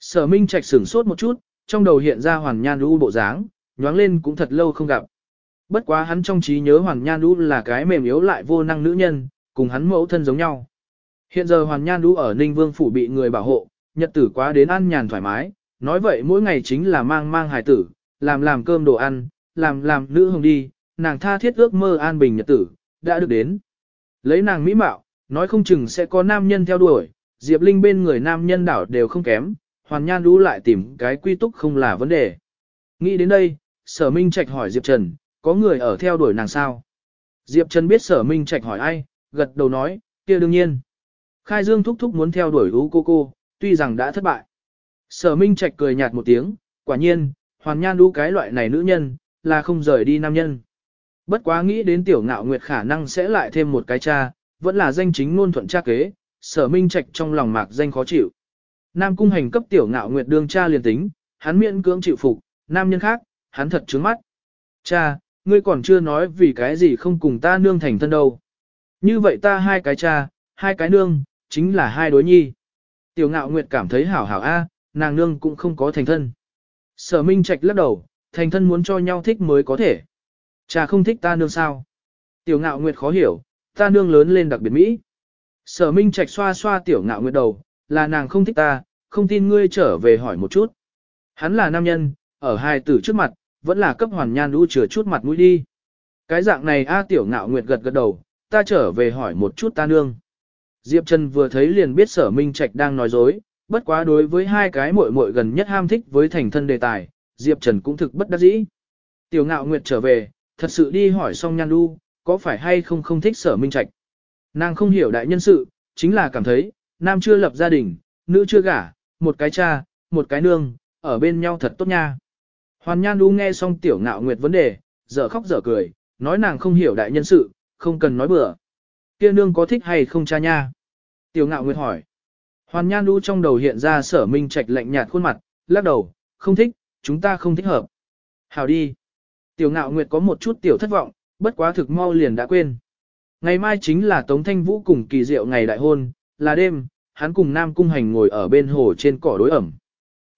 Sở minh trạch sửng sốt một chút, trong đầu hiện ra hoàn nhan lũ bộ dáng, nhoáng lên cũng thật lâu không gặp. Bất quá hắn trong trí nhớ hoàn nhan lũ là cái mềm yếu lại vô năng nữ nhân, cùng hắn mẫu thân giống nhau. Hiện giờ hoàn nhan lũ ở Ninh Vương phủ bị người bảo hộ, nhật tử quá đến ăn nhàn thoải mái, nói vậy mỗi ngày chính là mang mang hài tử, làm làm cơm đồ ăn, làm làm nữ hồng đi, nàng tha thiết ước mơ an bình nhật tử, đã được đến. Lấy nàng mỹ mạo, nói không chừng sẽ có nam nhân theo đuổi, Diệp Linh bên người nam nhân đảo đều không kém, hoàn nhan đu lại tìm cái quy túc không là vấn đề. Nghĩ đến đây, sở minh trạch hỏi Diệp Trần, có người ở theo đuổi nàng sao? Diệp Trần biết sở minh trạch hỏi ai, gật đầu nói, kia đương nhiên. Khai Dương thúc thúc muốn theo đuổi U cô cô, tuy rằng đã thất bại. Sở minh trạch cười nhạt một tiếng, quả nhiên, hoàn nhan đu cái loại này nữ nhân, là không rời đi nam nhân. Bất quá nghĩ đến tiểu ngạo nguyệt khả năng sẽ lại thêm một cái cha, vẫn là danh chính ngôn thuận cha kế, sở minh trạch trong lòng mạc danh khó chịu. Nam cung hành cấp tiểu ngạo nguyệt đương cha liền tính, hắn miễn cưỡng chịu phục, nam nhân khác, hắn thật trướng mắt. Cha, ngươi còn chưa nói vì cái gì không cùng ta nương thành thân đâu. Như vậy ta hai cái cha, hai cái nương, chính là hai đối nhi. Tiểu ngạo nguyệt cảm thấy hảo hảo a, nàng nương cũng không có thành thân. Sở Minh Trạch lắc đầu, thành thân muốn cho nhau thích mới có thể. Cha không thích ta nương sao? Tiểu ngạo nguyệt khó hiểu, ta nương lớn lên đặc biệt Mỹ. Sở Minh Trạch xoa xoa tiểu ngạo nguyệt đầu, là nàng không thích ta, không tin ngươi trở về hỏi một chút. Hắn là nam nhân, ở hai tử trước mặt, vẫn là cấp hoàn nhan đu chừa chút mặt mũi đi. Cái dạng này A tiểu ngạo nguyệt gật gật đầu, ta trở về hỏi một chút ta nương. Diệp Trần vừa thấy liền biết sở Minh Trạch đang nói dối, bất quá đối với hai cái muội muội gần nhất ham thích với thành thân đề tài, Diệp Trần cũng thực bất đắc dĩ. Tiểu ngạo nguyệt trở về, thật sự đi hỏi xong nhan đu, có phải hay không không thích sở Minh Trạch. Nàng không hiểu đại nhân sự, chính là cảm thấy, nam chưa lập gia đình, nữ chưa gả, một cái cha, một cái nương, ở bên nhau thật tốt nha. Hoàn Nhan Du nghe xong tiểu ngạo nguyệt vấn đề, dở khóc dở cười, nói nàng không hiểu đại nhân sự, không cần nói bừa. Kia nương có thích hay không cha nha? Tiểu ngạo nguyệt hỏi. Hoàn Nhan Du trong đầu hiện ra sở minh trạch lạnh nhạt khuôn mặt, lắc đầu, không thích, chúng ta không thích hợp. Hào đi. Tiểu ngạo nguyệt có một chút tiểu thất vọng, bất quá thực mau liền đã quên. Ngày mai chính là Tống Thanh Vũ cùng kỳ diệu ngày đại hôn, là đêm, hắn cùng Nam Cung Hành ngồi ở bên hồ trên cỏ đối ẩm.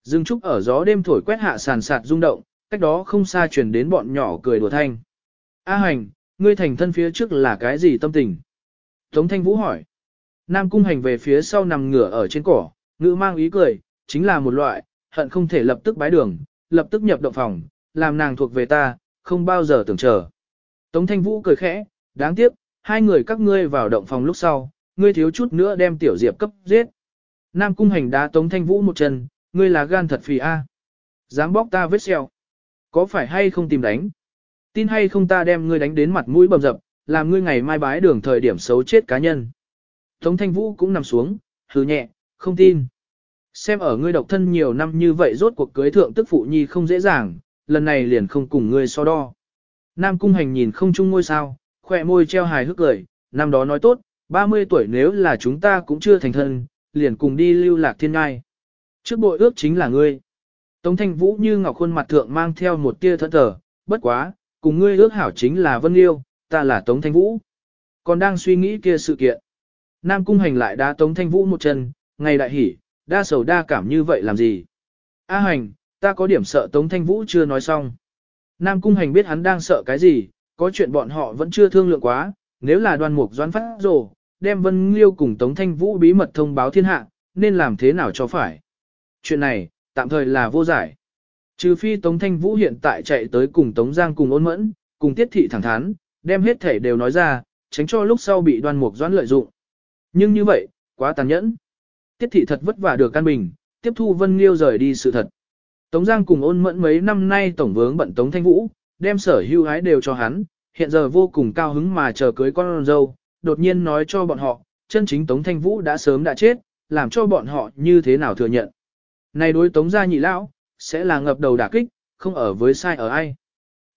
Dương Trúc ở gió đêm thổi quét hạ sàn sạt rung động, cách đó không xa truyền đến bọn nhỏ cười đùa thanh. A Hành, ngươi thành thân phía trước là cái gì tâm tình? Tống Thanh Vũ hỏi. Nam Cung Hành về phía sau nằm ngửa ở trên cỏ, ngữ mang ý cười, chính là một loại, hận không thể lập tức bái đường, lập tức nhập động phòng, làm nàng thuộc về ta, không bao giờ tưởng chờ. Tống Thanh Vũ cười khẽ, đáng tiếc, hai người các ngươi vào động phòng lúc sau, ngươi thiếu chút nữa đem tiểu diệp cấp giết. Nam cung hành đá Tống Thanh Vũ một chân, ngươi là gan thật phì a, Dám bóc ta vết xeo. Có phải hay không tìm đánh? Tin hay không ta đem ngươi đánh đến mặt mũi bầm dập, làm ngươi ngày mai bái đường thời điểm xấu chết cá nhân. Tống Thanh Vũ cũng nằm xuống, hừ nhẹ, không tin. Xem ở ngươi độc thân nhiều năm như vậy rốt cuộc cưới thượng tức phụ nhi không dễ dàng, lần này liền không cùng ngươi so đo. Nam cung hành nhìn không chung ngôi sao, khỏe môi treo hài hước cười, năm đó nói tốt, 30 tuổi nếu là chúng ta cũng chưa thành thân, liền cùng đi lưu lạc thiên ngai. Trước bội ước chính là ngươi. Tống thanh vũ như ngọc khuôn mặt thượng mang theo một tia thẫn thờ, bất quá, cùng ngươi ước hảo chính là Vân Liêu, ta là Tống thanh vũ. Còn đang suy nghĩ kia sự kiện. Nam cung hành lại đá Tống thanh vũ một chân, ngày đại hỉ, đa sầu đa cảm như vậy làm gì. A hành, ta có điểm sợ Tống thanh vũ chưa nói xong. Nam cung hành biết hắn đang sợ cái gì, có chuyện bọn họ vẫn chưa thương lượng quá, nếu là Đoàn mục doan phát rồ, đem Vân Liêu cùng Tống Thanh Vũ bí mật thông báo thiên hạ, nên làm thế nào cho phải. Chuyện này, tạm thời là vô giải. Trừ phi Tống Thanh Vũ hiện tại chạy tới cùng Tống Giang cùng ôn mẫn, cùng tiết thị thẳng thắn, đem hết thể đều nói ra, tránh cho lúc sau bị đoan mục Doãn lợi dụng. Nhưng như vậy, quá tàn nhẫn. Tiết thị thật vất vả được căn bình, tiếp thu Vân Liêu rời đi sự thật. Tống Giang cùng ôn mẫn mấy năm nay tổng vướng bận Tống Thanh Vũ, đem sở hưu ái đều cho hắn, hiện giờ vô cùng cao hứng mà chờ cưới con dâu, đột nhiên nói cho bọn họ, chân chính Tống Thanh Vũ đã sớm đã chết, làm cho bọn họ như thế nào thừa nhận. Này đối Tống gia nhị lão, sẽ là ngập đầu đả kích, không ở với sai ở ai.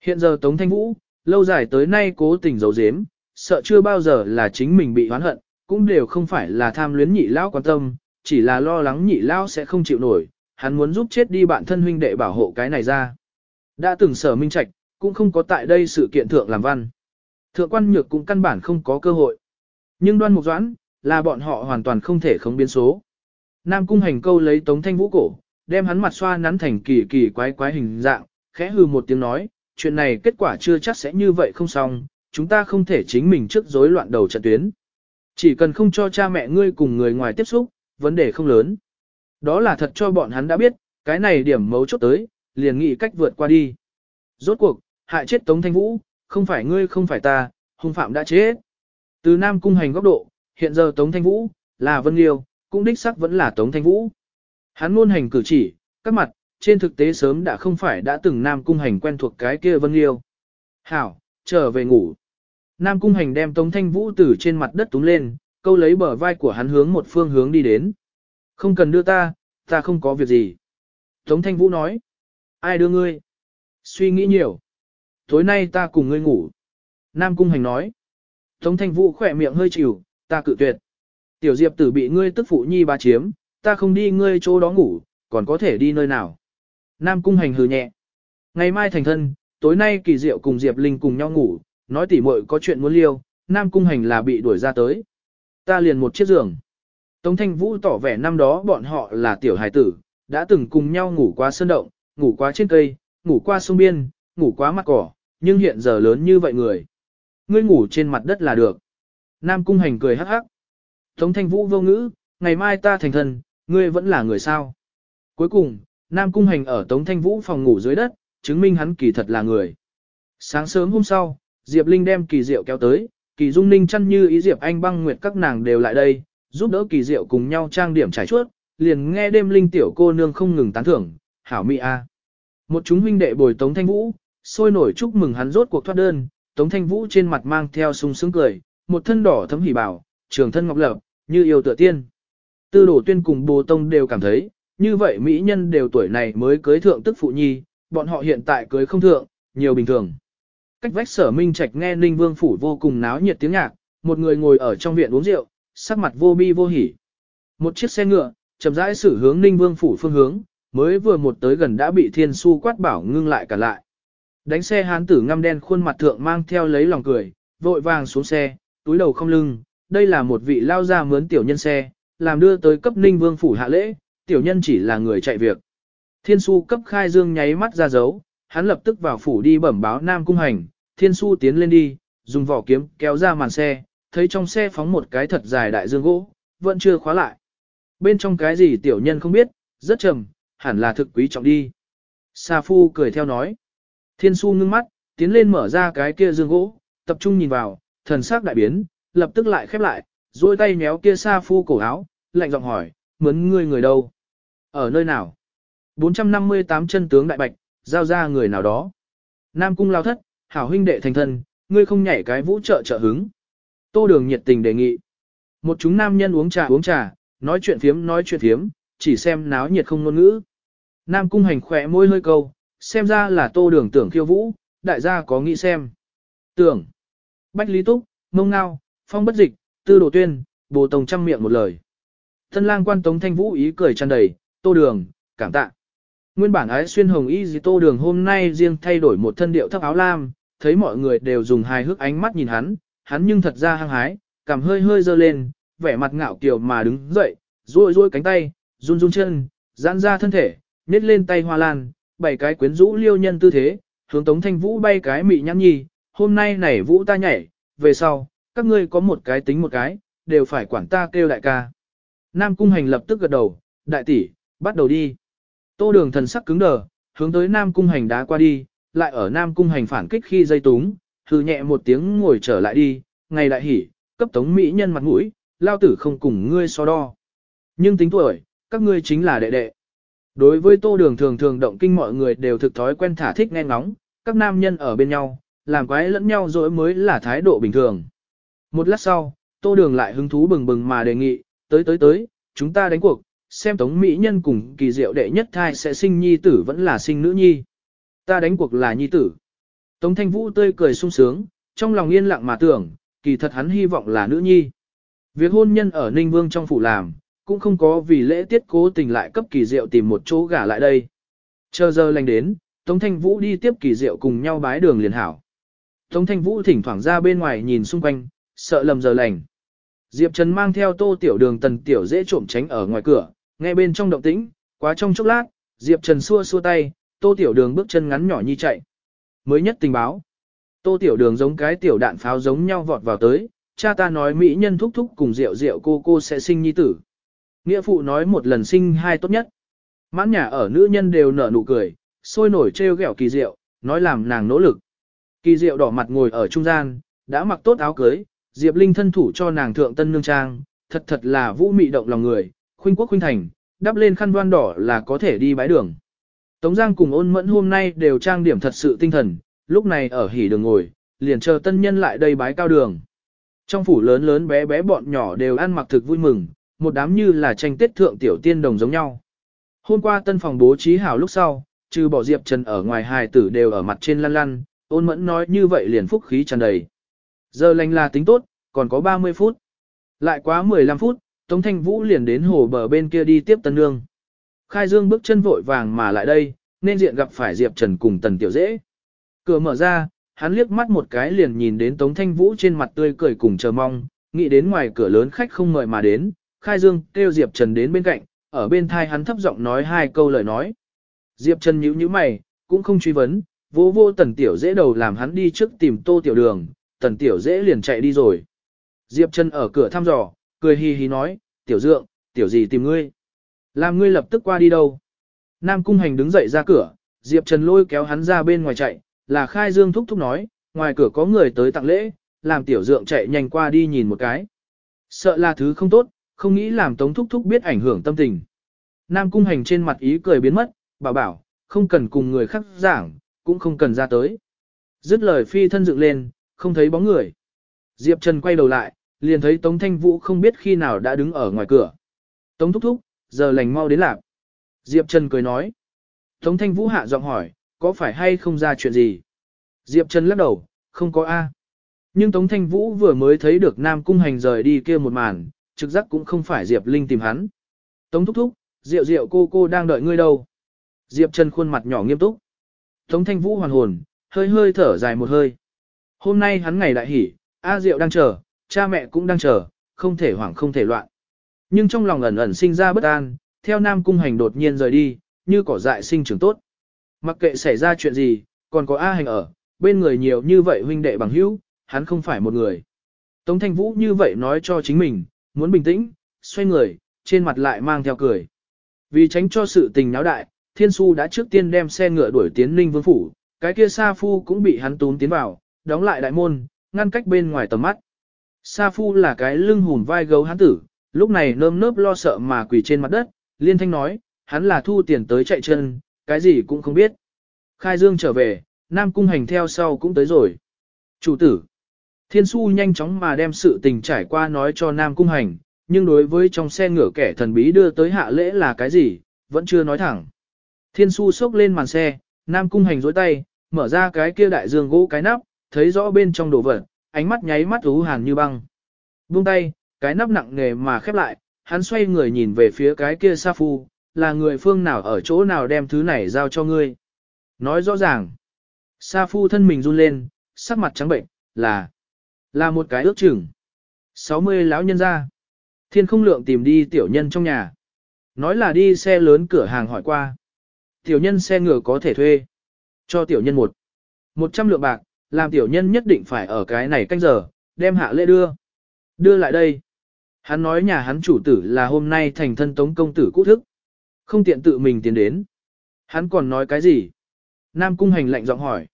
Hiện giờ Tống Thanh Vũ, lâu dài tới nay cố tình giấu giếm, sợ chưa bao giờ là chính mình bị oán hận, cũng đều không phải là tham luyến nhị lão quan tâm, chỉ là lo lắng nhị lão sẽ không chịu nổi, hắn muốn giúp chết đi bạn thân huynh đệ bảo hộ cái này ra. Đã từng sở minh trạch, cũng không có tại đây sự kiện thượng làm văn. Thượng quan nhược cũng căn bản không có cơ hội. Nhưng đoan mục doãn, là bọn họ hoàn toàn không thể không biến số. Nam cung hành câu lấy tống thanh vũ cổ, đem hắn mặt xoa nắn thành kỳ kỳ quái quái hình dạng, khẽ hừ một tiếng nói, chuyện này kết quả chưa chắc sẽ như vậy không xong, chúng ta không thể chính mình trước rối loạn đầu trận tuyến. Chỉ cần không cho cha mẹ ngươi cùng người ngoài tiếp xúc, vấn đề không lớn. Đó là thật cho bọn hắn đã biết, cái này điểm mấu chốt tới, liền nghĩ cách vượt qua đi. Rốt cuộc, hại chết Tống Thanh Vũ, không phải ngươi không phải ta, hung phạm đã chết. Từ Nam Cung hành góc độ, hiện giờ Tống Thanh Vũ, là Vân Liêu, cũng đích sắc vẫn là Tống Thanh Vũ. Hắn luôn hành cử chỉ, các mặt, trên thực tế sớm đã không phải đã từng Nam Cung hành quen thuộc cái kia Vân Liêu. Hảo, trở về ngủ. Nam Cung hành đem Tống Thanh Vũ từ trên mặt đất túm lên, câu lấy bờ vai của hắn hướng một phương hướng đi đến. Không cần đưa ta, ta không có việc gì. Tống Thanh Vũ nói. Ai đưa ngươi? Suy nghĩ nhiều. Tối nay ta cùng ngươi ngủ. Nam Cung Hành nói. Tống Thanh Vũ khỏe miệng hơi chịu, ta cự tuyệt. Tiểu Diệp tử bị ngươi tức phụ nhi ba chiếm, ta không đi ngươi chỗ đó ngủ, còn có thể đi nơi nào. Nam Cung Hành hừ nhẹ. Ngày mai thành thân, tối nay kỳ diệu cùng Diệp Linh cùng nhau ngủ, nói tỉ muội có chuyện muốn liêu, Nam Cung Hành là bị đuổi ra tới. Ta liền một chiếc giường. Tống Thanh Vũ tỏ vẻ năm đó bọn họ là tiểu hài tử, đã từng cùng nhau ngủ qua sơn động, ngủ qua trên cây, ngủ qua sông biên, ngủ qua mặt cỏ, nhưng hiện giờ lớn như vậy người. Ngươi ngủ trên mặt đất là được. Nam cung hành cười hắc hắc. Tống thanh vũ vô ngữ, ngày mai ta thành thần, ngươi vẫn là người sao. Cuối cùng, Nam cung hành ở Tống thanh vũ phòng ngủ dưới đất, chứng minh hắn kỳ thật là người. Sáng sớm hôm sau, Diệp Linh đem kỳ diệu kéo tới, kỳ dung ninh chăn như ý Diệp Anh băng nguyệt các nàng đều lại đây, giúp đỡ kỳ diệu cùng nhau trang điểm trải chuốt, liền nghe đêm linh tiểu cô nương không ngừng tán thưởng, hảo mỹ a. Một chúng huynh đệ bồi Tống Thanh Vũ, sôi nổi chúc mừng hắn rốt cuộc thoát đơn, Tống Thanh Vũ trên mặt mang theo sung sướng cười, một thân đỏ thấm hỉ bảo, trường thân ngọc lập, như yêu tựa tiên. Tư đổ tuyên cùng bồ tông đều cảm thấy, như vậy mỹ nhân đều tuổi này mới cưới thượng tức phụ nhi, bọn họ hiện tại cưới không thượng, nhiều bình thường. Cách vách sở minh trạch nghe Ninh Vương Phủ vô cùng náo nhiệt tiếng nhạc, một người ngồi ở trong viện uống rượu, sắc mặt vô bi vô hỉ. Một chiếc xe ngựa, chậm rãi xử hướng Ninh Vương Phủ phương hướng, mới vừa một tới gần đã bị thiên su quát bảo ngưng lại cả lại. Đánh xe hán tử ngăm đen khuôn mặt thượng mang theo lấy lòng cười, vội vàng xuống xe, túi đầu không lưng, đây là một vị lao ra mướn tiểu nhân xe, làm đưa tới cấp Ninh Vương Phủ hạ lễ, tiểu nhân chỉ là người chạy việc. Thiên su cấp khai dương nháy mắt ra dấu, hắn lập tức vào phủ đi bẩm báo Nam Cung Hành, thiên su tiến lên đi, dùng vỏ kiếm kéo ra màn xe, thấy trong xe phóng một cái thật dài đại dương gỗ, vẫn chưa khóa lại. Bên trong cái gì tiểu nhân không biết, rất trầm, hẳn là thực quý trọng đi. Sa Phu cười theo nói. Thiên su ngưng mắt, tiến lên mở ra cái kia dương gỗ, tập trung nhìn vào, thần sắc đại biến, lập tức lại khép lại, duỗi tay méo kia Sa Phu cổ áo, lạnh giọng hỏi, mướn ngươi người đâu? Ở nơi nào? 458 chân tướng đại bạch, giao ra người nào đó. Nam cung lao thất, hảo huynh đệ thành thân, ngươi không nhảy cái vũ trợ trợ hứng. Tô đường nhiệt tình đề nghị. Một chúng nam nhân uống trà uống trà, nói chuyện phiếm nói chuyện phiếm, chỉ xem náo nhiệt không ngôn ngữ. Nam cung hành khỏe môi hơi câu, xem ra là tô đường tưởng khiêu vũ, đại gia có nghĩ xem. Tưởng. Bách Lý Túc, Mông Ngao, Phong Bất Dịch, Tư Đồ Tuyên, Bồ Tồng trăm miệng một lời. Thân lang quan Tống Thanh Vũ ý cười tràn đầy, tô đường, cảm tạ. Nguyên bản ái xuyên hồng y gì tô đường hôm nay riêng thay đổi một thân điệu thấp áo lam, thấy mọi người đều dùng hài hước ánh mắt nhìn hắn, hắn nhưng thật ra hăng hái, cảm hơi hơi dơ lên, vẻ mặt ngạo kiều mà đứng dậy, duỗi duỗi cánh tay, run run chân, giãn ra thân thể, nhét lên tay hoa lan, bảy cái quyến rũ liêu nhân tư thế, hướng Tống Thanh Vũ bay cái mị nhãn nhi, hôm nay nảy Vũ ta nhảy, về sau, các ngươi có một cái tính một cái, đều phải quản ta kêu đại ca. Nam Cung Hành lập tức gật đầu, đại tỷ, bắt đầu đi. Tô đường thần sắc cứng đờ, hướng tới Nam Cung Hành đá qua đi, lại ở Nam Cung Hành phản kích khi dây túng, thử nhẹ một tiếng ngồi trở lại đi, ngày đại hỉ, cấp tống mỹ nhân mặt mũi, lao tử không cùng ngươi so đo. Nhưng tính tuổi, các ngươi chính là đệ đệ. Đối với tô đường thường thường động kinh mọi người đều thực thói quen thả thích nghe ngóng, các nam nhân ở bên nhau, làm quái lẫn nhau rồi mới là thái độ bình thường. Một lát sau, tô đường lại hứng thú bừng bừng mà đề nghị, tới tới tới, chúng ta đánh cuộc, xem tống mỹ nhân cùng kỳ diệu đệ nhất thai sẽ sinh nhi tử vẫn là sinh nữ nhi. Ta đánh cuộc là nhi tử. Tống thanh vũ tươi cười sung sướng, trong lòng yên lặng mà tưởng, kỳ thật hắn hy vọng là nữ nhi. Việc hôn nhân ở Ninh Vương trong phủ làm, cũng không có vì lễ tiết cố tình lại cấp kỳ diệu tìm một chỗ gả lại đây. Chờ giờ lành đến, Tống Thanh Vũ đi tiếp kỳ diệu cùng nhau bái đường liền hảo. Tống Thanh Vũ thỉnh thoảng ra bên ngoài nhìn xung quanh, sợ lầm giờ lành. Diệp Trần mang theo tô tiểu đường tần tiểu dễ trộm tránh ở ngoài cửa, nghe bên trong động tĩnh, quá trong chốc lát, Diệp Trần xua xua tay, tô tiểu đường bước chân ngắn nhỏ nhi chạy. Mới nhất tình báo. Tô tiểu đường giống cái tiểu đạn pháo giống nhau vọt vào tới, cha ta nói mỹ nhân thúc thúc cùng rượu rượu cô cô sẽ sinh nhi tử. Nghĩa phụ nói một lần sinh hai tốt nhất. Mãn nhà ở nữ nhân đều nở nụ cười, sôi nổi trêu ghẹo kỳ diệu, nói làm nàng nỗ lực. Kỳ diệu đỏ mặt ngồi ở trung gian, đã mặc tốt áo cưới, Diệp Linh thân thủ cho nàng thượng tân nương trang, thật thật là vũ mị động lòng người, khuynh quốc khuynh thành, đắp lên khăn đoan đỏ là có thể đi bái đường. Tống Giang cùng ôn mẫn hôm nay đều trang điểm thật sự tinh thần, lúc này ở hỉ đường ngồi, liền chờ tân nhân lại đây bái cao đường. Trong phủ lớn lớn bé bé bọn nhỏ đều ăn mặc thực vui mừng, một đám như là tranh tết thượng tiểu tiên đồng giống nhau. Hôm qua tân phòng bố trí hảo lúc sau, trừ bỏ Diệp Trần ở ngoài hài tử đều ở mặt trên lăn lăn, ôn mẫn nói như vậy liền phúc khí tràn đầy. Giờ lành là tính tốt, còn có 30 phút. Lại quá 15 phút, Tống Thanh Vũ liền đến hồ bờ bên kia đi tiếp tân nương. Khai Dương bước chân vội vàng mà lại đây, nên diện gặp phải Diệp Trần cùng Tần Tiểu Dễ. Cửa mở ra, hắn liếc mắt một cái liền nhìn đến Tống Thanh Vũ trên mặt tươi cười cùng chờ mong, nghĩ đến ngoài cửa lớn khách không mời mà đến, Khai Dương kêu Diệp Trần đến bên cạnh, ở bên thai hắn thấp giọng nói hai câu lời nói. Diệp Trần nhíu nhíu mày, cũng không truy vấn, vô vô tần tiểu dễ đầu làm hắn đi trước tìm tô tiểu đường, tần tiểu dễ liền chạy đi rồi. Diệp Trần ở cửa thăm dò, cười hì hì nói, tiểu dượng, tiểu gì tìm ngươi. Làm ngươi lập tức qua đi đâu. Nam Cung Hành đứng dậy ra cửa, Diệp Trần lôi kéo hắn ra bên ngoài chạy, là khai dương thúc thúc nói, ngoài cửa có người tới tặng lễ, làm tiểu dượng chạy nhanh qua đi nhìn một cái. Sợ là thứ không tốt, không nghĩ làm tống thúc thúc biết ảnh hưởng tâm tình. Nam Cung Hành trên mặt ý cười biến mất, bảo bảo, không cần cùng người khác giảng, cũng không cần ra tới. Dứt lời phi thân dựng lên, không thấy bóng người. Diệp Trần quay đầu lại, liền thấy Tống Thanh Vũ không biết khi nào đã đứng ở ngoài cửa. Tống thúc thúc, giờ lành mau đến lạc. Diệp Trần cười nói. Tống Thanh Vũ hạ giọng hỏi, có phải hay không ra chuyện gì? Diệp Trần lắc đầu, không có A. Nhưng Tống Thanh Vũ vừa mới thấy được Nam Cung Hành rời đi kia một màn, trực giác cũng không phải Diệp Linh tìm hắn. Tống thúc thúc, Diệu Diệu cô cô đang đợi ngươi đâu? Diệp Trần khuôn mặt nhỏ nghiêm túc. Tống Thanh Vũ hoàn hồn, hơi hơi thở dài một hơi. Hôm nay hắn ngày đại hỉ, A Diệu đang chờ, cha mẹ cũng đang chờ, không thể hoảng không thể loạn. Nhưng trong lòng ẩn ẩn sinh ra bất an, theo Nam Cung Hành đột nhiên rời đi, như cỏ dại sinh trưởng tốt. Mặc kệ xảy ra chuyện gì, còn có A Hành ở, bên người nhiều như vậy huynh đệ bằng hữu, hắn không phải một người. Tống Thanh Vũ như vậy nói cho chính mình, muốn bình tĩnh, xoay người, trên mặt lại mang theo cười. Vì tránh cho sự tình náo đại, Thiên Su đã trước tiên đem xe ngựa đuổi tiến Ninh Vương Phủ, cái kia Sa Phu cũng bị hắn túm tiến vào, đóng lại đại môn, ngăn cách bên ngoài tầm mắt. Sa Phu là cái lưng hùn vai gấu hắn tử, lúc này nơm nớp lo sợ mà quỳ trên mặt đất, liên thanh nói, hắn là thu tiền tới chạy chân, cái gì cũng không biết. Khai Dương trở về, Nam Cung Hành theo sau cũng tới rồi. Chủ tử, Thiên Su nhanh chóng mà đem sự tình trải qua nói cho Nam Cung Hành, nhưng đối với trong xe ngựa kẻ thần bí đưa tới hạ lễ là cái gì, vẫn chưa nói thẳng. Thiên Su xốc lên màn xe, Nam Cung Hành dối tay, mở ra cái kia đại dương gỗ cái nắp, thấy rõ bên trong đồ vật, ánh mắt nháy mắt ú hàn như băng. Buông tay, cái nắp nặng nề mà khép lại, hắn xoay người nhìn về phía cái kia Sa Phu, là người phương nào ở chỗ nào đem thứ này giao cho ngươi. Nói rõ ràng. Sa Phu thân mình run lên, sắc mặt trắng bệnh, là, là một cái ước chừng. 60 lão nhân ra. Thiên không lượng tìm đi tiểu nhân trong nhà. Nói là đi xe lớn cửa hàng hỏi qua. Tiểu nhân xe ngựa có thể thuê. Cho tiểu nhân một. một trăm lượng bạc, làm tiểu nhân nhất định phải ở cái này canh giờ, đem hạ lễ đưa. Đưa lại đây. Hắn nói nhà hắn chủ tử là hôm nay thành thân tống công tử cũ thức. Không tiện tự mình tiến đến. Hắn còn nói cái gì? Nam cung hành lạnh giọng hỏi.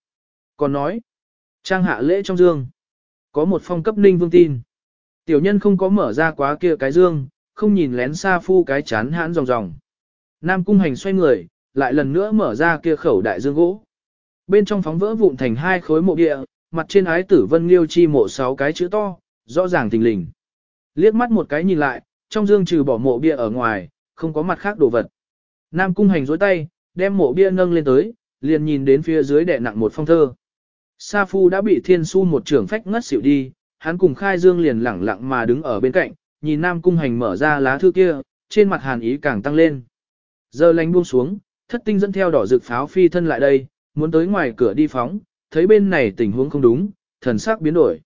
Còn nói. Trang hạ lễ trong dương. Có một phong cấp ninh vương tin. Tiểu nhân không có mở ra quá kia cái dương, không nhìn lén xa phu cái chán hãn ròng ròng. Nam cung hành xoay người, lại lần nữa mở ra kia khẩu đại dương gỗ. Bên trong phóng vỡ vụn thành hai khối mộ địa, mặt trên ái tử vân liêu chi mộ sáu cái chữ to, rõ ràng tình lình. Liếc mắt một cái nhìn lại, trong dương trừ bỏ mộ bia ở ngoài, không có mặt khác đồ vật. Nam cung hành dối tay, đem mộ bia nâng lên tới, liền nhìn đến phía dưới đè nặng một phong thơ. Sa Phu đã bị thiên su một trưởng phách ngất xỉu đi, hắn cùng khai dương liền lẳng lặng mà đứng ở bên cạnh, nhìn Nam cung hành mở ra lá thư kia, trên mặt hàn ý càng tăng lên. Giờ lánh buông xuống, thất tinh dẫn theo đỏ rực pháo phi thân lại đây, muốn tới ngoài cửa đi phóng, thấy bên này tình huống không đúng, thần sắc biến đổi.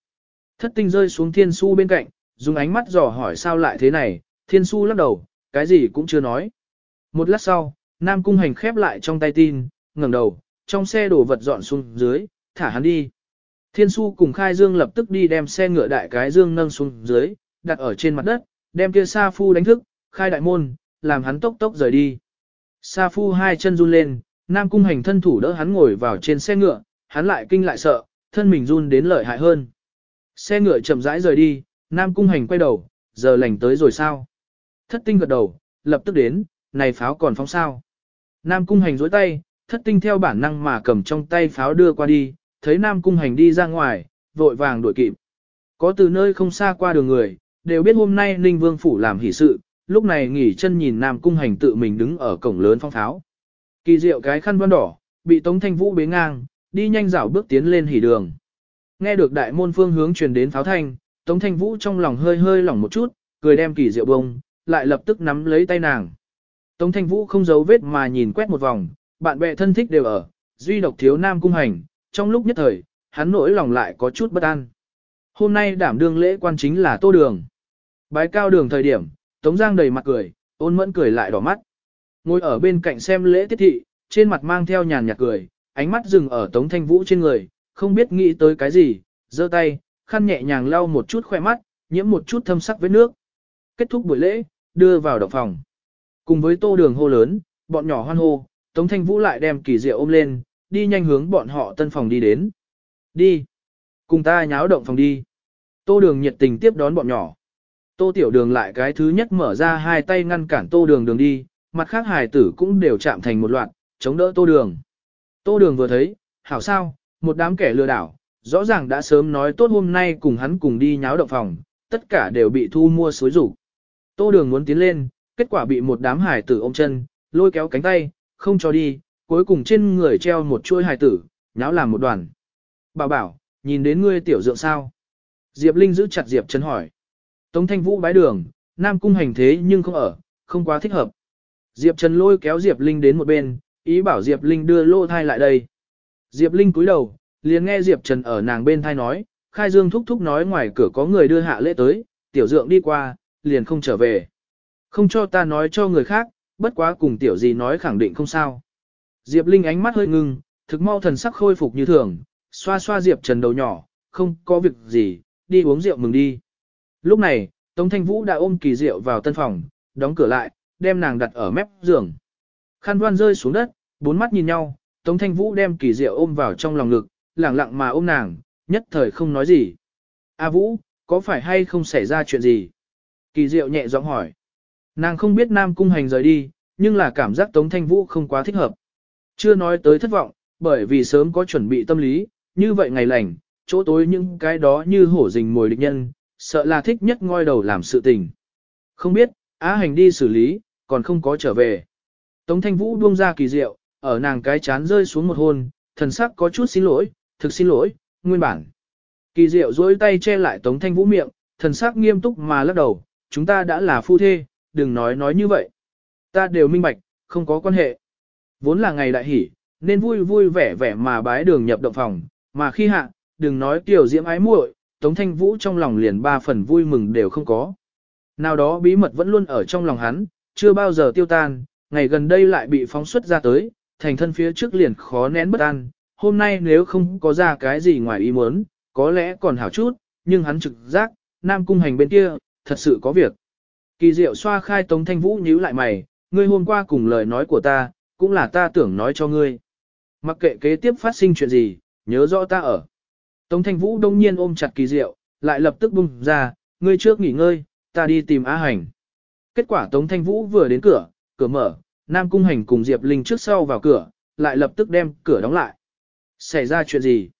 Thất tinh rơi xuống thiên su bên cạnh, dùng ánh mắt dò hỏi sao lại thế này, thiên su lắc đầu, cái gì cũng chưa nói. Một lát sau, Nam Cung Hành khép lại trong tay tin, ngẩng đầu, trong xe đổ vật dọn xuống dưới, thả hắn đi. Thiên su cùng Khai Dương lập tức đi đem xe ngựa đại cái Dương nâng xuống dưới, đặt ở trên mặt đất, đem kia Sa Phu đánh thức, khai đại môn, làm hắn tốc tốc rời đi. Sa Phu hai chân run lên, Nam Cung Hành thân thủ đỡ hắn ngồi vào trên xe ngựa, hắn lại kinh lại sợ, thân mình run đến lợi hại hơn. Xe ngựa chậm rãi rời đi, Nam Cung Hành quay đầu, giờ lành tới rồi sao? Thất tinh gật đầu, lập tức đến, này pháo còn phóng sao? Nam Cung Hành dối tay, thất tinh theo bản năng mà cầm trong tay pháo đưa qua đi, thấy Nam Cung Hành đi ra ngoài, vội vàng đuổi kịp. Có từ nơi không xa qua đường người, đều biết hôm nay Ninh Vương Phủ làm hỷ sự, lúc này nghỉ chân nhìn Nam Cung Hành tự mình đứng ở cổng lớn phong tháo Kỳ diệu cái khăn văn đỏ, bị Tống Thanh Vũ bế ngang, đi nhanh dạo bước tiến lên hỉ đường. Nghe được đại môn phương hướng truyền đến pháo thanh, Tống Thanh Vũ trong lòng hơi hơi lỏng một chút, cười đem kỳ diệu bông, lại lập tức nắm lấy tay nàng. Tống Thanh Vũ không giấu vết mà nhìn quét một vòng, bạn bè thân thích đều ở, duy độc thiếu nam cung hành, trong lúc nhất thời, hắn nỗi lòng lại có chút bất an. Hôm nay đảm đương lễ quan chính là tô đường. Bái cao đường thời điểm, Tống Giang đầy mặt cười, ôn mẫn cười lại đỏ mắt. Ngồi ở bên cạnh xem lễ tiết thị, trên mặt mang theo nhàn nhạt cười, ánh mắt dừng ở Tống Thanh Vũ trên người, không biết nghĩ tới cái gì, giơ tay, khăn nhẹ nhàng lau một chút khoe mắt, nhiễm một chút thâm sắc với nước. Kết thúc buổi lễ, đưa vào động phòng. Cùng với tô đường hô lớn, bọn nhỏ hoan hô, Tống Thanh Vũ lại đem kỳ diệu ôm lên, đi nhanh hướng bọn họ tân phòng đi đến. Đi. Cùng ta nháo động phòng đi. Tô đường nhiệt tình tiếp đón bọn nhỏ. Tô tiểu đường lại cái thứ nhất mở ra hai tay ngăn cản tô đường đường đi, mặt khác hài tử cũng đều chạm thành một loạt, chống đỡ tô đường. Tô đường vừa thấy, hảo sao, một đám kẻ lừa đảo, rõ ràng đã sớm nói tốt hôm nay cùng hắn cùng đi nháo động phòng, tất cả đều bị thu mua xối rủ. Tô đường muốn tiến lên, kết quả bị một đám hài tử ôm chân, lôi kéo cánh tay, không cho đi, cuối cùng trên người treo một chuôi hài tử, nháo làm một đoàn. Bảo bảo, nhìn đến ngươi tiểu dượng sao? Diệp Linh giữ chặt Diệp Trần hỏi. Tống Thanh Vũ bái đường, Nam Cung hành thế nhưng không ở, không quá thích hợp. Diệp Trần lôi kéo Diệp Linh đến một bên, ý bảo Diệp Linh đưa lô thai lại đây. Diệp Linh cúi đầu, liền nghe Diệp Trần ở nàng bên thai nói, Khai Dương thúc thúc nói ngoài cửa có người đưa hạ lễ tới, tiểu dượng đi qua, liền không trở về. Không cho ta nói cho người khác, bất quá cùng tiểu gì nói khẳng định không sao. Diệp Linh ánh mắt hơi ngưng, thực mau thần sắc khôi phục như thường, xoa xoa Diệp Trần đầu nhỏ, không có việc gì, đi uống rượu mừng đi. Lúc này, Tống Thanh Vũ đã ôm kỳ rượu vào tân phòng, đóng cửa lại, đem nàng đặt ở mép giường. Khăn đoan rơi xuống đất, bốn mắt nhìn nhau, Tống Thanh Vũ đem kỳ rượu ôm vào trong lòng ngực, lẳng lặng mà ôm nàng, nhất thời không nói gì. A Vũ, có phải hay không xảy ra chuyện gì? Kỳ diệu nhẹ giọng hỏi. Nàng không biết Nam Cung Hành rời đi, nhưng là cảm giác Tống Thanh Vũ không quá thích hợp. Chưa nói tới thất vọng, bởi vì sớm có chuẩn bị tâm lý, như vậy ngày lành, chỗ tối những cái đó như hổ rình mồi địch nhân, sợ là thích nhất ngoi đầu làm sự tình. Không biết, Á Hành đi xử lý, còn không có trở về. Tống Thanh Vũ buông ra kỳ diệu, ở nàng cái chán rơi xuống một hôn, thần sắc có chút xin lỗi, thực xin lỗi, nguyên bản. Kỳ diệu dối tay che lại Tống Thanh Vũ miệng, thần sắc nghiêm túc mà lắc đầu, chúng ta đã là phu thê, đừng nói nói như vậy. Ta đều minh bạch, không có quan hệ. Vốn là ngày đại hỷ, nên vui vui vẻ vẻ mà bái đường nhập động phòng, mà khi hạ, đừng nói tiểu diễm ái muội, Tống Thanh Vũ trong lòng liền ba phần vui mừng đều không có. Nào đó bí mật vẫn luôn ở trong lòng hắn, chưa bao giờ tiêu tan, ngày gần đây lại bị phóng xuất ra tới, thành thân phía trước liền khó nén bất an, hôm nay nếu không có ra cái gì ngoài ý muốn, có lẽ còn hảo chút, nhưng hắn trực giác, Nam Cung Hành bên kia, thật sự có việc. Kỳ diệu xoa khai Tống Thanh Vũ nhíu lại mày, ngươi hôm qua cùng lời nói của ta, cũng là ta tưởng nói cho ngươi. Mặc kệ kế tiếp phát sinh chuyện gì, nhớ rõ ta ở. Tống Thanh Vũ đông nhiên ôm chặt kỳ diệu, lại lập tức bung ra, ngươi trước nghỉ ngơi, ta đi tìm Á Hành. Kết quả Tống Thanh Vũ vừa đến cửa, cửa mở, Nam Cung Hành cùng Diệp Linh trước sau vào cửa, lại lập tức đem cửa đóng lại. Xảy ra chuyện gì?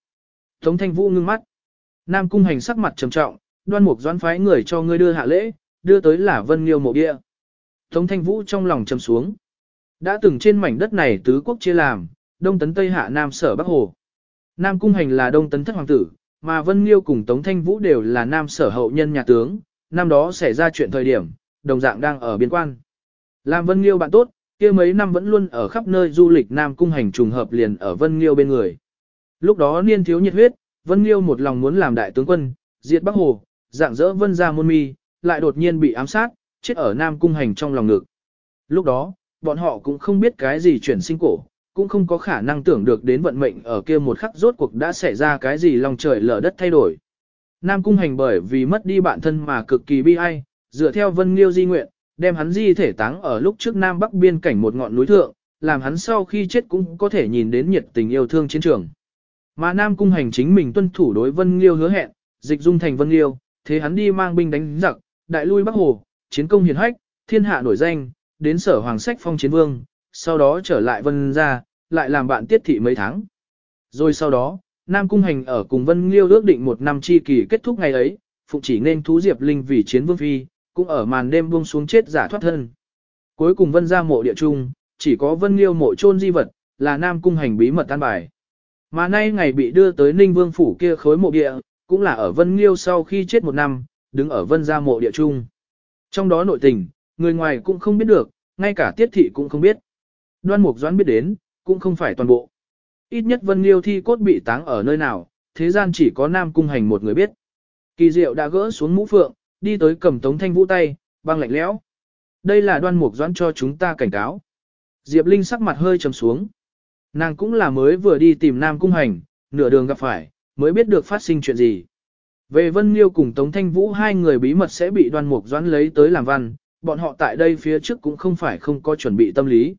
Tống Thanh Vũ ngưng mắt. Nam Cung Hành sắc mặt trầm trọng, đoan mục doãn phái người cho ngươi đưa hạ lễ, đưa tới là Vân Nghiêu mộ địa. Tống Thanh Vũ trong lòng trầm xuống. Đã từng trên mảnh đất này tứ quốc chia làm, Đông Tấn Tây Hạ Nam Sở Bắc Hồ. Nam Cung Hành là Đông Tấn Thất Hoàng tử, mà Vân Liêu cùng Tống Thanh Vũ đều là Nam Sở hậu nhân nhà tướng, năm đó xảy ra chuyện thời điểm, đồng dạng đang ở biên quan. Làm Vân Liêu bạn tốt, kia mấy năm vẫn luôn ở khắp nơi du lịch Nam Cung hành trùng hợp liền ở Vân Liêu bên người. Lúc đó niên thiếu nhiệt huyết, Vân Liêu một lòng muốn làm đại tướng quân, diệt Bắc Hồ, dạng dỡ Vân ra môn mi, lại đột nhiên bị ám sát, chết ở Nam Cung hành trong lòng ngực. Lúc đó, bọn họ cũng không biết cái gì chuyển sinh cổ, cũng không có khả năng tưởng được đến vận mệnh ở kia một khắc rốt cuộc đã xảy ra cái gì lòng trời lở đất thay đổi. Nam Cung hành bởi vì mất đi bạn thân mà cực kỳ bi ai, dựa theo Vân Liêu di nguyện, đem hắn di thể táng ở lúc trước Nam Bắc biên cảnh một ngọn núi thượng, làm hắn sau khi chết cũng có thể nhìn đến nhiệt tình yêu thương chiến trường. Mà Nam Cung hành chính mình tuân thủ đối Vân Liêu hứa hẹn, dịch dung thành Vân Liêu, thế hắn đi mang binh đánh giặc, đại lui Bắc Hồ, chiến công hiển hách, thiên hạ nổi danh, đến sở hoàng sách phong chiến vương, sau đó trở lại Vân ra, lại làm bạn tiết thị mấy tháng. Rồi sau đó, Nam Cung Hành ở cùng Vân Liêu ước định một năm chi kỳ kết thúc ngày ấy, phụ chỉ nên thú Diệp Linh vì chiến vương phi, cũng ở màn đêm buông xuống chết giả thoát thân. Cuối cùng Vân ra mộ địa trung, chỉ có Vân Liêu mộ chôn di vật, là Nam Cung Hành bí mật tan bài. Mà nay ngày bị đưa tới Ninh Vương phủ kia khối mộ địa, cũng là ở Vân Liêu sau khi chết một năm, đứng ở Vân ra mộ địa trung. Trong đó nội tình, người ngoài cũng không biết được, ngay cả tiết thị cũng không biết. Đoan Mục Doãn biết đến, cũng không phải toàn bộ. Ít nhất Vân Liêu thi cốt bị táng ở nơi nào, thế gian chỉ có Nam Cung Hành một người biết. Kỳ Diệu đã gỡ xuống mũ phượng, đi tới cầm Tống Thanh Vũ tay, băng lạnh lẽo. Đây là đoan mục doãn cho chúng ta cảnh cáo. Diệp Linh sắc mặt hơi trầm xuống. Nàng cũng là mới vừa đi tìm Nam Cung Hành, nửa đường gặp phải, mới biết được phát sinh chuyện gì. Về Vân Liêu cùng Tống Thanh Vũ hai người bí mật sẽ bị đoan mục doãn lấy tới làm văn, bọn họ tại đây phía trước cũng không phải không có chuẩn bị tâm lý.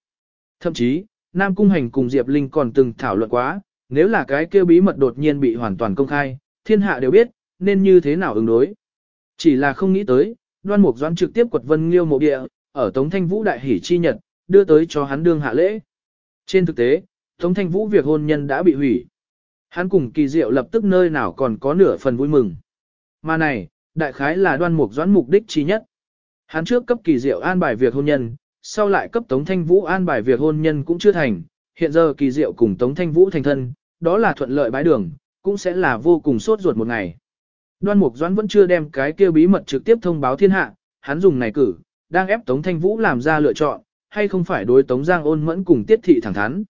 Thậm chí, Nam Cung Hành cùng Diệp Linh còn từng thảo luận quá, nếu là cái kêu bí mật đột nhiên bị hoàn toàn công khai, thiên hạ đều biết, nên như thế nào ứng đối. Chỉ là không nghĩ tới, đoan mục doãn trực tiếp quật Vân Liêu mộ địa, ở Tống Thanh Vũ đại hỷ chi nhật, đưa tới cho hắn đương hạ lễ. Trên thực tế, Tống Thanh Vũ việc hôn nhân đã bị hủy. Hắn cùng kỳ diệu lập tức nơi nào còn có nửa phần vui mừng. Mà này, đại khái là đoan mục doãn mục đích chi nhất. Hắn trước cấp kỳ diệu an bài việc hôn nhân, sau lại cấp Tống Thanh Vũ an bài việc hôn nhân cũng chưa thành, hiện giờ kỳ diệu cùng Tống Thanh Vũ thành thân, đó là thuận lợi bái đường, cũng sẽ là vô cùng sốt ruột một ngày. Đoan Mục Doãn vẫn chưa đem cái kia bí mật trực tiếp thông báo thiên hạ, hắn dùng này cử, đang ép Tống Thanh Vũ làm ra lựa chọn, hay không phải đối Tống Giang ôn mẫn cùng tiết thị thẳng thắn.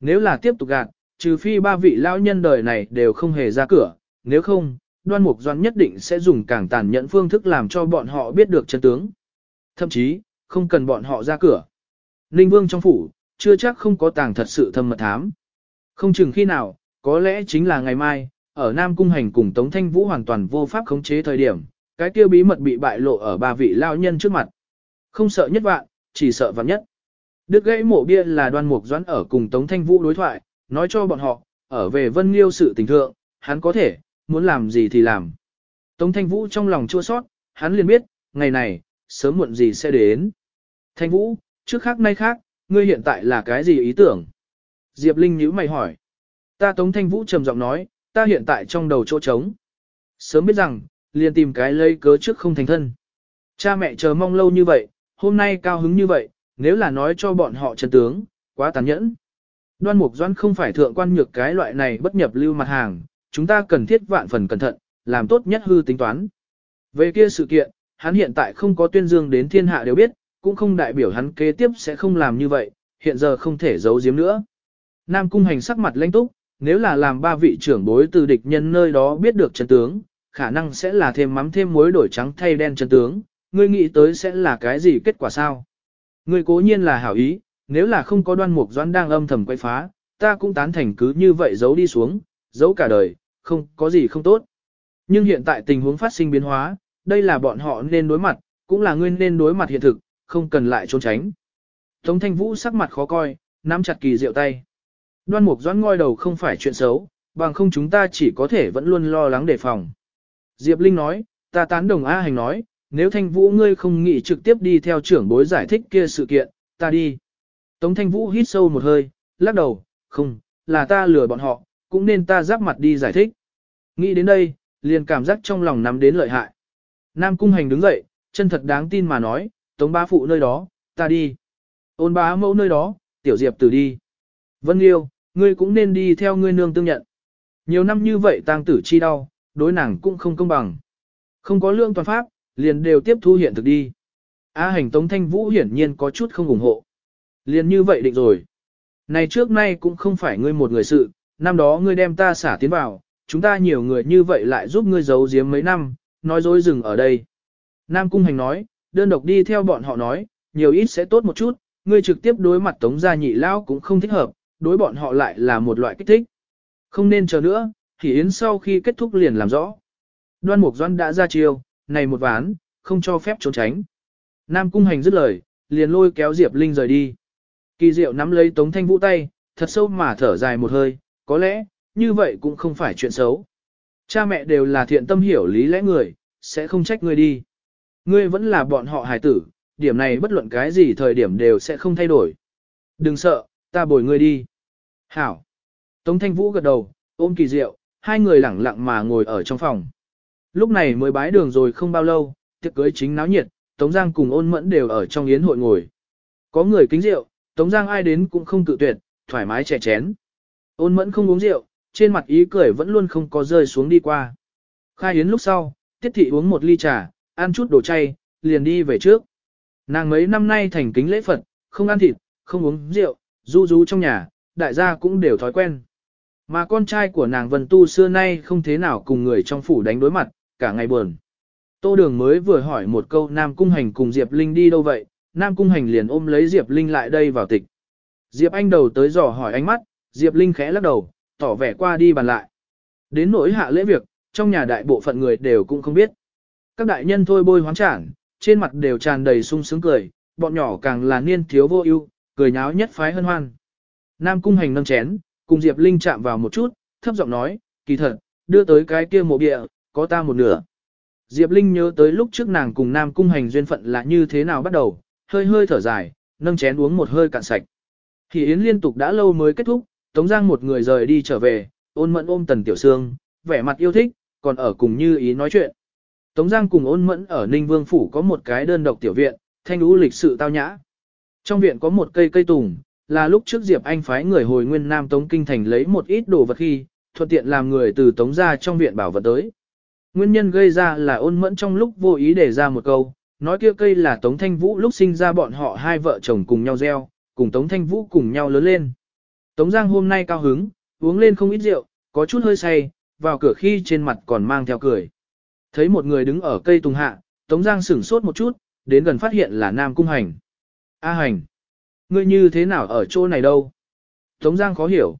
Nếu là tiếp tục gạt, trừ phi ba vị lão nhân đời này đều không hề ra cửa, nếu không, đoan mục doan nhất định sẽ dùng càng tàn nhẫn phương thức làm cho bọn họ biết được chân tướng. Thậm chí, không cần bọn họ ra cửa. Ninh Vương trong phủ, chưa chắc không có tàng thật sự thâm mật thám. Không chừng khi nào, có lẽ chính là ngày mai, ở Nam Cung Hành cùng Tống Thanh Vũ hoàn toàn vô pháp khống chế thời điểm, cái kia bí mật bị bại lộ ở ba vị lao nhân trước mặt. Không sợ nhất vạn, chỉ sợ vạn nhất. Đức gãy mộ bia là đoan mục doãn ở cùng Tống Thanh Vũ đối thoại, nói cho bọn họ, ở về Vân Liêu sự tình thượng, hắn có thể, muốn làm gì thì làm. Tống Thanh Vũ trong lòng chua sót, hắn liền biết, ngày này, sớm muộn gì sẽ đến. Thanh Vũ, trước khác nay khác, ngươi hiện tại là cái gì ý tưởng? Diệp Linh nhíu mày hỏi. Ta Tống Thanh Vũ trầm giọng nói, ta hiện tại trong đầu chỗ trống. Sớm biết rằng, liền tìm cái lây cớ trước không thành thân. Cha mẹ chờ mong lâu như vậy, hôm nay cao hứng như vậy, nếu là nói cho bọn họ chân tướng, quá tàn nhẫn. Đoan Mục Doan không phải thượng quan nhược cái loại này bất nhập lưu mặt hàng, chúng ta cần thiết vạn phần cẩn thận, làm tốt nhất hư tính toán. Về kia sự kiện, hắn hiện tại không có tuyên dương đến thiên hạ đều biết, cũng không đại biểu hắn kế tiếp sẽ không làm như vậy, hiện giờ không thể giấu giếm nữa. Nam Cung Hành sắc mặt lãnh túc, nếu là làm ba vị trưởng bối từ địch nhân nơi đó biết được chân tướng, khả năng sẽ là thêm mắm thêm muối đổi trắng thay đen chân tướng, ngươi nghĩ tới sẽ là cái gì kết quả sao? Ngươi cố nhiên là hảo ý, nếu là không có đoan mục doãn đang âm thầm quay phá, ta cũng tán thành cứ như vậy giấu đi xuống, giấu cả đời, không có gì không tốt. Nhưng hiện tại tình huống phát sinh biến hóa, đây là bọn họ nên đối mặt, cũng là ngươi nên đối mặt hiện thực, không cần lại trốn tránh. Tống thanh vũ sắc mặt khó coi, nắm chặt kỳ diệu tay. Đoan mục doãn ngoi đầu không phải chuyện xấu, bằng không chúng ta chỉ có thể vẫn luôn lo lắng đề phòng. Diệp Linh nói, ta tán đồng A Hành nói, nếu thanh vũ ngươi không nghĩ trực tiếp đi theo trưởng bối giải thích kia sự kiện, ta đi. Tống thanh vũ hít sâu một hơi, lắc đầu, không, là ta lừa bọn họ, cũng nên ta giáp mặt đi giải thích. Nghĩ đến đây, liền cảm giác trong lòng nắm đến lợi hại. Nam cung hành đứng dậy, chân thật đáng tin mà nói, tống bá phụ nơi đó, ta đi. Ôn bá mẫu nơi đó, tiểu diệp tử đi. Vân Liêu, ngươi cũng nên đi theo ngươi nương tương nhận. Nhiều năm như vậy tang tử chi đau, đối nàng cũng không công bằng. Không có lương toàn pháp, liền đều tiếp thu hiện thực đi. A hành Tống Thanh Vũ hiển nhiên có chút không ủng hộ. Liền như vậy định rồi. Này trước nay cũng không phải ngươi một người sự, năm đó ngươi đem ta xả tiến vào, chúng ta nhiều người như vậy lại giúp ngươi giấu giếm mấy năm, nói dối dừng ở đây. Nam Cung Hành nói, đơn độc đi theo bọn họ nói, nhiều ít sẽ tốt một chút, ngươi trực tiếp đối mặt Tống gia nhị lao cũng không thích hợp, đối bọn họ lại là một loại kích thích. Không nên chờ nữa, thì yến sau khi kết thúc liền làm rõ. Đoan Mục Doan đã ra chiêu, này một ván, không cho phép trốn tránh. Nam Cung Hành dứt lời, liền lôi kéo Diệp Linh rời đi. Kỳ Diệu nắm lấy Tống Thanh Vũ tay, thật sâu mà thở dài một hơi, có lẽ, như vậy cũng không phải chuyện xấu. Cha mẹ đều là thiện tâm hiểu lý lẽ người, sẽ không trách ngươi đi. Ngươi vẫn là bọn họ hài tử, điểm này bất luận cái gì thời điểm đều sẽ không thay đổi. Đừng sợ, ta bồi ngươi đi. Hảo. Tống Thanh Vũ gật đầu, ôm kỳ diệu, hai người lẳng lặng mà ngồi ở trong phòng. Lúc này mới bái đường rồi không bao lâu, tiệc cưới chính náo nhiệt, Tống Giang cùng ôn mẫn đều ở trong yến hội ngồi. Có người kính rượu, Tống Giang ai đến cũng không tự tuyệt, thoải mái trẻ chén. Ôn mẫn không uống rượu, trên mặt ý cười vẫn luôn không có rơi xuống đi qua. Khai yến lúc sau, tiết thị uống một ly trà, ăn chút đồ chay, liền đi về trước. Nàng mấy năm nay thành kính lễ Phật, không ăn thịt, không uống rượu, du du trong nhà, đại gia cũng đều thói quen. Mà con trai của nàng Vân Tu xưa nay không thế nào cùng người trong phủ đánh đối mặt, cả ngày buồn. Tô Đường mới vừa hỏi một câu Nam Cung Hành cùng Diệp Linh đi đâu vậy, Nam Cung Hành liền ôm lấy Diệp Linh lại đây vào tịch. Diệp Anh đầu tới dò hỏi ánh mắt, Diệp Linh khẽ lắc đầu, tỏ vẻ qua đi bàn lại. Đến nỗi hạ lễ việc, trong nhà đại bộ phận người đều cũng không biết. Các đại nhân thôi bôi hoán trản, trên mặt đều tràn đầy sung sướng cười, bọn nhỏ càng là niên thiếu vô ưu, cười nháo nhất phái hân hoan. Nam cung hành nâng chén, cùng Diệp Linh chạm vào một chút, thấp giọng nói, kỳ thật, đưa tới cái kia mộ địa, có ta một nửa. Diệp Linh nhớ tới lúc trước nàng cùng Nam cung hành duyên phận là như thế nào bắt đầu, hơi hơi thở dài, nâng chén uống một hơi cạn sạch. Thì Yến liên tục đã lâu mới kết thúc, Tống Giang một người rời đi trở về, ôn mẫn ôm Tần Tiểu Sương, vẻ mặt yêu thích, còn ở cùng như ý nói chuyện. Tống Giang cùng ôn mẫn ở Ninh Vương Phủ có một cái đơn độc tiểu viện, thanh lũ lịch sự tao nhã. Trong viện có một cây cây tùng, là lúc trước Diệp Anh phái người hồi nguyên Nam Tống Kinh Thành lấy một ít đồ vật khi, thuận tiện làm người từ Tống ra trong viện bảo vật tới. Nguyên nhân gây ra là ôn mẫn trong lúc vô ý để ra một câu, nói kia cây là Tống Thanh Vũ lúc sinh ra bọn họ hai vợ chồng cùng nhau gieo, cùng Tống Thanh Vũ cùng nhau lớn lên. Tống Giang hôm nay cao hứng, uống lên không ít rượu, có chút hơi say, vào cửa khi trên mặt còn mang theo cười. Thấy một người đứng ở cây tùng hạ, Tống Giang sửng sốt một chút, đến gần phát hiện là Nam Cung Hành. A Hành, ngươi như thế nào ở chỗ này đâu? Tống Giang khó hiểu.